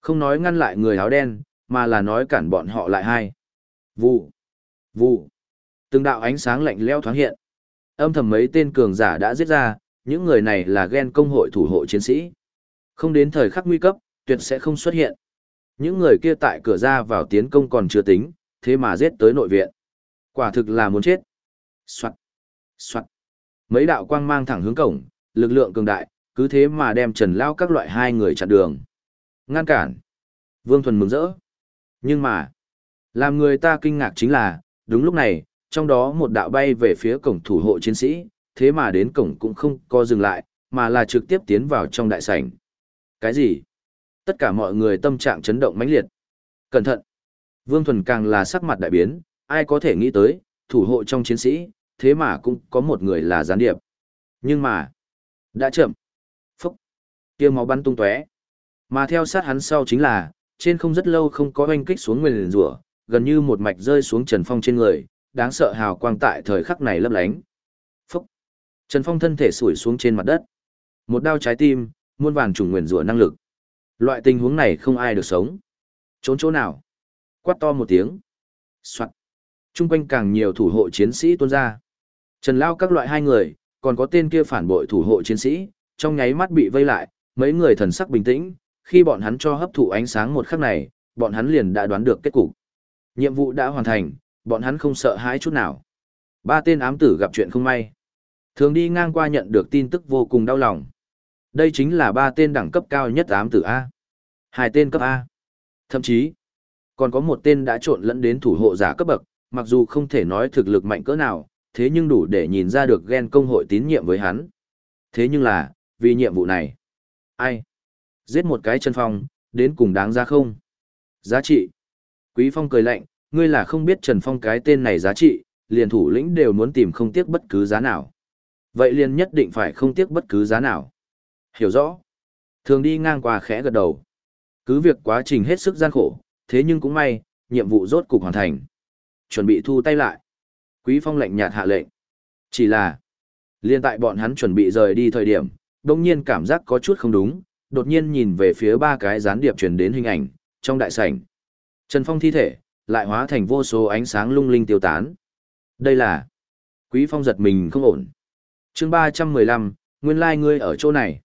Không nói ngăn lại người áo đen, mà là nói cản bọn họ lại hai. Vụ. Vụ. Từng đạo ánh sáng lạnh leo thoáng hiện. Âm thầm mấy tên cường giả đã giết ra, những người này là ghen công hội thủ hộ chiến sĩ. Không đến thời khắc nguy cấp, tuyệt sẽ không xuất hiện. Những người kia tại cửa ra vào tiến công còn chưa tính, thế mà giết tới nội viện. Quả thực là muốn chết. Soạn. Soạn. Mấy đạo quang mang thẳng hướng cổng, lực lượng cường đại, cứ thế mà đem Trần Lao các loại hai người chặn đường. Ngăn cản. Vương Thuần mừng rỡ. Nhưng mà, làm người ta kinh ngạc chính là, đúng lúc này, trong đó một đạo bay về phía cổng thủ hộ chiến sĩ, thế mà đến cổng cũng không co dừng lại, mà là trực tiếp tiến vào trong đại sảnh. Cái gì? Tất cả mọi người tâm trạng chấn động mãnh liệt. Cẩn thận! Vương Thuần càng là sắc mặt đại biến, ai có thể nghĩ tới, thủ hộ trong chiến sĩ, thế mà cũng có một người là gián điệp. Nhưng mà, đã chậm. Phúc! kia máu bắn tung tóe. Mà theo sát hắn sau chính là, trên không rất lâu không có oanh kích xuống nguyền rủa gần như một mạch rơi xuống Trần Phong trên người, đáng sợ hào quang tại thời khắc này lấp lánh. Phúc! Trần Phong thân thể sủi xuống trên mặt đất. Một đao trái tim, muôn vàn trùng nguyền rủa năng lực. Loại tình huống này không ai được sống. Trốn chỗ nào? Quát to một tiếng. Soạn. Trung quanh càng nhiều thủ hộ chiến sĩ tuôn ra. Trần Lao các loại hai người, còn có tên kia phản bội thủ hộ chiến sĩ, trong nháy mắt bị vây lại, mấy người thần sắc bình tĩnh, khi bọn hắn cho hấp thụ ánh sáng một khắc này, bọn hắn liền đã đoán được kết cục. Nhiệm vụ đã hoàn thành, bọn hắn không sợ hãi chút nào. Ba tên ám tử gặp chuyện không may. Thường đi ngang qua nhận được tin tức vô cùng đau lòng. Đây chính là ba tên đẳng cấp cao nhất ám tử A. Hai tên cấp A. Thậm chí, còn có một tên đã trộn lẫn đến thủ hộ giả cấp bậc, mặc dù không thể nói thực lực mạnh cỡ nào, thế nhưng đủ để nhìn ra được ghen công hội tín nhiệm với hắn. Thế nhưng là, vì nhiệm vụ này, ai? Giết một cái chân phong, đến cùng đáng ra không? Giá trị. Quý Phong cười lạnh, ngươi là không biết Trần Phong cái tên này giá trị, liền thủ lĩnh đều muốn tìm không tiếc bất cứ giá nào. Vậy liền nhất định phải không tiếc bất cứ giá nào. Hiểu rõ. Thường đi ngang qua khẽ gật đầu. Cứ việc quá trình hết sức gian khổ, thế nhưng cũng may, nhiệm vụ rốt cục hoàn thành. Chuẩn bị thu tay lại. Quý Phong lạnh nhạt hạ lệnh. Chỉ là, liên tại bọn hắn chuẩn bị rời đi thời điểm, đông nhiên cảm giác có chút không đúng, đột nhiên nhìn về phía ba cái gián điệp truyền đến hình ảnh, trong đại sảnh. Trần Phong thi thể, lại hóa thành vô số ánh sáng lung linh tiêu tán. Đây là... Quý Phong giật mình không ổn. chương 315, nguyên lai like ngươi ở chỗ này.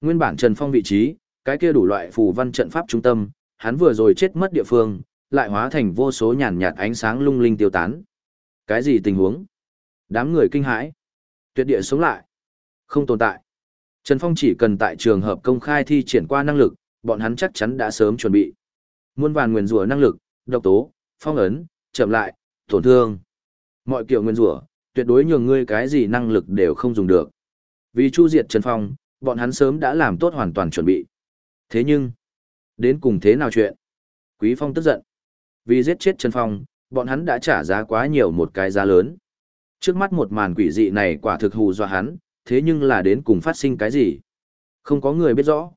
Nguyên bản Trần Phong vị trí, cái kia đủ loại phù văn trận pháp trung tâm, hắn vừa rồi chết mất địa phương, lại hóa thành vô số nhàn nhạt ánh sáng lung linh tiêu tán. Cái gì tình huống? Đám người kinh hãi. Tuyệt địa sống lại. Không tồn tại. Trần Phong chỉ cần tại trường hợp công khai thi triển qua năng lực, bọn hắn chắc chắn đã sớm chuẩn bị. Muôn vàn nguyên rủa năng lực, độc tố, phong ấn, chậm lại, tổn thương. Mọi kiểu nguyên rủa, tuyệt đối nhường ngươi cái gì năng lực đều không dùng được. Vì chu diệt Trần Phong, bọn hắn sớm đã làm tốt hoàn toàn chuẩn bị. Thế nhưng, đến cùng thế nào chuyện? Quý Phong tức giận. Vì giết chết Trần Phong, bọn hắn đã trả giá quá nhiều một cái giá lớn. Trước mắt một màn quỷ dị này quả thực hù dọa hắn, thế nhưng là đến cùng phát sinh cái gì? Không có người biết rõ.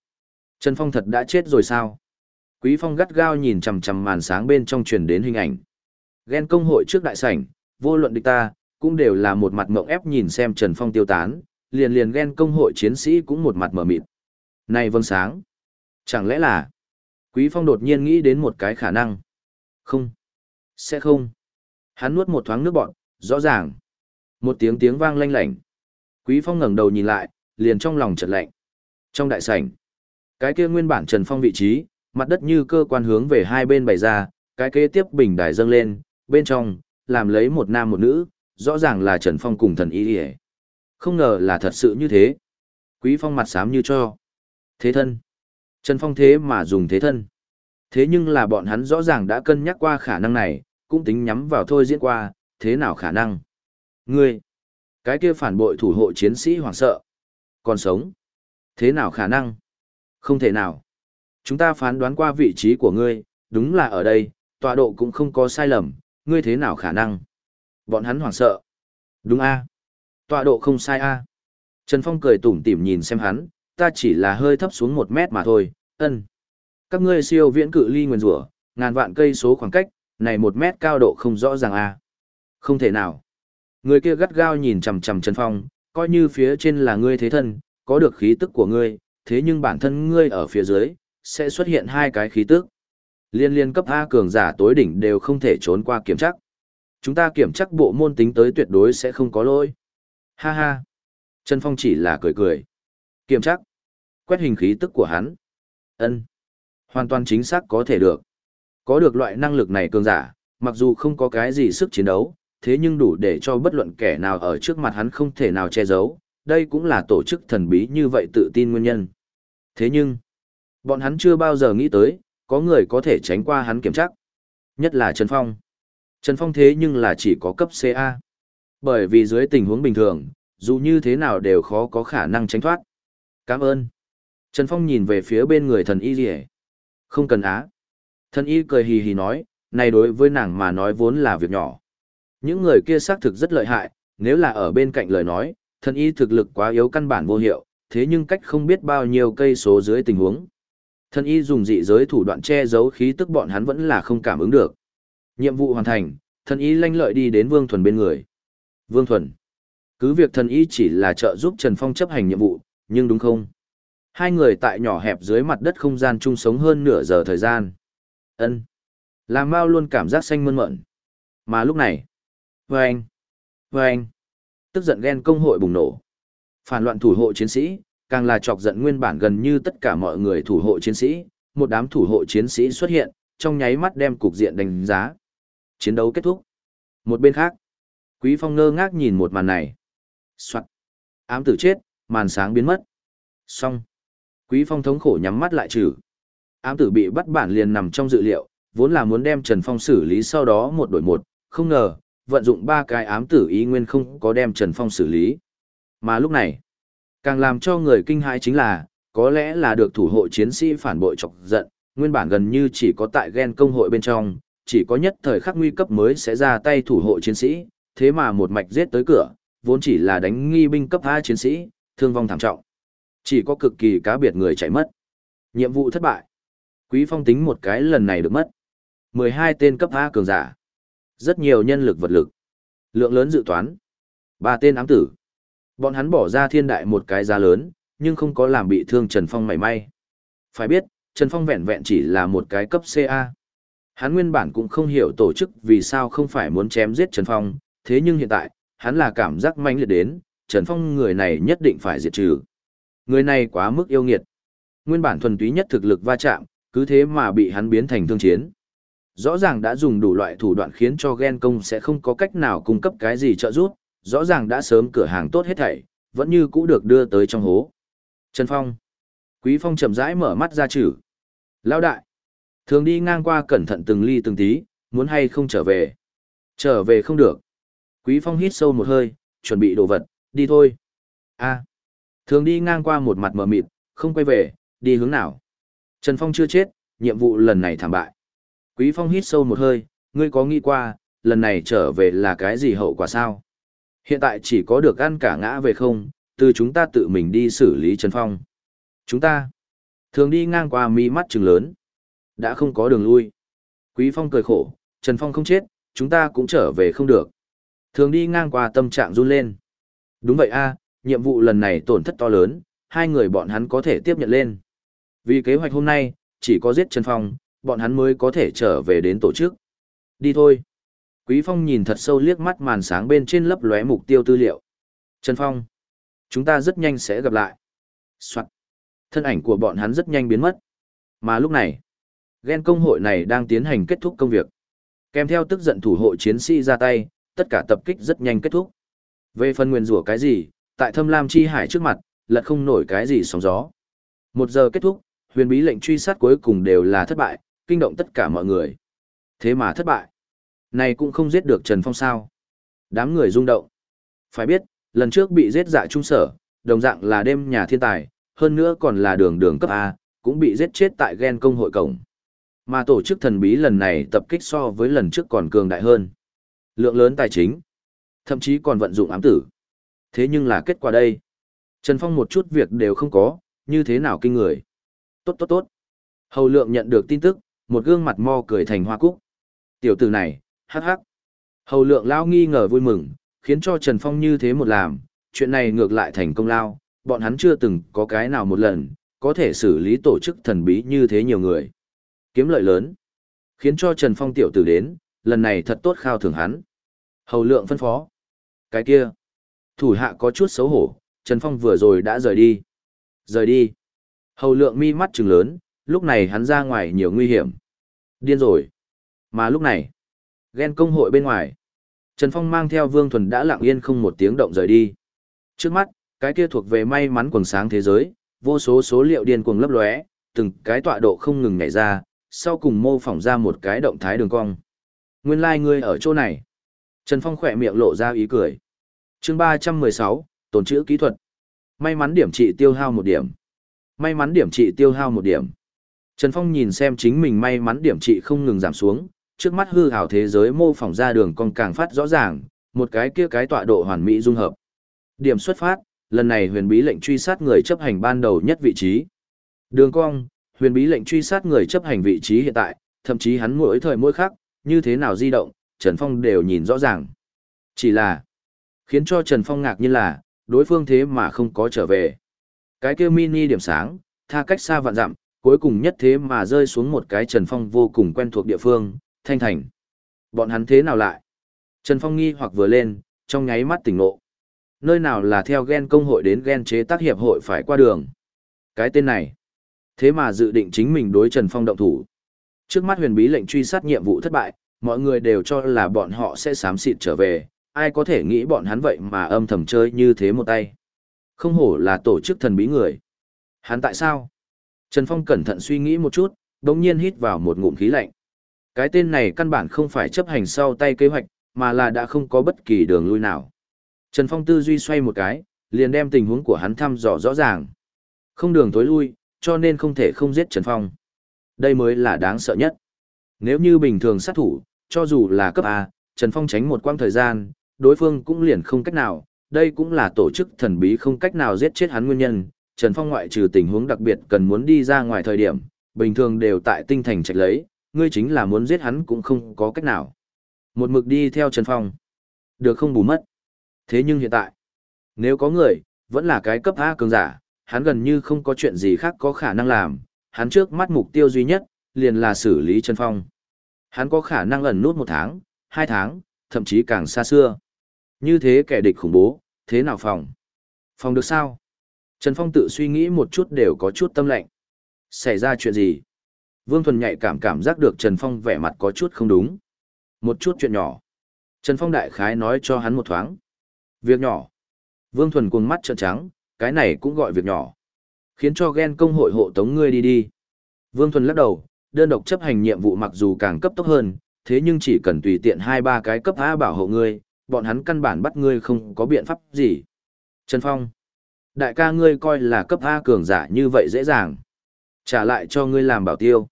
Trần Phong thật đã chết rồi sao? Quý Phong gắt gao nhìn chằm chằm màn sáng bên trong truyền đến hình ảnh. Ghen công hội trước đại sảnh, vô luận địch ta, cũng đều là một mặt mộng ép nhìn xem Trần Phong tiêu tán, liền liền ghen công hội chiến sĩ cũng một mặt mở mịt. Này vâng sáng. Chẳng lẽ là... Quý Phong đột nhiên nghĩ đến một cái khả năng. Không. Sẽ không. Hắn nuốt một thoáng nước bọt, rõ ràng. Một tiếng tiếng vang lanh lảnh. Quý Phong ngẩng đầu nhìn lại, liền trong lòng chợt lạnh. Trong đại sảnh, cái kia nguyên bản Trần Phong vị trí, mặt đất như cơ quan hướng về hai bên bày ra, cái kế tiếp bình đài dâng lên, bên trong, làm lấy một nam một nữ, rõ ràng là Trần Phong cùng thần y hề. Không ngờ là thật sự như thế. Quý Phong mặt xám như cho. Thế thân. Trần Phong thế mà dùng thế thân. Thế nhưng là bọn hắn rõ ràng đã cân nhắc qua khả năng này, cũng tính nhắm vào thôi diễn qua, thế nào khả năng? Ngươi, cái kia phản bội thủ hộ chiến sĩ hoảng sợ. Còn sống? Thế nào khả năng? Không thể nào. Chúng ta phán đoán qua vị trí của ngươi, đúng là ở đây, tọa độ cũng không có sai lầm, ngươi thế nào khả năng? Bọn hắn hoảng sợ. Đúng a Tọa độ không sai a Trần Phong cười tủm tỉm nhìn xem hắn, ta chỉ là hơi thấp xuống một mét mà thôi, ân. Các ngươi siêu viễn cự ly nguyên rủa ngàn vạn cây số khoảng cách, này một mét cao độ không rõ ràng a Không thể nào. Người kia gắt gao nhìn chằm chằm Trần Phong, coi như phía trên là ngươi thế thân, có được khí tức của ngươi, thế nhưng bản thân ngươi ở phía dưới, sẽ xuất hiện hai cái khí tức. Liên liên cấp A cường giả tối đỉnh đều không thể trốn qua kiểm chắc. Chúng ta kiểm chắc bộ môn tính tới tuyệt đối sẽ không có lỗi. Ha ha. Trần Phong chỉ là cười cười. Kiểm chắc. Quét hình khí tức của hắn. ân Hoàn toàn chính xác có thể được. Có được loại năng lực này cường giả, mặc dù không có cái gì sức chiến đấu, thế nhưng đủ để cho bất luận kẻ nào ở trước mặt hắn không thể nào che giấu, đây cũng là tổ chức thần bí như vậy tự tin nguyên nhân. Thế nhưng, bọn hắn chưa bao giờ nghĩ tới, có người có thể tránh qua hắn kiểm chắc. Nhất là Trần Phong. Trần Phong thế nhưng là chỉ có cấp CA. Bởi vì dưới tình huống bình thường, dù như thế nào đều khó có khả năng tránh thoát. Cảm ơn. Trần Phong nhìn về phía bên người thần y rỉa. Không cần á. Thần y cười hì hì nói, này đối với nàng mà nói vốn là việc nhỏ. Những người kia xác thực rất lợi hại, nếu là ở bên cạnh lời nói, thần y thực lực quá yếu căn bản vô hiệu, thế nhưng cách không biết bao nhiêu cây số dưới tình huống. Thần y dùng dị giới thủ đoạn che giấu khí tức bọn hắn vẫn là không cảm ứng được. Nhiệm vụ hoàn thành, thần y lanh lợi đi đến Vương Thuần bên người. Vương Thuần. Cứ việc thần y chỉ là trợ giúp Trần Phong chấp hành nhiệm vụ, nhưng đúng không? Hai người tại nhỏ hẹp dưới mặt đất không gian chung sống hơn nửa giờ thời gian. ân Làm Mao luôn cảm giác xanh mơn mởn. Mà lúc này, Vâng! Vâng! Tức giận ghen công hội bùng nổ. Phản loạn thủ hộ chiến sĩ, càng là chọc giận nguyên bản gần như tất cả mọi người thủ hộ chiến sĩ, một đám thủ hộ chiến sĩ xuất hiện, trong nháy mắt đem cục diện đánh giá. Chiến đấu kết thúc. Một bên khác, Quý Phong ngơ ngác nhìn một màn này. Soạn. Ám tử chết, màn sáng biến mất. Xong. Quý Phong thống khổ nhắm mắt lại trừ. Ám tử bị bắt bản liền nằm trong dự liệu, vốn là muốn đem Trần Phong xử lý sau đó một đổi một, không ngờ, vận dụng ba cái ám tử ý nguyên không có đem Trần Phong xử lý. Mà lúc này, càng làm cho người kinh hãi chính là, có lẽ là được thủ hộ chiến sĩ phản bội chọc giận, nguyên bản gần như chỉ có tại ghen công hội bên trong, chỉ có nhất thời khắc nguy cấp mới sẽ ra tay thủ hộ chiến sĩ, thế mà một mạch giết tới cửa, vốn chỉ là đánh nghi binh cấp A chiến sĩ, thương vong thảm trọng. Chỉ có cực kỳ cá biệt người chạy mất. Nhiệm vụ thất bại. Quý phong tính một cái lần này được mất. 12 tên cấp A cường giả. Rất nhiều nhân lực vật lực. Lượng lớn dự toán. Ba tên ám tử. Bọn hắn bỏ ra thiên đại một cái giá lớn, nhưng không có làm bị thương Trần Phong mảy may. Phải biết, Trần Phong vẹn vẹn chỉ là một cái cấp CA. Hắn nguyên bản cũng không hiểu tổ chức vì sao không phải muốn chém giết Trần Phong, thế nhưng hiện tại, hắn là cảm giác manh liệt đến, Trần Phong người này nhất định phải diệt trừ. Người này quá mức yêu nghiệt. Nguyên bản thuần túy nhất thực lực va chạm, cứ thế mà bị hắn biến thành thương chiến rõ ràng đã dùng đủ loại thủ đoạn khiến cho ghen công sẽ không có cách nào cung cấp cái gì trợ giúp, rõ ràng đã sớm cửa hàng tốt hết thảy, vẫn như cũ được đưa tới trong hố. Trần Phong. Quý Phong chậm rãi mở mắt ra chữ. Lão đại. Thường đi ngang qua cẩn thận từng ly từng tí, muốn hay không trở về. Trở về không được. Quý Phong hít sâu một hơi, chuẩn bị đồ vật, đi thôi. A. À, thường đi ngang qua một mặt mờ mịt, không quay về, đi hướng nào. Trần Phong chưa chết, nhiệm vụ lần này thảm bại. Quý Phong hít sâu một hơi, ngươi có nghĩ qua, lần này trở về là cái gì hậu quả sao? Hiện tại chỉ có được ăn cả ngã về không, từ chúng ta tự mình đi xử lý Trần Phong. Chúng ta thường đi ngang qua mi mắt trừng lớn. Đã không có đường lui. Quý Phong cười khổ, Trần Phong không chết, chúng ta cũng trở về không được. Thường đi ngang qua tâm trạng run lên. Đúng vậy a, nhiệm vụ lần này tổn thất to lớn, hai người bọn hắn có thể tiếp nhận lên. Vì kế hoạch hôm nay, chỉ có giết Trần Phong, bọn hắn mới có thể trở về đến tổ chức. Đi thôi. Quý Phong nhìn thật sâu liếc mắt màn sáng bên trên lấp lóe mục tiêu tư liệu. Trần Phong. Chúng ta rất nhanh sẽ gặp lại. Soạn. Thân ảnh của bọn hắn rất nhanh biến mất. Mà lúc này, ghen công hội này đang tiến hành kết thúc công việc. Kèm theo tức giận thủ hộ chiến sĩ ra tay, tất cả tập kích rất nhanh kết thúc. Về phần nguyên rủa cái gì, tại thâm lam chi hải trước mặt, lật không nổi cái gì sóng gió. Một giờ kết thúc, huyền bí lệnh truy sát cuối cùng đều là thất bại, kinh động tất cả mọi người. Thế mà thất bại. Này cũng không giết được Trần Phong sao. Đám người rung động. Phải biết, lần trước bị giết dạ trung sở, đồng dạng là đêm nhà thiên tài, hơn nữa còn là đường đường cấp A, cũng bị giết chết tại ghen công hội cổng. Mà tổ chức thần bí lần này tập kích so với lần trước còn cường đại hơn. Lượng lớn tài chính, thậm chí còn vận dụng ám tử. Thế nhưng là kết quả đây. Trần Phong một chút việc đều không có, như thế nào kinh người. Tốt tốt tốt. Hầu lượng nhận được tin tức, một gương mặt mo cười thành hoa cúc. Tiểu tử này, hắc hắc. Hầu lượng lao nghi ngờ vui mừng, khiến cho Trần Phong như thế một làm, chuyện này ngược lại thành công lao, bọn hắn chưa từng có cái nào một lần, có thể xử lý tổ chức thần bí như thế nhiều người. Kiếm lợi lớn, khiến cho Trần Phong tiểu tử đến, lần này thật tốt khao thưởng hắn. Hầu lượng phân phó. Cái kia, thủ hạ có chút xấu hổ, Trần Phong vừa rồi đã rời đi. Rời đi. Hầu lượng mi mắt trừng lớn, lúc này hắn ra ngoài nhiều nguy hiểm. Điên rồi. Mà lúc này, ghen công hội bên ngoài, Trần Phong mang theo Vương Thuần đã lặng yên không một tiếng động rời đi. Trước mắt, cái kia thuộc về may mắn quần sáng thế giới, vô số số liệu điên cuồng lấp lóe, từng cái tọa độ không ngừng nhảy ra, sau cùng mô phỏng ra một cái động thái đường cong. Nguyên lai like ngươi ở chỗ này. Trần Phong khỏe miệng lộ ra ý cười. Chương 316, tồn chữ kỹ thuật. May mắn điểm trị tiêu hao một điểm. May mắn điểm trị tiêu hao một điểm. Trần Phong nhìn xem chính mình may mắn điểm trị không ngừng giảm xuống, trước mắt hư ảo thế giới mô phỏng ra đường còn càng phát rõ ràng, một cái kia cái tọa độ hoàn mỹ dung hợp. Điểm xuất phát, lần này huyền bí lệnh truy sát người chấp hành ban đầu nhất vị trí. Đường cong, huyền bí lệnh truy sát người chấp hành vị trí hiện tại, thậm chí hắn mỗi thời mỗi khác, như thế nào di động, Trần Phong đều nhìn rõ ràng. Chỉ là, khiến cho Trần Phong ngạc nhiên là, đối phương thế mà không có trở về. Cái kia mini điểm sáng, tha cách xa vạn dặm, cuối cùng nhất thế mà rơi xuống một cái Trần Phong vô cùng quen thuộc địa phương, Thanh Thành. Bọn hắn thế nào lại? Trần Phong nghi hoặc vừa lên, trong nháy mắt tỉnh ngộ. Nơi nào là theo gen công hội đến gen chế tác hiệp hội phải qua đường. Cái tên này. Thế mà dự định chính mình đối Trần Phong động thủ. Trước mắt huyền bí lệnh truy sát nhiệm vụ thất bại, mọi người đều cho là bọn họ sẽ sám xịt trở về, ai có thể nghĩ bọn hắn vậy mà âm thầm chơi như thế một tay. Không hổ là tổ chức thần bí người. Hắn tại sao? Trần Phong cẩn thận suy nghĩ một chút, đồng nhiên hít vào một ngụm khí lạnh. Cái tên này căn bản không phải chấp hành sau tay kế hoạch, mà là đã không có bất kỳ đường lui nào. Trần Phong tư duy xoay một cái, liền đem tình huống của hắn thăm dò rõ ràng. Không đường tối lui, cho nên không thể không giết Trần Phong. Đây mới là đáng sợ nhất. Nếu như bình thường sát thủ, cho dù là cấp A, Trần Phong tránh một quãng thời gian, đối phương cũng liền không cách nào, đây cũng là tổ chức thần bí không cách nào giết chết hắn nguyên nhân. Trần Phong ngoại trừ tình huống đặc biệt cần muốn đi ra ngoài thời điểm, bình thường đều tại tinh thành trạch lấy, ngươi chính là muốn giết hắn cũng không có cách nào. Một mực đi theo Trần Phong, được không bù mất. Thế nhưng hiện tại, nếu có người, vẫn là cái cấp A cường giả, hắn gần như không có chuyện gì khác có khả năng làm, hắn trước mắt mục tiêu duy nhất, liền là xử lý Trần Phong. Hắn có khả năng ẩn nút một tháng, hai tháng, thậm chí càng xa xưa. Như thế kẻ địch khủng bố, thế nào phòng? Phòng được sao? Trần Phong tự suy nghĩ một chút đều có chút tâm lệnh. Xảy ra chuyện gì? Vương Thuần nhạy cảm cảm giác được Trần Phong vẻ mặt có chút không đúng. Một chút chuyện nhỏ. Trần Phong đại khái nói cho hắn một thoáng. Việc nhỏ. Vương Thuần cuồng mắt trợn trắng, cái này cũng gọi việc nhỏ. Khiến cho ghen công hội hộ tống ngươi đi đi. Vương Thuần lắc đầu, đơn độc chấp hành nhiệm vụ mặc dù càng cấp tốc hơn, thế nhưng chỉ cần tùy tiện hai ba cái cấp A bảo hộ ngươi, bọn hắn căn bản bắt ngươi không có biện pháp gì. Trần Phong, đại ca ngươi coi là cấp A cường giả như vậy dễ dàng. Trả lại cho ngươi làm bảo tiêu.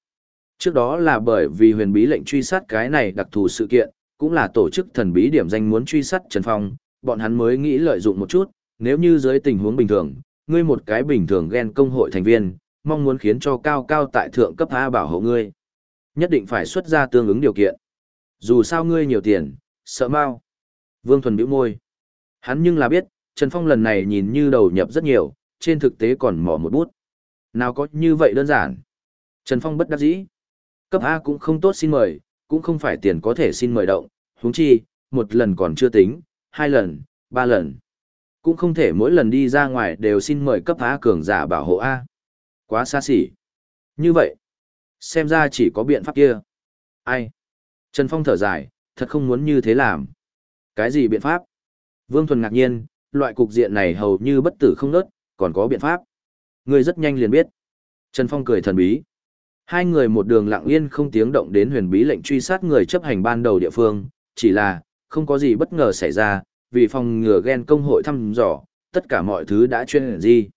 Trước đó là bởi vì huyền bí lệnh truy sát cái này đặc thù sự kiện, cũng là tổ chức thần bí điểm danh muốn truy sát Trần Phong, bọn hắn mới nghĩ lợi dụng một chút, nếu như dưới tình huống bình thường, ngươi một cái bình thường ghen công hội thành viên, mong muốn khiến cho cao cao tại thượng cấp A bảo hộ ngươi. Nhất định phải xuất ra tương ứng điều kiện. Dù sao ngươi nhiều tiền, sợ mau. Vương Thuần bĩu môi. Hắn nhưng là biết, Trần Phong lần này nhìn như đầu nhập rất nhiều, trên thực tế còn mỏ một bút. Nào có như vậy đơn giản. Trần Phong bất đắc dĩ. Cấp A cũng không tốt xin mời, cũng không phải tiền có thể xin mời động, huống chi, một lần còn chưa tính, hai lần, ba lần. Cũng không thể mỗi lần đi ra ngoài đều xin mời cấp A cường giả bảo hộ A. Quá xa xỉ. Như vậy, xem ra chỉ có biện pháp kia. Ai? Trần Phong thở dài, thật không muốn như thế làm. Cái gì biện pháp? Vương Thuần ngạc nhiên, loại cục diện này hầu như bất tử không nớt, còn có biện pháp. Người rất nhanh liền biết. Trần Phong cười thần bí. Hai người một đường lặng yên không tiếng động đến huyền bí lệnh truy sát người chấp hành ban đầu địa phương, chỉ là, không có gì bất ngờ xảy ra, vì phòng ngừa ghen công hội thăm dò, tất cả mọi thứ đã chuyên gì.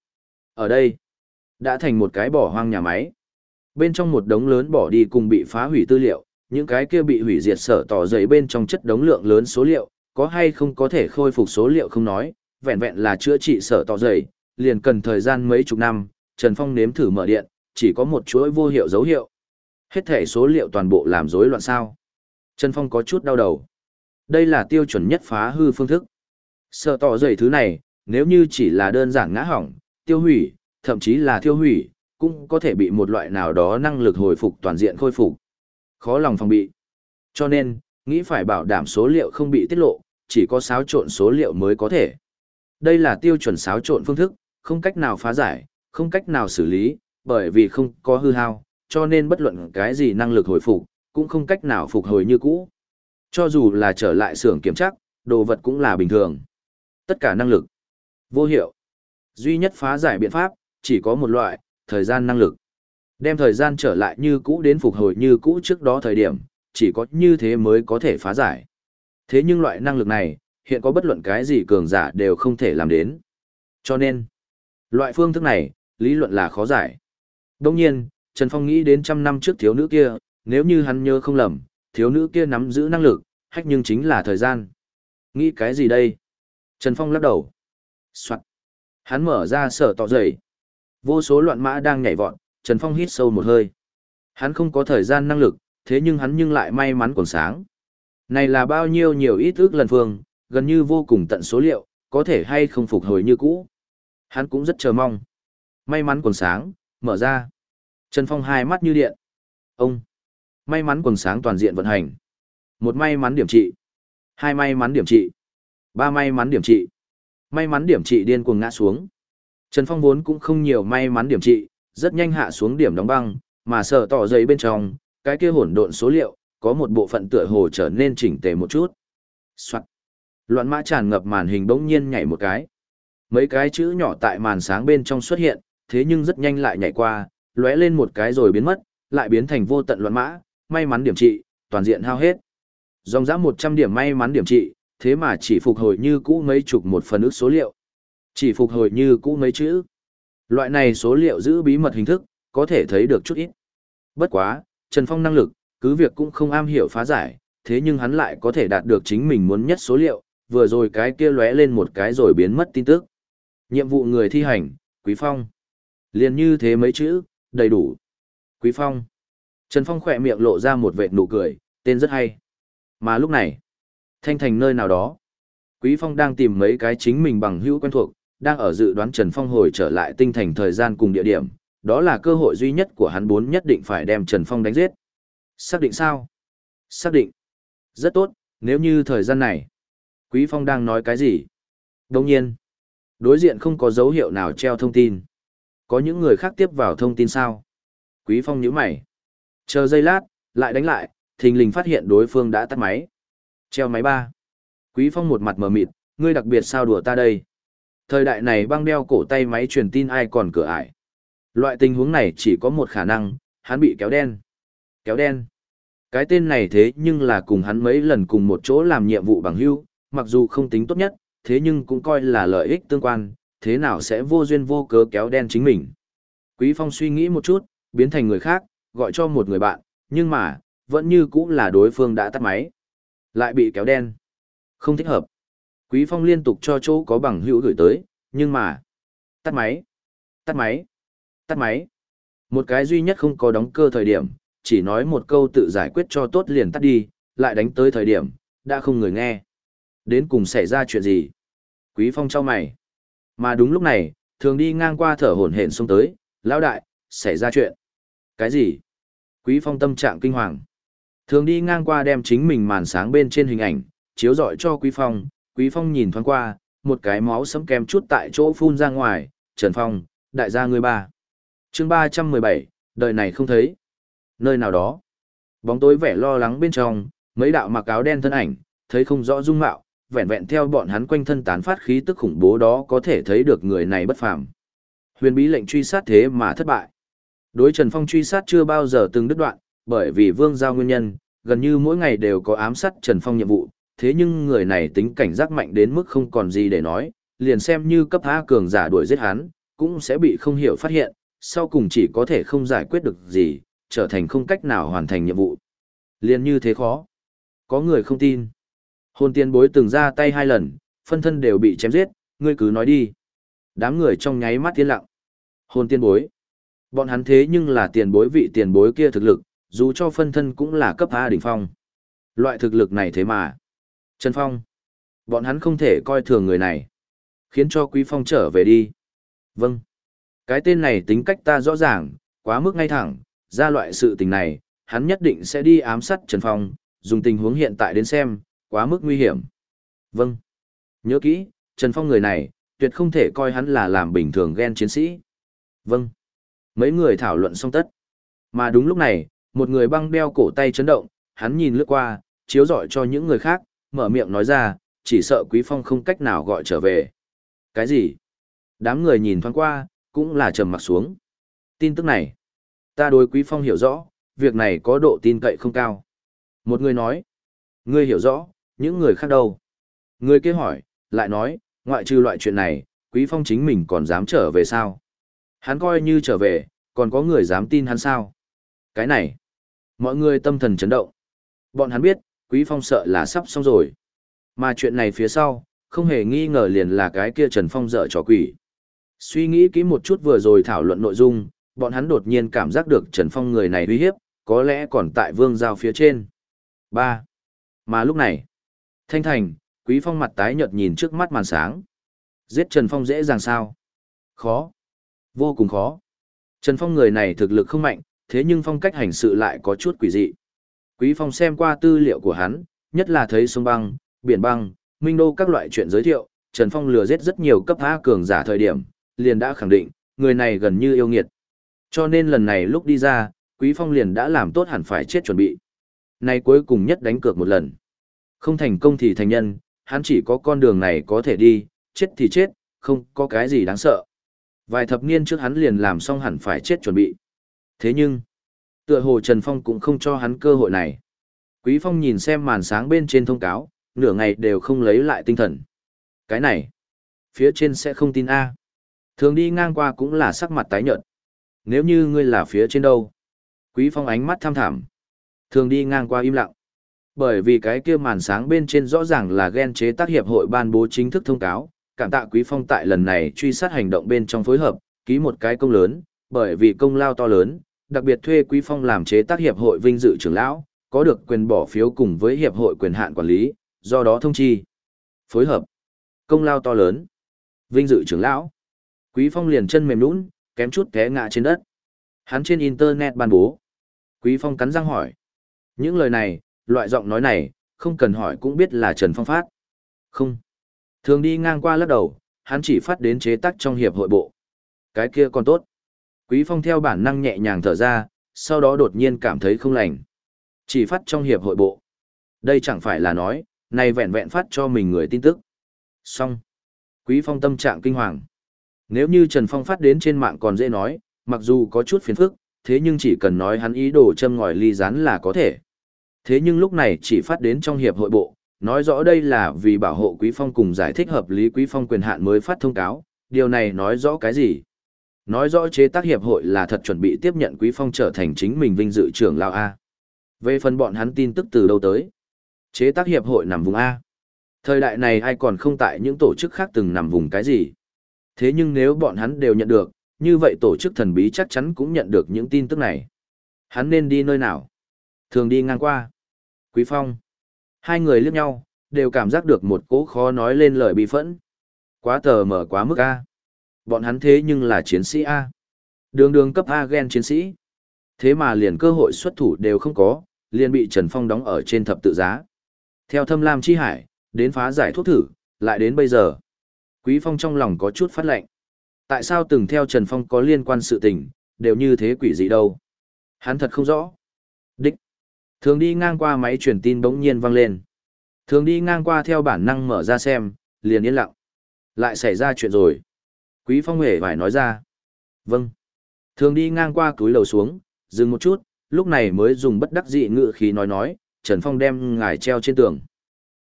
Ở đây, đã thành một cái bỏ hoang nhà máy. Bên trong một đống lớn bỏ đi cùng bị phá hủy tư liệu, những cái kia bị hủy diệt sở tỏ dày bên trong chất đống lượng lớn số liệu, có hay không có thể khôi phục số liệu không nói, vẹn vẹn là chữa trị sở tỏ dày, liền cần thời gian mấy chục năm, Trần Phong nếm thử mở điện, chỉ có một chuỗi vô hiệu dấu hiệu. Hết thể số liệu toàn bộ làm rối loạn sao. Trần Phong có chút đau đầu. Đây là tiêu chuẩn nhất phá hư phương thức. Sở tỏ dày thứ này, nếu như chỉ là đơn giản ngã hỏng, tiêu hủy, thậm chí là thiêu hủy, cũng có thể bị một loại nào đó năng lực hồi phục toàn diện khôi phục. Khó lòng phòng bị. Cho nên, nghĩ phải bảo đảm số liệu không bị tiết lộ, chỉ có xáo trộn số liệu mới có thể. Đây là tiêu chuẩn xáo trộn phương thức, không cách nào phá giải, không cách nào xử lý, bởi vì không có hư hao, cho nên bất luận cái gì năng lực hồi phục, cũng không cách nào phục hồi như cũ. Cho dù là trở lại xưởng kiểm tra, đồ vật cũng là bình thường. Tất cả năng lực vô hiệu. Duy nhất phá giải biện pháp, chỉ có một loại, thời gian năng lực. Đem thời gian trở lại như cũ đến phục hồi như cũ trước đó thời điểm, chỉ có như thế mới có thể phá giải. Thế nhưng loại năng lực này, hiện có bất luận cái gì cường giả đều không thể làm đến. Cho nên, loại phương thức này, lý luận là khó giải. Đông nhiên, Trần Phong nghĩ đến trăm năm trước thiếu nữ kia, nếu như hắn nhớ không lầm, thiếu nữ kia nắm giữ năng lực, hách nhưng chính là thời gian. Nghĩ cái gì đây? Trần Phong lắc đầu. Soạn. Hắn mở ra sở tỏ dày. Vô số loạn mã đang nhảy vọt, Trần Phong hít sâu một hơi. Hắn không có thời gian năng lực, thế nhưng hắn nhưng lại may mắn còn sáng. Này là bao nhiêu nhiều ít ước lần phương, gần như vô cùng tận số liệu, có thể hay không phục hồi như cũ. Hắn cũng rất chờ mong. May mắn còn sáng, mở ra. Trần Phong hai mắt như điện. Ông. May mắn còn sáng toàn diện vận hành. Một may mắn điểm trị. Hai may mắn điểm trị. Ba may mắn điểm trị. May mắn điểm trị điên cuồng ngã xuống. Trần Phong vốn cũng không nhiều may mắn điểm trị, rất nhanh hạ xuống điểm đóng băng, mà sợ tỏ giấy bên trong, cái kia hỗn độn số liệu, có một bộ phận tựa hồ trở nên chỉnh tề một chút. Soạn. Loạn mã tràn ngập màn hình bỗng nhiên nhảy một cái. Mấy cái chữ nhỏ tại màn sáng bên trong xuất hiện, thế nhưng rất nhanh lại nhảy qua, lóe lên một cái rồi biến mất, lại biến thành vô tận loạn mã, may mắn điểm trị, toàn diện hao hết. Dòng dã 100 điểm may mắn điểm trị, thế mà chỉ phục hồi như cũ mấy chục một phần ước số liệu. Chỉ phục hồi như cũ mấy chữ. Loại này số liệu giữ bí mật hình thức, có thể thấy được chút ít. Bất quá, Trần Phong năng lực, cứ việc cũng không am hiểu phá giải, thế nhưng hắn lại có thể đạt được chính mình muốn nhất số liệu, vừa rồi cái kia lóe lên một cái rồi biến mất tin tức. Nhiệm vụ người thi hành, Quý Phong. Liền như thế mấy chữ, đầy đủ. Quý Phong. Trần Phong khỏe miệng lộ ra một vệt nụ cười, tên rất hay. Mà lúc này, thanh thành nơi nào đó, Quý Phong đang tìm mấy cái chính mình bằng hữu quen thuộc, đang ở dự đoán Trần Phong hồi trở lại tinh thành thời gian cùng địa điểm, đó là cơ hội duy nhất của hắn bốn nhất định phải đem Trần Phong đánh giết. Xác định sao? Xác định. Rất tốt, nếu như thời gian này. Quý Phong đang nói cái gì? Đồng nhiên, đối diện không có dấu hiệu nào treo thông tin. Có những người khác tiếp vào thông tin sao? Quý Phong nhíu mày. Chờ giây lát, lại đánh lại, thình lình phát hiện đối phương đã tắt máy. Treo máy ba. Quý Phong một mặt mờ mịt, ngươi đặc biệt sao đùa ta đây? Thời đại này băng đeo cổ tay máy truyền tin ai còn cửa ải. Loại tình huống này chỉ có một khả năng, hắn bị kéo đen. Kéo đen. Cái tên này thế nhưng là cùng hắn mấy lần cùng một chỗ làm nhiệm vụ bằng hưu, mặc dù không tính tốt nhất, thế nhưng cũng coi là lợi ích tương quan, thế nào sẽ vô duyên vô cớ kéo đen chính mình. Quý Phong suy nghĩ một chút, biến thành người khác, gọi cho một người bạn, nhưng mà, vẫn như cũng là đối phương đã tắt máy. Lại bị kéo đen. Không thích hợp. Quý Phong liên tục cho chỗ có bằng hữu gửi tới, nhưng mà, tắt máy, tắt máy, tắt máy. Một cái duy nhất không có đóng cơ thời điểm, chỉ nói một câu tự giải quyết cho tốt liền tắt đi, lại đánh tới thời điểm, đã không người nghe. Đến cùng xảy ra chuyện gì? Quý Phong trao mày. Mà đúng lúc này, thường đi ngang qua thở hổn hển xông tới, lão đại, xảy ra chuyện. Cái gì? Quý Phong tâm trạng kinh hoàng. Thường đi ngang qua đem chính mình màn sáng bên trên hình ảnh, chiếu rọi cho Quý Phong, Quý Phong nhìn thoáng qua, một cái máu sấm kem chút tại chỗ phun ra ngoài, Trần Phong, đại gia người ba. Chương 317, đời này không thấy. Nơi nào đó, bóng tối vẻ lo lắng bên trong, mấy đạo mặc áo đen thân ảnh, thấy không rõ dung mạo, vẹn vẹn theo bọn hắn quanh thân tán phát khí tức khủng bố đó có thể thấy được người này bất phàm. Huyền bí lệnh truy sát thế mà thất bại. Đối Trần Phong truy sát chưa bao giờ từng đứt đoạn, bởi vì Vương Giao nguyên nhân, gần như mỗi ngày đều có ám sát Trần Phong nhiệm vụ, thế nhưng người này tính cảnh giác mạnh đến mức không còn gì để nói, liền xem như cấp A cường giả đuổi giết hắn, cũng sẽ bị không hiểu phát hiện, sau cùng chỉ có thể không giải quyết được gì, trở thành không cách nào hoàn thành nhiệm vụ. Liền như thế khó. Có người không tin. Hồn tiên bối từng ra tay hai lần, phân thân đều bị chém giết, ngươi cứ nói đi. Đám người trong nháy mắt tiến lặng. Hồn tiên bối. Bọn hắn thế nhưng là tiền bối vị tiền bối kia thực lực, dù cho phân thân cũng là cấp A đỉnh phong. Loại thực lực này thế mà. Trần Phong. Bọn hắn không thể coi thường người này. Khiến cho Quý Phong trở về đi. Vâng. Cái tên này tính cách ta rõ ràng, quá mức ngay thẳng, ra loại sự tình này, hắn nhất định sẽ đi ám sát Trần Phong, dùng tình huống hiện tại đến xem, quá mức nguy hiểm. Vâng. Nhớ kỹ, Trần Phong người này, tuyệt không thể coi hắn là làm bình thường ghen chiến sĩ. Vâng. Mấy người thảo luận xong tất. Mà đúng lúc này, một người băng đeo cổ tay chấn động, hắn nhìn lướt qua, chiếu rọi cho những người khác, mở miệng nói ra, chỉ sợ Quý Phong không cách nào gọi trở về. Cái gì? Đám người nhìn thoáng qua, cũng là trầm mặt xuống. Tin tức này, ta đối Quý Phong hiểu rõ, việc này có độ tin cậy không cao. Một người nói, ngươi hiểu rõ, những người khác đâu? Người kia hỏi, lại nói, ngoại trừ loại chuyện này, Quý Phong chính mình còn dám trở về sao? Hắn coi như trở về, còn có người dám tin hắn sao? Cái này, mọi người tâm thần chấn động. Bọn hắn biết, Quý Phong sợ là sắp xong rồi. Mà chuyện này phía sau, không hề nghi ngờ liền là cái kia Trần Phong dở trò quỷ. Suy nghĩ kỹ một chút vừa rồi thảo luận nội dung, bọn hắn đột nhiên cảm giác được Trần Phong người này uy hiếp, có lẽ còn tại vương giao phía trên. 3. Mà lúc này, Thanh Thành, Quý Phong mặt tái nhợt nhìn trước mắt màn sáng. Giết Trần Phong dễ dàng sao? Khó. Vô cùng khó. Trần Phong người này thực lực không mạnh, thế nhưng phong cách hành sự lại có chút quỷ dị. Quý Phong xem qua tư liệu của hắn, nhất là thấy sông băng, biển băng, minh đô các loại chuyện giới thiệu, Trần Phong lừa giết rất nhiều cấp A cường giả thời điểm, liền đã khẳng định, người này gần như yêu nghiệt. Cho nên lần này lúc đi ra, Quý Phong liền đã làm tốt hẳn phải chết chuẩn bị. Này cuối cùng nhất đánh cược một lần. Không thành công thì thành nhân, hắn chỉ có con đường này có thể đi, chết thì chết, không có cái gì đáng sợ. Vài thập niên trước hắn liền làm xong hẳn phải chết chuẩn bị. Thế nhưng, tựa hồ Trần Phong cũng không cho hắn cơ hội này. Quý Phong nhìn xem màn sáng bên trên thông cáo, nửa ngày đều không lấy lại tinh thần. Cái này, phía trên sẽ không tin A. Thường đi ngang qua cũng là sắc mặt tái nhợt. Nếu như ngươi là phía trên đâu? Quý Phong ánh mắt tham thảm. Thường đi ngang qua im lặng. Bởi vì cái kia màn sáng bên trên rõ ràng là ghen chế tác hiệp hội ban bố chính thức thông cáo, cảm tạ Quý Phong tại lần này truy sát hành động bên trong phối hợp, ký một cái công lớn, bởi vì công lao to lớn, đặc biệt thuê Quý Phong làm chế tác hiệp hội vinh dự trưởng lão, có được quyền bỏ phiếu cùng với hiệp hội quyền hạn quản lý, do đó thông chi. Phối hợp. Công lao to lớn. Vinh dự trưởng lão. Quý Phong liền chân mềm nhũn, kém chút té ngã trên đất. Hắn trên internet ban bố. Quý Phong cắn răng hỏi. Những lời này, loại giọng nói này, không cần hỏi cũng biết là Trần Phong phát. Không. Thường đi ngang qua lắc đầu, hắn chỉ phát đến chế tác trong hiệp hội bộ. Cái kia còn tốt. Quý Phong theo bản năng nhẹ nhàng thở ra, sau đó đột nhiên cảm thấy không lành. Chỉ phát trong hiệp hội bộ. Đây chẳng phải là nói, này vẹn vẹn phát cho mình người tin tức. Xong. Quý Phong tâm trạng kinh hoàng. Nếu như Trần Phong phát đến trên mạng còn dễ nói, Mặc dù có chút phiền phức, thế nhưng chỉ cần nói hắn ý đồ châm ngòi ly rán là có thể. Thế nhưng lúc này chỉ phát đến trong hiệp hội bộ, nói rõ đây là vì bảo hộ Quý Phong cùng giải thích hợp lý Quý Phong quyền hạn mới phát thông cáo, điều này nói rõ cái gì? Nói rõ chế tác hiệp hội là thật chuẩn bị tiếp nhận Quý Phong trở thành chính mình vinh dự trưởng lao A. Về phần bọn hắn tin tức từ đâu tới? Chế tác hiệp hội nằm vùng A. Thời đại này ai còn không tại những tổ chức khác từng nằm vùng cái gì? Thế nhưng nếu bọn hắn đều nhận được, như vậy tổ chức thần bí chắc chắn cũng nhận được những tin tức này. Hắn nên đi nơi nào? Thường đi ngang qua. Quý Phong. Hai người liếc nhau, đều cảm giác được một cố khó nói lên lời bị phẫn. Quá tờ mở quá mức A. Bọn hắn thế nhưng là chiến sĩ A. Đường đường cấp A gen chiến sĩ. Thế mà liền cơ hội xuất thủ đều không có, liền bị Trần Phong đóng ở trên thập tự giá. Theo thâm lam chi hải, đến phá giải thuốc thử, lại đến bây giờ. Quý Phong trong lòng có chút phát lệnh. Tại sao từng theo Trần Phong có liên quan sự tình, đều như thế quỷ dị đâu? Hắn thật không rõ. Đích. Thường đi ngang qua máy truyền tin bỗng nhiên vang lên. Thường đi ngang qua theo bản năng mở ra xem, liền yên lặng. Lại xảy ra chuyện rồi. Quý Phong hề phải nói ra. Vâng. Thường đi ngang qua túi lầu xuống, dừng một chút, lúc này mới dùng bất đắc dị ngự khí nói nói, Trần Phong đem ngài treo trên tường.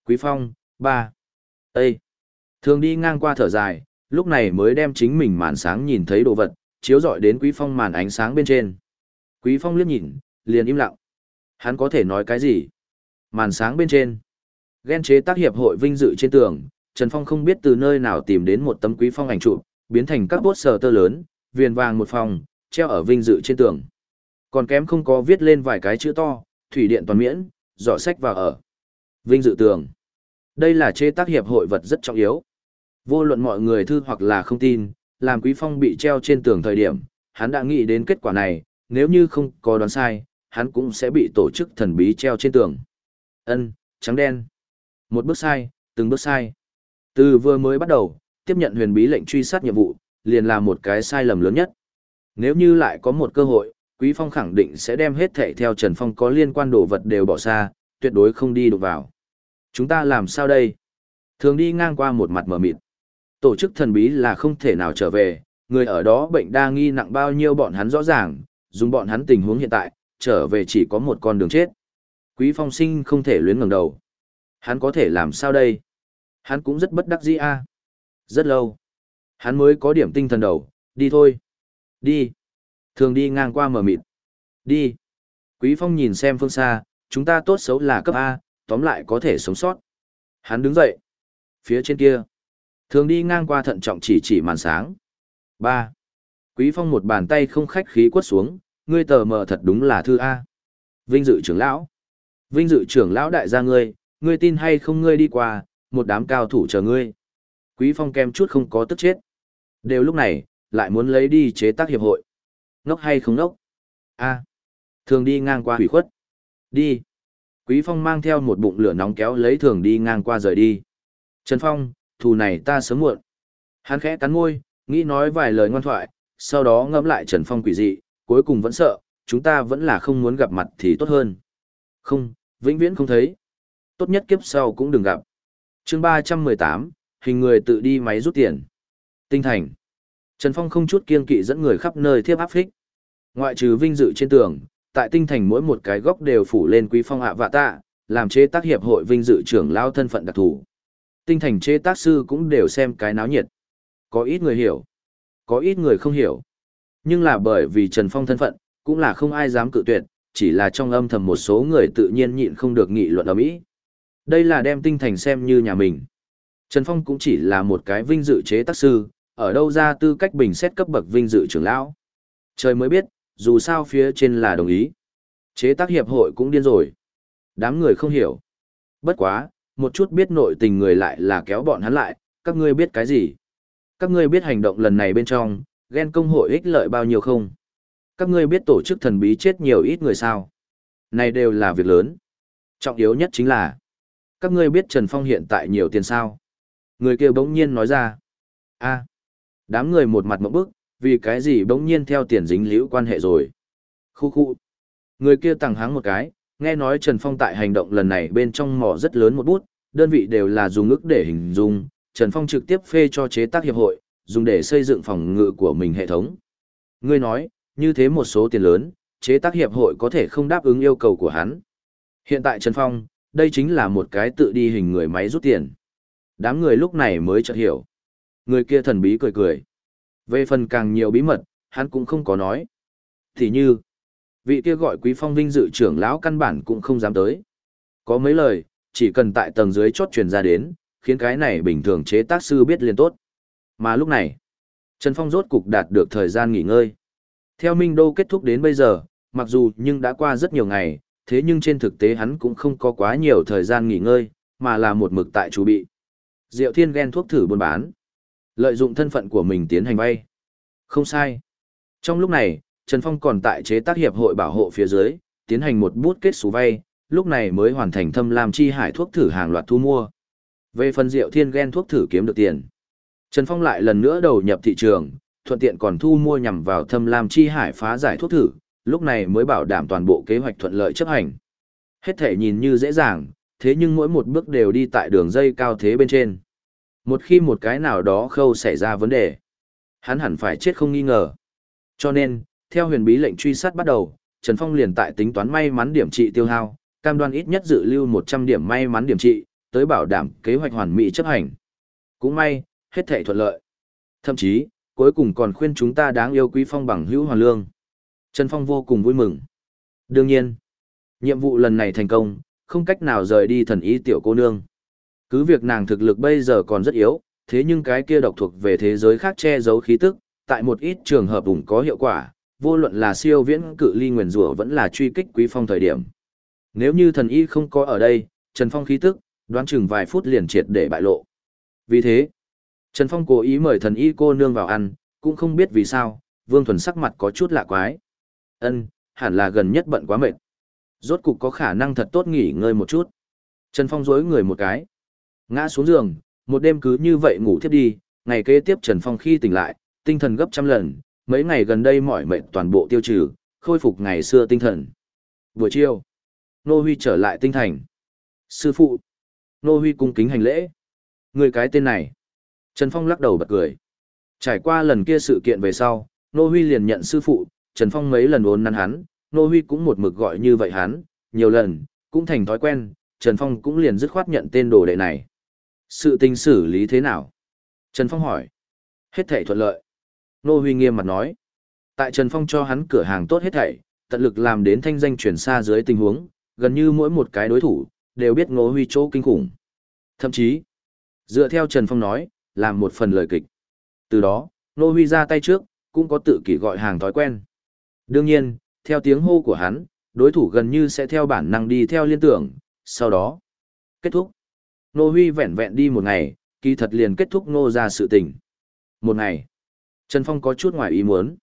Quý Phong, ba. Ê! Thường đi ngang qua thở dài, lúc này mới đem chính mình màn sáng nhìn thấy đồ vật, chiếu dọi đến Quý Phong màn ánh sáng bên trên. Quý Phong liếc nhìn, liền im lặng. Hắn có thể nói cái gì? Màn sáng bên trên. Ghen chế tác hiệp hội vinh dự trên tường, Trần Phong không biết từ nơi nào tìm đến một tấm Quý Phong ảnh chụp, biến thành các bốt sờ tơ lớn, viền vàng một phòng, treo ở vinh dự trên tường. Còn kém không có viết lên vài cái chữ to, thủy điện toàn miễn, dọ sách vào ở. Vinh dự tường. Đây là chế tác hiệp hội vật rất trọng yếu. Vô luận mọi người thư hoặc là không tin, làm Quý Phong bị treo trên tường thời điểm, hắn đã nghĩ đến kết quả này, nếu như không có đoán sai, hắn cũng sẽ bị tổ chức thần bí treo trên tường. Ân, trắng đen. Một bước sai, từng bước sai. Từ vừa mới bắt đầu, tiếp nhận huyền bí lệnh truy sát nhiệm vụ, liền là một cái sai lầm lớn nhất. Nếu như lại có một cơ hội, Quý Phong khẳng định sẽ đem hết thảy theo Trần Phong có liên quan đồ vật đều bỏ xa, tuyệt đối không đi đụng vào. Chúng ta làm sao đây? Thường đi ngang qua một mặt mở mịt. Tổ chức thần bí là không thể nào trở về, người ở đó bệnh đa nghi nặng bao nhiêu bọn hắn rõ ràng, dùng bọn hắn tình huống hiện tại, trở về chỉ có một con đường chết. Quý Phong sinh không thể luyến ngẩng đầu. Hắn có thể làm sao đây? Hắn cũng rất bất đắc dĩ a. Rất lâu. Hắn mới có điểm tinh thần đầu, đi thôi. Đi. Thường đi ngang qua mở mịt. Đi. Quý Phong nhìn xem phương xa, chúng ta tốt xấu là cấp A, tóm lại có thể sống sót. Hắn đứng dậy. Phía trên kia. Thường đi ngang qua thận trọng chỉ chỉ màn sáng. ba Quý Phong một bàn tay không khách khí quất xuống, ngươi tờ mờ thật đúng là thư A. Vinh dự trưởng lão. Vinh dự trưởng lão đại gia ngươi, ngươi tin hay không ngươi đi qua, một đám cao thủ chờ ngươi. Quý Phong kem chút không có tức chết. Đều lúc này, lại muốn lấy đi chế tác hiệp hội. Ngốc hay không ngốc? A. Thường đi ngang qua hủy khuất. Đi. Quý Phong mang theo một bụng lửa nóng kéo lấy thường đi ngang qua rời đi. Trần Phong, thù này ta sớm muộn. Hắn khẽ cắn môi, nghĩ nói vài lời ngoan thoại, sau đó ngẫm lại Trần Phong quỷ dị, cuối cùng vẫn sợ, chúng ta vẫn là không muốn gặp mặt thì tốt hơn. Không, vĩnh viễn không thấy. Tốt nhất kiếp sau cũng đừng gặp. chương 318, hình người tự đi máy rút tiền. Tinh thành. Trần Phong không chút kiên kỵ dẫn người khắp nơi thiếp áp phích. Ngoại trừ vinh dự trên tường, tại tinh thành mỗi một cái góc đều phủ lên quý phong hạ vạ tạ, làm chế tác hiệp hội vinh dự trưởng lao thân phận đặc thù. Tinh thành chế tác sư cũng đều xem cái náo nhiệt. Có ít người hiểu, có ít người không hiểu. Nhưng là bởi vì Trần Phong thân phận, cũng là không ai dám cự tuyệt, chỉ là trong âm thầm một số người tự nhiên nhịn không được nghị luận ở mỹ. Đây là đem tinh thành xem như nhà mình. Trần Phong cũng chỉ là một cái vinh dự chế tác sư, ở đâu ra tư cách bình xét cấp bậc vinh dự trưởng lão. Trời mới biết, dù sao phía trên là đồng ý. Chế tác hiệp hội cũng điên rồi. Đám người không hiểu. Bất quá, một chút biết nội tình người lại là kéo bọn hắn lại, các ngươi biết cái gì? Các ngươi biết hành động lần này bên trong, ghen công hội ích lợi bao nhiêu không? Các ngươi biết tổ chức thần bí chết nhiều ít người sao? Này đều là việc lớn. Trọng yếu nhất chính là, các ngươi biết Trần Phong hiện tại nhiều tiền sao? Người kia bỗng nhiên nói ra, a đám người một mặt mẫu bức, vì cái gì bỗng nhiên theo tiền dính liễu quan hệ rồi. Khu khu. Người kia tặng háng một cái, nghe nói Trần Phong tại hành động lần này bên trong mỏ rất lớn một bút, đơn vị đều là dùng ức để hình dung, Trần Phong trực tiếp phê cho chế tác hiệp hội, dùng để xây dựng phòng ngự của mình hệ thống. Ngươi nói, như thế một số tiền lớn, chế tác hiệp hội có thể không đáp ứng yêu cầu của hắn. Hiện tại Trần Phong, đây chính là một cái tự đi hình người máy rút tiền. Đám người lúc này mới chợt hiểu. Người kia thần bí cười cười. Về phần càng nhiều bí mật, hắn cũng không có nói. Thì như, vị kia gọi quý phong vinh dự trưởng lão căn bản cũng không dám tới. Có mấy lời, chỉ cần tại tầng dưới chốt truyền ra đến, khiến cái này bình thường chế tác sư biết liền tốt. Mà lúc này, Trần Phong rốt cục đạt được thời gian nghỉ ngơi. Theo Minh Đô kết thúc đến bây giờ, mặc dù nhưng đã qua rất nhiều ngày, thế nhưng trên thực tế hắn cũng không có quá nhiều thời gian nghỉ ngơi, mà là một mực tại chủ bị. Diệu Thiên ghen thuốc thử buôn bán. Lợi dụng thân phận của mình tiến hành vay. Không sai. Trong lúc này, Trần Phong còn tại chế tác hiệp hội bảo hộ phía dưới, tiến hành một bút kết số vay, lúc này mới hoàn thành thâm lam chi hải thuốc thử hàng loạt thu mua. Về phần Diệu Thiên ghen thuốc thử kiếm được tiền. Trần Phong lại lần nữa đầu nhập thị trường, thuận tiện còn thu mua nhằm vào thâm lam chi hải phá giải thuốc thử, lúc này mới bảo đảm toàn bộ kế hoạch thuận lợi chấp hành. Hết thể nhìn như dễ dàng, thế nhưng mỗi một bước đều đi tại đường dây cao thế bên trên. Một khi một cái nào đó khâu xảy ra vấn đề, hắn hẳn phải chết không nghi ngờ. Cho nên, theo huyền bí lệnh truy sát bắt đầu, Trần Phong liền tại tính toán may mắn điểm trị tiêu hao, cam đoan ít nhất dự lưu 100 điểm may mắn điểm trị, tới bảo đảm kế hoạch hoàn mỹ chấp hành. Cũng may, hết thảy thuận lợi. Thậm chí, cuối cùng còn khuyên chúng ta đáng yêu quý phong bằng hữu hoàn lương. Trần Phong vô cùng vui mừng. Đương nhiên, nhiệm vụ lần này thành công, không cách nào rời đi thần y tiểu cô nương. Cứ việc nàng thực lực bây giờ còn rất yếu, thế nhưng cái kia độc thuộc về thế giới khác che giấu khí tức, tại một ít trường hợp vùng có hiệu quả, vô luận là siêu viễn cự ly nguyền rủa vẫn là truy kích quý phong thời điểm. Nếu như thần y không có ở đây, Trần Phong khí tức, đoán chừng vài phút liền triệt để bại lộ. Vì thế, Trần Phong cố ý mời thần y cô nương vào ăn, cũng không biết vì sao, Vương Thuần sắc mặt có chút lạ quái. Ân, hẳn là gần nhất bận quá mệt. Rốt cục có khả năng thật tốt nghỉ ngơi một chút. Trần Phong dối người một cái. Ngã xuống giường, một đêm cứ như vậy ngủ thiếp đi, ngày kế tiếp Trần Phong khi tỉnh lại, tinh thần gấp trăm lần, mấy ngày gần đây mỏi mệt toàn bộ tiêu trừ, khôi phục ngày xưa tinh thần. Buổi chiều, Nô Huy trở lại tinh thành. Sư phụ. Nô Huy cung kính hành lễ. Người cái tên này. Trần Phong lắc đầu bật cười. Trải qua lần kia sự kiện về sau, Nô Huy liền nhận sư phụ, Trần Phong mấy lần uốn năn hắn, Nô Huy cũng một mực gọi như vậy hắn, nhiều lần, cũng thành thói quen, Trần Phong cũng liền dứt khoát nhận tên đồ đệ này. Sự tình xử lý thế nào? Trần Phong hỏi. Hết thảy thuận lợi. Nô Huy nghiêm mặt nói. Tại Trần Phong cho hắn cửa hàng tốt hết thảy, tận lực làm đến thanh danh chuyển xa dưới tình huống, gần như mỗi một cái đối thủ, đều biết Nô Huy chỗ kinh khủng. Thậm chí, dựa theo Trần Phong nói, làm một phần lời kịch. Từ đó, Nô Huy ra tay trước, cũng có tự kỷ gọi hàng thói quen. Đương nhiên, theo tiếng hô của hắn, đối thủ gần như sẽ theo bản năng đi theo liên tưởng, sau đó, kết thúc. Nô Huy vẹn vẹn đi một ngày, kỳ thật liền kết thúc nô ra sự tình. Một ngày, Trần Phong có chút ngoài ý muốn.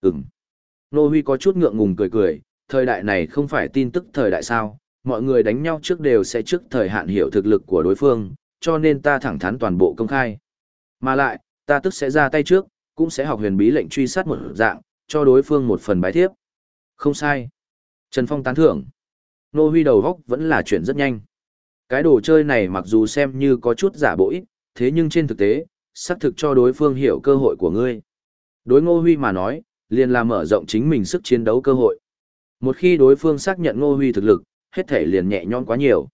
Ừm. Nô Huy có chút ngượng ngùng cười cười, thời đại này không phải tin tức thời đại sao, mọi người đánh nhau trước đều sẽ trước thời hạn hiểu thực lực của đối phương, cho nên ta thẳng thắn toàn bộ công khai. Mà lại, ta tức sẽ ra tay trước, cũng sẽ học huyền bí lệnh truy sát một dạng, cho đối phương một phần bái thiếp. Không sai. Trần Phong tán thưởng. Nô Huy đầu góc vẫn là chuyện rất nhanh. Cái đồ chơi này mặc dù xem như có chút giả bỗi, thế nhưng trên thực tế, xác thực cho đối phương hiểu cơ hội của ngươi. Đối Ngô Huy mà nói, liền là mở rộng chính mình sức chiến đấu cơ hội. Một khi đối phương xác nhận Ngô Huy thực lực, hết thể liền nhẹ nhõm quá nhiều.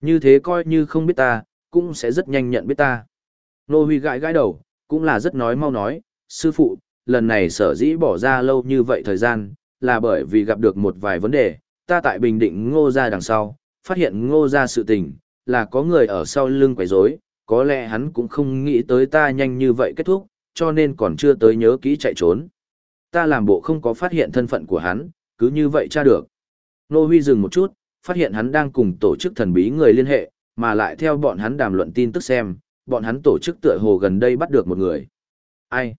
Như thế coi như không biết ta, cũng sẽ rất nhanh nhận biết ta. Ngô Huy gãi gãi đầu, cũng là rất nói mau nói, sư phụ, lần này sở dĩ bỏ ra lâu như vậy thời gian, là bởi vì gặp được một vài vấn đề, ta tại Bình Định ngô Gia đằng sau, phát hiện ngô Gia sự tình, là có người ở sau lưng quấy rối, có lẽ hắn cũng không nghĩ tới ta nhanh như vậy kết thúc, cho nên còn chưa tới nhớ kỹ chạy trốn. Ta làm bộ không có phát hiện thân phận của hắn, cứ như vậy tra được. Nô Huy dừng một chút, phát hiện hắn đang cùng tổ chức thần bí người liên hệ, mà lại theo bọn hắn đàm luận tin tức xem, bọn hắn tổ chức tựa hồ gần đây bắt được một người. Ai?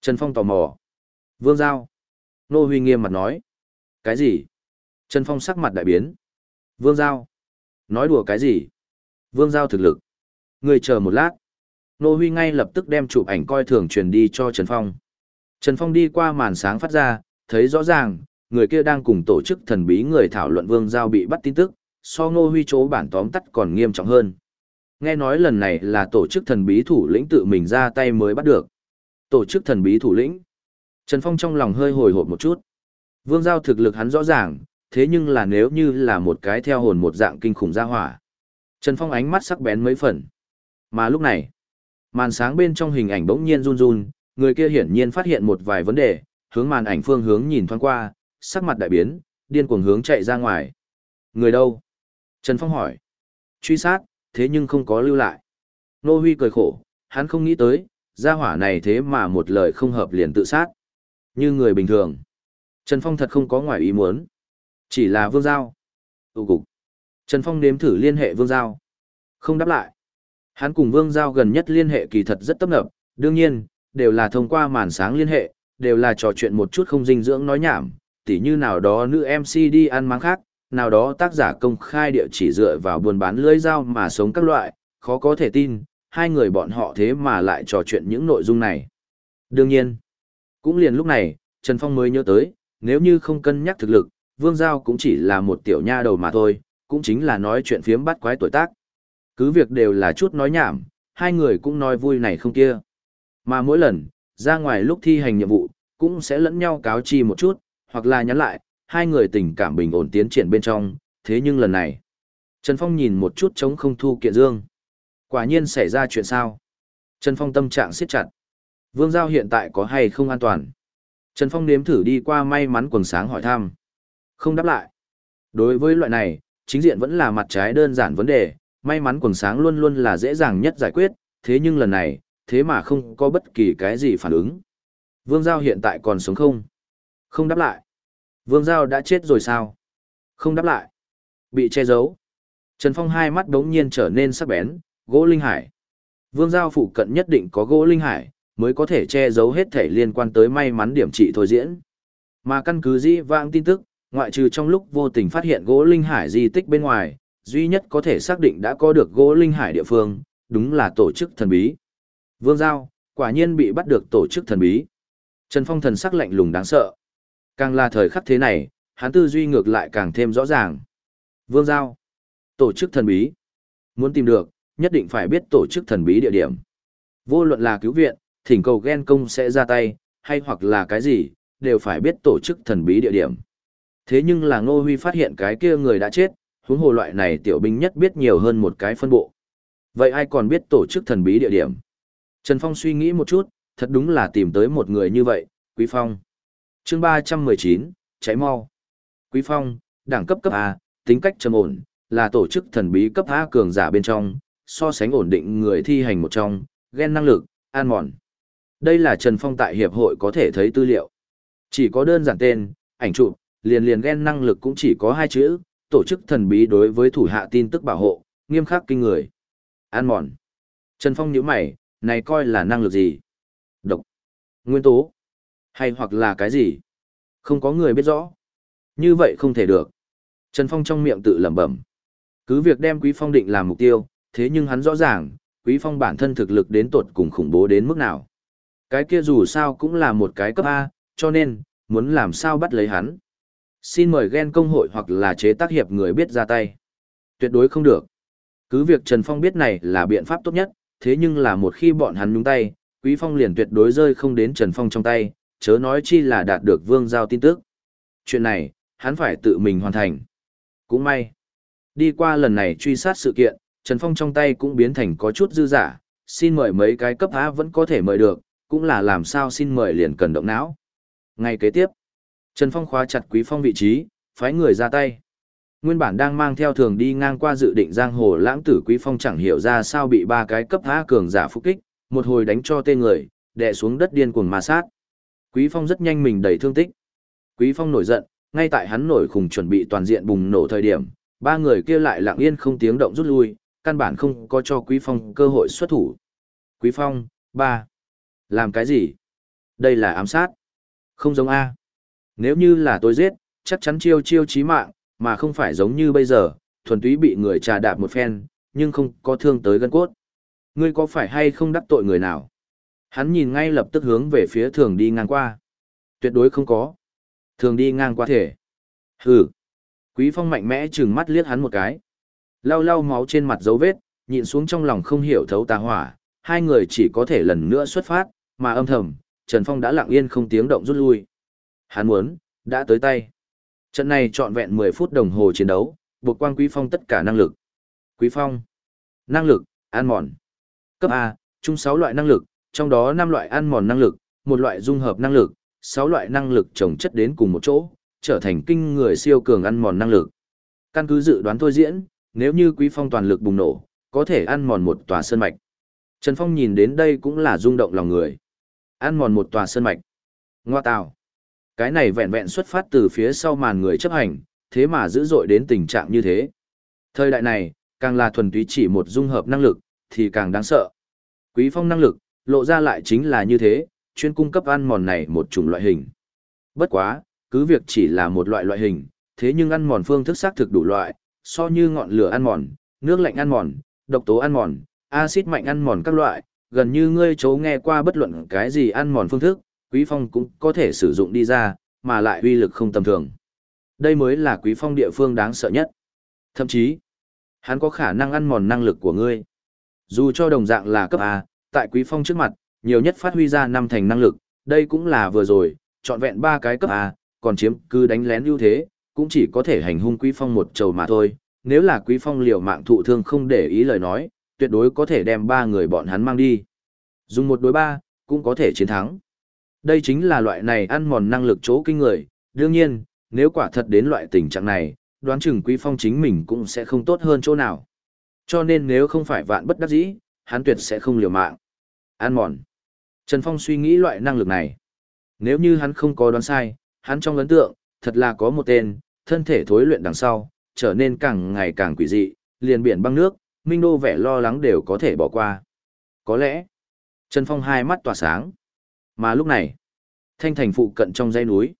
Trần Phong tò mò. Vương Giao. Nô Huy nghiêm mặt nói. Cái gì? Trần Phong sắc mặt đại biến. Vương Giao. Nói đùa cái gì? Vương Giao thực lực. Người chờ một lát. Nô Huy ngay lập tức đem chụp ảnh coi thường truyền đi cho Trần Phong. Trần Phong đi qua màn sáng phát ra, thấy rõ ràng, người kia đang cùng tổ chức thần bí người thảo luận Vương Giao bị bắt tin tức, so Nô Huy chỗ bản tóm tắt còn nghiêm trọng hơn. Nghe nói lần này là tổ chức thần bí thủ lĩnh tự mình ra tay mới bắt được. Tổ chức thần bí thủ lĩnh. Trần Phong trong lòng hơi hồi hộp một chút. Vương Giao thực lực hắn rõ ràng, thế nhưng là nếu như là một cái theo hồn một dạng kinh khủng gia hỏa. Trần Phong ánh mắt sắc bén mấy phần. Mà lúc này, màn sáng bên trong hình ảnh bỗng nhiên run run, người kia hiển nhiên phát hiện một vài vấn đề, hướng màn ảnh phương hướng nhìn thoáng qua, sắc mặt đại biến, điên cuồng hướng chạy ra ngoài. Người đâu? Trần Phong hỏi. Truy sát, thế nhưng không có lưu lại. Nô Huy cười khổ, hắn không nghĩ tới, gia hỏa này thế mà một lời không hợp liền tự sát. Như người bình thường. Trần Phong thật không có ngoài ý muốn. Chỉ là Vương Giao. Tụ cục. Trần Phong nếm thử liên hệ Vương Giao. Không đáp lại. Hắn cùng Vương Giao gần nhất liên hệ kỳ thật rất tấp nập, đương nhiên, đều là thông qua màn sáng liên hệ, đều là trò chuyện một chút không dinh dưỡng nói nhảm, tỉ như nào đó nữ MC đi ăn máng khác, nào đó tác giả công khai địa chỉ dựa vào buôn bán lưới dao mà sống các loại, khó có thể tin, hai người bọn họ thế mà lại trò chuyện những nội dung này. Đương nhiên, cũng liền lúc này, Trần Phong mới nhớ tới, nếu như không cân nhắc thực lực, Vương Giao cũng chỉ là một tiểu nha đầu mà thôi, cũng chính là nói chuyện phiếm bắt quái tuổi tác. Cứ việc đều là chút nói nhảm, hai người cũng nói vui này không kia. Mà mỗi lần, ra ngoài lúc thi hành nhiệm vụ, cũng sẽ lẫn nhau cáo chi một chút, hoặc là nhắn lại, hai người tình cảm bình ổn tiến triển bên trong, thế nhưng lần này, Trần Phong nhìn một chút chống không thu kiện dương. Quả nhiên xảy ra chuyện sao? Trần Phong tâm trạng siết chặt. Vương Giao hiện tại có hay không an toàn? Trần Phong nếm thử đi qua may mắn quần sáng hỏi thăm. Không đáp lại. Đối với loại này, chính diện vẫn là mặt trái đơn giản vấn đề, may mắn quần sáng luôn luôn là dễ dàng nhất giải quyết, thế nhưng lần này, thế mà không có bất kỳ cái gì phản ứng. Vương Giao hiện tại còn sống không? Không đáp lại. Vương Giao đã chết rồi sao? Không đáp lại. Bị che giấu. Trần Phong hai mắt đống nhiên trở nên sắc bén, gỗ linh hải. Vương Giao phụ cận nhất định có gỗ linh hải, mới có thể che giấu hết thể liên quan tới may mắn điểm trị thôi diễn. Mà căn cứ dĩ vãng tin tức, ngoại trừ trong lúc vô tình phát hiện gỗ linh hải di tích bên ngoài, duy nhất có thể xác định đã có được gỗ linh hải địa phương, đúng là tổ chức thần bí. Vương Giao, quả nhiên bị bắt được tổ chức thần bí. Trần Phong thần sắc lạnh lùng đáng sợ. Càng là thời khắc thế này, hắn tư duy ngược lại càng thêm rõ ràng. Vương Giao, tổ chức thần bí. Muốn tìm được, nhất định phải biết tổ chức thần bí địa điểm. Vô luận là cứu viện, thỉnh cầu ghen công sẽ ra tay, hay hoặc là cái gì, đều phải biết tổ chức thần bí địa điểm. Thế nhưng là Ngô Huy phát hiện cái kia người đã chết, huống hồ loại này tiểu binh nhất biết nhiều hơn một cái phân bộ. Vậy ai còn biết tổ chức thần bí địa điểm? Trần Phong suy nghĩ một chút, thật đúng là tìm tới một người như vậy, Quý Phong. chương 319, cháy mau. Quý Phong, đẳng cấp cấp A, tính cách trầm ổn, là tổ chức thần bí cấp A cường giả bên trong, so sánh ổn định người thi hành một trong, ghen năng lực, an mòn. Đây là Trần Phong tại hiệp hội có thể thấy tư liệu. Chỉ có đơn giản tên, ảnh chụp, liền liền ghen năng lực cũng chỉ có hai chữ, tổ chức thần bí đối với thủ hạ tin tức bảo hộ, nghiêm khắc kinh người. An mòn. Trần Phong nhíu mày, này coi là năng lực gì? Độc. Nguyên tố. Hay hoặc là cái gì? Không có người biết rõ. Như vậy không thể được. Trần Phong trong miệng tự lẩm bẩm. Cứ việc đem Quý Phong định làm mục tiêu, thế nhưng hắn rõ ràng, Quý Phong bản thân thực lực đến tột cùng khủng bố đến mức nào. Cái kia dù sao cũng là một cái cấp A, cho nên, muốn làm sao bắt lấy hắn. Xin mời ghen công hội hoặc là chế tác hiệp người biết ra tay. Tuyệt đối không được. Cứ việc Trần Phong biết này là biện pháp tốt nhất, thế nhưng là một khi bọn hắn nhúng tay, Quý Phong liền tuyệt đối rơi không đến Trần Phong trong tay, chớ nói chi là đạt được vương giao tin tức. Chuyện này, hắn phải tự mình hoàn thành. Cũng may. Đi qua lần này truy sát sự kiện, Trần Phong trong tay cũng biến thành có chút dư giả, xin mời mấy cái cấp A vẫn có thể mời được, cũng là làm sao xin mời liền cần động não. Ngay kế tiếp, Trần Phong khóa chặt Quý Phong vị trí, phái người ra tay. Nguyên bản đang mang theo thường đi ngang qua dự định giang hồ lãng tử Quý Phong chẳng hiểu ra sao bị ba cái cấp há cường giả phục kích, một hồi đánh cho tên người, đè xuống đất điên cuồng ma sát. Quý Phong rất nhanh mình đầy thương tích. Quý Phong nổi giận, ngay tại hắn nổi khùng chuẩn bị toàn diện bùng nổ thời điểm, ba người kia lại lặng yên không tiếng động rút lui, căn bản không có cho Quý Phong cơ hội xuất thủ. Quý Phong, ba, làm cái gì? Đây là ám sát. Không giống A. Nếu như là tôi giết, chắc chắn chiêu chiêu chí mạng, mà không phải giống như bây giờ, thuần túy bị người trà đạp một phen, nhưng không có thương tới gân cốt. Ngươi có phải hay không đắc tội người nào? Hắn nhìn ngay lập tức hướng về phía thường đi ngang qua. Tuyệt đối không có. Thường đi ngang qua thể. Hừ. Quý phong mạnh mẽ trừng mắt liếc hắn một cái. Lau lau máu trên mặt dấu vết, nhịn xuống trong lòng không hiểu thấu tà hỏa, hai người chỉ có thể lần nữa xuất phát, mà âm thầm, Trần Phong đã lặng yên không tiếng động rút lui. Hắn muốn, đã tới tay. Trận này trọn vẹn 10 phút đồng hồ chiến đấu, buộc quang Quý Phong tất cả năng lực. Quý Phong. Năng lực, an mòn. Cấp A, chung 6 loại năng lực, trong đó 5 loại an mòn năng lực, một loại dung hợp năng lực, 6 loại năng lực trồng chất đến cùng một chỗ, trở thành kinh người siêu cường ăn mòn năng lực. Căn cứ dự đoán thôi diễn, nếu như Quý Phong toàn lực bùng nổ, có thể ăn mòn một tòa sơn mạch. Trần Phong nhìn đến đây cũng là rung động lòng người. Ăn mòn một tòa sơn mạch. Ngoa tào. Cái này vẹn vẹn xuất phát từ phía sau màn người chấp hành, thế mà dữ dội đến tình trạng như thế. Thời đại này, càng là thuần túy chỉ một dung hợp năng lực, thì càng đáng sợ. Quý phong năng lực, lộ ra lại chính là như thế, chuyên cung cấp ăn mòn này một chủng loại hình. Bất quá, cứ việc chỉ là một loại loại hình, thế nhưng ăn mòn phương thức xác thực đủ loại, so như ngọn lửa ăn mòn, nước lạnh ăn mòn, độc tố ăn mòn, axit mạnh ăn mòn các loại, gần như ngươi chấu nghe qua bất luận cái gì ăn mòn phương thức, Quý Phong cũng có thể sử dụng đi ra, mà lại uy lực không tầm thường. Đây mới là Quý Phong địa phương đáng sợ nhất. Thậm chí, hắn có khả năng ăn mòn năng lực của ngươi. Dù cho đồng dạng là cấp A, tại Quý Phong trước mặt, nhiều nhất phát huy ra năm thành năng lực, đây cũng là vừa rồi, chọn vẹn ba cái cấp A, còn chiếm cứ đánh lén ưu thế, cũng chỉ có thể hành hung Quý Phong một trầu mà thôi. Nếu là Quý Phong liều mạng thụ thương không để ý lời nói, tuyệt đối có thể đem ba người bọn hắn mang đi. Dùng một đối ba, cũng có thể chiến thắng. Đây chính là loại này ăn mòn năng lực chỗ kinh người, đương nhiên, nếu quả thật đến loại tình trạng này, đoán chừng Quý Phong chính mình cũng sẽ không tốt hơn chỗ nào. Cho nên nếu không phải vạn bất đắc dĩ, hắn tuyệt sẽ không liều mạng. Ăn mòn. Trần Phong suy nghĩ loại năng lực này. Nếu như hắn không có đoán sai, hắn trong ấn tượng, thật là có một tên, thân thể thối luyện đằng sau, trở nên càng ngày càng quỷ dị, liền biển băng nước, Minh Đô vẻ lo lắng đều có thể bỏ qua. Có lẽ, Trần Phong hai mắt tỏa sáng. Mà lúc này, thanh thành phụ cận trong dãy núi,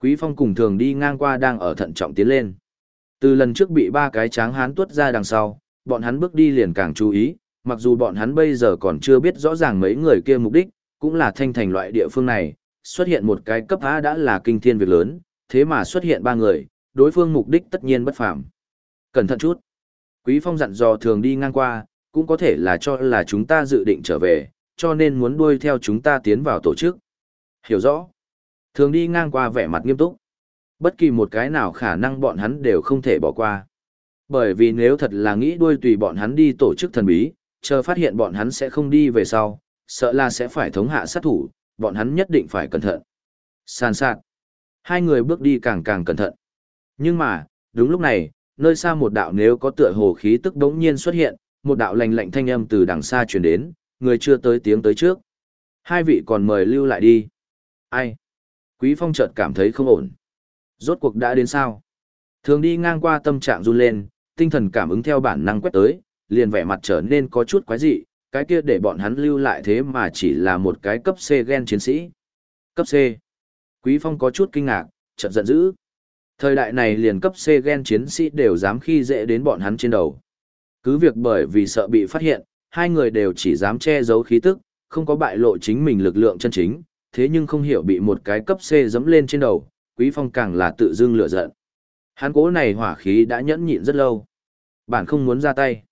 Quý Phong cùng thường đi ngang qua đang ở thận trọng tiến lên. Từ lần trước bị ba cái tráng hán tuốt ra đằng sau, bọn hắn bước đi liền càng chú ý, mặc dù bọn hắn bây giờ còn chưa biết rõ ràng mấy người kia mục đích, cũng là thanh thành loại địa phương này, xuất hiện một cái cấp A đã là kinh thiên việc lớn, thế mà xuất hiện ba người, đối phương mục đích tất nhiên bất phàm. Cẩn thận chút. Quý Phong dặn dò thường đi ngang qua, cũng có thể là cho là chúng ta dự định trở về, cho nên muốn đuôi theo chúng ta tiến vào tổ chức. Hiểu rõ. Thường đi ngang qua vẻ mặt nghiêm túc. Bất kỳ một cái nào khả năng bọn hắn đều không thể bỏ qua. Bởi vì nếu thật là nghĩ đuôi tùy bọn hắn đi tổ chức thần bí, chờ phát hiện bọn hắn sẽ không đi về sau, sợ là sẽ phải thống hạ sát thủ, bọn hắn nhất định phải cẩn thận. Sàn sạt. Hai người bước đi càng càng cẩn thận. Nhưng mà, đúng lúc này, nơi xa một đạo nếu có tựa hồ khí tức đống nhiên xuất hiện, một đạo lạnh lạnh thanh âm từ đằng xa truyền đến, người chưa tới tiếng tới trước. Hai vị còn mời lưu lại đi. Ai? Quý Phong chợt cảm thấy không ổn. Rốt cuộc đã đến sao? Thường đi ngang qua tâm trạng run lên, tinh thần cảm ứng theo bản năng quét tới, liền vẻ mặt trở nên có chút quái dị, cái kia để bọn hắn lưu lại thế mà chỉ là một cái cấp C gen chiến sĩ. Cấp C. Quý Phong có chút kinh ngạc, chợt giận dữ. Thời đại này liền cấp C gen chiến sĩ đều dám khi dễ đến bọn hắn trên đầu. Cứ việc bởi vì sợ bị phát hiện, hai người đều chỉ dám che giấu khí tức, không có bại lộ chính mình lực lượng chân chính, thế nhưng không hiểu bị một cái cấp C dẫm lên trên đầu, Quý Phong càng là tự dưng lửa giận. Hắn cố này hỏa khí đã nhẫn nhịn rất lâu. Bản không muốn ra tay.